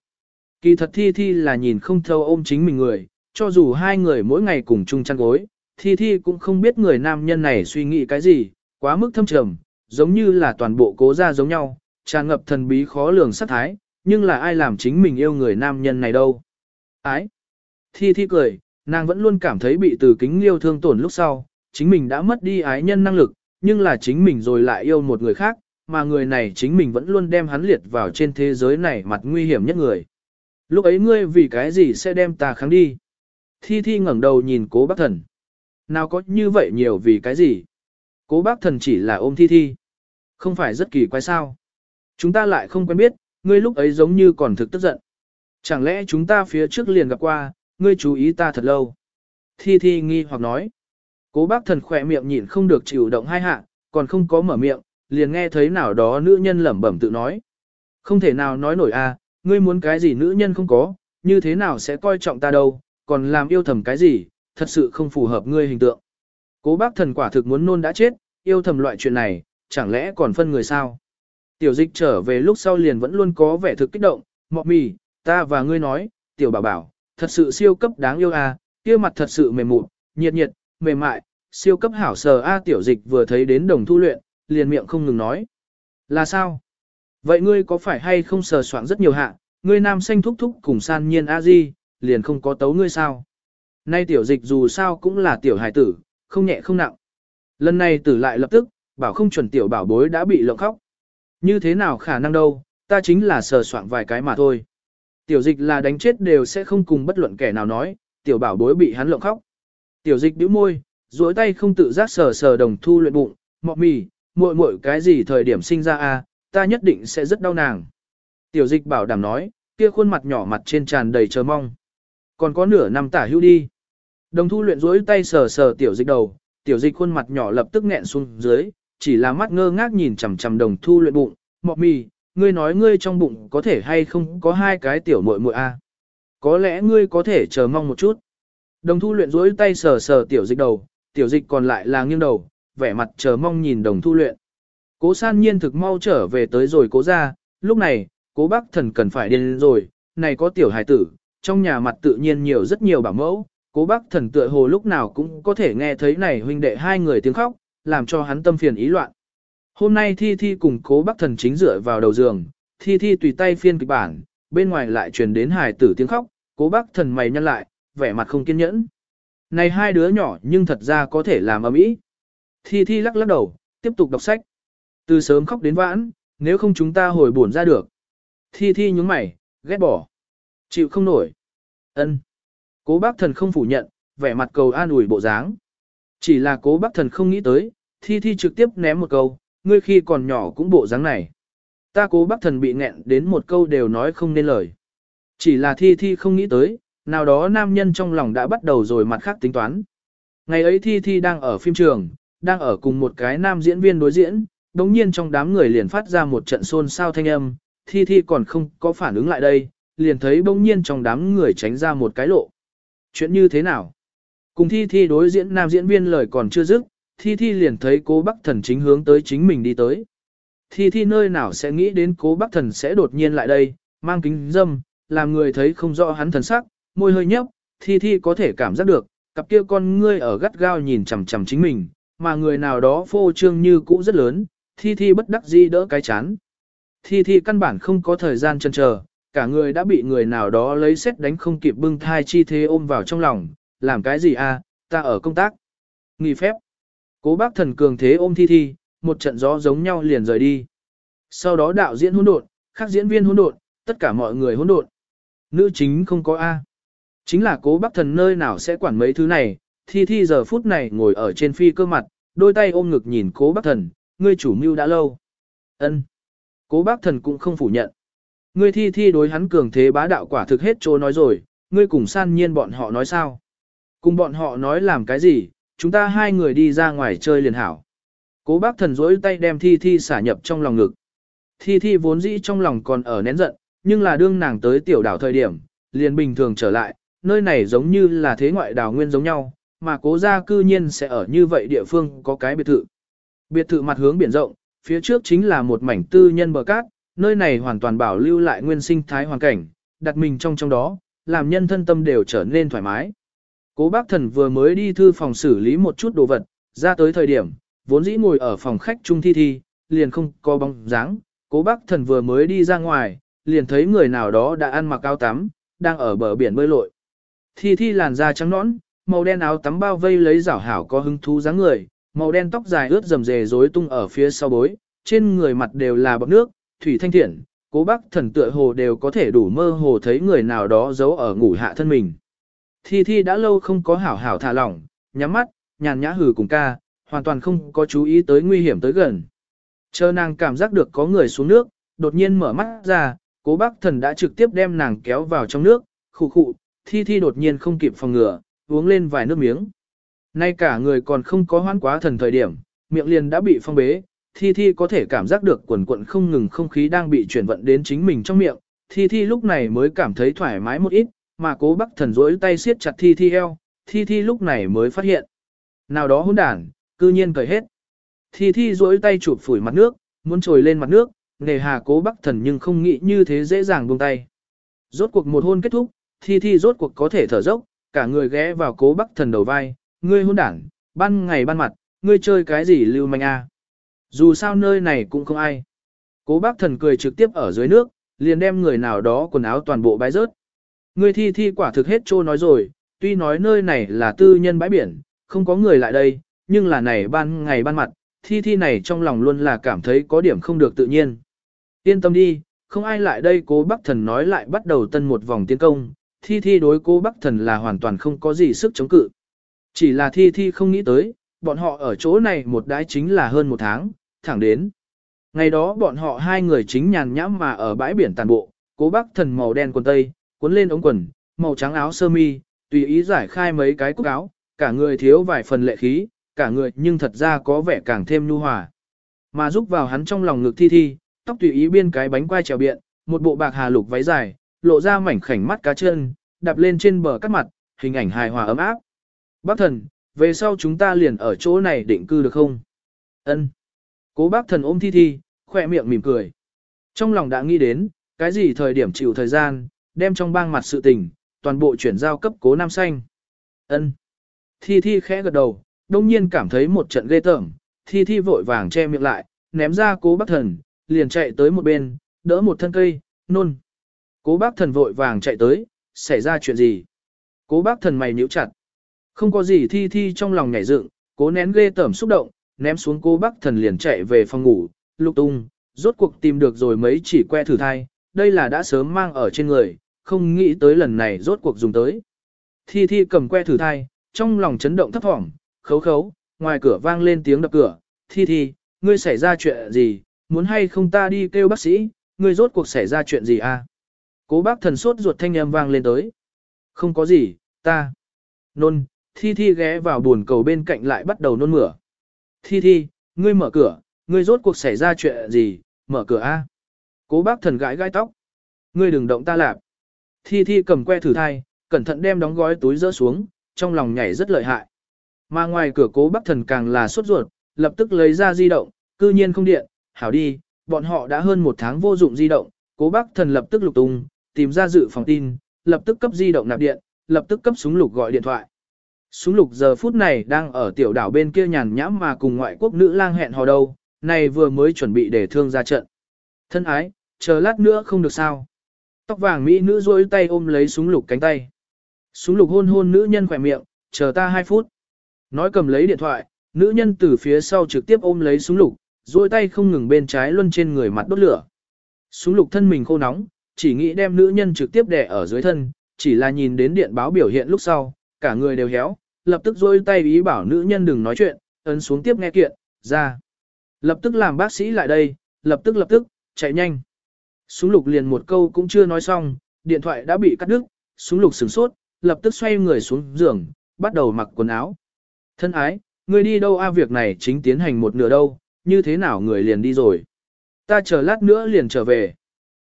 Kỳ thật Thi Thi là nhìn không thâu ôm chính mình người, cho dù hai người mỗi ngày cùng chung chăn gối, Thi Thi cũng không biết người nam nhân này suy nghĩ cái gì, quá mức thâm trầm, giống như là toàn bộ cố gia giống nhau, tràn ngập thần bí khó lường sát thái, nhưng là ai làm chính mình yêu người nam nhân này đâu. Ái! Thi Thi cười, nàng vẫn luôn cảm thấy bị từ kính liêu thương tổn lúc sau, chính mình đã mất đi ái nhân năng lực, nhưng là chính mình rồi lại yêu một người khác, mà người này chính mình vẫn luôn đem hắn liệt vào trên thế giới này mặt nguy hiểm nhất người. Lúc ấy ngươi vì cái gì sẽ đem ta kháng đi? Thi Thi ngẩng đầu nhìn cố bác thần. Nào có như vậy nhiều vì cái gì? Cố bác thần chỉ là ôm Thi Thi. Không phải rất kỳ quái sao? Chúng ta lại không quen biết, ngươi lúc ấy giống như còn thực tức giận. Chẳng lẽ chúng ta phía trước liền gặp qua, ngươi chú ý ta thật lâu. Thi Thi nghi hoặc nói. Cố bác thần khỏe miệng nhịn không được chịu động hai hạ, còn không có mở miệng, liền nghe thấy nào đó nữ nhân lẩm bẩm tự nói. Không thể nào nói nổi a, à, ngươi muốn cái gì nữ nhân không có, như thế nào sẽ coi trọng ta đâu, còn làm yêu thầm cái gì, thật sự không phù hợp ngươi hình tượng. Cố bác thần quả thực muốn nôn đã chết, yêu thầm loại chuyện này, chẳng lẽ còn phân người sao? Tiểu dịch trở về lúc sau liền vẫn luôn có vẻ thực kích động, mọ mì, ta và ngươi nói, tiểu bảo bảo, thật sự siêu cấp đáng yêu à, kia mặt thật sự mềm mụn, nhiệt nhiệt, mềm mại, siêu cấp hảo sờ a tiểu dịch vừa thấy đến đồng thu luyện, liền miệng không ngừng nói. Là sao? Vậy ngươi có phải hay không sờ soạn rất nhiều hạ, ngươi nam xanh thúc thúc cùng san nhiên a di, liền không có tấu ngươi sao? Nay tiểu dịch dù sao cũng là tiểu hài tử, không nhẹ không nặng. Lần này tử lại lập tức, bảo không chuẩn tiểu bảo bối đã bị lộng khóc. Như thế nào khả năng đâu, ta chính là sờ soạn vài cái mà thôi. Tiểu dịch là đánh chết đều sẽ không cùng bất luận kẻ nào nói, tiểu bảo bối bị hắn lộng khóc. Tiểu dịch bĩu môi, duỗi tay không tự giác sờ sờ đồng thu luyện bụng, mọ mì, muội muội cái gì thời điểm sinh ra a, ta nhất định sẽ rất đau nàng. Tiểu dịch bảo đảm nói, kia khuôn mặt nhỏ mặt trên tràn đầy chờ mong. Còn có nửa năm tả hữu đi. Đồng thu luyện duỗi tay sờ sờ tiểu dịch đầu, tiểu dịch khuôn mặt nhỏ lập tức nghẹn xuống dưới, chỉ là mắt ngơ ngác nhìn chằm chằm đồng thu luyện bụng, mọ mì, ngươi nói ngươi trong bụng có thể hay không có hai cái tiểu muội muội a? Có lẽ ngươi có thể chờ mong một chút. Đồng thu luyện rỗi tay sờ sờ tiểu dịch đầu, tiểu dịch còn lại là nghiêng đầu, vẻ mặt chờ mong nhìn đồng thu luyện. Cố san nhiên thực mau trở về tới rồi cố ra, lúc này, cố bác thần cần phải điên rồi, này có tiểu hài tử, trong nhà mặt tự nhiên nhiều rất nhiều bảo mẫu, cố bác thần tựa hồ lúc nào cũng có thể nghe thấy này huynh đệ hai người tiếng khóc, làm cho hắn tâm phiền ý loạn. Hôm nay Thi Thi cùng cố bác thần chính dựa vào đầu giường, Thi Thi tùy tay phiên kịch bản, bên ngoài lại truyền đến hài tử tiếng khóc, cố bác thần mày nhăn lại, vẻ mặt không kiên nhẫn. Này hai đứa nhỏ nhưng thật ra có thể làm ấm ý. Thi Thi lắc lắc đầu, tiếp tục đọc sách. Từ sớm khóc đến vãn, nếu không chúng ta hồi buồn ra được. Thi Thi nhúng mày, ghét bỏ. Chịu không nổi. ân Cố bác thần không phủ nhận, vẻ mặt cầu an ủi bộ dáng. Chỉ là cố bác thần không nghĩ tới, Thi Thi trực tiếp ném một câu, ngươi khi còn nhỏ cũng bộ dáng này. Ta cố bác thần bị nghẹn đến một câu đều nói không nên lời. Chỉ là Thi Thi không nghĩ tới, nào đó nam nhân trong lòng đã bắt đầu rồi mặt khác tính toán. Ngày ấy Thi Thi đang ở phim trường, đang ở cùng một cái nam diễn viên đối diễn, đồng nhiên trong đám người liền phát ra một trận xôn xao thanh âm, Thi Thi còn không có phản ứng lại đây, liền thấy bỗng nhiên trong đám người tránh ra một cái lộ. Chuyện như thế nào? Cùng Thi Thi đối diễn nam diễn viên lời còn chưa dứt, Thi Thi liền thấy cố bác thần chính hướng tới chính mình đi tới. Thi Thi nơi nào sẽ nghĩ đến cố bác thần sẽ đột nhiên lại đây, mang kính dâm, làm người thấy không rõ hắn thần sắc, môi hơi nhấp, Thi Thi có thể cảm giác được, cặp kia con ngươi ở gắt gao nhìn chằm chằm chính mình, mà người nào đó phô trương như cũ rất lớn, Thi Thi bất đắc dĩ đỡ cái chán. Thi Thi căn bản không có thời gian chân chờ, cả người đã bị người nào đó lấy xét đánh không kịp bưng thai chi thế ôm vào trong lòng, làm cái gì à, ta ở công tác. Nghỉ phép. Cố bác thần cường thế ôm Thi Thi, một trận gió giống nhau liền rời đi. Sau đó đạo diễn hỗn độn, khác diễn viên hỗn độn, tất cả mọi người hỗn độn. Nữ chính không có A. Chính là cố bác thần nơi nào sẽ quản mấy thứ này, thi thi giờ phút này ngồi ở trên phi cơ mặt, đôi tay ôm ngực nhìn cố bác thần, ngươi chủ mưu đã lâu. ân Cố bác thần cũng không phủ nhận. Ngươi thi thi đối hắn cường thế bá đạo quả thực hết chỗ nói rồi, ngươi cùng san nhiên bọn họ nói sao? Cùng bọn họ nói làm cái gì, chúng ta hai người đi ra ngoài chơi liền hảo. Cố bác thần rỗi tay đem thi thi xả nhập trong lòng ngực. Thi thi vốn dĩ trong lòng còn ở nén giận, nhưng là đương nàng tới tiểu đảo thời điểm, liền bình thường trở lại, nơi này giống như là thế ngoại đảo nguyên giống nhau, mà cố gia cư nhiên sẽ ở như vậy địa phương có cái biệt thự. Biệt thự mặt hướng biển rộng, phía trước chính là một mảnh tư nhân bờ cát, nơi này hoàn toàn bảo lưu lại nguyên sinh thái hoàn cảnh, đặt mình trong trong đó, làm nhân thân tâm đều trở nên thoải mái. Cố bác thần vừa mới đi thư phòng xử lý một chút đồ vật, ra tới thời điểm, vốn dĩ ngồi ở phòng khách trung thi thi, liền không có bóng dáng. Cố bác thần vừa mới đi ra ngoài, liền thấy người nào đó đã ăn mặc áo tắm, đang ở bờ biển bơi lội. Thi thi làn da trắng nõn, màu đen áo tắm bao vây lấy rảo hảo có hứng thú dáng người, màu đen tóc dài ướt rầm rề rối tung ở phía sau bối, trên người mặt đều là bọt nước, thủy thanh thiện, cố bác thần tựa hồ đều có thể đủ mơ hồ thấy người nào đó giấu ở ngủ hạ thân mình. Thi Thi đã lâu không có hảo hảo thả lỏng, nhắm mắt, nhàn nhã hừ cùng ca, hoàn toàn không có chú ý tới nguy hiểm tới gần. Chờ nàng cảm giác được có người xuống nước, đột nhiên mở mắt ra, cố bác thần đã trực tiếp đem nàng kéo vào trong nước, khụ khụ, Thi Thi đột nhiên không kịp phòng ngừa, uống lên vài nước miếng. Nay cả người còn không có hoãn quá thần thời điểm, miệng liền đã bị phong bế, Thi Thi có thể cảm giác được quần quận không ngừng không khí đang bị chuyển vận đến chính mình trong miệng, Thi Thi lúc này mới cảm thấy thoải mái một ít, mà cố bắc thần rỗi tay siết chặt thi thi eo, thi thi lúc này mới phát hiện. Nào đó hỗn đản, cư nhiên cởi hết. Thi thi rỗi tay chụp phủi mặt nước, muốn trồi lên mặt nước, nề hà cố bắc thần nhưng không nghĩ như thế dễ dàng buông tay. Rốt cuộc một hôn kết thúc, thi thi rốt cuộc có thể thở dốc, cả người ghé vào cố bắc thần đầu vai, ngươi hôn đản, ban ngày ban mặt, ngươi chơi cái gì lưu manh a? Dù sao nơi này cũng không ai. Cố bác thần cười trực tiếp ở dưới nước, liền đem người nào đó quần áo toàn bộ bái rớt. Ngươi thi thi quả thực hết trô nói rồi, tuy nói nơi này là tư nhân bãi biển, không có người lại đây, nhưng là này ban ngày ban mặt, thi thi này trong lòng luôn là cảm thấy có điểm không được tự nhiên. Yên tâm đi, không ai lại đây cố bác thần nói lại bắt đầu tân một vòng tiến công, thi thi đối cố bác thần là hoàn toàn không có gì sức chống cự. Chỉ là thi thi không nghĩ tới, bọn họ ở chỗ này một đái chính là hơn một tháng, thẳng đến. Ngày đó bọn họ hai người chính nhàn nhãm mà ở bãi biển tàn bộ, cố bác thần màu đen quần tây, cuốn lên ống quần, màu trắng áo sơ mi, tùy ý giải khai mấy cái cúc áo, cả người thiếu vài phần lệ khí, cả người nhưng thật ra có vẻ càng thêm nhu hòa. Mà giúp vào hắn trong lòng ngực thi thi, tóc tùy ý biên cái bánh quai trèo biện, một bộ bạc hà lục váy dài, lộ ra mảnh khảnh mắt cá chân, đạp lên trên bờ cắt mặt, hình ảnh hài hòa ấm áp. Bác thần, về sau chúng ta liền ở chỗ này định cư được không? Ân. Cố bác thần ôm thi thi, khỏe miệng mỉm cười. Trong lòng đã nghĩ đến, cái gì thời điểm chịu thời gian, đem trong bang mặt sự tình, toàn bộ chuyển giao cấp cố nam xanh. ân Thi Thi khẽ gật đầu, đông nhiên cảm thấy một trận ghê tởm, Thi Thi vội vàng che miệng lại, ném ra cố bác thần, liền chạy tới một bên, đỡ một thân cây, nôn. Cố bác thần vội vàng chạy tới, xảy ra chuyện gì? Cố bác thần mày nhíu chặt. Không có gì Thi Thi trong lòng nhảy dựng, cố nén ghê tởm xúc động, ném xuống cố bác thần liền chạy về phòng ngủ, lục tung, rốt cuộc tìm được rồi mấy chỉ que thử thai, đây là đã sớm mang ở trên người, không nghĩ tới lần này rốt cuộc dùng tới. Thi Thi cầm que thử thai, trong lòng chấn động thấp thỏm, khấu khấu, ngoài cửa vang lên tiếng đập cửa, Thi Thi, ngươi xảy ra chuyện gì, muốn hay không ta đi kêu bác sĩ, ngươi rốt cuộc xảy ra chuyện gì à? Cố bác thần sốt ruột thanh âm vang lên tới. Không có gì, ta. Nôn, Thi Thi ghé vào buồn cầu bên cạnh lại bắt đầu nôn mửa. Thi Thi, ngươi mở cửa, ngươi rốt cuộc xảy ra chuyện gì, mở cửa a. Cố bác thần gãi gai tóc. Ngươi đừng động ta lạp. Thi Thi cầm que thử thai, cẩn thận đem đóng gói túi rỡ xuống, trong lòng nhảy rất lợi hại. Mà ngoài cửa cố bác thần càng là sốt ruột, lập tức lấy ra di động, cư nhiên không điện, hảo đi, bọn họ đã hơn một tháng vô dụng di động, cố bác thần lập tức lục tung, tìm ra dự phòng tin, lập tức cấp di động nạp điện, lập tức cấp súng lục gọi điện thoại. Súng lục giờ phút này đang ở tiểu đảo bên kia nhàn nhãm mà cùng ngoại quốc nữ lang hẹn hò đâu, này vừa mới chuẩn bị để thương ra trận. Thân ái, chờ lát nữa không được sao. Tóc vàng mỹ nữ rôi tay ôm lấy súng lục cánh tay. Súng lục hôn hôn nữ nhân khỏe miệng, chờ ta 2 phút. Nói cầm lấy điện thoại, nữ nhân từ phía sau trực tiếp ôm lấy súng lục, rôi tay không ngừng bên trái luân trên người mặt đốt lửa. Súng lục thân mình khô nóng, chỉ nghĩ đem nữ nhân trực tiếp đè ở dưới thân, chỉ là nhìn đến điện báo biểu hiện lúc sau, cả người đều héo, lập tức rôi tay ý bảo nữ nhân đừng nói chuyện, ấn xuống tiếp nghe kiện, ra. Lập tức làm bác sĩ lại đây, lập tức lập tức, chạy nhanh. Súng lục liền một câu cũng chưa nói xong, điện thoại đã bị cắt đứt, súng lục sửng sốt, lập tức xoay người xuống giường, bắt đầu mặc quần áo. Thân ái, người đi đâu a việc này chính tiến hành một nửa đâu, như thế nào người liền đi rồi. Ta chờ lát nữa liền trở về.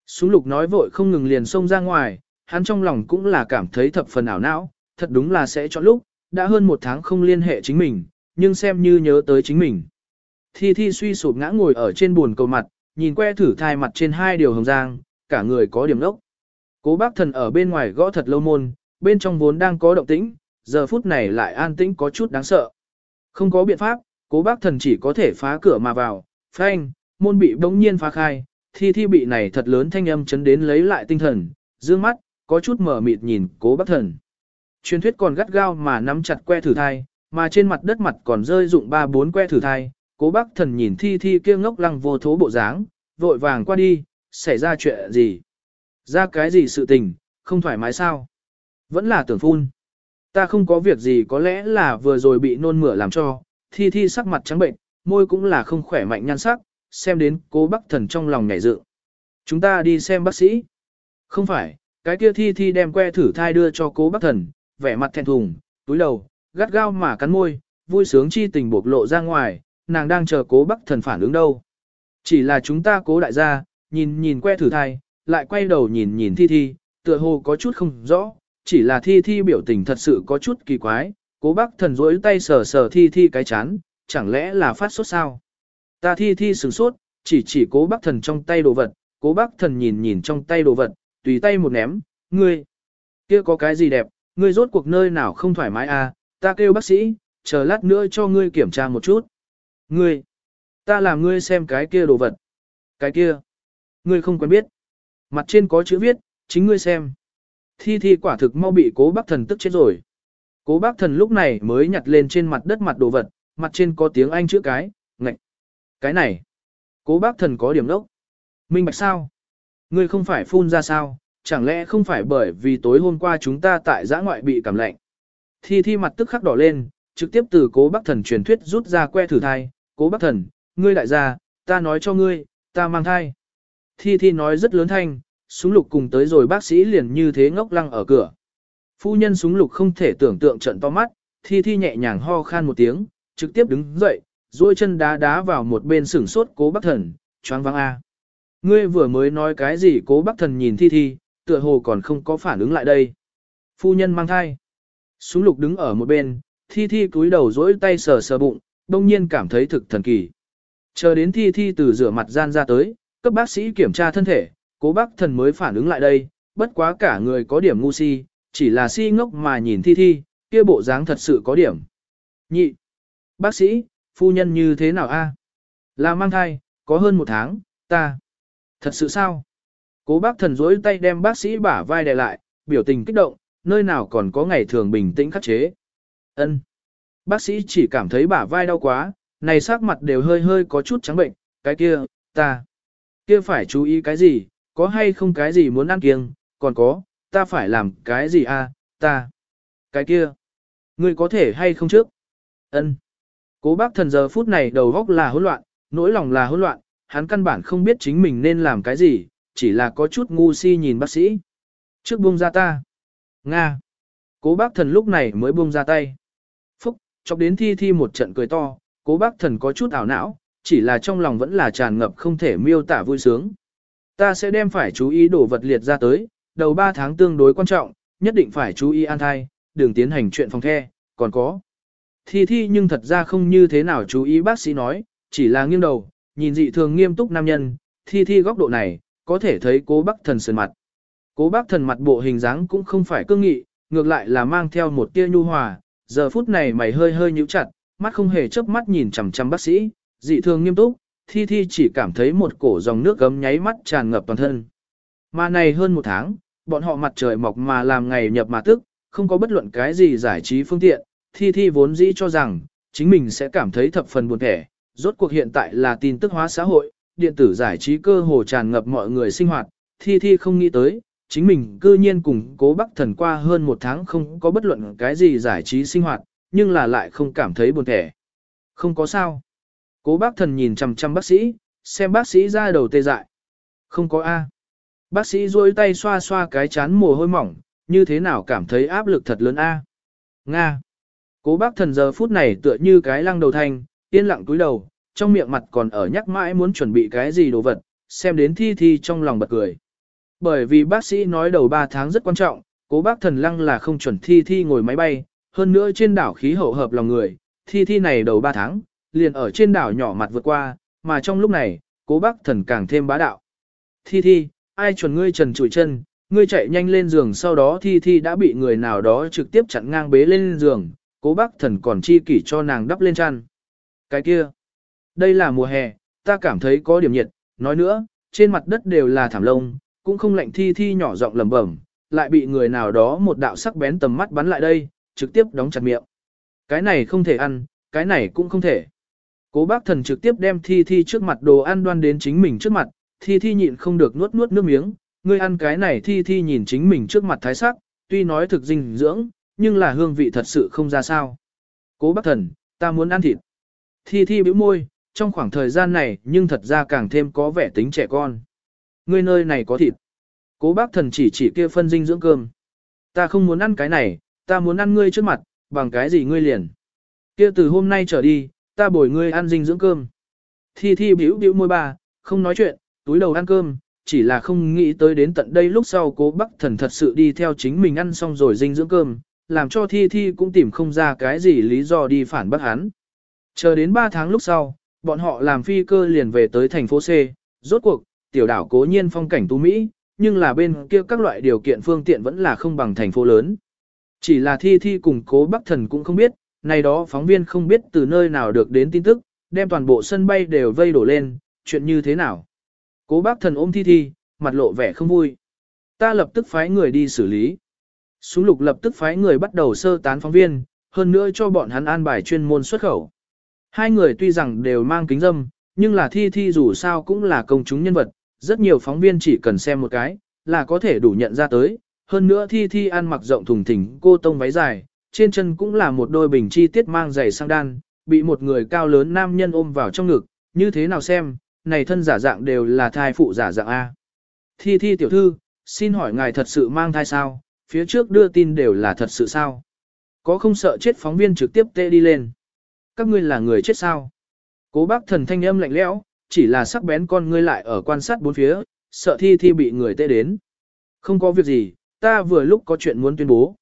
Súng lục nói vội không ngừng liền xông ra ngoài, hắn trong lòng cũng là cảm thấy thập phần ảo não, thật đúng là sẽ chọn lúc, đã hơn một tháng không liên hệ chính mình, nhưng xem như nhớ tới chính mình. Thi Thi suy sụp ngã ngồi ở trên buồn cầu mặt, nhìn que thử thai mặt trên hai điều hồng giang, cả người có điểm đốc. Cố bác thần ở bên ngoài gõ thật lâu môn, bên trong vốn đang có động tĩnh, giờ phút này lại an tĩnh có chút đáng sợ. Không có biện pháp, cố bác thần chỉ có thể phá cửa mà vào, phanh, môn bị bỗng nhiên phá khai, thi thi bị này thật lớn thanh âm chấn đến lấy lại tinh thần, dương mắt, có chút mở mịt nhìn cố bác thần. Truyền thuyết còn gắt gao mà nắm chặt que thử thai, mà trên mặt đất mặt còn rơi dụng ba bốn que thử thai, cố bác thần nhìn thi thi kia ngốc lăng vô thố bộ dáng, vội vàng qua đi, xảy ra chuyện gì? Ra cái gì sự tình, không thoải mái sao? Vẫn là tưởng phun. Ta không có việc gì có lẽ là vừa rồi bị nôn mửa làm cho, thi thi sắc mặt trắng bệnh, môi cũng là không khỏe mạnh nhan sắc, xem đến cố bác thần trong lòng nhảy dự. Chúng ta đi xem bác sĩ. Không phải, cái kia thi thi đem que thử thai đưa cho cố bác thần, vẻ mặt thẹn thùng, túi đầu, gắt gao mà cắn môi, vui sướng chi tình bộc lộ ra ngoài, nàng đang chờ cố bác thần phản ứng đâu. Chỉ là chúng ta cố đại gia, nhìn nhìn que thử thai, lại quay đầu nhìn nhìn thi thi, tựa hồ có chút không rõ, chỉ là thi thi biểu tình thật sự có chút kỳ quái, cố bác thần rỗi tay sờ sờ thi thi cái chán, chẳng lẽ là phát sốt sao? Ta thi thi sửng sốt, chỉ chỉ cố bác thần trong tay đồ vật, cố bác thần nhìn nhìn trong tay đồ vật, tùy tay một ném, ngươi, kia có cái gì đẹp, ngươi rốt cuộc nơi nào không thoải mái à, ta kêu bác sĩ, chờ lát nữa cho ngươi kiểm tra một chút. Ngươi, ta làm ngươi xem cái kia đồ vật. Cái kia, ngươi không quen biết. Mặt trên có chữ viết, chính ngươi xem. Thi thi quả thực mau bị cố bác thần tức chết rồi. Cố bác thần lúc này mới nhặt lên trên mặt đất mặt đồ vật, mặt trên có tiếng Anh chữ cái, ngạch. Cái này, cố bác thần có điểm đốc. Minh bạch sao? Ngươi không phải phun ra sao, chẳng lẽ không phải bởi vì tối hôm qua chúng ta tại giã ngoại bị cảm lạnh. Thi thi mặt tức khắc đỏ lên, trực tiếp từ cố bác thần truyền thuyết rút ra que thử thai, cố bác thần, ngươi đại gia, ta nói cho ngươi, ta mang thai. Thi thi nói rất lớn thanh, súng lục cùng tới rồi bác sĩ liền như thế ngốc lăng ở cửa. Phu nhân súng lục không thể tưởng tượng trận to mắt, thi thi nhẹ nhàng ho khan một tiếng, trực tiếp đứng dậy, duỗi chân đá đá vào một bên sửng sốt cố bác thần, choáng váng a. Ngươi vừa mới nói cái gì cố bác thần nhìn thi thi, tựa hồ còn không có phản ứng lại đây. Phu nhân mang thai. Súng lục đứng ở một bên, thi thi cúi đầu dỗi tay sờ sờ bụng, đông nhiên cảm thấy thực thần kỳ. Chờ đến thi thi từ rửa mặt gian ra tới, cấp bác sĩ kiểm tra thân thể, cố bác thần mới phản ứng lại đây, bất quá cả người có điểm ngu si, chỉ là si ngốc mà nhìn thi thi, kia bộ dáng thật sự có điểm. Nhị, bác sĩ, phu nhân như thế nào a? Là mang thai, có hơn một tháng, ta. Thật sự sao? Cố bác thần dối tay đem bác sĩ bả vai đè lại, biểu tình kích động, nơi nào còn có ngày thường bình tĩnh khắc chế. ân Bác sĩ chỉ cảm thấy bả vai đau quá, này sắc mặt đều hơi hơi có chút trắng bệnh, cái kia, ta. Kia phải chú ý cái gì, có hay không cái gì muốn ăn kiêng, còn có, ta phải làm cái gì a, à, ta. Cái kia, ngươi có thể hay không trước? Ân. Cố bác thần giờ phút này đầu góc là hỗn loạn, nỗi lòng là hỗn loạn, hắn căn bản không biết chính mình nên làm cái gì, chỉ là có chút ngu si nhìn bác sĩ. Trước buông ra ta. Nga. Cố bác thần lúc này mới buông ra tay. Chọc đến thi thi một trận cười to, cố bác thần có chút ảo não, chỉ là trong lòng vẫn là tràn ngập không thể miêu tả vui sướng. Ta sẽ đem phải chú ý đổ vật liệt ra tới, đầu 3 tháng tương đối quan trọng, nhất định phải chú ý an thai, đừng tiến hành chuyện phòng the, còn có. Thi thi nhưng thật ra không như thế nào chú ý bác sĩ nói, chỉ là nghiêng đầu, nhìn dị thường nghiêm túc nam nhân, thi thi góc độ này, có thể thấy cố bác thần sườn mặt. Cố bác thần mặt bộ hình dáng cũng không phải cương nghị, ngược lại là mang theo một tia nhu hòa, giờ phút này mày hơi hơi nhíu chặt, mắt không hề chớp mắt nhìn chằm chằm bác sĩ, dị thường nghiêm túc, thi thi chỉ cảm thấy một cổ dòng nước gấm nháy mắt tràn ngập toàn thân. Mà này hơn một tháng, bọn họ mặt trời mọc mà làm ngày nhập mà tức, không có bất luận cái gì giải trí phương tiện, thi thi vốn dĩ cho rằng, chính mình sẽ cảm thấy thập phần buồn thẻ, rốt cuộc hiện tại là tin tức hóa xã hội, điện tử giải trí cơ hồ tràn ngập mọi người sinh hoạt, thi thi không nghĩ tới, chính mình cư nhiên cùng cố bác thần qua hơn một tháng không có bất luận cái gì giải trí sinh hoạt, nhưng là lại không cảm thấy buồn thẻ. Không có sao. Cố bác thần nhìn chằm chằm bác sĩ, xem bác sĩ ra đầu tê dại. Không có A. Bác sĩ duỗi tay xoa xoa cái chán mồ hôi mỏng, như thế nào cảm thấy áp lực thật lớn A. Nga. Cố bác thần giờ phút này tựa như cái lăng đầu thanh, yên lặng túi đầu, trong miệng mặt còn ở nhắc mãi muốn chuẩn bị cái gì đồ vật, xem đến thi thi trong lòng bật cười. Bởi vì bác sĩ nói đầu 3 tháng rất quan trọng, cố bác thần lăng là không chuẩn thi thi ngồi máy bay, hơn nữa trên đảo khí hậu hợp lòng người, thi thi này đầu 3 tháng, liền ở trên đảo nhỏ mặt vượt qua, mà trong lúc này, cố bác thần càng thêm bá đạo. Thi thi, ai chuẩn ngươi trần trụi chân, ngươi chạy nhanh lên giường sau đó thi thi đã bị người nào đó trực tiếp chặn ngang bế lên giường, cố bác thần còn chi kỷ cho nàng đắp lên chăn. Cái kia, đây là mùa hè, ta cảm thấy có điểm nhiệt, nói nữa, trên mặt đất đều là thảm lông, cũng không lạnh thi thi nhỏ giọng lẩm bẩm, lại bị người nào đó một đạo sắc bén tầm mắt bắn lại đây, trực tiếp đóng chặt miệng. Cái này không thể ăn, cái này cũng không thể. Cố bác thần trực tiếp đem thi thi trước mặt đồ ăn đoan đến chính mình trước mặt, thi thi nhịn không được nuốt nuốt nước miếng, ngươi ăn cái này thi thi nhìn chính mình trước mặt thái sắc, tuy nói thực dinh dưỡng, nhưng là hương vị thật sự không ra sao. Cố bác thần, ta muốn ăn thịt. Thi thi bĩu môi, trong khoảng thời gian này nhưng thật ra càng thêm có vẻ tính trẻ con. Ngươi nơi này có thịt. Cố bác thần chỉ chỉ kia phân dinh dưỡng cơm. Ta không muốn ăn cái này, ta muốn ăn ngươi trước mặt, bằng cái gì ngươi liền. Kia từ hôm nay trở đi, ta bồi ngươi ăn dinh dưỡng cơm. Thi thi biểu biểu môi bà, không nói chuyện, túi đầu ăn cơm, chỉ là không nghĩ tới đến tận đây lúc sau cố bác thần thật sự đi theo chính mình ăn xong rồi dinh dưỡng cơm, làm cho thi thi cũng tìm không ra cái gì lý do đi phản bác hắn. Chờ đến 3 tháng lúc sau, bọn họ làm phi cơ liền về tới thành phố C, rốt cuộc, tiểu đảo cố nhiên phong cảnh tú Mỹ, nhưng là bên kia các loại điều kiện phương tiện vẫn là không bằng thành phố lớn. Chỉ là thi thi cùng cố bắc thần cũng không biết, này đó phóng viên không biết từ nơi nào được đến tin tức, đem toàn bộ sân bay đều vây đổ lên, chuyện như thế nào. Cố bác thần ôm thi thi, mặt lộ vẻ không vui. Ta lập tức phái người đi xử lý. Súng lục lập tức phái người bắt đầu sơ tán phóng viên, hơn nữa cho bọn hắn an bài chuyên môn xuất khẩu. Hai người tuy rằng đều mang kính dâm, nhưng là thi thi dù sao cũng là công chúng nhân vật, rất nhiều phóng viên chỉ cần xem một cái, là có thể đủ nhận ra tới. Hơn nữa thi thi ăn mặc rộng thùng thình cô tông váy dài, trên chân cũng là một đôi bình chi tiết mang giày sang đan, bị một người cao lớn nam nhân ôm vào trong ngực, như thế nào xem, này thân giả dạng đều là thai phụ giả dạng A. Thi thi tiểu thư, xin hỏi ngài thật sự mang thai sao, phía trước đưa tin đều là thật sự sao. Có không sợ chết phóng viên trực tiếp tê đi lên. Các ngươi là người chết sao? Cố bác thần thanh âm lạnh lẽo, chỉ là sắc bén con ngươi lại ở quan sát bốn phía, sợ thi thi bị người tê đến. Không có việc gì, ta vừa lúc có chuyện muốn tuyên bố.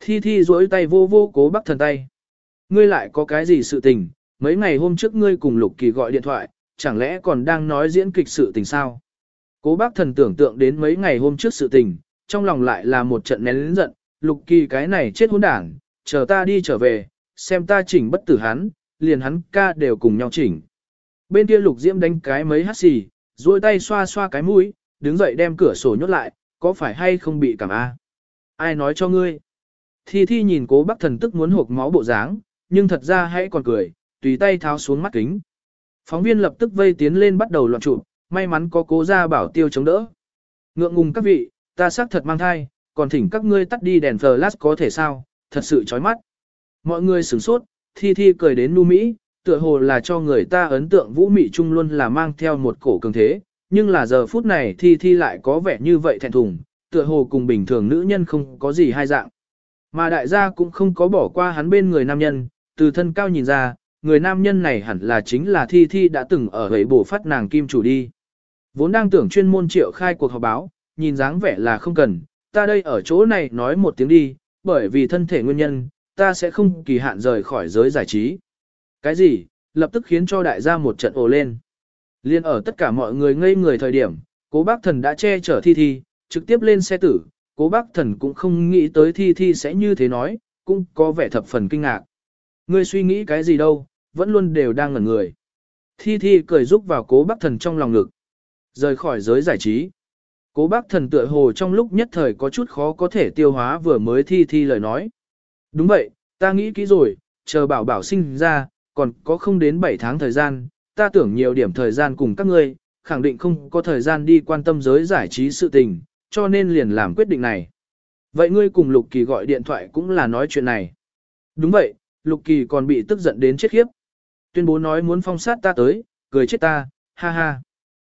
Thi thi duỗi tay vô vô cố bác thần tay. Ngươi lại có cái gì sự tình, mấy ngày hôm trước ngươi cùng Lục Kỳ gọi điện thoại, chẳng lẽ còn đang nói diễn kịch sự tình sao? Cố bác thần tưởng tượng đến mấy ngày hôm trước sự tình, trong lòng lại là một trận nén lĩnh giận, Lục Kỳ cái này chết hỗn đảng, chờ ta đi trở về, xem ta chỉnh bất tử hắn, liền hắn ca đều cùng nhau chỉnh. Bên kia Lục Diễm đánh cái mấy hát xì, duỗi tay xoa xoa cái mũi, đứng dậy đem cửa sổ nhốt lại, có phải hay không bị cảm a? Ai nói cho ngươi? Thi Thi nhìn cố bác thần tức muốn hộp máu bộ dáng, nhưng thật ra hãy còn cười, tùy tay tháo xuống mắt kính. Phóng viên lập tức vây tiến lên bắt đầu loạn chụp, may mắn có cố ra bảo tiêu chống đỡ. Ngượng ngùng các vị, ta xác thật mang thai, còn thỉnh các ngươi tắt đi đèn flash có thể sao, thật sự chói mắt. Mọi người sửng sốt, thi thi cười đến nu mỹ, tựa hồ là cho người ta ấn tượng vũ mị trung luôn là mang theo một cổ cường thế, nhưng là giờ phút này thi thi lại có vẻ như vậy thẹn thùng, tựa hồ cùng bình thường nữ nhân không có gì hai dạng. Mà đại gia cũng không có bỏ qua hắn bên người nam nhân, từ thân cao nhìn ra, người nam nhân này hẳn là chính là thi thi đã từng ở hầy bổ phát nàng kim chủ đi. Vốn đang tưởng chuyên môn triệu khai cuộc họp báo, nhìn dáng vẻ là không cần, ta đây ở chỗ này nói một tiếng đi, bởi vì thân thể nguyên nhân, ta sẽ không kỳ hạn rời khỏi giới giải trí. Cái gì, lập tức khiến cho đại gia một trận ồ lên. Liên ở tất cả mọi người ngây người thời điểm, cố bác thần đã che chở thi thi, trực tiếp lên xe tử, cố bác thần cũng không nghĩ tới thi thi sẽ như thế nói, cũng có vẻ thập phần kinh ngạc. Ngươi suy nghĩ cái gì đâu, vẫn luôn đều đang ngẩn người. Thi thi cười rúc vào cố bác thần trong lòng ngực. Rời khỏi giới giải trí. Cố bác thần tựa hồ trong lúc nhất thời có chút khó có thể tiêu hóa vừa mới thi thi lời nói. Đúng vậy, ta nghĩ kỹ rồi, chờ bảo bảo sinh ra, còn có không đến 7 tháng thời gian, ta tưởng nhiều điểm thời gian cùng các ngươi, khẳng định không có thời gian đi quan tâm giới giải trí sự tình, cho nên liền làm quyết định này. Vậy ngươi cùng Lục Kỳ gọi điện thoại cũng là nói chuyện này. Đúng vậy, Lục Kỳ còn bị tức giận đến chết khiếp. Tuyên bố nói muốn phong sát ta tới, cười chết ta, ha ha.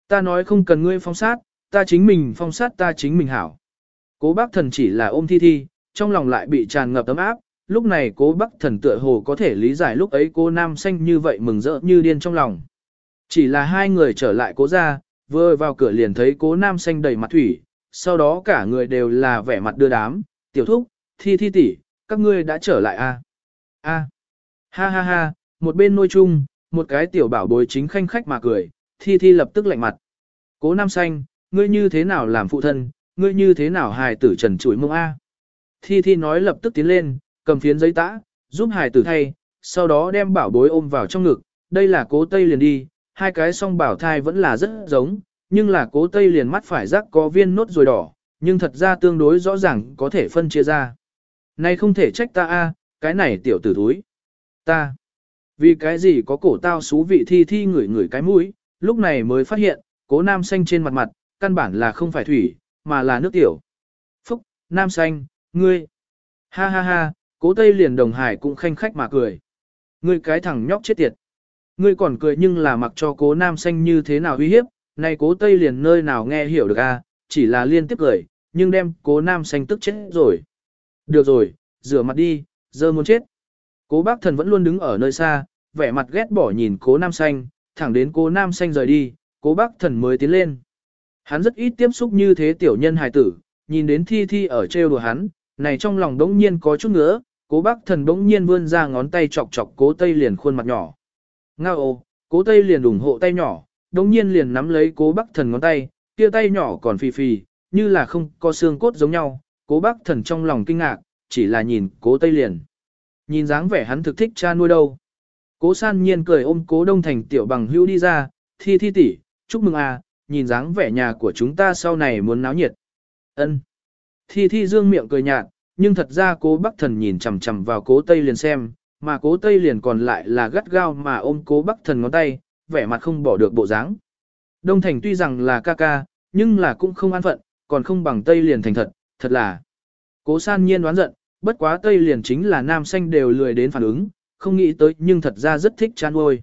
Ta nói không cần ngươi phong sát, ta chính mình phong sát ta chính mình hảo. Cố bác thần chỉ là ôm thi thi, trong lòng lại bị tràn ngập ấm áp, lúc này cố Bắc thần tựa hồ có thể lý giải lúc ấy cô nam xanh như vậy mừng rỡ như điên trong lòng. Chỉ là hai người trở lại cố ra, vừa vào cửa liền thấy cố nam xanh đầy mặt thủy, sau đó cả người đều là vẻ mặt đưa đám, tiểu thúc, thi thi tỷ, các ngươi đã trở lại a à? a ha ha ha, một bên nuôi chung, một cái tiểu bảo bối chính khanh khách mà cười, thi thi lập tức lạnh mặt. Cố nam xanh, ngươi như thế nào làm phụ thân, ngươi như thế nào hài tử trần chuỗi mông A. Thi Thi nói lập tức tiến lên, cầm phiến giấy tã, giúp hài tử thay, sau đó đem bảo bối ôm vào trong ngực, đây là cố tây liền đi, hai cái song bảo thai vẫn là rất giống, nhưng là cố tây liền mắt phải rắc có viên nốt rồi đỏ, nhưng thật ra tương đối rõ ràng có thể phân chia ra. Này không thể trách ta a, cái này tiểu tử thúi. Ta. Vì cái gì có cổ tao xú vị thi thi ngửi ngửi cái mũi, lúc này mới phát hiện, cố nam xanh trên mặt mặt, căn bản là không phải thủy, mà là nước tiểu. Phúc, nam xanh, ngươi. Ha ha ha, cố tây liền đồng hải cũng khanh khách mà cười. Ngươi cái thằng nhóc chết tiệt. Ngươi còn cười nhưng là mặc cho cố nam xanh như thế nào uy hiếp, này cố tây liền nơi nào nghe hiểu được a, chỉ là liên tiếp cười, nhưng đem cố nam xanh tức chết rồi. Được rồi, rửa mặt đi, giờ muốn chết. Cố bác thần vẫn luôn đứng ở nơi xa, vẻ mặt ghét bỏ nhìn cố nam xanh, thẳng đến cố nam xanh rời đi, cố bác thần mới tiến lên. Hắn rất ít tiếp xúc như thế tiểu nhân hài tử, nhìn đến thi thi ở trêu đùa hắn, này trong lòng đống nhiên có chút ngứa, cố bác thần bỗng nhiên vươn ra ngón tay chọc chọc cố tây liền khuôn mặt nhỏ. Ngao ô, cố tây liền ủng hộ tay nhỏ, bỗng nhiên liền nắm lấy cố bác thần ngón tay, kia tay nhỏ còn phì phì, như là không có xương cốt giống nhau, cố bác thần trong lòng kinh ngạc, chỉ là nhìn cố tây liền. Nhìn dáng vẻ hắn thực thích cha nuôi đâu. Cố san nhiên cười ôm cố đông thành tiểu bằng hữu đi ra, thi thi tỷ, chúc mừng à, nhìn dáng vẻ nhà của chúng ta sau này muốn náo nhiệt. Ân. Thi thi dương miệng cười nhạt, nhưng thật ra cố bắc thần nhìn chằm chằm vào cố tây liền xem, mà cố tây liền còn lại là gắt gao mà ôm cố bắc thần ngón tay, vẻ mặt không bỏ được bộ dáng. Đông thành tuy rằng là ca ca, nhưng là cũng không an phận, còn không bằng tây liền thành thật, thật là. Cố san nhiên đoán giận, bất quá tây liền chính là nam xanh đều lười đến phản ứng, không nghĩ tới nhưng thật ra rất thích chan ôi.